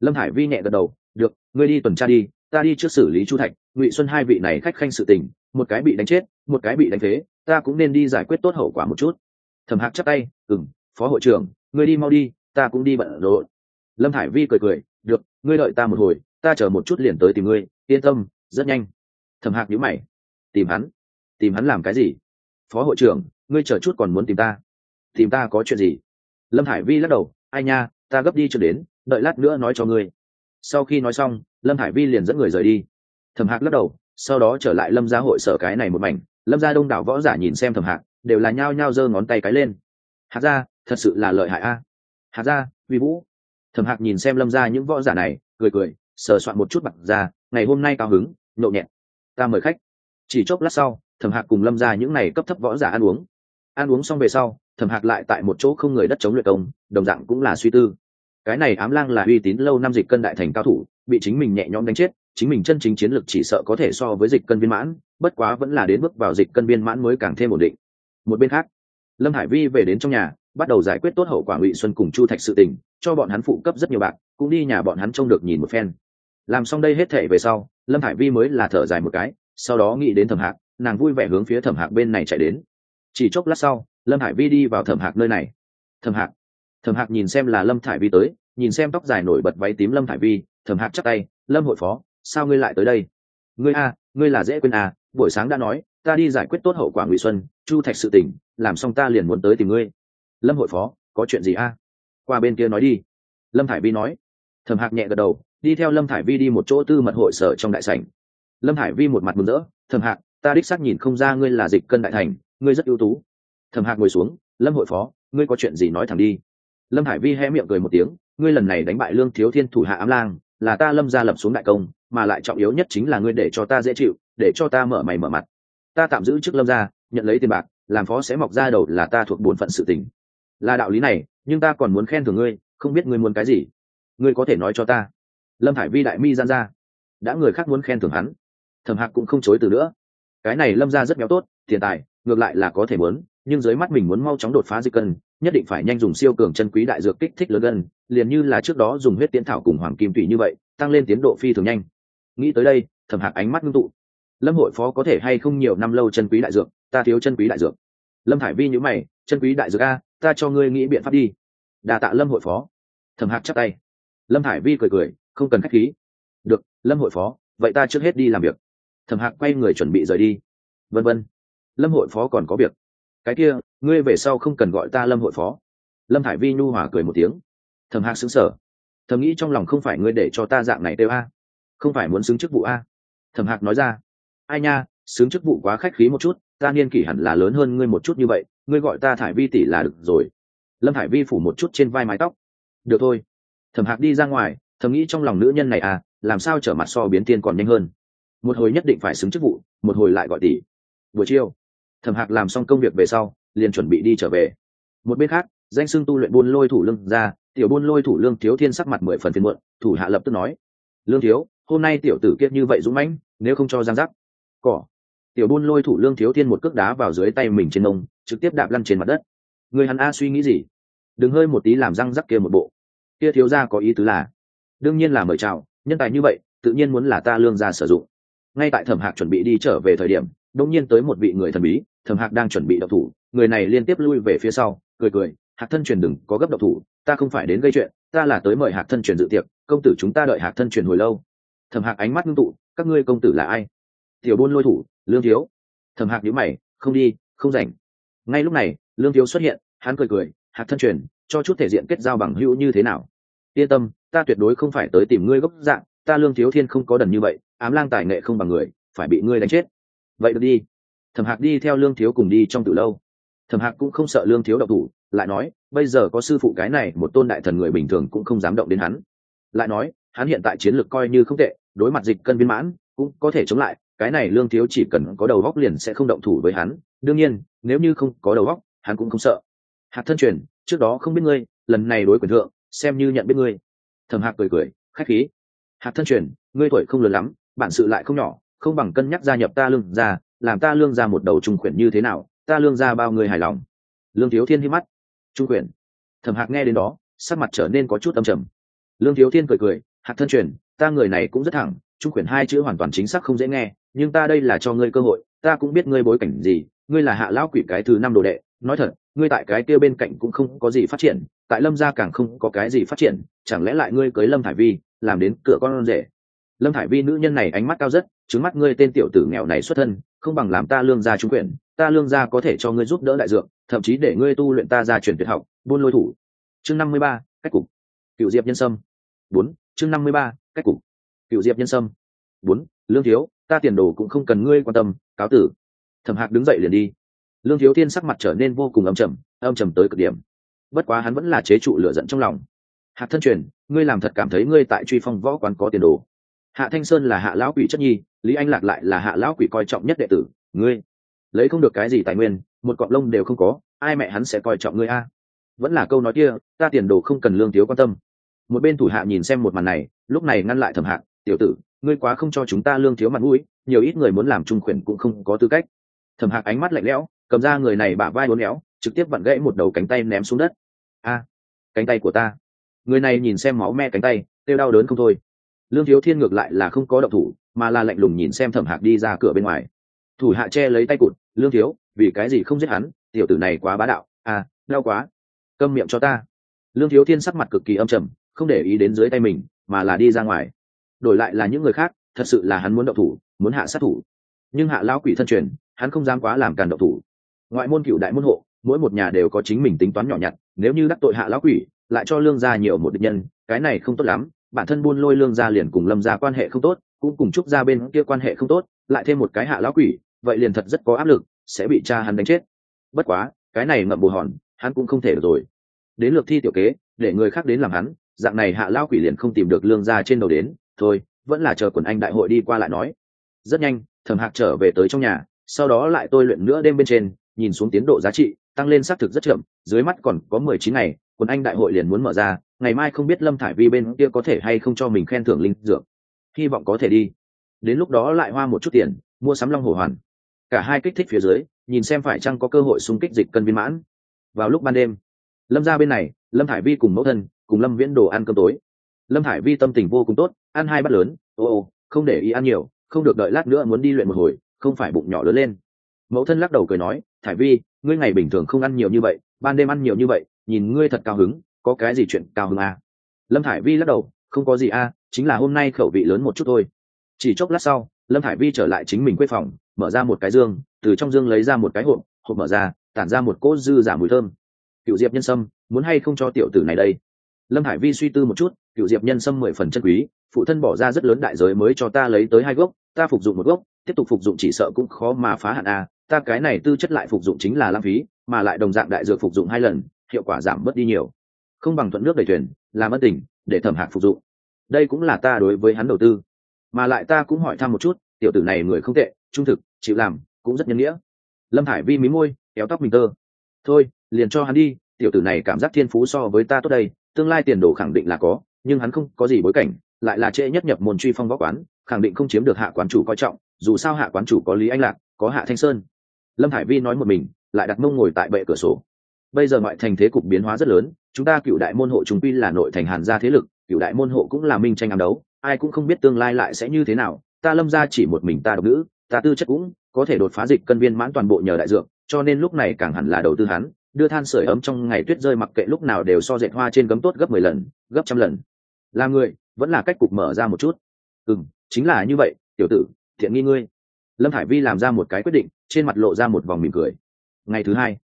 Lâm hải vi nhẹ gật đầu, được, ngươi đi tuần tra đi, ta đi trước xử lý chu thạch, ngụy xuân hai vị này khách khanh sự tình, một cái bị đánh chết, một cái bị đánh phế ta cũng nên đi giải quyết tốt hậu quả một chút. Thẩm hạc chắc tay ừng phó hội trưởng, ngươi đi mau đi, ta cũng đi bận rộn. Lâm hải vi cười cười, được, ngươi đợi ta một hồi, ta chờ một chút liền tới tìm ngươi, yên tâm, rất nhanh. Thẩm hạc nhíu mày, tìm hắn? Tìm hắn làm cái gì? Phó hội trưởng, ngươi chờ chút còn muốn tìm ta. Tìm ta có chuyện gì? Lâm hải vi lắc đầu, ai nha, ta gấp đi chưa đến, đợi lát nữa nói cho ngươi. Sau khi nói xong, lâm hải vi liền dẫn người rời đi. Thẩm hạc lắc đầu, sau đó trở lại lâm gia hội sở cái này một mảnh lâm gia đông đảo võ giả nhìn xem thẩm hạc đều là nhao nhao giơ ngón tay cái lên. Hạc gia, thật sự là lợi hại a. À. hạc gia uy vũ. Thẩm hạc nhìn xem lâm gia những võ giả này, cười cười, sờ soạn một chút mặt ra, ngày hôm nay cao hứng nhộn nhẹn ta mời khách. Chỉ chốc lát sau, thẩm hạc cùng lâm gia những này cấp thấp võ giả ăn uống. Ăn uống xong về sau, thẩm hạc lại tại một chỗ không người đất chống luyện công, đồng dạng cũng là suy tư. Cái này ám lang là uy tín lâu năm dịch cân đại thành cao thủ, bị chính mình nhẹ nhõm đánh chết chính mình chân chính chiến lược chỉ sợ có thể so với dịch cân viên mãn, bất quá vẫn là đến bước vào dịch cân viên mãn mới càng thêm ổn định. Một bên khác, lâm hải vi về đến trong nhà, bắt đầu giải quyết tốt hậu quả ngụy xuân cùng chu thạch sự tình, cho bọn hắn phụ cấp rất nhiều bạc, cũng đi nhà bọn hắn trông được nhìn một phen. Làm xong đây hết thể về sau, lâm hải vi mới là thở dài một cái, sau đó nghĩ đến thẩm hạc, nàng vui vẻ hướng phía thẩm hạc bên này chạy đến. Chỉ chốc lát sau, lâm hải vi đi vào thẩm hạc nơi này. Thẩm hạc thẩm hạc nhìn xem là lâm thải vi tới, nhìn xem tóc dài nổi bật váy tím lâm thải vi, thẩm hạc chắc tay, lâm hội phó sao ngươi lại tới đây? Ngươi a, ngươi là dễ quên à buổi sáng đã nói, ta đi giải quyết tốt hậu quả ngụy xuân, chu thạch sự tỉnh làm xong ta liền muốn tới tìm ngươi. Lâm hội phó, có chuyện gì a? Qua bên kia nói đi. Lâm thải vi nói. Thầm hạc nhẹ gật đầu, đi theo lâm thải vi đi một chỗ tư mật hội sở trong đại sảnh. Lâm thải vi một mặt mừng rỡ thầm hạc, ta đích xác nhìn không ra ngươi là dịch cân đại thành, ngươi rất ưu tú. Thầm hạc ngồi xuống, lâm hội phó, ngươi có chuyện gì nói thẳng đi. Lâm hải vi hé miệng cười một tiếng, ngươi lần này đánh bại lương thiếu thiên thủ hạ ám lang, là ta lâm gia lập xuống đại công mà lại trọng yếu nhất chính là ngươi để cho ta dễ chịu, để cho ta mở mày mở mặt. Ta tạm giữ chức lâm gia, nhận lấy tiền bạc, làm phó sẽ mọc ra đầu là ta thuộc bổn phận sự tình. Là đạo lý này, nhưng ta còn muốn khen thưởng ngươi, không biết ngươi muốn cái gì. Ngươi có thể nói cho ta. Lâm hải vi đại mi gian ra. Đã người khác muốn khen thưởng hắn. Thẩm hạc cũng không chối từ nữa. Cái này lâm ra rất béo tốt, tiền tài, ngược lại là có thể muốn, nhưng dưới mắt mình muốn mau chóng đột phá dịch cân, nhất định phải nhanh dùng siêu cường chân quý đại dược kích thích lớn gân liền như là trước đó dùng huyết tiến thảo cùng hoàng kim tủy như vậy, tăng lên tiến độ phi thường nhanh nghĩ tới đây, thẩm hạc ánh mắt ngưng tụ. Lâm hội phó có thể hay không nhiều năm lâu chân quý đại dược, ta thiếu chân quý đại dược. Lâm hải vi nhữ mày, chân quý đại dược a, ta cho ngươi nghĩ biện pháp đi. Đà tạ lâm hội phó. Thẩm hạc chắc tay. Lâm hải vi cười cười, không cần k h á c h khí. Được, lâm hội phó, vậy ta trước hết đi làm việc. Thẩm hạc quay người chuẩn bị rời đi. Vân vân. Lâm hội phó còn có việc. Cái kia, ngươi về sau không cần gọi ta lâm hội phó. Lâm hải vi nhu hòa cười một tiếng. Thẩm hạc xứng sở thầm nghĩ trong lòng không phải ngươi để cho ta dạng này đều a không phải muốn xứng chức vụ a? Thẩm hạc nói ra. Ai nha, xứng chức vụ quá khách khí một chút, ta niên kỷ hẳn là lớn hơn ngươi một chút như vậy, ngươi gọi ta thải vi tỷ là được rồi. Lâm thải vi phủ một chút trên vai mái tóc. Được thôi. Thẩm hạc đi ra ngoài, thầm nghĩ trong lòng nữ nhân này à làm sao trở mặt so biến tiên còn nhanh hơn. Một hồi nhất định phải xứng chức vụ, một hồi lại gọi tỷ. Buổi chiều, thẩm hạc làm xong công việc về sau, liền chuẩn bị đi trở về. Một bên khác, danh xưng tu luyện buôn lôi thủ lương ra, tiểu buôn lôi thủ lương thiếu thiên sắc mặt mười phần phiên muộn, thủ hạ lập tức nói. Lương thiếu hôm nay tiểu tử kiếp như vậy dũng mãnh, nếu không cho giang giác, cỏ. Tiểu buôn lôi thủ lương thiếu thiên một cước đá vào dưới tay mình trên nông trực tiếp đạp lăn trên mặt đất. Người hắn a suy nghĩ gì? Đừng hơi một tí làm răng rắc kia một bộ. Kia thiếu ra có ý tứ là, đương nhiên là mời chào, nhân tài như vậy, tự nhiên muốn là ta lương ra sử dụng. Ngay tại thẩm hạc chuẩn bị đi trở về thời điểm đông nhiên tới một vị người thần bí, thẩm hạc đang chuẩn bị độc thủ, người này liên tiếp lui về phía sau, cười cười, hạc thân truyền đừng có gấp độc thủ, ta không phải đến gây chuyện, ta là tới mời hạc thân truyền dự tiệc, công tử chúng ta đợi hạc thân truyền hồi lâu thẩm hạc ánh mắt ngưng tụ, các ngươi công tử là ai? Tiểu buôn lôi thủ, lương thiếu. Thẩm hạc nhíu mày, không đi, không rảnh. Ngay lúc này, lương thiếu xuất hiện, hắn cười cười, hạc thân truyền, cho chút thể diện kết giao bằng hữu như thế nào? Yên tâm, ta tuyệt đối không phải tới tìm ngươi gốc dạng, ta lương thiếu thiên không có đần như vậy, ám lang tài nghệ không bằng người, phải bị ngươi đánh chết. Vậy được đi. Thẩm hạc đi theo lương thiếu cùng đi trong từ lâu. Thẩm hạc cũng không sợ lương thiếu độc thủ, lại nói, bây giờ có sư phụ cái này, một tôn đại thần người bình thường cũng không dám động đến hắn. Lại nói, hắn hiện tại chiến lược coi như không tệ đối mặt dịch cân viên mãn, cũng có thể chống lại, cái này lương thiếu chỉ cần có đầu góc liền sẽ không động thủ với hắn. Đương nhiên, nếu như không có đầu góc, hắn cũng không sợ. Hạt thân truyền, trước đó không biết ngươi, lần này đối quyền thượng, xem như nhận biết ngươi. Thẩm hạc cười cười, khách khí. Hạt thân truyền, ngươi tuổi không lớn lắm, bản sự lại không nhỏ, không bằng cân nhắc gia nhập ta lương ra làm ta lương ra một đầu trung quyển như thế nào, ta lương ra bao người hài lòng. Lương thiếu thiên hi mắt. Trung quyển thẩm hạc nghe đến đó, sắc mặt trở nên có chút âm trầm. Lương thiếu thiên cười cười hạt thân truyền, ta người này cũng rất thẳng, trung quyền hai chữ hoàn toàn chính xác không dễ nghe, nhưng ta đây là cho ngươi cơ hội, ta cũng biết ngươi bối cảnh gì, ngươi là hạ lão quỷ cái thứ năm đồ đệ, nói thật, ngươi tại cái kia bên cạnh cũng không có gì phát triển, tại lâm gia càng không có cái gì phát triển, chẳng lẽ lại ngươi cưới lâm thải vi, làm đến cửa con rể? Lâm thải vi nữ nhân này ánh mắt cao rất, trứng mắt ngươi tên tiểu tử nghèo này xuất thân, không bằng làm ta lương gia trung quyền, ta lương gia có thể cho ngươi giúp đỡ đại dược, thậm chí để ngươi tu luyện ta gia truyền tuyệt học, buôn lôi thủ. Chương năm mươi ba, cách cục. Cựu diệp nhân sâm. Bốn chương năm mươi ba, cách cục. Cựu diệp nhân sâm. Bốn, lương thiếu, ta tiền đồ cũng không cần ngươi quan tâm, cáo tử. Thẩm hạc đứng dậy liền đi. Lương thiếu thiên sắc mặt trở nên vô cùng âm trầm âm trầm tới cực điểm. Bất quá hắn vẫn là chế trụ lửa giận trong lòng. Hạc thân truyền, ngươi làm thật cảm thấy ngươi tại truy phong võ quán có tiền đồ. Hạ thanh sơn là hạ lão quỷ chất nhi, lý anh lạc lại là hạ lão quỷ coi trọng nhất đệ tử, ngươi. Lấy không được cái gì tài nguyên, một cọng lông đều không có, ai mẹ hắn sẽ coi trọng ngươi a? Vẫn là câu nói kia, ta tiền đồ không cần lương thiếu quan tâm một bên thủ hạ nhìn xem một màn này, lúc này ngăn lại thẩm hạc tiểu tử, ngươi quá không cho chúng ta lương thiếu mặt mũi, nhiều ít người muốn làm trung khuyển cũng không có tư cách. Thẩm hạc ánh mắt lạnh lẽo, cầm ra người này bả vai uốn éo, trực tiếp vặn gãy một đầu cánh tay ném xuống đất. A, cánh tay của ta. Người này nhìn xem máu me cánh tay, kêu đau đớn không thôi. Lương thiếu thiên ngược lại là không có động thủ, mà là lạnh lùng nhìn xem thẩm hạc đi ra cửa bên ngoài. Thủ hạ che lấy tay cụt, lương thiếu, vì cái gì không giết hắn? Tiểu tử này quá bá đạo. À đau quá. Câm miệng cho ta. Lương thiếu thiên sắc mặt cực kỳ âm trầm không để ý đến dưới tay mình, mà là đi ra ngoài. Đổi lại là những người khác, thật sự là hắn muốn động thủ, muốn hạ sát thủ. Nhưng hạ lão quỷ thân truyền, hắn không dám quá làm càn động thủ. Ngoại môn cựu đại môn hộ, mỗi một nhà đều có chính mình tính toán nhỏ nhặt, nếu như đắc tội hạ lão quỷ, lại cho lương gia nhiều một định nhân, cái này không tốt lắm, bản thân buôn lôi lương gia liền cùng lâm gia quan hệ không tốt, cũng cùng trúc gia bên kia quan hệ không tốt, lại thêm một cái hạ lão quỷ, vậy liền thật rất có áp lực, sẽ bị cha hắn đánh chết. Bất quá, cái này ngậm bù hòn, hắn cũng không thể được rồi. Đến lượt thi tiểu kế, để người khác đến làm hắn dạng này hạ lao quỷ liền không tìm được lương gia trên đầu đến, thôi, vẫn là chờ quần anh đại hội đi qua lại nói. Rất nhanh, thẩm hạc trở về tới trong nhà, sau đó lại tôi luyện nữa đêm bên trên, nhìn xuống tiến độ giá trị, tăng lên xác thực rất chậm, dưới mắt còn có mười chín ngày, quần anh đại hội liền muốn mở ra, ngày mai không biết lâm thải vi bên kia có thể hay không cho mình khen thưởng linh dược. Hy vọng có thể đi. Đến lúc đó lại hoa một chút tiền, mua sắm long hồ hoàn. Cả hai kích thích phía dưới, nhìn xem phải chăng có cơ hội xung kích dịch cân viên mãn. Vào lúc ban đêm, lâm ra bên này, lâm thải vi cùng mẫu thân cùng lâm viễn đồ ăn cơm tối. Lâm thải vi tâm tình vô cùng tốt ăn hai bát lớn ô ô không để ý ăn nhiều không được đợi lát nữa muốn đi luyện một hồi không phải bụng nhỏ lớn lên. Mẫu thân lắc đầu cười nói thải vi ngươi ngày bình thường không ăn nhiều như vậy ban đêm ăn nhiều như vậy nhìn ngươi thật cao hứng có cái gì chuyện cao hứng à? lâm thải vi lắc đầu không có gì a à, chính là hôm nay khẩu vị lớn một chút thôi. Chỉ chốc lát sau lâm thải vi trở lại chính mình quê phòng mở ra một cái dương từ trong dương lấy ra một cái hộp hộp mở ra tản ra một cỗ dư giả mùi thơm. Cựu diệp nhân sâm muốn hay không cho tiểu tử này đây? Lâm hải vi suy tư một chút, cựu diệp nhân sâm mười phần chân quý, phụ thân bỏ ra rất lớn đại giới mới cho ta lấy tới hai gốc, ta phục dụng một gốc, tiếp tục phục dụng chỉ sợ cũng khó mà phá hạn a, ta cái này tư chất lại phục dụng chính là lãng phí, mà lại đồng dạng đại dược phục dụng hai lần, hiệu quả giảm bớt đi nhiều. Không bằng thuận nước đầy thuyền, làm ân tình, để thẩm hạc phục dụng. Đây cũng là ta đối với hắn đầu tư. Mà lại ta cũng hỏi thăm một chút, tiểu tử này người không tệ, trung thực, chịu làm, cũng rất nhân nghĩa. Lâm hải vi mí môi, kéo tóc mình tơ. Thôi, liền cho hắn đi, tiểu tử này cảm giác thiên phú so với ta tốt đây tương lai tiền đồ khẳng định là có, nhưng hắn không có gì bối cảnh, lại là trễ nhất nhập môn truy phong võ quán, khẳng định không chiếm được hạ quán chủ coi trọng, dù sao hạ quán chủ có lý anh lạc, có hạ thanh sơn. Lâm hải vi nói một mình, lại đặt mông ngồi tại bệ cửa sổ. Bây giờ ngoại thành thế cục biến hóa rất lớn, chúng ta cựu đại môn hộ chúng quy là nội thành hàn gia thế lực, cựu đại môn hộ cũng là minh tranh ám đấu, ai cũng không biết tương lai lại sẽ như thế nào, ta lâm ra chỉ một mình ta độc nữ, ta tư chất cũng có thể đột phá dịch cân viên mãn toàn bộ nhờ đại dược, cho nên lúc này càng hẳn là đầu tư hắn đưa than sưởi ấm trong ngày tuyết rơi mặc kệ lúc nào đều so dệt hoa trên gấm tốt gấp mười lần, gấp trăm lần. Là người, vẫn là cách cục mở ra một chút. Ừ chính là như vậy, tiểu tử, thiện nghi ngươi. Lâm hải vi làm ra một cái quyết định, trên mặt lộ ra một vòng mỉm cười. Ngày thứ hai,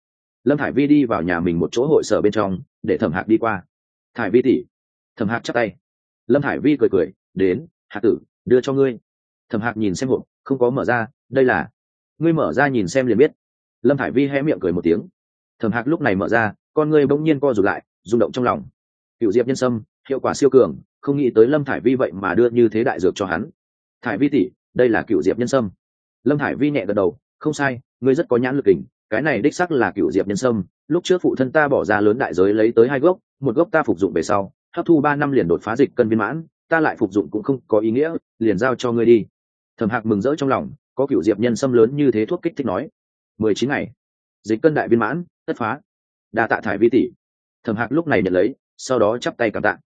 lâm hải vi đi vào nhà mình một chỗ hội sở bên trong, để thẩm hạc đi qua. Thải vi tỉ thẩm hạc chắp tay. Lâm hải vi cười cười, đến hạc tử, đưa cho ngươi. Thẩm hạc nhìn xem hộp, không có mở ra, đây là ngươi mở ra nhìn xem liền biết. Lâm hải vi hé miệng cười một tiếng thẩm hạc lúc này mở ra, con ngươi bỗng nhiên co rụt lại, rung động trong lòng. Cựu diệp nhân sâm, hiệu quả siêu cường, không nghĩ tới lâm thải vi vậy mà đưa như thế đại dược cho hắn. Thải vi tỷ, đây là cựu diệp nhân sâm. Lâm thải vi nhẹ gật đầu, không sai, ngươi rất có nhãn lực hình cái này đích sắc là cựu diệp nhân sâm. Lúc trước phụ thân ta bỏ ra lớn đại giới lấy tới hai gốc, một gốc ta phục dụng về sau, hấp thu ba năm liền đột phá dịch cân viên mãn, ta lại phục dụng cũng không có ý nghĩa, liền giao cho ngươi đi. Thẩm hạc mừng rỡ trong lòng, có cựu diệp nhân sâm lớn như thế thuốc kích thích nói. Mười chín ngày dịch cân đại viên mãn, tất phá. Đa tạ thải vi tỷ. Thẩm hạc lúc này nhận lấy, sau đó chắp tay cảm tạ.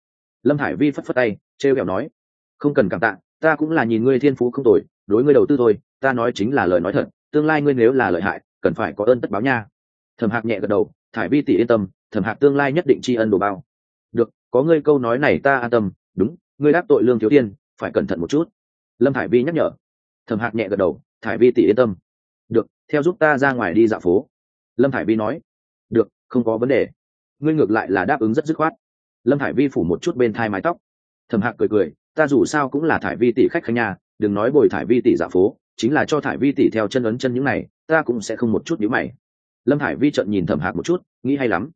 Lâm thải vi phất phất tay, trêu kẹo nói, không cần cảm tạ, ta cũng là nhìn ngươi thiên phú không tồi, đối ngươi đầu tư thôi, ta nói chính là lời nói thật, tương lai ngươi nếu là lợi hại, cần phải có ơn tất báo nha. Thẩm hạc nhẹ gật đầu, thải vi tỷ yên tâm, thẩm hạc tương lai nhất định tri ân đồ bao. Được, có ngươi câu nói này ta an tâm, đúng, ngươi đáp tội lương thiếu tiên, phải cẩn thận một chút. Lâm thải vi nhắc nhở. Thẩm hạc nhẹ gật đầu, thải vi tỷ yên tâm. Được, theo giúp ta ra ngoài đi dạo phố lâm thải vi nói, được, không có vấn đề. Ngươi ngược lại là đáp ứng rất dứt khoát. Lâm thải vi phủ một chút bên thai mái tóc. Thầm hạc cười cười, ta dù sao cũng là thải vi tỷ khách khanh nhà đừng nói bồi thải vi tỷ dạo phố, chính là cho thải vi tỷ theo chân ấn chân những này, ta cũng sẽ không một chút nhữ mày. Lâm thải vi trợn nhìn thẩm hạc một chút, nghĩ hay lắm.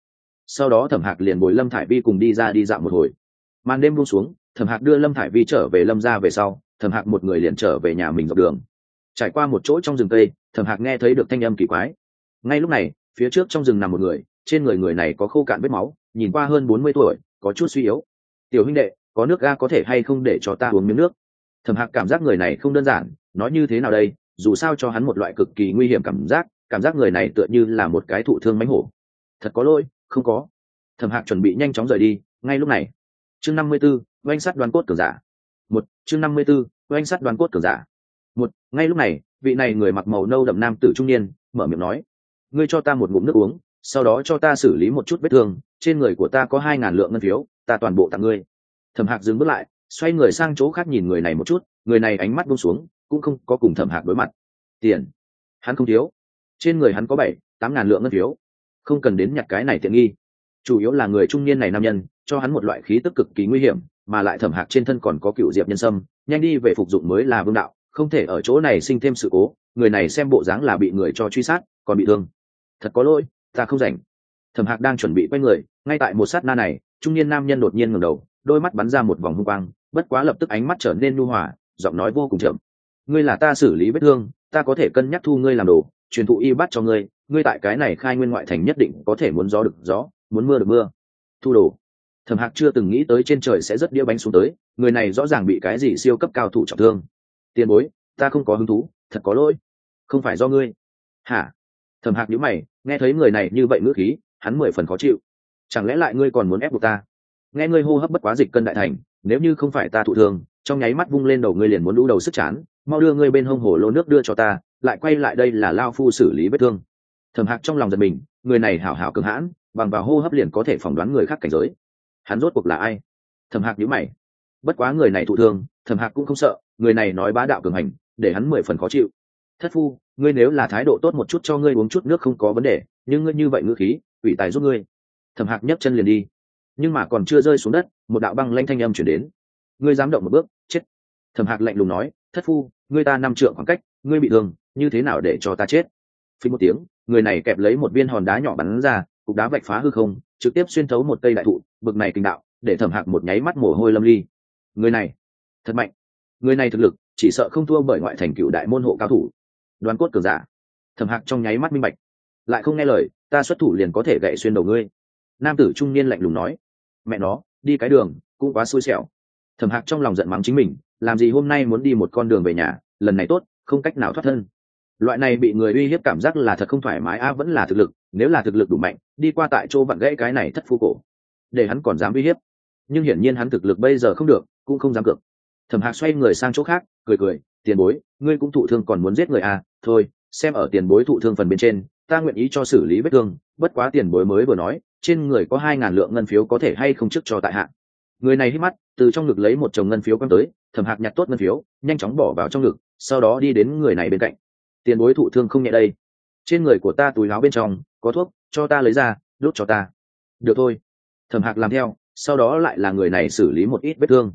Sau đó thẩm hạc liền bồi lâm thải vi cùng đi ra đi dạo một hồi. Màn đêm buông xuống, thẩm hạc đưa lâm thải vi trở về lâm ra về sau, thẩm hạc một người liền trở về nhà mình dọc đường. Trải qua một chỗ trong rừng cây, thẩm hạc nghe thấy được thanh âm kỳ quái ngay lúc này, phía trước trong rừng nằm một người, trên người người này có khô cạn vết máu, nhìn qua hơn bốn mươi tuổi, có chút suy yếu. Tiểu huynh đệ, có nước ga có thể hay không để cho ta uống miếng nước? Thẩm hạc cảm giác người này không đơn giản, nói như thế nào đây, dù sao cho hắn một loại cực kỳ nguy hiểm cảm giác cảm giác người này tựa như là một cái thụ thương mánh hổ. Thật có lỗi, không có. Thẩm hạc chuẩn bị nhanh chóng rời đi, ngay lúc này. Chương năm mươi b ố oanh sắt đoàn cốt cường giả. Một, chương năm mươi b ố oanh sắt đoàn cốt cường giả. Một, ngay lúc này, vị này người mặc màu nâu đậm nam tử trung niên, mở miệng nói ngươi cho ta một ngụm nước uống, sau đó cho ta xử lý một chút vết thương, trên người của ta có hai ngàn lượng ngân phiếu, ta toàn bộ tặng ngươi. Thẩm hạc dừng bước lại, xoay người sang chỗ khác nhìn người này một chút, người này ánh mắt buông xuống, cũng không có cùng thẩm hạc đối mặt. Tiền? Hắn không thiếu. Trên người hắn có bảy, tám ngàn lượng ngân phiếu. Không cần đến nhặt cái này tiện nghi. Chủ yếu là người trung niên này nam nhân, cho hắn một loại khí tức cực kỳ nguy hiểm, mà lại thẩm hạc trên thân còn có cựu diệp nhân sâm, nhanh đi về phục dụng mới là vương đạo, không thể ở chỗ này sinh thêm sự cố, người này xem bộ dáng là bị người cho truy sát, còn bị thương thật có lỗi, ta không rảnh. Thẩm hạc đang chuẩn bị quay người, ngay tại một sát na này, trung niên nam nhân đột nhiên ngẩng đầu, đôi mắt bắn ra một vòng hung quang, bất quá lập tức ánh mắt trở nên nhu hòa, giọng nói vô cùng chậm. Ngươi là ta xử lý vết thương, ta có thể cân nhắc thu ngươi làm đồ, truyền thụ y bắt cho ngươi ngươi tại cái này khai nguyên ngoại thành nhất định có thể muốn gió được gió, muốn mưa được mưa. Thu đồ. Thẩm hạc chưa từng nghĩ tới trên trời sẽ rất đĩa bánh xuống tới, người này rõ ràng bị cái gì siêu cấp cao thủ trọng thương. Tiền bối, ta không có hứng thú, thật có lỗi. Không phải do ngươi. Hả? Thẩm hạc nhíu mày nghe thấy người này như vậy ngữ khí, hắn mười phần khó chịu. Chẳng lẽ lại ngươi còn muốn ép buộc ta? Nghe ngươi hô hấp bất quá dịch cân đại thành, nếu như không phải ta thụ thương, trong nháy mắt vung lên đầu ngươi liền muốn lũ đầu sức chán, mau đưa ngươi bên hông hồ lô nước đưa cho ta, lại quay lại đây là lao phu xử lý vết thương. Thẩm hạc trong lòng giật mình, người này hảo hảo cường hãn, bằng vào hô hấp liền có thể phỏng đoán người khác cảnh giới. Hắn rốt cuộc là ai? Thẩm hạc nhíu mày. Bất quá người này thụ thương, thẩm hạc cũng không sợ, người này nói bá đạo cường hành, để hắn mười phần khó chịu thất phu, ngươi nếu là thái độ tốt một chút cho ngươi uống chút nước không có vấn đề, nhưng ngươi như vậy ngữ khí, ủy tài giúp ngươi. Thẩm hạc nhấc chân liền đi. Nhưng mà còn chưa rơi xuống đất, một đạo băng lanh thanh âm chuyển đến. Ngươi dám động một bước, chết. Thẩm hạc lạnh lùng nói, thất phu, ngươi ta năm trượng khoảng cách, ngươi bị thương, như thế nào để cho ta chết? Phí một tiếng, người này kẹp lấy một viên hòn đá nhỏ bắn ra, cục đá vạch phá hư không, trực tiếp xuyên thấu một cây đại thụ, bực này kinh đạo, để thẩm hạc một nháy mắt mồ hôi lâm ly. Người này, thật mạnh. Người này thực lực, chỉ sợ không thua bởi ngoại thành cựu đại môn hộ cao thủ đoán cốt cường giả. Thẩm hạc trong nháy mắt minh bạch. Lại không nghe lời, ta xuất thủ liền có thể gậy xuyên đầu ngươi. Nam tử trung niên lạnh lùng nói. Mẹ nó, đi cái đường, cũng quá xui xẻo. Thẩm hạc trong lòng giận mắng chính mình, làm gì hôm nay muốn đi một con đường về nhà, lần này tốt, không cách nào thoát thân. Loại này bị người uy hiếp cảm giác là thật không thoải mái, a, vẫn là thực lực, nếu là thực lực đủ mạnh, đi qua tại chỗ vặn gãy cái này thất phu cổ. Để hắn còn dám uy hiếp. Nhưng hiển nhiên hắn thực lực bây giờ không được, cũng không dám cược. Thẩm hạc xoay người sang chỗ khác, cười cười, tiền bối, ngươi cũng thụ thương còn muốn giết người à thôi, xem ở tiền bối thụ thương phần bên trên, ta nguyện ý cho xử lý vết thương, bất quá tiền bối mới vừa nói, trên người có hai ngàn lượng ngân phiếu có thể hay không trước cho tại hạn người này hít mắt, từ trong ngực lấy một chồng ngân phiếu quăng tới thẩm hạc nhặt tốt ngân phiếu, nhanh chóng bỏ vào trong ngực, sau đó đi đến người này bên cạnh. Tiền bối thụ thương không nhẹ đây. Trên người của ta túi láo bên trong, có thuốc, cho ta lấy ra, đốt cho ta. Được thôi. Thẩm hạc làm theo, sau đó lại là người này xử lý một ít vết thương.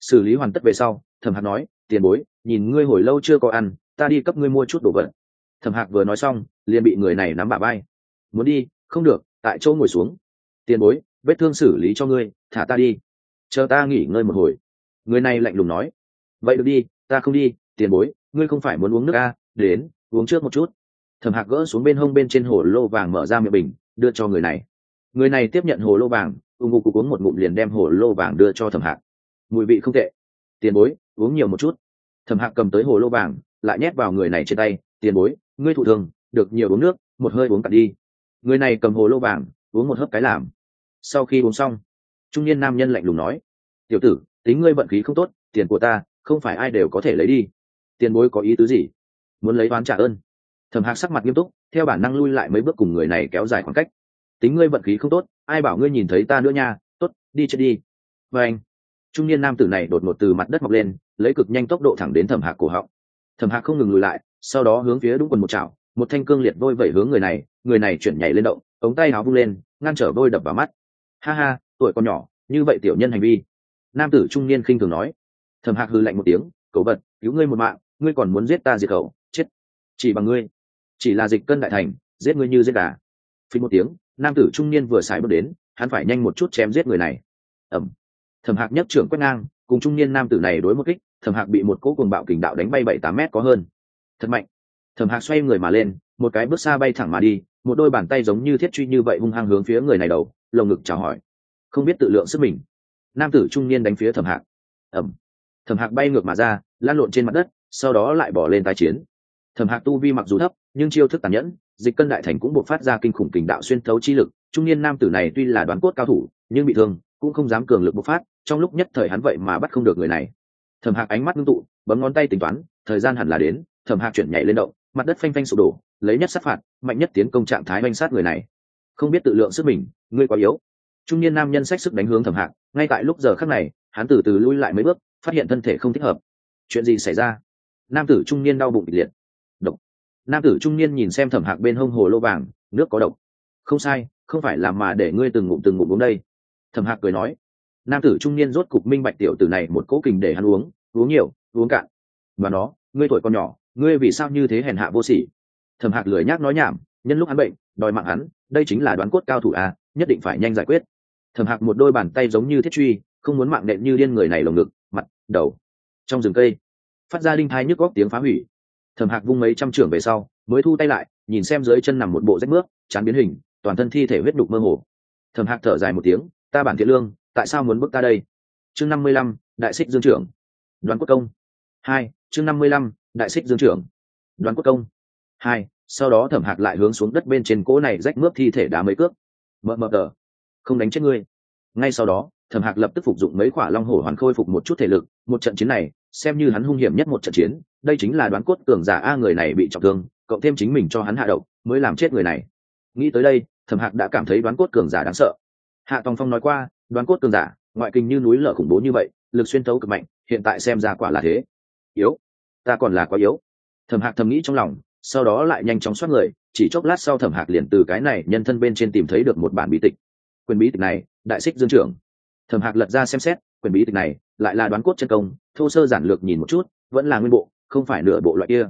Xử lý hoàn tất về sau thẩm hạc nói, tiền bối, nhìn ngươi hồi lâu chưa có ăn ta đi cấp ngươi mua chút đồ vật. Thẩm hạc vừa nói xong liền bị người này nắm bả bay muốn đi? Không được tại chỗ ngồi xuống. Tiền bối vết thương xử lý cho ngươi thả ta đi. Chờ ta nghỉ ngơi một hồi. Người này lạnh lùng nói. Vậy được đi ta không đi tiền bối ngươi không phải muốn uống nước a à, đến uống trước một chút. Thẩm hạc gỡ xuống bên hông bên trên hồ lô vàng mở ra miệng bình đưa cho người này. Người này tiếp nhận hồ lô vàng ung ngục cục uống một ngụm liền đem hồ lô vàng đưa cho thẩm hạc. Mùi vị không tệ. Tiền bối uống nhiều một chút. Thẩm hạc cầm tới hồ lô vàng lại nhét vào người này trên tay, tiền bối, ngươi thụ thường, được nhiều uống nước, một hơi uống cạn đi. Người này cầm hồ lô vàng, uống một hớp cái làm. Sau khi uống xong, trung niên nam nhân lạnh lùng nói, tiểu tử, tính ngươi vận khí không tốt, tiền của ta không phải ai đều có thể lấy đi. Tiền bối có ý tứ gì? Muốn lấy oán trả ơn. Thẩm hạc sắc mặt nghiêm túc, theo bản năng lui lại mấy bước cùng người này kéo dài khoảng cách. Tính ngươi vận khí không tốt, ai bảo ngươi nhìn thấy ta nữa nha, tốt, đi chết đi. Và anh, trung niên nam tử này đột ngột từ mặt đất mọc lên, lấy cực nhanh tốc độ thẳng đến thẩm hạc cổ họng thẩm hạc không ngừng lùi lại, sau đó hướng phía đúng quần một chảo, một thanh cương liệt vôi vẩy hướng người này người này chuyển nhảy lên động, ống tay áo vung lên, ngăn trở vôi đập vào mắt. Ha ha, tuổi còn nhỏ, như vậy tiểu nhân hành vi. Nam tử trung niên khinh thường nói. Thẩm hạc hư lạnh một tiếng, cẩu vật, cứu ngươi một mạng, ngươi còn muốn giết ta diệt khẩu, chết. Chỉ bằng ngươi. Chỉ là dịch cân đại thành, giết ngươi như giết gà. Phí một tiếng, nam tử trung niên vừa xài bước đến, hắn phải nhanh một chút chém giết người này. Ẩm. Thẩm hạc nhất trưởng quét ngang, cùng trung niên nam tử này đối một kích thẩm hạc bị một cỗ cuồng bạo kình đạo đánh bay bảy tám mét có hơn. Thật mạnh. Thẩm hạc xoay người mà lên, một cái bước xa bay thẳng mà đi, một đôi bàn tay giống như thiết truy như vậy hung hăng hướng phía người này đầu, lồng ngực chào hỏi. Không biết tự lượng sức mình. Nam tử trung niên đánh phía thẩm hạc. Ẩm. Thẩm hạc bay ngược mà ra lan lộn trên mặt đất, sau đó lại bỏ lên tái chiến. Thẩm hạc tu vi mặc dù thấp, nhưng chiêu thức tàn nhẫn, dịch cân đại thành cũng buộc phát ra kinh khủng kình đạo xuyên thấu chi lực. Trung niên nam tử này tuy là đoán cốt cao thủ, nhưng bị thương, cũng không dám cường lực bộc phát, trong lúc nhất thời hắn vậy mà bắt không được người này thẩm hạc ánh mắt ngưng tụ, bấm ngón tay tính toán, thời gian hẳn là đến, thẩm hạc chuyển nhảy lên động, mặt đất phanh phanh sụp đổ, lấy nhất sát phạt, mạnh nhất tiến công trạng thái manh sát người này. Không biết tự lượng sức mình, ngươi quá yếu. Trung niên nam nhân sách sức đánh hướng thẩm hạc, ngay tại lúc giờ khắc này, hắn từ từ lui lại mấy bước, phát hiện thân thể không thích hợp. Chuyện gì xảy ra? Nam tử trung niên đau bụng kịch liệt. Độc. Nam tử trung niên nhìn xem thẩm hạc bên hông hồ lô vàng, nước có độc. Không sai, không phải làm mà để ngươi từng ngụm từng ngụm uống đây. Thẩm hạc cười nói nam tử trung niên rốt cục minh bạch tiểu tử này một cố kình để hắn uống uống nhiều, uống cạn. Và nó, ngươi tuổi còn nhỏ, ngươi vì sao như thế hèn hạ vô sỉ? Thẩm hạc lười nhác nói nhảm, nhân lúc hắn bệnh, đòi mạng hắn, đây chính là đoán cốt cao thủ à nhất định phải nhanh giải quyết. Thẩm hạc một đôi bàn tay giống như thiết truy, không muốn mạng nện như điên người này lồng ngực, mặt, đầu, trong rừng cây. Phát ra đinh thai nhức góc tiếng phá hủy. Thẩm hạc vung mấy trăm trưởng về sau, mới thu tay lại, nhìn xem dưới chân nằm một bộ rách nước chán biến hình, toàn thân thi thể huyết đục mơ hồ. Thẩm hạc thở dài một tiếng, ta bản thiện lương tại sao muốn bước ta đây? Chương năm mươi lăm, đại xích dương trưởng. Đoàn quốc công. Hai, chương năm mươi lăm, đại xích dương trưởng. Đoàn quốc công. Hai, sau đó thẩm hạc lại hướng xuống đất bên trên cỗ này rách mướp thi thể đá mấy cước. Mờ mờ tờ, không đánh chết ngươi. Ngay sau đó, thẩm hạc lập tức phục dụng mấy quả long hổ hoàn khôi phục một chút thể lực. Một trận chiến này, xem như hắn hung hiểm nhất một trận chiến, đây chính là đoán cốt tưởng giả a người này bị trọng thương, cộng thêm chính mình cho hắn hạ độc, mới làm chết người này. Nghĩ tới đây, thẩm hạc đã cảm thấy đoán cốt cường giả đáng sợ. Hạ tòng phong nói qua đoán cốt cường giả, ngoại kinh như núi lở khủng bố như vậy, lực xuyên thấu cực mạnh, hiện tại xem ra quả là thế. Yếu. Ta còn là quá yếu. Thẩm hạc thầm nghĩ trong lòng, sau đó lại nhanh chóng xoát người, chỉ chốc lát sau thẩm hạc liền từ cái này nhân thân bên trên tìm thấy được một bản bí tịch. Quyền bí tịch này, đại xích dương trưởng. Thẩm hạc lật ra xem xét, quyền bí tịch này lại là đoán cốt chân công, thô sơ giản lược nhìn một chút, vẫn là nguyên bộ, không phải nửa bộ loại kia.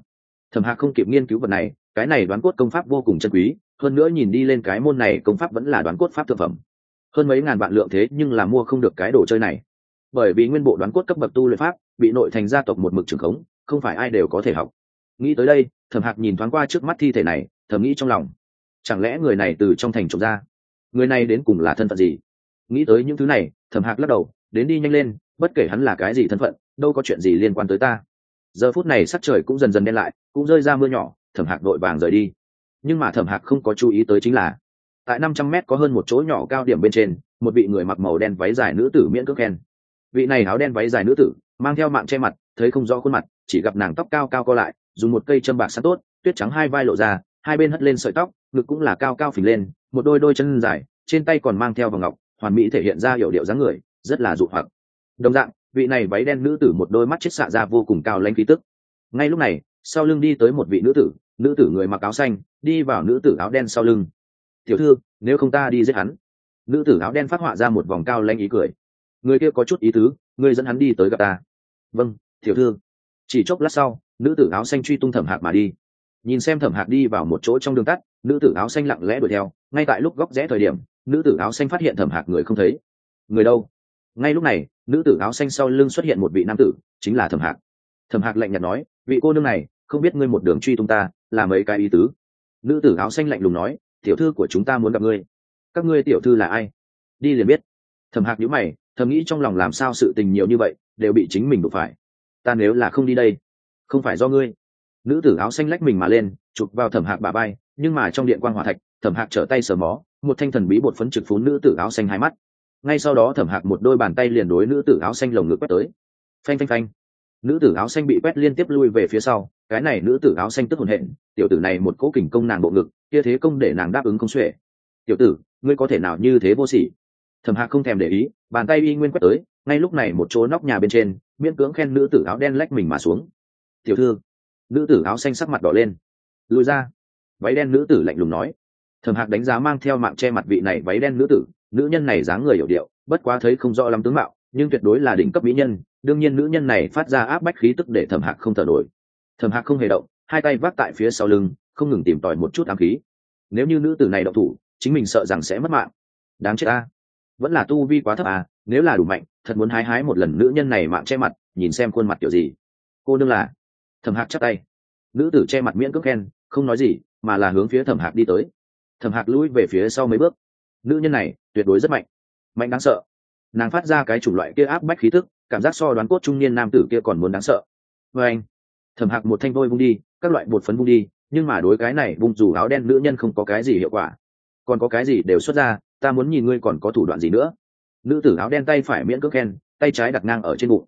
Thẩm hạc không kịp nghiên cứu vật này, cái này đoán cốt công pháp vô cùng chân quý, hơn nữa nhìn đi lên cái môn này công pháp vẫn là đoán cốt pháp thực phẩm hơn mấy ngàn vạn lượng thế nhưng là mua không được cái đồ chơi này. Bởi vì nguyên bộ đoán cốt cấp bậc tu luyện pháp bị nội thành gia tộc một mực trường khống, không phải ai đều có thể học. Nghĩ tới đây, thẩm hạc nhìn thoáng qua trước mắt thi thể này, thầm nghĩ trong lòng. Chẳng lẽ người này từ trong thành trộm ra? Người này đến cùng là thân phận gì? Nghĩ tới những thứ này, thẩm hạc lắc đầu, đến đi nhanh lên, bất kể hắn là cái gì thân phận, đâu có chuyện gì liên quan tới ta. Giờ phút này sắc trời cũng dần dần đen lại, cũng rơi ra mưa nhỏ, thẩm hạc đội vàng rời đi. Nhưng mà thẩm hạc không có chú ý tới chính là tại năm trăm mét có hơn một chỗ nhỏ cao điểm bên trên, một vị người mặc màu đen váy dài nữ tử miễn cước khen. Vị này áo đen váy dài nữ tử, mang theo mạng che mặt, thấy không rõ khuôn mặt, chỉ gặp nàng tóc cao cao co lại, dùng một cây châm bạc sắt tốt, tuyết trắng hai vai lộ ra, hai bên hất lên sợi tóc, ngực cũng là cao cao phình lên, một đôi đôi chân dài, trên tay còn mang theo vòng ngọc, hoàn mỹ thể hiện ra hiệu điệu dáng người, rất là dụ hoặc. Đồng dạng, vị này váy đen nữ tử một đôi mắt chết xạ ra vô cùng cao lãnh khí tức. Ngay lúc này, sau lưng đi tới một vị nữ tử nữ tử người mặc áo xanh, đi vào nữ tử áo đen sau lưng tiểu thư, nếu không ta đi giết hắn. Nữ tử áo đen phát họa ra một vòng cao lanh ý cười. Người kia có chút ý tứ người dẫn hắn đi tới gặp ta. Vâng tiểu thư. Chỉ chốc lát sau, nữ tử áo xanh truy tung thẩm hạc mà đi. Nhìn xem thẩm hạc đi vào một chỗ trong đường tắt, nữ tử áo xanh lặng lẽ đuổi theo. Ngay tại lúc góc rẽ thời điểm, nữ tử áo xanh phát hiện thẩm hạc người không thấy. Người đâu? Ngay lúc này, nữ tử áo xanh sau lưng xuất hiện một vị nam tử, chính là thẩm hạc. Thẩm hạc lạnh nhạt nói, vị cô nương này, không biết ngươi một đường truy tung ta, là mấy cái ý tứ? Nữ tử áo xanh lạnh lùng nói tiểu thư của chúng ta muốn gặp ngươi. Các ngươi tiểu thư là ai? Đi liền biết. Thầm hạc nhữ mày, thầm nghĩ trong lòng làm sao sự tình nhiều như vậy, đều bị chính mình đụng phải. Ta nếu là không đi đây, không phải do ngươi. Nữ tử áo xanh lách mình mà lên, chụp vào thẩm hạc bà bay nhưng mà trong điện quan hòa thạch, thẩm hạc trở tay sờ mó, một thanh thần bí bột phấn trực phún nữ tử áo xanh hai mắt. Ngay sau đó thẩm hạc một đôi bàn tay liền đối nữ tử áo xanh lồng ngực quét tới. Phanh phanh phanh nữ tử áo xanh bị quét liên tiếp lui về phía sau, cái này nữ tử áo xanh tức hồn hện, tiểu tử này một cố kình công nàng bộ ngực, kia thế công để nàng đáp ứng công xuể. Tiểu tử, ngươi có thể nào như thế vô sỉ? Thẩm hạc không thèm để ý, bàn tay y nguyên quét tới, ngay lúc này một chỗ nóc nhà bên trên, miễn cưỡng khen nữ tử áo đen lách mình mà xuống. Tiểu thư. Nữ tử áo xanh sắc mặt đỏ lên. Lùi ra. Váy đen nữ tử lạnh lùng nói. Thẩm hạc đánh giá mang theo mạng che mặt vị này váy đen nữ tử, nữ nhân này dáng người hiểu điệu, bất quá thấy không rõ lắm tướng mạo, nhưng tuyệt đối là đỉnh cấp mỹ nhân đương nhiên nữ nhân này phát ra áp bách khí tức để thẩm hạc không thở nổi. Thẩm hạc không hề động, hai tay vác tại phía sau lưng, không ngừng tìm tòi một chút ám khí. Nếu như nữ tử này động thủ, chính mình sợ rằng sẽ mất mạng. Đáng chết a. Vẫn là tu vi quá thấp à nếu là đủ mạnh, thật muốn hái hái một lần nữ nhân này mạng che mặt, nhìn xem khuôn mặt kiểu gì. Cô đương là. Thẩm hạc chắc tay. Nữ tử che mặt miễn cước khen, không nói gì, mà là hướng phía thẩm hạc đi tới. Thẩm hạc lũi về phía sau mấy bước. Nữ nhân này, tuyệt đối rất mạnh. Mạnh đáng sợ nàng phát ra cái chủng loại kia áp bách khí tức, cảm giác so đoán cốt trung niên nam tử kia còn muốn đáng sợ. Vê anh, thẩm hạc một thanh vôi bung đi, các loại bột phấn bung đi, nhưng mà đối cái này bung dù áo đen nữ nhân không có cái gì hiệu quả. Còn có cái gì đều xuất ra, ta muốn nhìn ngươi còn có thủ đoạn gì nữa. Nữ tử áo đen tay phải miễn cước khen, tay trái đặt ngang ở trên bụng.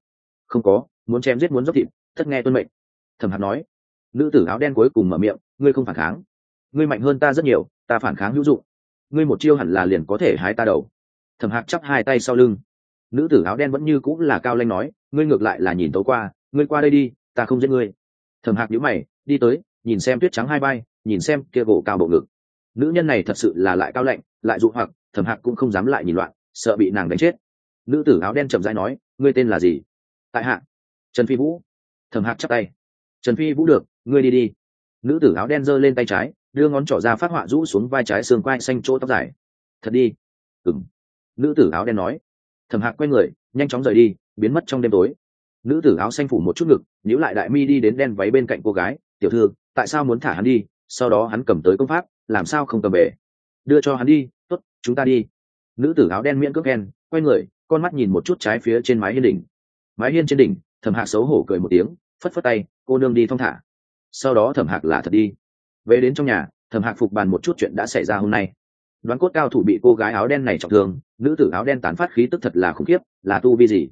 Không có, muốn chém giết muốn dốc thịt, thất nghe tuân mệnh. Thẩm hạc nói. Nữ tử áo đen cuối cùng mở miệng, ngươi không phản kháng. Ngươi mạnh hơn ta rất nhiều, ta phản kháng hữu dụng. Ngươi một chiêu hẳn là liền có thể hái ta đầu thẩm hạc chắp hai tay sau lưng. Nữ tử áo đen vẫn như cũng là cao lanh nói, ngươi ngược lại là nhìn tối qua, ngươi qua đây đi, ta không giết ngươi. Thẩm hạc nhíu mày, đi tới, nhìn xem tuyết trắng hai bay nhìn xem kia gỗ cao bộ ngực. Nữ nhân này thật sự là lại cao lạnh, lại dụ hoặc, thẩm hạc cũng không dám lại nhìn loạn, sợ bị nàng đánh chết. Nữ tử áo đen chậm rãi nói, ngươi tên là gì? Tại hạ. Trần phi vũ. Thẩm hạc chắp tay. Trần phi vũ được, ngươi đi đi. Nữ tử áo đen giơ lên tay trái, đưa ngón trỏ ra phát họa rũ xuống vai trái xương quai xanh chỗ tóc dài. Thật đi. Ừng nữ tử áo đen nói. Thẩm hạc quay người, nhanh chóng rời đi, biến mất trong đêm tối. Nữ tử áo xanh phủ một chút ngực, nhíu lại đại mi đi đến đen váy bên cạnh cô gái, tiểu thư, tại sao muốn thả hắn đi? Sau đó hắn cầm tới công pháp, làm sao không cầm về đưa cho hắn đi, tốt, chúng ta đi. Nữ tử áo đen miễn cước khen, quay người, con mắt nhìn một chút trái phía trên mái hiên đỉnh. Mái hiên trên đỉnh, thẩm hạc xấu hổ cười một tiếng, phất phất tay, cô nương đi thong thả. Sau đó thẩm hạc là thật đi. Về đến trong nhà, thẩm hạc phục bàn một chút chuyện đã xảy ra hôm nay đoán cốt cao thủ bị cô gái áo đen này trọng thương, nữ tử áo đen tán phát khí tức thật là khủng khiếp, là tu vi gì?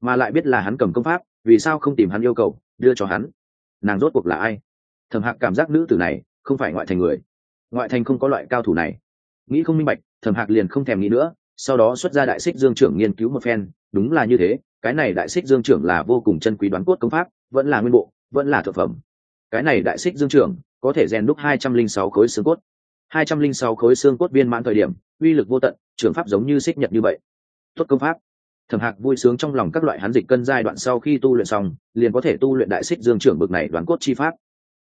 Mà lại biết là hắn cầm công pháp, vì sao không tìm hắn yêu cầu, đưa cho hắn? Nàng rốt cuộc là ai? Thẩm hạc cảm giác nữ tử này không phải ngoại thành người. Ngoại thành không có loại cao thủ này. Nghĩ không minh bạch, thẩm hạc liền không thèm nghĩ nữa, sau đó xuất ra đại xích dương trưởng nghiên cứu một phen, đúng là như thế, cái này đại xích dương trưởng là vô cùng chân quý đoán cốt công pháp, vẫn là nguyên bộ, vẫn là thực phẩm. Cái này đại xích dương trưởng có thể rèn đúc hai trăm linh sáu khối xương cốt hai trăm linh sáu khối xương cốt viên mãn thời điểm, uy lực vô tận, trường pháp giống như xích nhật như vậy. Tốt công pháp. Thẩm hạc vui sướng trong lòng các loại hắn dịch cân giai đoạn sau khi tu luyện xong, liền có thể tu luyện đại xích dương trưởng bực này đoán cốt chi pháp.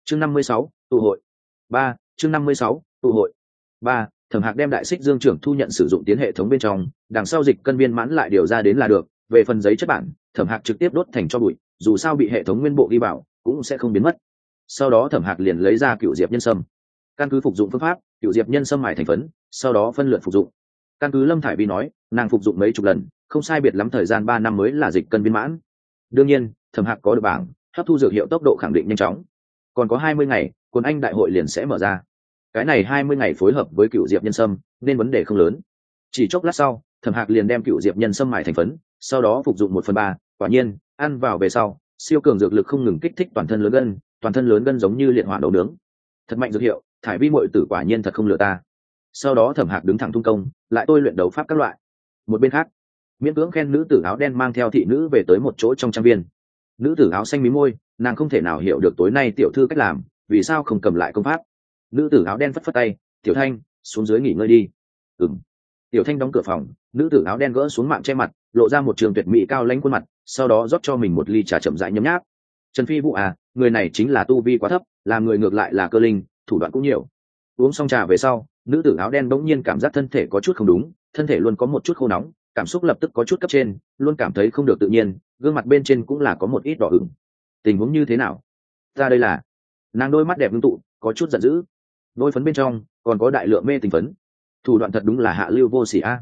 Chương năm mươi sáu, tụ hội. Ba, chương năm mươi sáu, tụ hội. Ba, thẩm hạc đem đại xích dương trưởng thu nhận sử dụng tiến hệ thống bên trong, đằng sau dịch cân viên mãn lại điều ra đến là được, về phần giấy chất bản, thẩm hạc trực tiếp đốt thành cho bụi, dù sao bị hệ thống nguyên bộ ghi bảo cũng sẽ không biến mất. Sau đó thẩm hạc liền lấy ra cựu diệp nhân sâm căn cứ phục dụng phương pháp, cựu diệp nhân sâm mài thành phấn, sau đó phân lượt phục dụng. Căn cứ lâm thải vi nói, nàng phục dụng mấy chục lần, không sai biệt lắm thời gian ba năm mới là dịch cân viên mãn. Đương nhiên, thẩm hạc có được bảng, hấp thu dược hiệu tốc độ khẳng định nhanh chóng. Còn có hai mươi ngày quân anh đại hội liền sẽ mở ra. Cái này hai mươi ngày phối hợp với cựu diệp nhân sâm nên vấn đề không lớn. Chỉ chốc lát sau, thẩm hạc liền đem cựu diệp nhân sâm mài thành phấn, sau đó phục dụng một phần ba, quả nhiên, ăn vào về sau, siêu cường dược lực không ngừng kích thích toàn thân lớn gân, toàn thân lớn gân giống như liệt hỏa đầu nướng. Thật mạnh dược hiệu thải vi mội tử quả nhiên thật không lừa ta. Sau đó thẩm hạc đứng thẳng tung công, lại tôi luyện đấu pháp các loại. Một bên khác, miễn cưỡng khen nữ tử áo đen mang theo thị nữ về tới một chỗ trong trang viên. Nữ tử áo xanh mí môi, nàng không thể nào hiểu được tối nay tiểu thư cách làm, vì sao không cầm lại công pháp. Nữ tử áo đen phất phất tay, tiểu thanh, xuống dưới nghỉ ngơi đi. Ừng tiểu thanh đóng cửa phòng, nữ tử áo đen gỡ xuống mạng che mặt, lộ ra một trường tuyệt mỹ cao lãnh khuôn mặt, sau đó rót cho mình một ly trà chậm rãi nhấm nháp. Trần phi vũ à người này chính là tu vi quá thấp, làm người ngược lại là cơ linh thủ đoạn cũng nhiều. Uống xong trà về sau, nữ tử áo đen bỗng nhiên cảm giác thân thể có chút không đúng, thân thể luôn có một chút khô nóng, cảm xúc lập tức có chút cấp trên, luôn cảm thấy không được tự nhiên, gương mặt bên trên cũng là có một ít đỏ ửng. Tình huống như thế nào? Ra đây là. Nàng đôi mắt đẹp ngưng tụ, có chút giận dữ. Đôi phấn bên trong, còn có đại lượng mê tình phấn. Thủ đoạn thật đúng là hạ lưu vô sỉ a.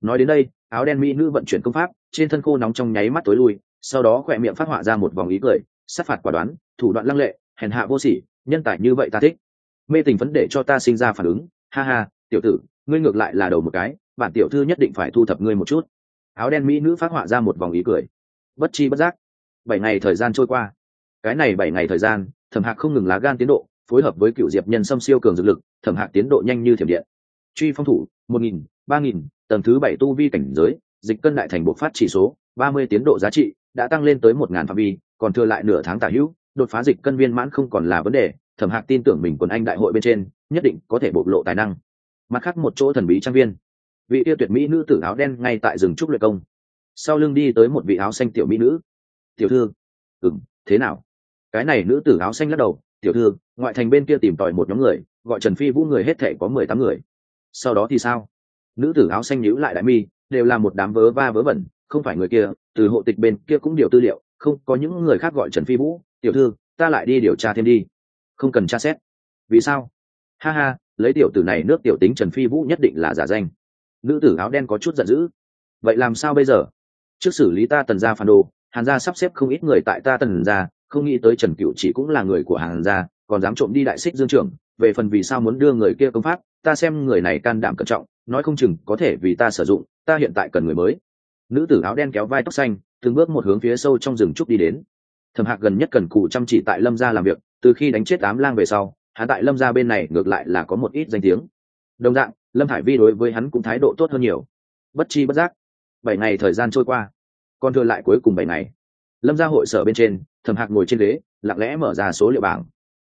Nói đến đây, áo đen mỹ nữ vận chuyển công pháp, trên thân khô nóng trong nháy mắt tối lui, sau đó khỏe miệng phát họa ra một vòng ý cười, sát phạt quả đoán, thủ đoạn lăng lệ, hèn hạ vô sỉ, nhân tài như vậy ta thích mê tình phấn để cho ta sinh ra phản ứng. Ha ha, tiểu tử, ngươi ngược lại là đầu một cái, bản tiểu thư nhất định phải thu thập ngươi một chút. Áo đen mỹ nữ phát họa ra một vòng ý cười. Bất chi bất giác, bảy ngày thời gian trôi qua. Cái này bảy ngày thời gian, thẩm hạc không ngừng lá gan tiến độ, phối hợp với cựu diệp nhân xâm siêu cường dược lực, thẩm hạc tiến độ nhanh như thiểm điện. Truy phong thủ, một nghìn, ba nghìn, tầng thứ bảy tu vi cảnh giới, dịch cân đại thành bộ phát chỉ số, ba mươi tiến độ giá trị, đã tăng lên tới một ngàn phạm vi, còn thừa lại nửa tháng tả hữu, đột phá dịch cân viên mãn không còn là vấn đề thẩm hạc tin tưởng mình quần anh đại hội bên trên, nhất định có thể bộc lộ tài năng. Mặt khác một chỗ thần bí trang viên. Vị tiêu tuyệt mỹ nữ tử áo đen ngay tại rừng trúc luyện công. Sau lưng đi tới một vị áo xanh tiểu mỹ nữ. Tiểu thư. Ừng thế nào? Cái này nữ tử áo xanh lắc đầu. Tiểu thư, ngoại thành bên kia tìm tòi một nhóm người, gọi trần phi vũ người hết thể có mười tám người. Sau đó thì sao? Nữ tử áo xanh nhíu lại đại mi, đều là một đám vớ va vớ vẩn, không phải người kia, từ hộ tịch bên kia cũng điều tư liệu, không có những người khác gọi trần phi vũ. Tiểu thư, ta lại đi điều tra thêm đi không cần tra xét. Vì sao? Ha ha, lấy tiểu tử này nước tiểu tính trần phi vũ nhất định là giả danh. Nữ tử áo đen có chút giận dữ. Vậy làm sao bây giờ? Trước xử lý ta tần gia phản đồ, hàn gia sắp xếp không ít người tại ta tần gia, không nghĩ tới trần cựu chỉ cũng là người của hàn gia, còn dám trộm đi đại xích dương trưởng. Về phần vì sao muốn đưa người kia công pháp, ta xem người này can đảm cẩn trọng, nói không chừng có thể vì ta sử dụng, ta hiện tại cần người mới. Nữ tử áo đen kéo vai tóc xanh, từng bước một hướng phía sâu trong rừng trúc đi đến. Thẩm hạc gần nhất cần cù chăm chỉ tại lâm gia làm việc từ khi đánh chết ám lang về sau, hắn tại lâm gia bên này ngược lại là có một ít danh tiếng. Đồng dạng, lâm hải vi đối với hắn cũng thái độ tốt hơn nhiều. Bất chi bất giác, bảy ngày thời gian trôi qua. Còn thừa lại cuối cùng bảy ngày. Lâm gia hội sở bên trên, thẩm hạc ngồi trên ghế, lặng lẽ mở ra số liệu bảng.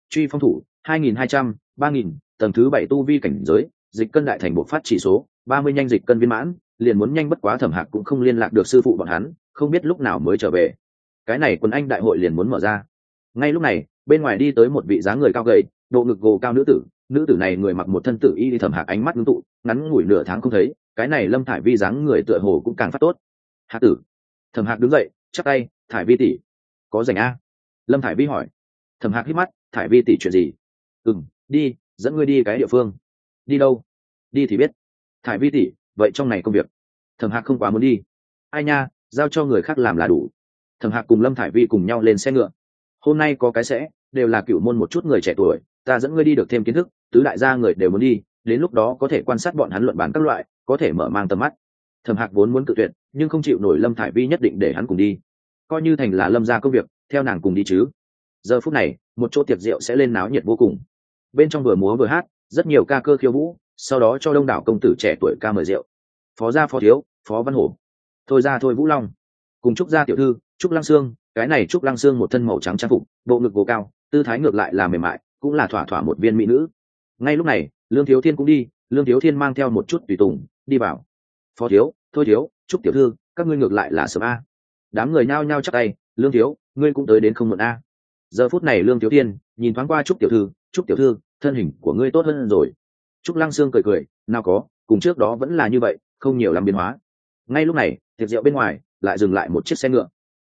Truy phong thủ, hai nghìn hai trăm, ba nghìn, tầng thứ bảy tu vi cảnh giới, dịch cân đại thành bộ phát chỉ số, ba mươi nhanh dịch cân viên mãn, liền muốn nhanh bất quá thẩm hạc cũng không liên lạc được sư phụ bọn hắn, không biết lúc nào mới trở về. Cái này quân anh đại hội liền muốn mở ra ngay lúc này, bên ngoài đi tới một vị dáng người cao gầy, độ ngực gồ cao nữ tử. Nữ tử này người mặc một thân tử y đi thẩm hạc ánh mắt ngưng tụ, ngắn ngủi nửa tháng không thấy, cái này lâm thải vi dáng người tựa hồ cũng càng phát tốt. Hạc tử. Thẩm hạc đứng dậy chắc tay, thải vi tỷ, có dành a? Lâm thải vi hỏi. Thẩm hạc hít mắt, thải vi tỷ chuyện gì? Ừ m đi, dẫn ngươi đi cái địa phương. Đi đâu? Đi thì biết. Thải vi tỷ, vậy trong này công việc. Thẩm hạc không quá muốn đi. Ai nha, giao cho người khác làm là đủ. Thẩm hạc cùng lâm thải vi cùng nhau lên xe ngựa hôm nay có cái sẽ, đều là cựu môn một chút người trẻ tuổi, ta dẫn ngươi đi được thêm kiến thức, tứ đại gia người đều muốn đi, đến lúc đó có thể quan sát bọn hắn luận bàn các loại, có thể mở mang tầm mắt. Thẩm hạc vốn muốn cự tuyệt, nhưng không chịu nổi lâm thải vi nhất định để hắn cùng đi. Coi như thành là lâm ra công việc, theo nàng cùng đi chứ. Giờ phút này, một chỗ tiệc rượu sẽ lên náo nhiệt vô cùng. Bên trong vừa múa vừa hát, rất nhiều ca cơ khiêu vũ, sau đó cho đông đảo công tử trẻ tuổi ca mời rượu. Phó gia phó thiếu, phó văn hổ. Thôi ra thôi vũ long. Cùng trúc gia tiểu thư trúc lăng sương cái này trúc lăng xương một thân màu trắng trang phục, bộ ngực gồ cao, tư thái ngược lại là mềm mại, cũng là thỏa thỏa một viên mỹ nữ. Ngay lúc này, lương thiếu thiên cũng đi, lương thiếu thiên mang theo một chút tùy tùng, đi vào. Phó thiếu, thôi thiếu, trúc tiểu thư, các ngươi ngược lại là sớm a. Đám người nao nhao chắc tay, lương thiếu, ngươi cũng tới đến không muộn a. Giờ phút này lương thiếu thiên, nhìn thoáng qua trúc tiểu thư, trúc tiểu thư, thân hình của ngươi tốt hơn rồi. Trúc lăng sương cười cười, nào có, cùng trước đó vẫn là như vậy, không nhiều làm biến hóa. Ngay lúc này, tiệc rượu bên ngoài, lại dừng lại một chiếc xe ngựa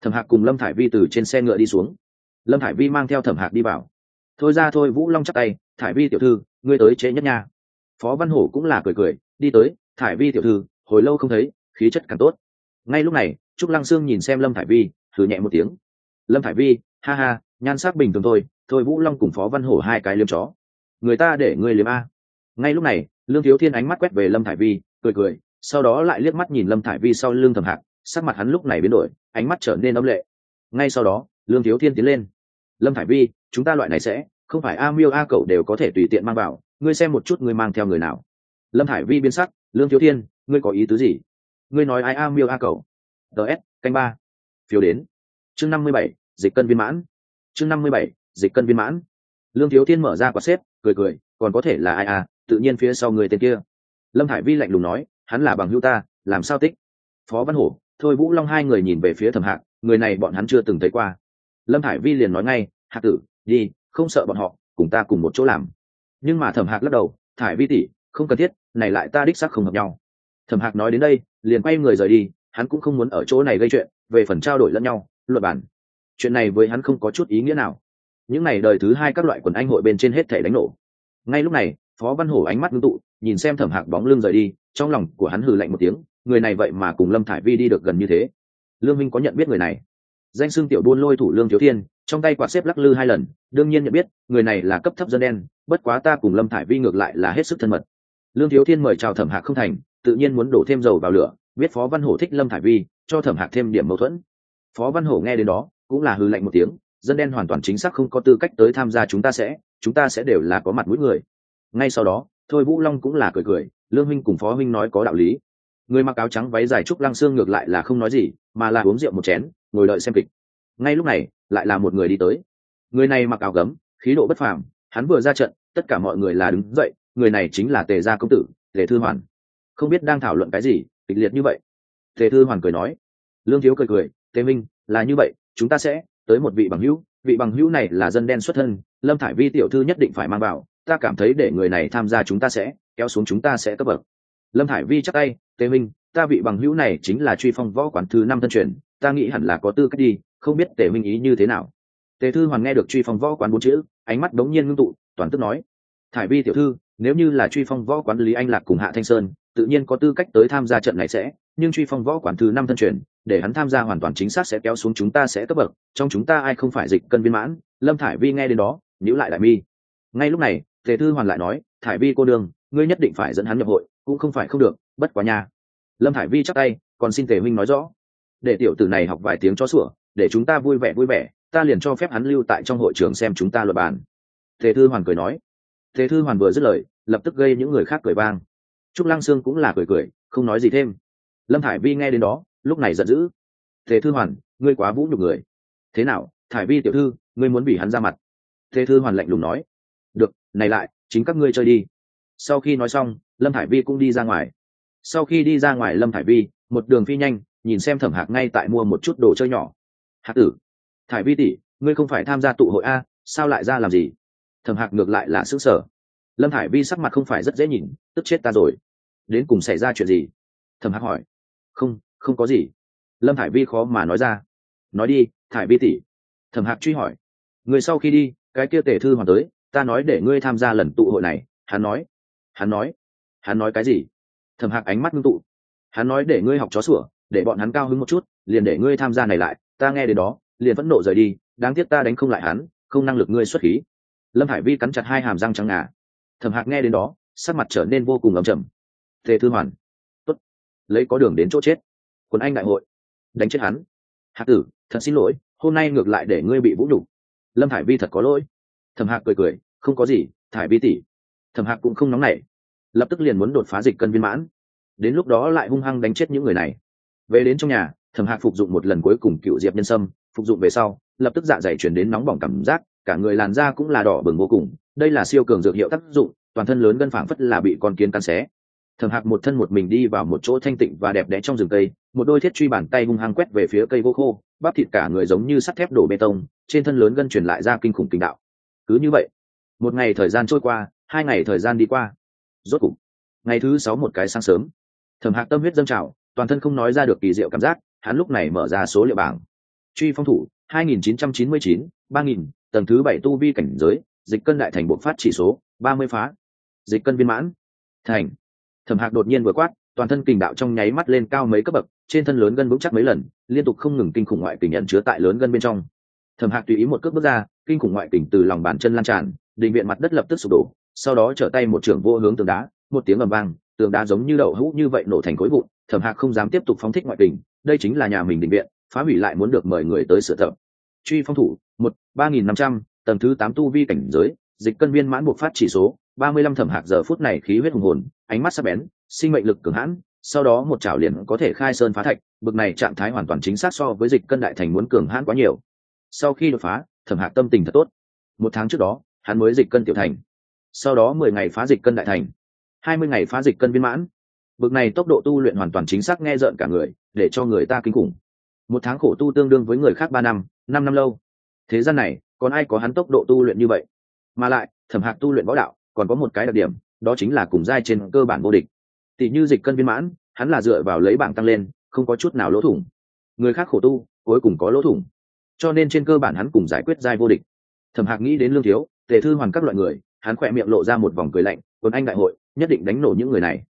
thẩm hạc cùng lâm thải vi từ trên xe ngựa đi xuống. Lâm thải vi mang theo thẩm hạc đi vào. Thôi ra thôi, vũ long chắc tay, thải vi tiểu thư, ngươi tới trễ nhất nha. Phó văn hổ cũng là cười cười, đi tới, thải vi tiểu thư, hồi lâu không thấy, khí chất càng tốt. Ngay lúc này, trúc lăng sương nhìn xem lâm thải vi thử nhẹ một tiếng. Lâm thải vi, ha ha, nhan sắc bình thường thôi thôi vũ long cùng phó văn hổ hai cái liếm chó. Người ta để ngươi liếm a. Ngay lúc này, lương thiếu thiên ánh mắt quét về lâm thải vi, cười cười, sau đó lại liếc mắt nhìn lâm thải vi sau lưng thầm hạc, sắc mặt hắn lúc này biến đổi ánh mắt trở nên âm lệ. Ngay sau đó, lương thiếu thiên tiến lên. Lâm thải vi, chúng ta loại này sẽ không phải a miêu a cậu đều có thể tùy tiện mang vào, ngươi xem một chút ngươi mang theo người nào. Lâm thải vi biến sắc, lương thiếu thiên, ngươi có ý tứ gì? Ngươi nói ai a miêu a cậu ts canh ba. Phiếu đến. Chương năm mươi bảy, dịch cân viên mãn. Chương năm mươi bảy, dịch cân viên mãn. Lương thiếu thiên mở ra quả xếp, cười cười, còn có thể là ai à tự nhiên phía sau người tên kia. Lâm hải vi lạnh lùng nói, hắn là bằng hữu ta, làm sao tích? Phó văn hổ thôi vũ long hai người nhìn về phía thẩm hạc, người này bọn hắn chưa từng thấy qua. Lâm hải vi liền nói ngay, hạc tử, đi, không sợ bọn họ, cùng ta cùng một chỗ làm. Nhưng mà thẩm hạc lắc đầu, thải vi tỷ, không cần thiết, này lại ta đích sắc không hợp nhau. Thẩm hạc nói đến đây, liền quay người rời đi, hắn cũng không muốn ở chỗ này gây chuyện, về phần trao đổi lẫn nhau luật bản chuyện này với hắn không có chút ý nghĩa nào. Những n à y đời thứ hai các loại quần anh hội bên trên hết thể đánh nổ. Ngay lúc này, phó văn hổ ánh mắt ngưng tụ, nhìn xem thẩm hạc bóng lưng rời đi, trong lòng của hắn hừ lạnh một tiếng người này vậy mà cùng lâm thải vi đi được gần như thế. Lương minh có nhận biết người này? Danh xưng tiểu buôn lôi thủ lương thiếu thiên, trong tay quạt xếp lắc lư hai lần, đương nhiên nhận biết, người này là cấp thấp dân đen, bất quá ta cùng lâm thải vi ngược lại là hết sức thân mật. Lương thiếu thiên mời chào thẩm hạc không thành, tự nhiên muốn đổ thêm dầu vào lửa, biết phó văn hổ thích lâm thải vi, cho thẩm hạc thêm điểm mâu thuẫn. Phó văn hổ nghe đến đó, cũng là hư lạnh một tiếng, dân đen hoàn toàn chính xác không có tư cách tới tham gia chúng ta sẽ, chúng ta sẽ đều là có mặt mũi người. Ngay sau đó, thôi vũ long cũng là cười cười, lương huynh cùng phó huynh nói có đạo lý người mặc áo trắng váy dài trúc lăng xương ngược lại là không nói gì, mà là uống rượu một chén, ngồi đợi xem kịch. Ngay lúc này, lại là một người đi tới. Người này mặc áo gấm, khí độ bất phàm, hắn vừa ra trận, tất cả mọi người là đứng dậy, người này chính là tề gia công tử, tề thư hoàn. Không biết đang thảo luận cái gì, kịch liệt như vậy. Tề thư hoàn cười nói. Lương thiếu cười cười, tề minh, là như vậy, chúng ta sẽ tới một vị bằng hữu, vị bằng hữu này là dân đen xuất thân, lâm thải vi tiểu thư nhất định phải mang vào, ta cảm thấy để người này tham gia chúng ta sẽ, kéo xuống chúng ta sẽ cấp bậc lâm Hải vi chắc tay, tề minh ta vị bằng hữu này chính là truy phong võ quán thứ năm thân truyền, ta nghĩ hẳn là có tư cách đi, không biết tề minh ý như thế nào. Tề thư hoàn nghe được truy phong võ quán bốn chữ, ánh mắt đống nhiên ngưng tụ, toàn tức nói, thải vi tiểu thư, nếu như là truy phong võ quán lý anh lạc cùng hạ thanh sơn, tự nhiên có tư cách tới tham gia trận này sẽ, nhưng truy phong võ quán thứ năm thân truyền, để hắn tham gia hoàn toàn chính xác sẽ kéo xuống chúng ta sẽ cấp bậc, trong chúng ta ai không phải dịch cân viên mãn? Lâm thải vi nghe đến đó nhữ lại đại mi. Ngay lúc này tề thư hoàn lại nói, thải vi cô đương ngươi nhất định phải dẫn hắn nhập hội, cũng không phải không được, bất quá nha. Lâm thải vi chắc tay, còn xin tề minh nói rõ. Để tiểu tử này học vài tiếng cho sủa, để chúng ta vui vẻ vui vẻ, ta liền cho phép hắn lưu tại trong hội trường xem chúng ta luật bàn. Tề thư hoàn cười nói. Tề thư hoàn vừa dứt lời, lập tức gây những người khác cười vang. Trúc lăng sương cũng là cười cười, không nói gì thêm. Lâm thải vi nghe đến đó, lúc này giận dữ. Tề thư hoàn, ngươi quá vũ nhục người. Thế nào, thải vi tiểu thư, ngươi muốn bị hắn ra mặt? Tề thư hoàn lạnh lùng nói này lại, chính các ngươi chơi đi. Sau khi nói xong, lâm thải vi cũng đi ra ngoài. Sau khi đi ra ngoài lâm thải vi, một đường phi nhanh, nhìn xem thẩm hạc ngay tại mua một chút đồ chơi nhỏ. Hạc tử, thải vi tỷ, ngươi không phải tham gia tụ hội a, sao lại ra làm gì? Thẩm hạc ngược lại là xứng sở lâm thải vi sắc mặt không phải rất dễ nhìn, tức chết ta rồi. Đến cùng xảy ra chuyện gì? Thẩm hạc hỏi. Không không có gì. Lâm thải vi khó mà nói ra. Nói đi, thải vi tỷ. Thẩm hạc truy hỏi. Người sau khi đi, cái kia tể thư hoàn tới ta nói để ngươi tham gia lần tụ hội này, hắn nói. Hắn nói. Hắn nói cái gì? Thẩm hạc ánh mắt ngưng tụ. Hắn nói để ngươi học chó sủa, để bọn hắn cao hứng một chút, liền để ngươi tham gia này lại, ta nghe đến đó, liền phẫn nộ rời đi, đáng tiếc ta đánh không lại hắn, không năng lực ngươi xuất khí. Lâm hải vi cắn chặt hai hàm răng trắng ngà. Thẩm hạc nghe đến đó, sắc mặt trở nên vô cùng ấm chầm tề thư hoàn. Tốt. Lấy có đường đến chỗ chết. Quân anh đại hội. Đánh chết hắn. Hạc tử, thật xin lỗi, hôm nay ngược lại để ngươi bị vũ nhục. Lâm hải vi thật có lỗi thẩm hạc cười cười, không có gì, thải vi tỷ thẩm hạc cũng không nóng nảy, lập tức liền muốn đột phá dịch cân viên mãn. Đến lúc đó lại hung hăng đánh chết những người này. Về đến trong nhà, thẩm hạc phục dụng một lần cuối cùng cựu diệp nhân sâm, phục dụng về sau, lập tức dạ dày chuyển đến nóng bỏng cảm giác, cả người làn da cũng là đỏ bừng vô cùng. Đây là siêu cường dược hiệu tác dụng, toàn thân lớn gân phảng phất là bị con kiến cắn xé. Thẩm hạc một thân một mình đi vào một chỗ thanh tịnh và đẹp đẽ trong rừng cây, một đôi thiết truy bàn tay hung hăng quét về phía cây vô khô, bắp thịt cả người giống như sắt thép đổ bê tông, trên thân lớn gân truyền lại ra kinh khủng kinh đạo cứ như vậy một ngày thời gian trôi qua hai ngày thời gian đi qua. Rốt cục ngày thứ sáu một cái sáng sớm thẩm hạc tâm huyết dâng trào toàn thân không nói ra được kỳ diệu cảm giác hắn lúc này mở ra số liệu bảng. Truy phong thủ 2999, 3000, tầng thứ bảy tu vi cảnh giới dịch cân đại thành bộ phát chỉ số 30 phá. Dịch cân viên mãn. Thành. Thẩm hạc đột nhiên vừa quát toàn thân kình đạo trong nháy mắt lên cao mấy cấp bậc trên thân lớn gân vững chắc mấy lần liên tục không ngừng kinh khủng ngoại kình nhận chứa tại lớn gân bên trong thẩm hạc tùy ý một cước bước ra kinh khủng ngoại tình từ lòng bàn chân lan tràn định viện mặt đất lập tức sụp đổ sau đó trở tay một trưởng vô hướng tường đá một tiếng ầm vang tường đá giống như đậu hũ như vậy nổ thành khối vụn thẩm hạc không dám tiếp tục phóng thích ngoại tình, đây chính là nhà mình định viện phá hủy lại muốn được mời người tới sửa thẩm. Truy phong thủ một ba nghìn năm trăm tầng thứ tám tu vi cảnh giới dịch cân viên mãn buộc phát chỉ số ba mươi lăm thẩm hạc giờ phút này khí huyết hùng hồn ánh mắt sắc bén sinh mệnh lực cường hãn sau đó một chảo liền có thể khai sơn phá thạch bực này trạng thái hoàn toàn chính xác so với dịch cân đại thành muốn cường hãn quá nhiều sau khi đột phá, thẩm hạc tâm tình thật tốt. Một tháng trước đó, hắn mới dịch cân tiểu thành. Sau đó mười ngày phá dịch cân đại thành. Hai mươi ngày phá dịch cân viên mãn. Bực này tốc độ tu luyện hoàn toàn chính xác nghe rợn cả người, để cho người ta kinh khủng. Một tháng khổ tu tương đương với người khác ba năm năm năm lâu. Thế gian này, còn ai có hắn tốc độ tu luyện như vậy? Mà lại, thẩm hạc tu luyện võ đạo, còn có một cái đặc điểm, đó chính là cùng giai trên cơ bản vô địch. Tỷ như dịch cân viên mãn, hắn là dựa vào lấy bảng tăng lên, không có chút nào lỗ thủng. Người khác khổ tu, cuối cùng có lỗ thủng cho nên trên cơ bản hắn cùng giải quyết giai vô địch. Thẩm hạc nghĩ đến lương thiếu, tề thư hoàn các loại người, hắn khỏe miệng lộ ra một vòng cười lạnh, quân anh đại hội, nhất định đánh nổ những người này.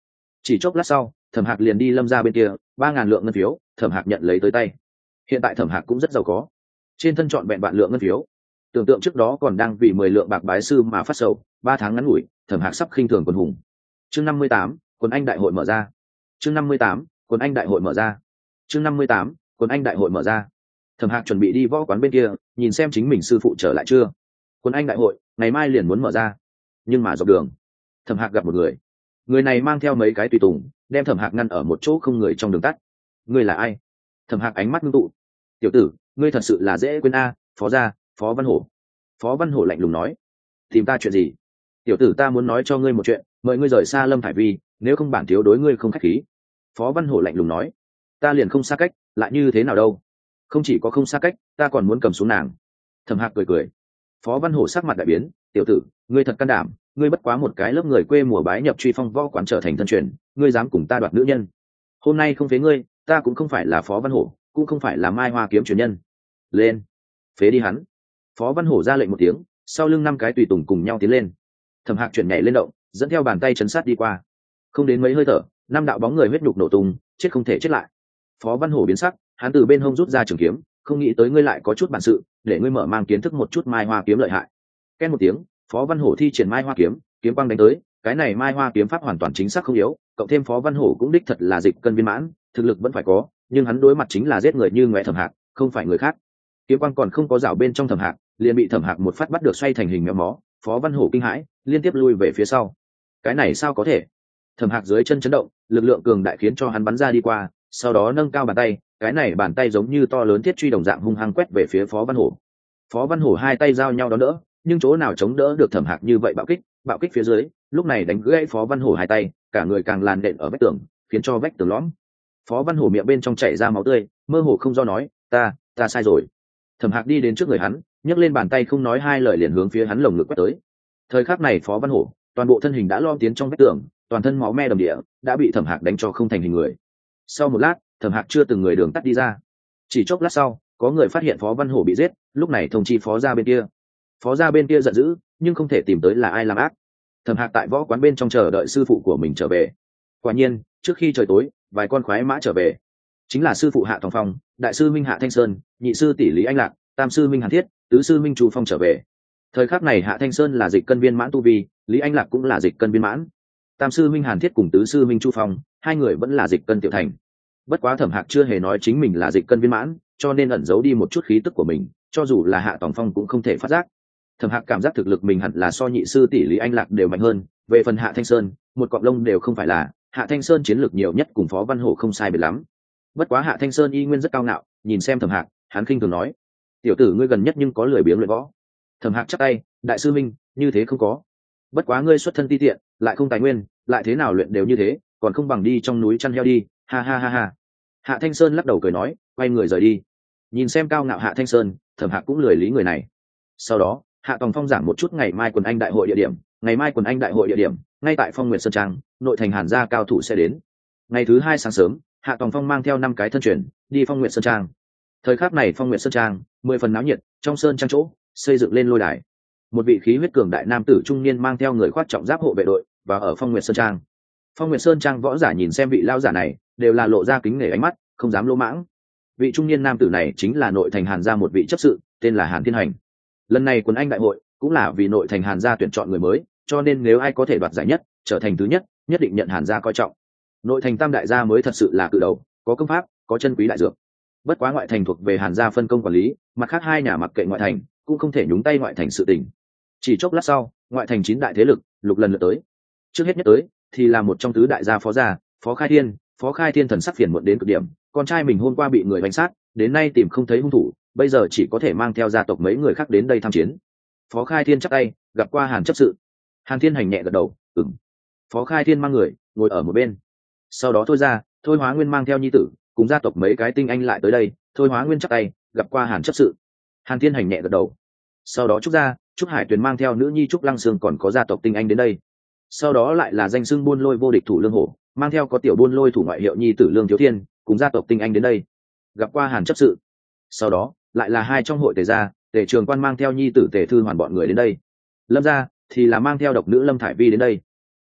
Chỉ chốc lát sau, thẩm hạc liền đi lâm ra bên kia, ba ngàn lượng ngân phiếu, thẩm hạc nhận lấy tới tay. Hiện tại thẩm hạc cũng rất giàu có. Trên thân chọn vẹn vạn lượng ngân phiếu. Tưởng tượng trước đó còn đang vì mười lượng bạc bái sư mà phát sầu, ba tháng ngắn ngủi, thẩm hạc sắp khinh thường quân hùng. Chương năm mươi tám, quân anh đại hội mở ra. Chương năm mươi tám, quân anh đại hội mở ra. Chương năm mươi tám, quân anh đại hội mở ra thẩm hạc chuẩn bị đi võ quán bên kia, nhìn xem chính mình sư phụ trở lại chưa. Quân anh đại hội, ngày mai liền muốn mở ra. Nhưng mà dọc đường, thẩm hạc gặp một người. Người này mang theo mấy cái tùy tùng, đem thẩm hạc ngăn ở một chỗ không người trong đường tắt. Ngươi là ai? Thẩm hạc ánh mắt ngưng tụ. Tiểu tử, ngươi thật sự là dễ quên a, phó gia, phó văn hổ. Phó văn hổ lạnh lùng nói. Tìm ta chuyện gì? Tiểu tử ta muốn nói cho ngươi một chuyện, mời ngươi rời xa lâm thải vi, nếu không bản thiếu đối ngươi không k h á c h khí. Phó văn hổ lạnh lùng nói. Ta liền không xa cách, lại như thế nào đâu? Không chỉ có không xa cách, ta còn muốn cầm xuống nàng. Thầm hạc cười cười. Phó văn hổ sắc mặt đại biến, tiểu tử, ngươi thật can đảm, ngươi bất quá một cái lớp người quê mùa bái nhập truy phong võ quán trở thành thân truyền, ngươi dám cùng ta đoạt nữ nhân. Hôm nay không phế ngươi, ta cũng không phải là phó văn hổ, cũng không phải là mai hoa kiếm truyền nhân. Lên, phế đi hắn. Phó văn hổ ra lệnh một tiếng, sau lưng năm cái tùy tùng cùng nhau tiến lên. Thẩm hạc chuyển nhảy lên động, dẫn theo bàn tay chấn sát đi qua. Không đến mấy hơi thở, năm đạo bóng người huyết nhục nổ tung, chết không thể chết lại. Phó văn hổ biến sắc hắn từ bên hông rút ra trường kiếm, không nghĩ tới ngươi lại có chút bản sự, để ngươi mở mang kiến thức một chút mai hoa kiếm lợi hại. Ken một tiếng, phó văn hổ thi triển mai hoa kiếm kiếm quang đánh tới, cái này mai hoa kiếm pháp hoàn toàn chính xác không yếu, cộng thêm phó văn hổ cũng đích thật là dịch cân viên mãn, thực lực vẫn phải có, nhưng hắn đối mặt chính là giết người như ngoại thẩm hạc, không phải người khác. Kiếm quang còn không có rào bên trong thẩm hạc, liền bị thẩm hạc một phát bắt được xoay thành hình méo mó, phó văn hổ kinh hãi, liên tiếp lui về phía sau. Cái này sao có thể? Thẩm hạc dưới chân chấn động, lực lượng cường đại khiến cho hắn bắn ra đi qua sau đó nâng cao bàn tay, cái này bàn tay giống như to lớn thiết truy đồng dạng hung hăng quét về phía phó văn hổ. Phó văn hổ hai tay giao nhau đó đỡ, nhưng chỗ nào chống đỡ được thẩm hạc như vậy bạo kích bạo kích phía dưới, lúc này đánh gãy phó văn hổ hai tay, cả người càng làn đện ở vách tường, khiến cho vách tường lõm. Phó văn hổ miệng bên trong chảy ra máu tươi, mơ hồ không do nói, ta ta sai rồi. Thẩm hạc đi đến trước người hắn, nhấc lên bàn tay không nói hai lời liền hướng phía hắn lồng ngực quét tới. Thời khắc này phó văn hổ, toàn bộ thân hình đã lom tiến trong vách tường, toàn thân máu me đầm địa, đã bị thẩm hạc đánh cho không thành hình người sau một lát, thẩm hạc chưa từng người đường tắt đi ra. Chỉ chốc lát sau, có người phát hiện phó văn hổ bị giết, lúc này thông chi phó ra bên kia. Phó ra bên kia giận dữ, nhưng không thể tìm tới là ai làm ác. Thẩm hạc tại võ quán bên trong chờ đợi sư phụ của mình trở về. Quả nhiên, trước khi trời tối, vài con khoái mã trở về. Chính là sư phụ hạ thòng phong, đại sư minh hạ thanh sơn, nhị sư tỷ lý anh lạc, tam sư minh hàn thiết, tứ sư minh chu phong trở về. Thời khắc này hạ thanh sơn là dịch cân viên mãn tu vi, lý anh lạc cũng là dịch cân viên mãn tam sư minh hàn thiết cùng tứ sư minh chu phong, hai người vẫn là dịch cân tiểu thành. Bất quá thẩm hạc chưa hề nói chính mình là dịch cân viên mãn, cho nên ẩn giấu đi một chút khí tức của mình, cho dù là hạ tòng phong cũng không thể phát giác. Thẩm hạc cảm giác thực lực mình hẳn là so nhị sư tỷ lý anh lạc đều mạnh hơn, về phần hạ thanh sơn, một cọng lông đều không phải là, hạ thanh sơn chiến lược nhiều nhất cùng phó văn hổ không sai biệt lắm. Bất quá hạ thanh sơn y nguyên rất cao ngạo, nhìn xem thẩm hạc, hắn khinh thường nói, tiểu tử ngươi gần nhất nhưng có lười biếng luyện võ. Thẩm hạc chắc tay, đại sư minh như thế không có bất quá ngươi xuất thân ti tiện, lại không tài nguyên, lại thế nào luyện đều như thế, còn không bằng đi trong núi chăn heo đi, ha ha ha ha. Hạ thanh sơn lắc đầu cười nói, quay người rời đi. Nhìn xem cao ngạo hạ thanh sơn, thẩm hạc cũng lười lý người này. Sau đó, hạ tòng phong giảng một chút ngày mai quần anh đại hội địa điểm, ngày mai quần anh đại hội địa điểm, ngay tại phong nguyện sơn trang, nội thành hàn gia cao thủ sẽ đến. Ngày thứ hai sáng sớm, hạ tòng phong mang theo năm cái thân truyền, đi phong nguyện sơn trang. Thời khắc này phong nguyện sơn trang, mười phần náo nhiệt, trong sơn trang chỗ, xây dựng lên lôi đài một vị khí huyết cường đại nam tử trung niên mang theo người khoát trọng giáp hộ vệ đội và ở phong nguyệt sơn trang. Phong nguyệt sơn trang võ giả nhìn xem vị lao giả này, đều là lộ ra kính nể ánh mắt, không dám lỗ mãng. Vị trung niên nam tử này chính là nội thành hàn gia một vị chấp sự, tên là hàn thiên hành. Lần này quân anh đại hội, cũng là vì nội thành hàn gia tuyển chọn người mới, cho nên nếu ai có thể đoạt giải nhất, trở thành thứ nhất nhất định nhận hàn gia coi trọng. Nội thành tam đại gia mới thật sự là cự đầu, có công pháp, có chân quý đại dược. Bất quá ngoại thành thuộc về hàn gia phân công quản lý, mặt khác hai nhà mặc kệ ngoại thành cũng không thể nhúng tay ngoại thành sự tình. Chỉ chốc lát sau, ngoại thành chín đại thế lực, lục lần lượt tới. Trước hết nhất tới, thì là một trong tứ đại gia phó gia, phó khai thiên. Phó khai thiên thần sắc phiền muộn đến cực điểm, con trai mình hôm qua bị người bánh sát, đến nay tìm không thấy hung thủ, bây giờ chỉ có thể mang theo gia tộc mấy người khác đến đây tham chiến. Phó khai thiên chắc tay, gặp qua hàn chấp sự. Hàn thiên hành nhẹ gật đầu ừng phó khai thiên mang người, ngồi ở một bên. Sau đó thôi ra, thôi hóa nguyên mang theo nhi tử, cùng gia tộc mấy cái tinh anh lại tới đây, thôi hóa nguyên chắc tay, gặp qua hàn chấp sự hàn thiên hành nhẹ gật đầu. Sau đó trúc gia, trúc hải tuyền mang theo nữ nhi trúc lăng sương còn có gia tộc tinh anh đến đây. Sau đó lại là danh xưng buôn lôi vô địch thủ lương hổ, mang theo có tiểu buôn lôi thủ ngoại hiệu nhi tử lương thiếu thiên, cùng gia tộc tinh anh đến đây. Gặp qua hàn chấp sự. Sau đó, lại là hai trong hội tề gia, tề trường quan mang theo nhi tử tề thư hoàn bọn người đến đây. Lâm gia thì là mang theo độc nữ lâm thải vi đến đây.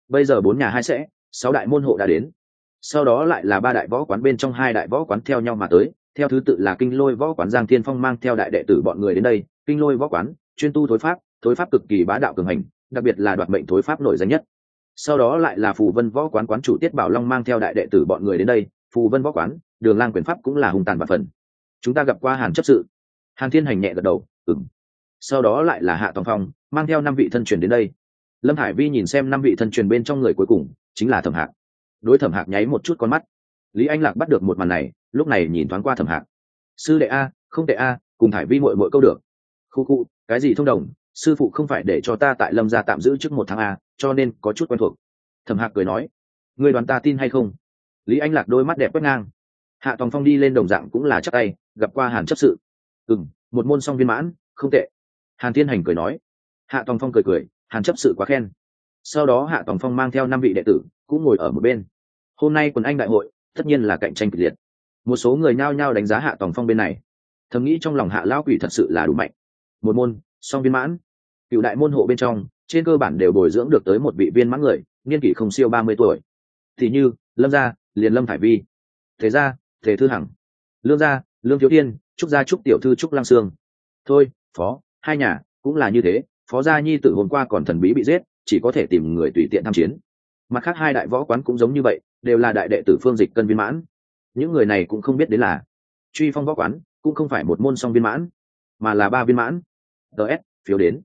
Bây giờ bốn nhà hai sẽ, sáu đại môn hộ đã đến. Sau đó lại là ba đại võ quán bên trong hai đại võ quán theo nhau mà tới theo thứ tự là kinh lôi võ quán giang thiên phong mang theo đại đệ tử bọn người đến đây. Kinh lôi võ quán, chuyên tu thối pháp thối pháp cực kỳ bá đạo cường hành, đặc biệt là đoạt mệnh thối pháp nổi danh nhất. Sau đó lại là phù vân võ quán quán chủ tiết bảo long mang theo đại đệ tử bọn người đến đây. Phù vân võ quán, đường lang quyền pháp cũng là hùng tàn và phần. Chúng ta gặp qua hàn chấp sự. Hàn thiên hành nhẹ gật đầu ừng sau đó lại là hạ tòng phong, mang theo năm vị thân truyền đến đây. Lâm hải vi nhìn xem năm vị thân truyền bên trong người cuối cùng, chính là thẩm hạc. Đối thẩm hạc nháy một chút con mắt. Lý anh lạc bắt được một màn này lúc này nhìn thoáng qua thẩm hạc. Sư đệ a, không đệ a, cùng thải vi mội mội câu được. Khu khu, cái gì thông đồng? Sư phụ không phải để cho ta tại lâm gia tạm giữ trước một tháng a, cho nên có chút quen thuộc. Thẩm hạc cười nói người đoàn ta tin hay không? Lý anh lạc đôi mắt đẹp quét ngang. Hạ tòng phong đi lên đồng dạng cũng là chắc tay, gặp qua hàn chấp sự. Ừ m một môn song viên mãn, không tệ. Hàn thiên hành cười nói. Hạ tòng phong cười cười, hàn chấp sự quá khen. Sau đó hạ tòng phong mang theo năm vị đệ tử, cũng ngồi ở một bên. Hôm nay quần anh đại hội, tất nhiên là cạnh tranh kịch liệt một số người nhao nhao đánh giá hạ tòng phong bên này. Thầm nghĩ trong lòng hạ lão quỷ thật sự là đủ mạnh. Một môn, song viên mãn. Cựu đại môn hộ bên trong, trên cơ bản đều bồi dưỡng được tới một vị viên mãn người, niên kỷ không siêu ba mươi tuổi. Thì như, lâm gia, liền lâm thải vi. Thế gia, thế thư hằng. Lương gia, lương thiếu thiên trúc gia trúc tiểu thư trúc lang sương. Thôi, phó, hai nhà, cũng là như thế. Phó gia nhi tự hôm qua còn thần bí bị giết, chỉ có thể tìm người tùy tiện tham chiến. Mặt khác hai đại võ quán cũng giống như vậy, đều là đại đệ tử phương dịch cân viên mãn những người này cũng không biết đến là truy phong võ quán cũng không phải một môn song viên mãn, mà là ba viên mãn. Ts phiếu đến.